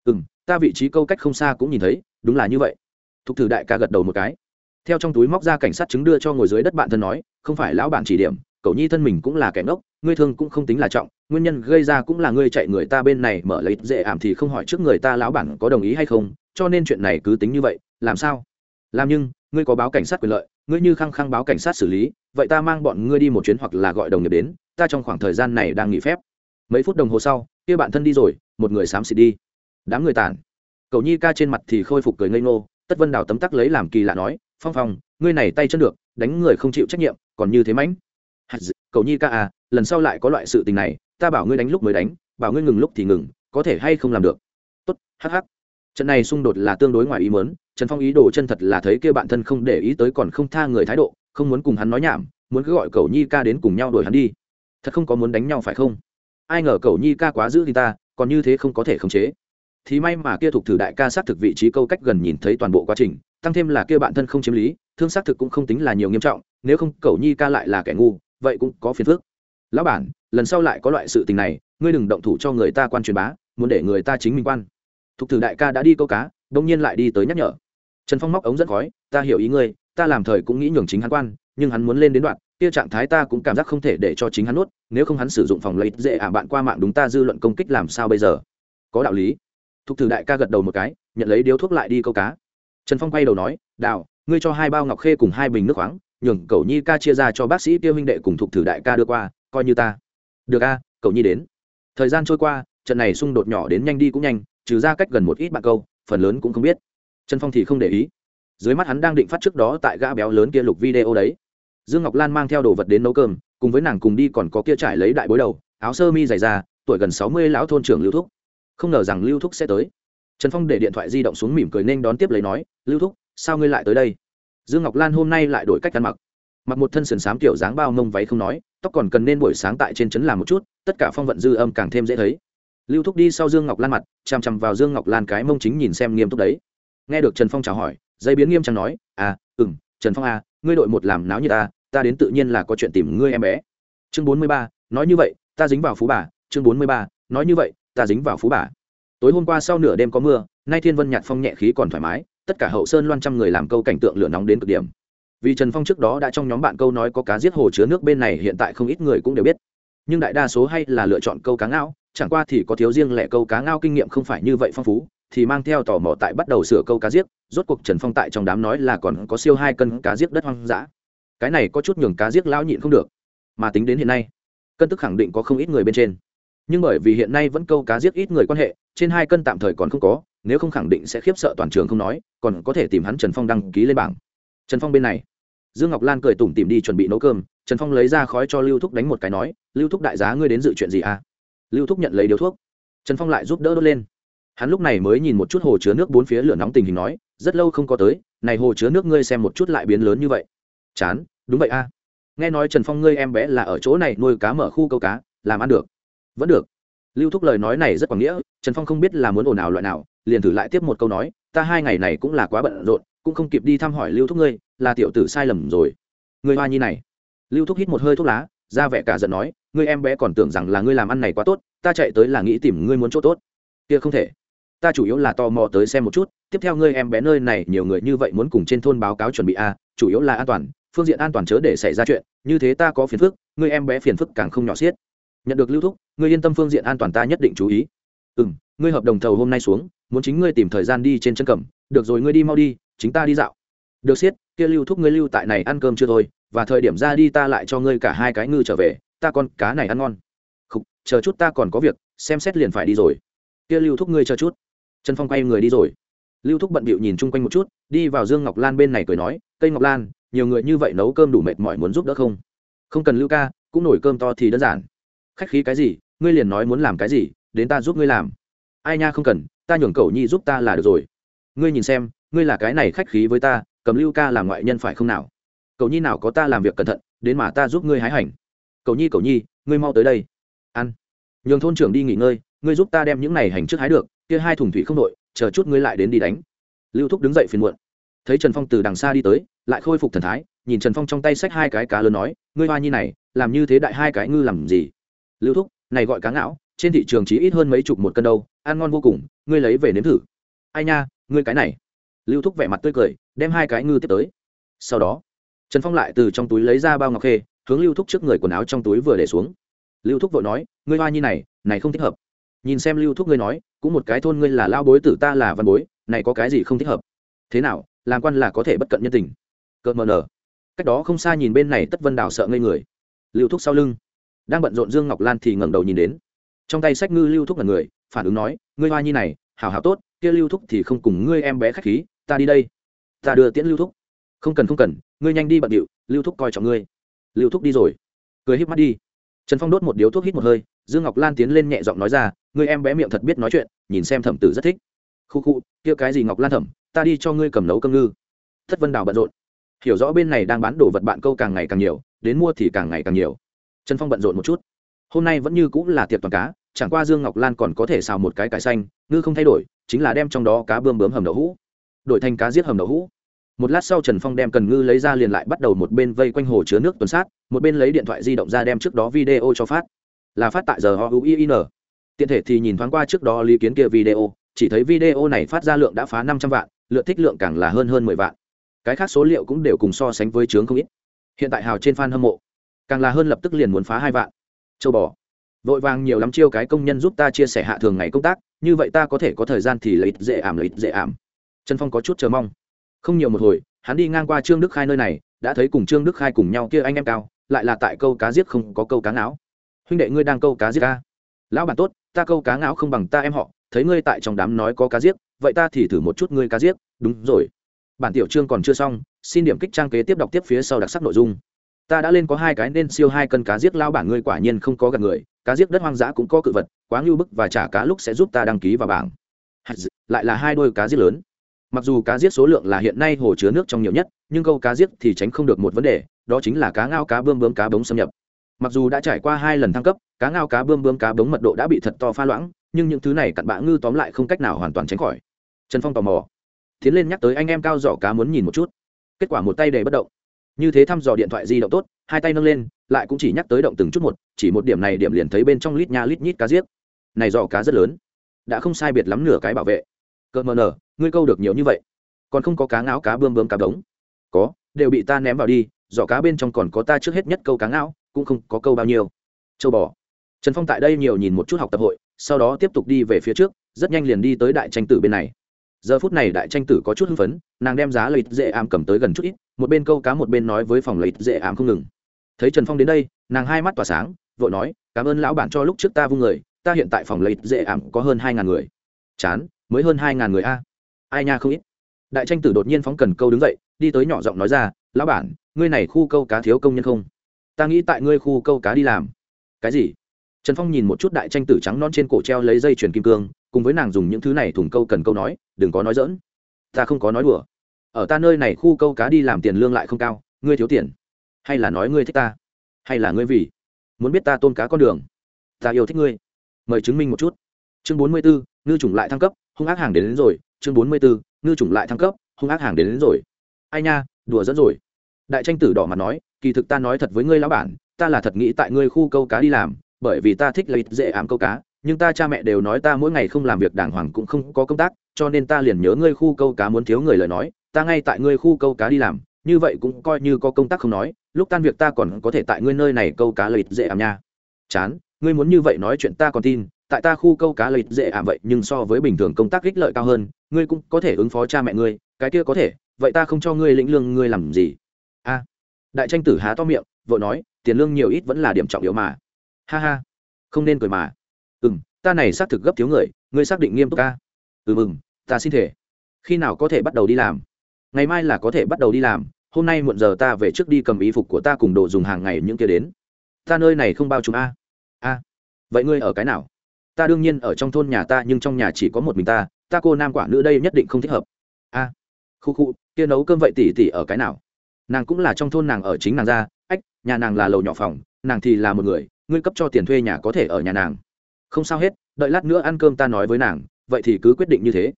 Ừ m ta vị trí câu cách không xa cũng nhìn thấy, đúng là như vậy. Thục thử đại ca gật đầu một cái. Theo trong túi móc ra cảnh sát chứng đưa cho ngồi dưới đất bạn thân nói, không phải lão bản chỉ điểm, cậu nhi thân mình cũng là kẻ ngốc, ngươi thương cũng không tính là trọng, nguyên nhân gây ra cũng là ngươi chạy người ta bên này mở lấy dễ ảm thì không hỏi trước người ta lão bản có đồng ý hay không, cho nên chuyện này cứ tính như vậy, làm sao? Làm nhưng ngươi có báo cảnh sát quyền lợi, ngươi như khăng khăng báo cảnh sát xử lý, vậy ta mang bọn ngươi đi một chuyến hoặc là gọi đồng nghiệp đến, ta trong khoảng thời gian này đang nghỉ phép. Mấy phút đồng hồ sau, kia bạn thân đi rồi, một người xám xịt đi. Đám người tản. Cậu nhi ca trên mặt thì khôi phục cười ngây ngô, tất vân đào tấm tắc lấy làm kỳ lạ nói, phong phong, ngươi này tay chân được, đánh người không chịu trách nhiệm, còn như thế mãnh. Cậu nhi ca à lần sau lại có loại sự tình này, ta bảo ngươi đánh lúc mới đánh, bảo ngươi ngừng lúc thì ngừng, có thể hay không làm được. Tốt hh trận này xung đột là tương đối ngoài ý mớn trần phong ý đồ chân thật là thấy kia bạn thân không để ý tới còn không tha người thái độ, không muốn cùng hắn nói nhảm, muốn cứ gọi cầu nhi ca đến cùng nhau đuổi hắn đi. Thật không có muốn đánh nhau phải không? Ai ngờ cầu nhi ca quá giữ thì ta, còn như thế không có thể khống chế. Thì may mà kia thuộc thử đại ca xác thực vị trí câu cách gần nhìn thấy toàn bộ quá trình, tăng thêm là kia bạn thân không chiếm lý, thương xác thực cũng không tính là nhiều nghiêm trọng, nếu không cầu nhi ca lại là kẻ ngu, vậy cũng có phiền phức. Lão bản, lần sau lại có loại sự tình này, ngươi đừng động thủ cho người ta quan truyền bá, muốn để người ta chính mình quan thục thử đại ca đã đi câu cá đông nhiên lại đi tới nhắc nhở. Trần phong móc ống dẫn khói, ta hiểu ý ngươi, ta làm thời cũng nghĩ nhường chính hắn quan, nhưng hắn muốn lên đến đoạn, kia trạng thái ta cũng cảm giác không thể để cho chính hắn nuốt, nếu không hắn sử dụng phòng lấy dễ ả bạn qua mạng đúng ta dư luận công kích làm sao bây giờ? Có đạo lý. Thục thử đại ca gật đầu một cái, nhận lấy điếu thuốc lại đi câu cá. Trần phong quay đầu nói, đào, ngươi cho hai bao ngọc khê cùng hai bình nước khoáng, nhường cậu nhi ca chia ra cho bác sĩ tiêu huynh đệ cùng thục thử đại ca đưa qua, coi như ta. Được a, cậu nhi đến. Thời gian trôi qua, trận này xung đột nhỏ đến nhanh đi cũng nhanh trừ ra cách gần một ít bạn câu, phần lớn cũng không biết. Trần phong thì không để ý. Dưới mắt hắn đang định phát trước đó tại gã béo lớn kia lục video đấy. Dương ngọc lan mang theo đồ vật đến nấu cơm, cùng với nàng cùng đi còn có kia trải lấy đại bối đầu, áo sơ mi dày ra tuổi gần sáu mươi lão thôn trưởng lưu thúc. Không ngờ rằng lưu thúc sẽ tới. Trần phong để điện thoại di động xuống mỉm cười nên đón tiếp lấy nói, lưu thúc, sao ngươi lại tới đây? Dương ngọc lan hôm nay lại đổi cách ăn mặc. Mặc một thân sườn xám kiểu dáng bao mông váy không nói, tóc còn cần nên buổi sáng tại trên trấn làm một chút, tất cả phong vận dư âm càng thêm dễ thấy lưu thúc đi sau dương ngọc lan mặt, chằm chằm vào dương ngọc lan cái mông chính nhìn xem nghiêm túc đấy. Nghe được trần phong chào hỏi, dây biến nghiêm trang nói à ừ m trần phong à ngươi đội một làm náo như ta ta đến tự nhiên là có chuyện tìm ngươi em bé. Chương bốn mươi ba, nói như vậy, ta dính vào phú bà. Chương bốn mươi ba, nói như vậy, ta dính vào phú bà. Tối hôm qua sau nửa đêm có mưa, nay thiên vân nhạt phong nhẹ khí còn thoải mái, tất cả hậu sơn loan trăm người làm câu cảnh tượng lửa nóng đến cực điểm. Vì trần phong trước đó đã trong nhóm bạn câu nói có cá giết hồ chứa nước bên này hiện tại không ít người cũng đều biết. Nhưng đại đa số hay là lựa chọn câu cá ngao chẳng qua thì có thiếu riêng lẻ câu cá ngao kinh nghiệm không phải như vậy phong phú, thì mang theo tò mò tại bắt đầu sửa câu cá giết rốt cuộc trần phong tại trong đám nói là còn có siêu hai cân cá giết đất hoang dã. Cái này có chút nhường cá giết lão nhịn không được. Mà tính đến hiện nay, cân tức khẳng định có không ít người bên trên. Nhưng bởi vì hiện nay vẫn câu cá giết ít người quan hệ, trên hai cân tạm thời còn không có, nếu không khẳng định sẽ khiếp sợ toàn trường không nói, còn có thể tìm hắn trần phong đăng ký lên bảng. Trần phong bên này, dương ngọc lan cười tủm tìm đi chuẩn bị nấu cơm, trần phong lấy ra khói cho lưu thúc đánh một cái nói, lưu thúc đại giá ngươi đến dự chuyện gì à? Lưu thúc nhận lấy điếu thuốc. Trần phong lại giúp đỡ đốt lên. Hắn lúc này mới nhìn một chút hồ chứa nước bốn phía lửa nóng tình hình nói, rất lâu không có tới, này hồ chứa nước ngươi xem một chút lại biến lớn như vậy. Chán, đúng vậy a. À. nghe nói trần phong ngươi em bé là ở chỗ này nuôi cá mở khu câu cá, làm ăn được. Vẫn được. Lưu thúc lời nói này rất quảng nghĩa, trần phong không biết là muốn ồn ào loại nào, liền thử lại tiếp một câu nói, ta hai ngày này cũng là quá bận rộn, cũng không kịp đi thăm hỏi lưu thúc ngươi, là tiểu tử sai lầm rồi. Người hoa nhi này. Lưu thúc hít một hơi thuốc lá ra vẻ cả giận nói ngươi em bé còn tưởng rằng là ngươi làm ăn này quá tốt ta chạy tới là nghĩ tìm ngươi muốn chỗ tốt. Kia không thể. Ta chủ yếu là tò mò tới xem một chút tiếp theo ngươi em bé nơi này nhiều người như vậy muốn cùng trên thôn báo cáo chuẩn bị a à, chủ yếu là an toàn phương diện an toàn chớ để xảy ra chuyện như thế ta có phiền phức ngươi em bé phiền phức càng không nhỏ xiết. Nhận được lưu thúc ngươi yên tâm phương diện an toàn ta nhất định chú ý. Ừ m ngươi hợp đồng thầu hôm nay xuống muốn chính ngươi tìm thời gian đi trên chân cẩm được rồi ngươi đi mau đi chính ta đi dạo. Được xiết kia lưu thúc ngươi lưu tại này ăn cơm chưa thôi và thời điểm ra đi ta lại cho ngươi cả hai cái ngư trở về ta con cá này ăn ngon. Khúc, chờ chút ta còn có việc xem xét liền phải đi rồi. Kia lưu thúc ngươi chờ chút. Trần phong quay người đi rồi. Lưu thúc bận bịu nhìn chung quanh một chút đi vào dương ngọc lan bên này cười nói cây ngọc lan nhiều người như vậy nấu cơm đủ mệt mỏi muốn giúp đỡ không? Không cần lưu ca cũng nổi cơm to thì đơn giản. Khách khí cái gì ngươi liền nói muốn làm cái gì đến ta giúp ngươi làm. Ai nha không cần ta nhường cầu nhi giúp ta là được rồi. Ngươi nhìn xem ngươi là cái này khách khí với ta cầm lưu ca làm ngoại nhân phải không nào? Cậu nhi nào có ta làm việc cẩn thận, đến mà ta giúp ngươi hái hành. Cậu nhi cậu nhi, ngươi mau tới đây. Ăn. Nhường thôn trưởng đi nghỉ ngơi, ngươi giúp ta đem những này hành trước hái được, kia hai thùng thủy không đội, chờ chút ngươi lại đến đi đánh. Lưu thúc đứng dậy phiền muộn. Thấy trần phong từ đằng xa đi tới, lại khôi phục thần thái, nhìn trần phong trong tay xách hai cái cá lớn nói, ngươi hoa nhi này, làm như thế đại hai cái ngư làm gì? Lưu thúc, này gọi cá ngão trên thị trường chỉ ít hơn mấy chục một cân đâu, ăn ngon vô cùng, ngươi lấy về nếm thử. Ai nha, ngươi cái này. Lưu thúc vẻ mặt tươi cười, đem hai cái ngư tiếp tới. Sau đó trần phong lại từ trong túi lấy ra bao ngọc khê, hướng lưu thúc trước người quần áo trong túi vừa để xuống. Lưu thúc vội nói, ngươi hoa nhi này này không thích hợp. Nhìn xem lưu thúc ngươi nói, cũng một cái thôn ngươi là lao bối tử ta là văn bối, này có cái gì không thích hợp? Thế nào, làm quan là có thể bất cận nhân tình. Cợt mờ nở. Cách đó không xa nhìn bên này tất vân đào sợ ngây người. Lưu thúc sau lưng, đang bận rộn dương ngọc lan thì ngẩng đầu nhìn đến. Trong tay sách ngư lưu thúc là người, phản ứng nói, ngươi hoa nhi này, hảo hảo tốt, kia lưu thúc thì không cùng ngươi em bé khách khí, ta đi đây, ta đưa tiễn lưu thúc. Không cần không cần ngươi nhanh đi bận điệu, lưu thúc coi trọng ngươi. Lưu thúc đi rồi. Cười híp mắt đi. Trần phong đốt một điếu thuốc hít một hơi, dương ngọc lan tiến lên nhẹ giọng nói ra, ngươi em bé miệng thật biết nói chuyện, nhìn xem thẩm tử rất thích. Khu khu, kia cái gì ngọc lan thẩm, ta đi cho ngươi cầm nấu cơm ngư. Thất vân đào bận rộn. Hiểu rõ bên này đang bán đồ vật bạn câu càng ngày càng nhiều, đến mua thì càng ngày càng nhiều. Trần phong bận rộn một chút. Hôm nay vẫn như cũng là tiệc toàn cá, chẳng qua dương ngọc lan còn có thể xào một cái cải xanh, ngư không thay đổi, chính là đem trong đó cá bươm bướm hầm đậu hũ, đổi thành cá giết hầm đậu hũ một lát sau trần phong đem cần ngư lấy ra liền lại bắt đầu một bên vây quanh hồ chứa nước tuần sát, một bên lấy điện thoại di động ra đem trước đó video cho phát. Là phát tại giờ ho u i n. Tiện thể thì nhìn thoáng qua trước đó lý kiến kia video, chỉ thấy video này phát ra lượng đã phá năm trăm vạn lượt thích lượng càng là hơn hơn mười vạn. Cái khác số liệu cũng đều cùng so sánh với trướng không ít. Hiện tại hào trên f a n hâm mộ, càng là hơn lập tức liền muốn phá hai vạn. Châu bò. Vội vàng nhiều lắm chiêu cái công nhân giúp ta chia sẻ hạ thường ngày công tác, như vậy ta có thể có thời gian thì lấy ít dễ ảm lấy ít dễ ảm. Trần phong có chút chờ mong không nhiều một hồi, hắn đi ngang qua trương đức khai nơi này, đã thấy cùng trương đức khai cùng nhau kia anh em cao, lại là tại câu cá giết không có câu cá não. huynh đệ ngươi đang câu cá giết ca lão bản tốt, ta câu cá não không bằng ta em họ, thấy ngươi tại trong đám nói có cá giết, vậy ta thì thử một chút ngươi cá giết. Đúng rồi. Bản tiểu trương còn chưa xong, xin điểm kích trang kế tiếp đọc tiếp phía sau đặc sắc nội dung. Ta đã lên có hai cái nên siêu hai cân cá giết lao bản ngươi quả nhiên không có gặp người, cá giết đất hoang dã cũng có cự vật, quá ngưu bức và trả cá lúc sẽ giúp ta đăng ký vào bảng. Lại là hai đôi cá giết lớn mặc dù cá giết số lượng là hiện nay hồ chứa nước trong nhiều nhất, nhưng câu cá giết thì tránh không được một vấn đề, đó chính là cá ngao cá bươm bướm cá bống xâm nhập. Mặc dù đã trải qua hai lần thăng cấp, cá ngao cá bươm bươm cá bống mật độ đã bị thật to pha loãng, nhưng những thứ này cặn bã ngư tóm lại không cách nào hoàn toàn tránh khỏi. Trần phong tò mò. Tiến lên nhắc tới anh em cao giỏ cá muốn nhìn một chút. Kết quả một tay đề bất động. Như thế thăm dò điện thoại di động tốt, hai tay nâng lên, lại cũng chỉ nhắc tới động từng chút một, chỉ một điểm này điểm liền thấy bên trong lít nha lít nhít cá giết. Này giỏ cá rất lớn. Đã không sai biệt lắm nửa cái bảo vệ. Cỡ mờ nở ngươi câu được nhiều như vậy, còn không có cá ngáo cá bươm bươm cá đống có, đều bị ta ném vào đi, giỏ cá bên trong còn có ta trước hết nhất câu cá ngáo, cũng không có câu bao nhiêu. Châu bò. Trần phong tại đây nhiều nhìn một chút học tập hội, sau đó tiếp tục đi về phía trước, rất nhanh liền đi tới đại tranh tử bên này. Giờ phút này đại tranh tử có chút hưng phấn, nàng đem giá lợi dễ ảm cầm tới gần chút ít, một bên câu cá một bên nói với phòng lợi dễ ảm không ngừng. Thấy trần phong đến đây, nàng hai mắt tỏa sáng, vội nói, cảm ơn lão bản cho lúc trước ta vung người, ta hiện tại phòng lợi dễ ảm có hơn hai ngàn người. Chán, mới hơn hai ngàn người a ai nha không ít. Đại tranh tử đột nhiên phóng cần câu đứng dậy đi tới nhỏ giọng nói ra lão bản ngươi này khu câu cá thiếu công nhân không? Ta nghĩ tại ngươi khu câu cá đi làm. Cái gì? Trần phong nhìn một chút đại tranh tử trắng non trên cổ treo lấy dây chuyền kim cương cùng với nàng dùng những thứ này thùng câu cần câu nói đừng có nói dỡn ta không có nói đùa. Ở ta nơi này khu câu cá đi làm tiền lương lại không cao ngươi thiếu tiền. Hay là nói ngươi thích ta? Hay là ngươi vì muốn biết ta tôn cá con đường? Ta yêu thích ngươi. Mời chứng minh một chút. Chương bốn mươi bốn ngư chủng lại thăng cấp hung ác hàng đến, đến rồi chương bốn mươi bốn ngư chủng lại thăng cấp hung ác hàng đến, đến rồi. Ai nha đùa dẫn rồi. Đại tranh tử đỏ mặt nói kỳ thực ta nói thật với ngươi lão bản ta là thật nghĩ tại ngươi khu câu cá đi làm bởi vì ta thích lợi dễ ảm câu cá nhưng ta cha mẹ đều nói ta mỗi ngày không làm việc đàng hoàng cũng không có công tác cho nên ta liền nhớ ngươi khu câu cá muốn thiếu người lời nói ta ngay tại ngươi khu câu cá đi làm như vậy cũng coi như có công tác không nói lúc tan việc ta còn có thể tại ngươi nơi này câu cá lợi dễ ảm nha. Chán ngươi muốn như vậy nói chuyện ta còn tin tại ta khu câu cá lợi dễ ảm vậy, nhưng so với bình thường công tác ích lợi cao hơn, ngươi cũng có thể ứng phó cha mẹ ngươi, cái kia có thể, vậy ta không cho ngươi lĩnh lương ngươi làm gì? A, đại tranh tử há to miệng vợ nói, tiền lương nhiều ít vẫn là điểm trọng yếu mà. Ha ha, không nên cười mà. Ừ m ta này xác thực gấp thiếu người, ngươi xác định nghiêm túc ca ừ mừng ta xin thể khi nào có thể bắt đầu đi làm? Ngày mai là có thể bắt đầu đi làm, hôm nay muộn giờ ta về trước đi cầm ý phục của ta cùng đồ dùng hàng ngày những kia đến. Ta nơi này không bao trùm a. A, vậy ngươi ở cái nào? Ta đương nhiên ở trong thôn nhà ta nhưng trong nhà chỉ có một mình ta ta cô nam quả nữ đây nhất định không thích hợp. A, khu khu, kia nấu cơm vậy tỉ tỉ ở cái nào? Nàng cũng là trong thôn nàng ở chính nàng ra, ách, nhà nàng là lầu nhỏ phòng, nàng thì là một người, ngươi cấp cho tiền thuê nhà có thể ở nhà nàng. Không sao hết, đợi lát nữa ăn cơm ta nói với nàng, vậy thì cứ quyết định như thế.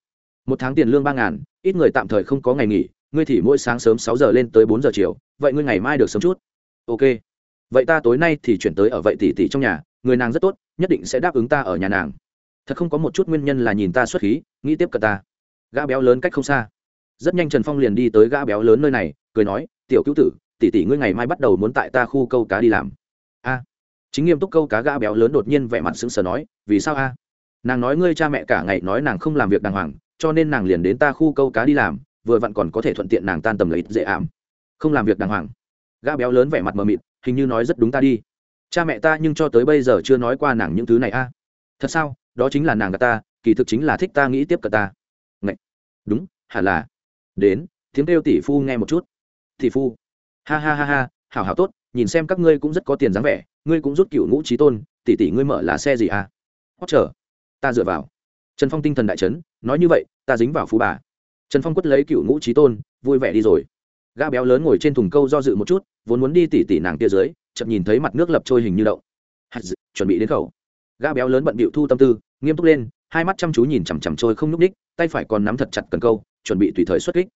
Một tháng tiền lương ba ngàn, ít người tạm thời không có ngày nghỉ, ngươi thì mỗi sáng sớm sáu giờ lên tới bốn giờ chiều, vậy ngươi ngày mai được sớm chút. Ok vậy ta tối nay thì chuyển tới ở vậy tỷ tỷ trong nhà, người nàng rất tốt, nhất định sẽ đáp ứng ta ở nhà nàng. Thật không có một chút nguyên nhân là nhìn ta xuất khí, nghĩ tiếp cận ta. Gã béo lớn cách không xa. Rất nhanh trần phong liền đi tới gã béo lớn nơi này, cười nói, tiểu cứu tử tỷ tỷ ngươi ngày mai bắt đầu muốn tại ta khu câu cá đi làm. A. Chính nghiêm túc câu cá gã béo lớn đột nhiên vẻ mặt sững sờ nói, vì sao a? Nàng nói ngươi cha mẹ cả ngày nói nàng không làm việc đàng hoàng, cho nên nàng liền đến ta khu câu cá đi làm, vừa vặn còn có thể thuận tiện nàng tan tầm lấy dễ ảm. Không làm việc đàng hoàng. Gã béo lớn vẻ mặt mờ mịt hình như nói rất đúng ta đi. Cha mẹ ta nhưng cho tới bây giờ chưa nói qua nàng những thứ này a. Thật sao? Đó chính là nàng gà ta, kỳ thực chính là thích ta nghĩ tiếp cận ta. Ngậy! đúng, hẳn là. Đến, tiếng kêu tỷ phu nghe một chút. Tỷ phu. Ha ha ha ha, hảo hảo tốt, nhìn xem các ngươi cũng rất có tiền dáng vẻ, ngươi cũng rút cựu ngũ trí tôn, tỷ tỷ ngươi mở là xe gì à? Hót trở ta dựa vào. Trần phong tinh thần đại trấn nói như vậy, ta dính vào phú bà. Trần phong quất lấy cựu ngũ trí tôn, vui vẻ đi rồi gã béo lớn ngồi trên thùng câu do dự một chút, vốn muốn đi tỉ tỉ nàng kia dưới chậm nhìn thấy mặt nước lập trôi hình như đậu d... chuẩn bị đến khẩu. Gã béo lớn bận bịu thu tâm tư, nghiêm túc lên, hai mắt chăm chú nhìn chằm chằm trôi không nhúc ních tay phải còn nắm thật chặt cần câu, chuẩn bị tùy thời xuất kích.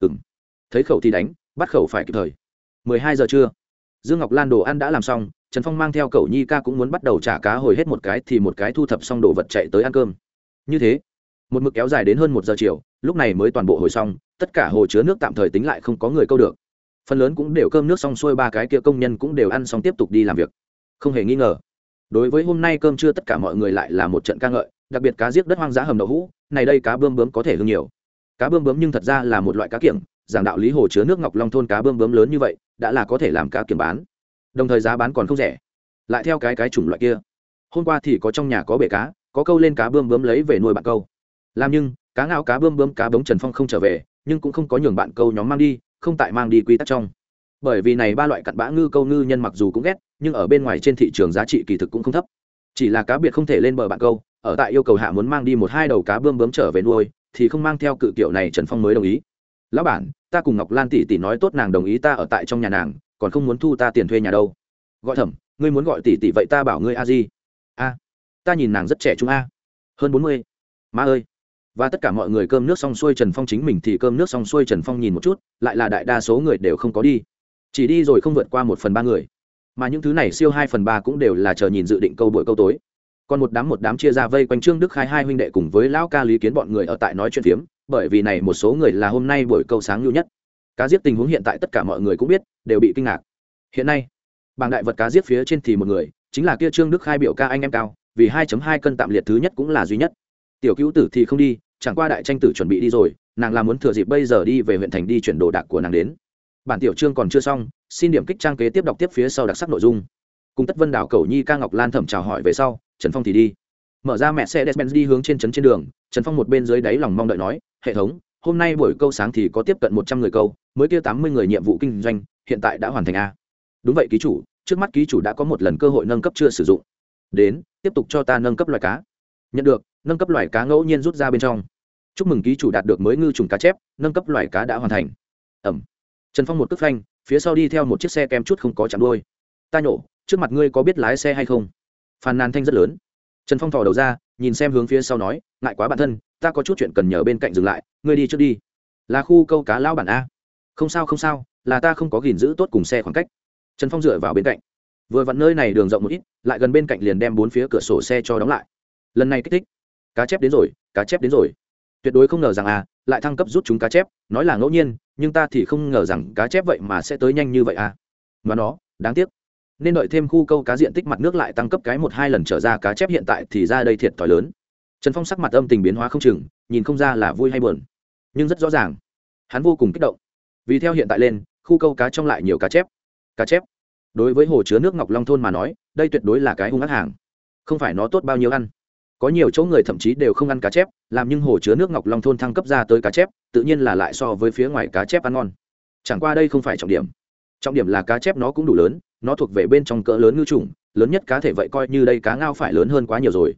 Ừ m thấy khẩu thì đánh, bắt khẩu phải kịp thời. Mười hai giờ trưa. Dương ngọc lan đồ ăn đã làm xong, trần phong mang theo cậu nhi ca cũng muốn bắt đầu trả cá hồi hết một cái thì một cái thu thập xong đồ vật chạy tới ăn cơm. Như thế một mực kéo dài đến hơn một giờ chiều, lúc này mới toàn bộ hồi xong, tất cả hồ chứa nước tạm thời tính lại không có người câu được. Phần lớn cũng đều cơm nước xong xuôi, ba cái kia công nhân cũng đều ăn xong tiếp tục đi làm việc. Không hề nghi ngờ, đối với hôm nay cơm trưa tất cả mọi người lại là một trận ca ngợi, đặc biệt cá giết đất hoang dã hầm đậu hũ, này đây cá bươm bướm có thể hương nhiều. Cá bươm bướm nhưng thật ra là một loại cá kiểng, giảng đạo lý hồ chứa nước ngọc long thôn cá bươm bướm lớn như vậy, đã là có thể làm cá kiểng bán. Đồng thời giá bán còn không rẻ. Lại theo cái cái chủng loại kia. Hôm qua thì có trong nhà có bể cá, có câu lên cá bươm bướm lấy về nuôi bạn câu làm nhưng, cá ngao cá bươm bơm cá bống trần phong không trở về, nhưng cũng không có nhường bạn câu nhóm mang đi, không tại mang đi quy tắc trong. Bởi vì này ba loại cặn bã ngư câu ngư nhân mặc dù cũng ghét, nhưng ở bên ngoài trên thị trường giá trị kỳ thực cũng không thấp. Chỉ là cá biệt không thể lên bờ bạn câu, ở tại yêu cầu hạ muốn mang đi một hai đầu cá bươm bướm trở về nuôi, thì không mang theo cự kiểu này trần phong mới đồng ý. Lão bản, ta cùng ngọc lan tỷ tỷ nói tốt nàng đồng ý ta ở tại trong nhà nàng, còn không muốn thu ta tiền thuê nhà đâu. Gọi thẩm ngươi muốn gọi tỷ tỷ vậy ta bảo ngươi a di. A, ta nhìn nàng rất trẻ trung a. Hơn bốn mươi. Má ơi và tất cả mọi người cơm nước xong xuôi trần phong chính mình thì cơm nước xong xuôi trần phong nhìn một chút, lại là đại đa số người đều không có đi. Chỉ đi rồi không vượt qua một phần ba người. Mà những thứ này siêu hai phần ba cũng đều là chờ nhìn dự định câu buổi câu tối. Còn một đám một đám chia ra vây quanh trương đức khai hai huynh đệ cùng với lão ca lý kiến bọn người ở tại nói chuyện phiếm, bởi vì này một số người là hôm nay buổi câu sáng lưu nhất. Cá giết tình huống hiện tại tất cả mọi người cũng biết, đều bị kinh ngạc. Hiện nay, bảng đại vật cá giết phía trên thì một người, chính là kia trương đức khai biểu ca anh em cao, vì 2.2 cân tạm liệt thứ nhất cũng là duy nhất. Tiểu cứu tử thì không đi chẳng qua đại tranh tử chuẩn bị đi rồi, nàng là muốn thừa dịp bây giờ đi về huyện thành đi chuyển đồ đạc của nàng đến. Bản tiểu chương còn chưa xong, xin điểm kích trang kế tiếp đọc tiếp phía sau đặc sắc nội dung. Cùng tất vân đảo cầu nhi, ca ngọc lan thẩm chào hỏi về sau, trần phong thì đi. Mở ra mẹ xe despen đi hướng trên trấn trên đường, trần phong một bên dưới đáy lòng mong đợi nói, hệ thống, hôm nay buổi câu sáng thì có tiếp cận một trăm người câu, mới kia tám mươi người nhiệm vụ kinh doanh, hiện tại đã hoàn thành a. Đúng vậy, ký chủ, trước mắt ký chủ đã có một lần cơ hội nâng cấp chưa sử dụng. Đến, tiếp tục cho ta nâng cấp loài cá. Nhận được nâng cấp loài cá ngẫu nhiên rút ra bên trong. Chúc mừng ký chủ đạt được mới ngư trùng cá chép, nâng cấp loài cá đã hoàn thành. Ẩm. Trần phong một cước phanh, phía sau đi theo một chiếc xe kem chút không có chạm đôi ta nhổ, trước mặt ngươi có biết lái xe hay không? Phàn nàn thanh rất lớn. Trần phong thò đầu ra, nhìn xem hướng phía sau nói, ngại quá bản thân, ta có chút chuyện cần nhờ bên cạnh dừng lại, ngươi đi trước đi. Là khu câu cá lao bản a. Không sao không sao, là ta không có gìn giữ tốt cùng xe khoảng cách. Trần phong dựa vào bên cạnh. Vừa vặn nơi này đường rộng một ít, lại gần bên cạnh liền đem bốn phía cửa sổ xe cho đóng lại. Lần này kích thích cá chép đến rồi, cá chép đến rồi. Tuyệt đối không ngờ rằng à lại thăng cấp rút chúng cá chép, nói là ngẫu nhiên, nhưng ta thì không ngờ rằng cá chép vậy mà sẽ tới nhanh như vậy à. Mà nó, đáng tiếc. Nên đợi thêm khu câu cá diện tích mặt nước lại tăng cấp cái một hai lần trở ra cá chép hiện tại thì ra đây thiệt thòi lớn. Trần phong sắc mặt âm tình biến hóa không chừng, nhìn không ra là vui hay buồn. Nhưng rất rõ ràng, hắn vô cùng kích động. Vì theo hiện tại lên, khu câu cá trong lại nhiều cá chép. Cá chép. Đối với hồ chứa nước ngọc long thôn mà nói, đây tuyệt đối là cái hung ác hàng. Không phải nó tốt bao nhiêu ăn có nhiều chỗ người thậm chí đều không ăn cá chép, làm nhưng hồ chứa nước ngọc long thôn thăng cấp ra tới cá chép, tự nhiên là lại so với phía ngoài cá chép ăn ngon. Chẳng qua đây không phải trọng điểm. Trọng điểm là cá chép nó cũng đủ lớn, nó thuộc về bên trong cỡ lớn ngư trùng lớn nhất cá thể vậy coi như đây cá ngao phải lớn hơn quá nhiều rồi.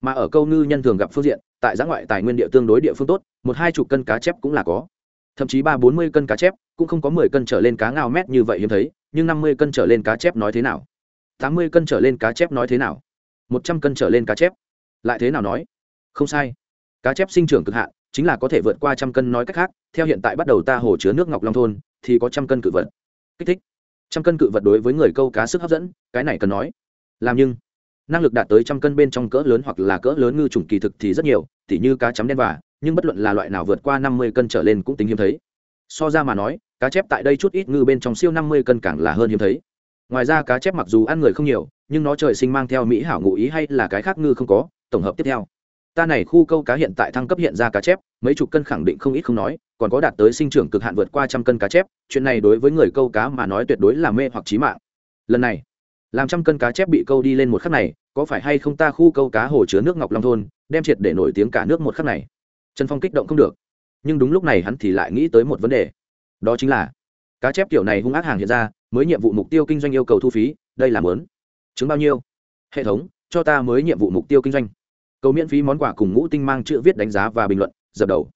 Mà ở câu ngư nhân thường gặp phương diện, tại giã ngoại tài nguyên địa tương đối địa phương tốt, một hai chục cân cá chép cũng là có. Thậm chí ba bốn mươi cân cá chép, cũng không có mười cân trở lên cá ngao mét như vậy hiếm thấy, nhưng năm mươi cân trở lên cá chép nói thế nào? Tám mươi cân trở lên cá chép nói thế nào? Một trăm cân trở lên cá chép lại thế nào nói? Không sai. Cá chép sinh trưởng cực hạn, chính là có thể vượt qua trăm cân nói cách khác, theo hiện tại bắt đầu ta hồ chứa nước ngọc long thôn, thì có trăm cân cự vật. Kích thích. Trăm cân cự vật đối với người câu cá sức hấp dẫn, cái này cần nói. Làm nhưng, năng lực đạt tới trăm cân bên trong cỡ lớn hoặc là cỡ lớn ngư trùng kỳ thực thì rất nhiều, tỉ như cá chấm đen vả nhưng bất luận là loại nào vượt qua năm mươi cân trở lên cũng tính hiếm thấy. So ra mà nói, cá chép tại đây chút ít ngư bên trong siêu năm mươi cân càng là hơn hiếm thấy. Ngoài ra cá chép mặc dù ăn người không nhiều, nhưng nó trời sinh mang theo mỹ hảo ngụ ý hay là cái khác ngư không có tổng hợp tiếp theo. Ta này khu câu cá hiện tại thăng cấp hiện ra cá chép, mấy chục cân khẳng định không ít không nói, còn có đạt tới sinh trưởng cực hạn vượt qua trăm cân cá chép, chuyện này đối với người câu cá mà nói tuyệt đối là mê hoặc trí mạng. Lần này, làm trăm cân cá chép bị câu đi lên một khắc này, có phải hay không ta khu câu cá hồ chứa nước ngọc long thôn, đem triệt để nổi tiếng cả nước một khắc này? Trần phong kích động không được. Nhưng đúng lúc này hắn thì lại nghĩ tới một vấn đề. Đó chính là, cá chép kiểu này hung ác hàng hiện ra, mới nhiệm vụ mục tiêu kinh doanh yêu cầu thu phí, đây là mớn chứng bao nhiêu? Hệ thống, cho ta mới nhiệm vụ mục tiêu kinh doanh cầu miễn phí món quà cùng ngũ tinh mang chữ viết đánh giá và bình luận, dập đầu.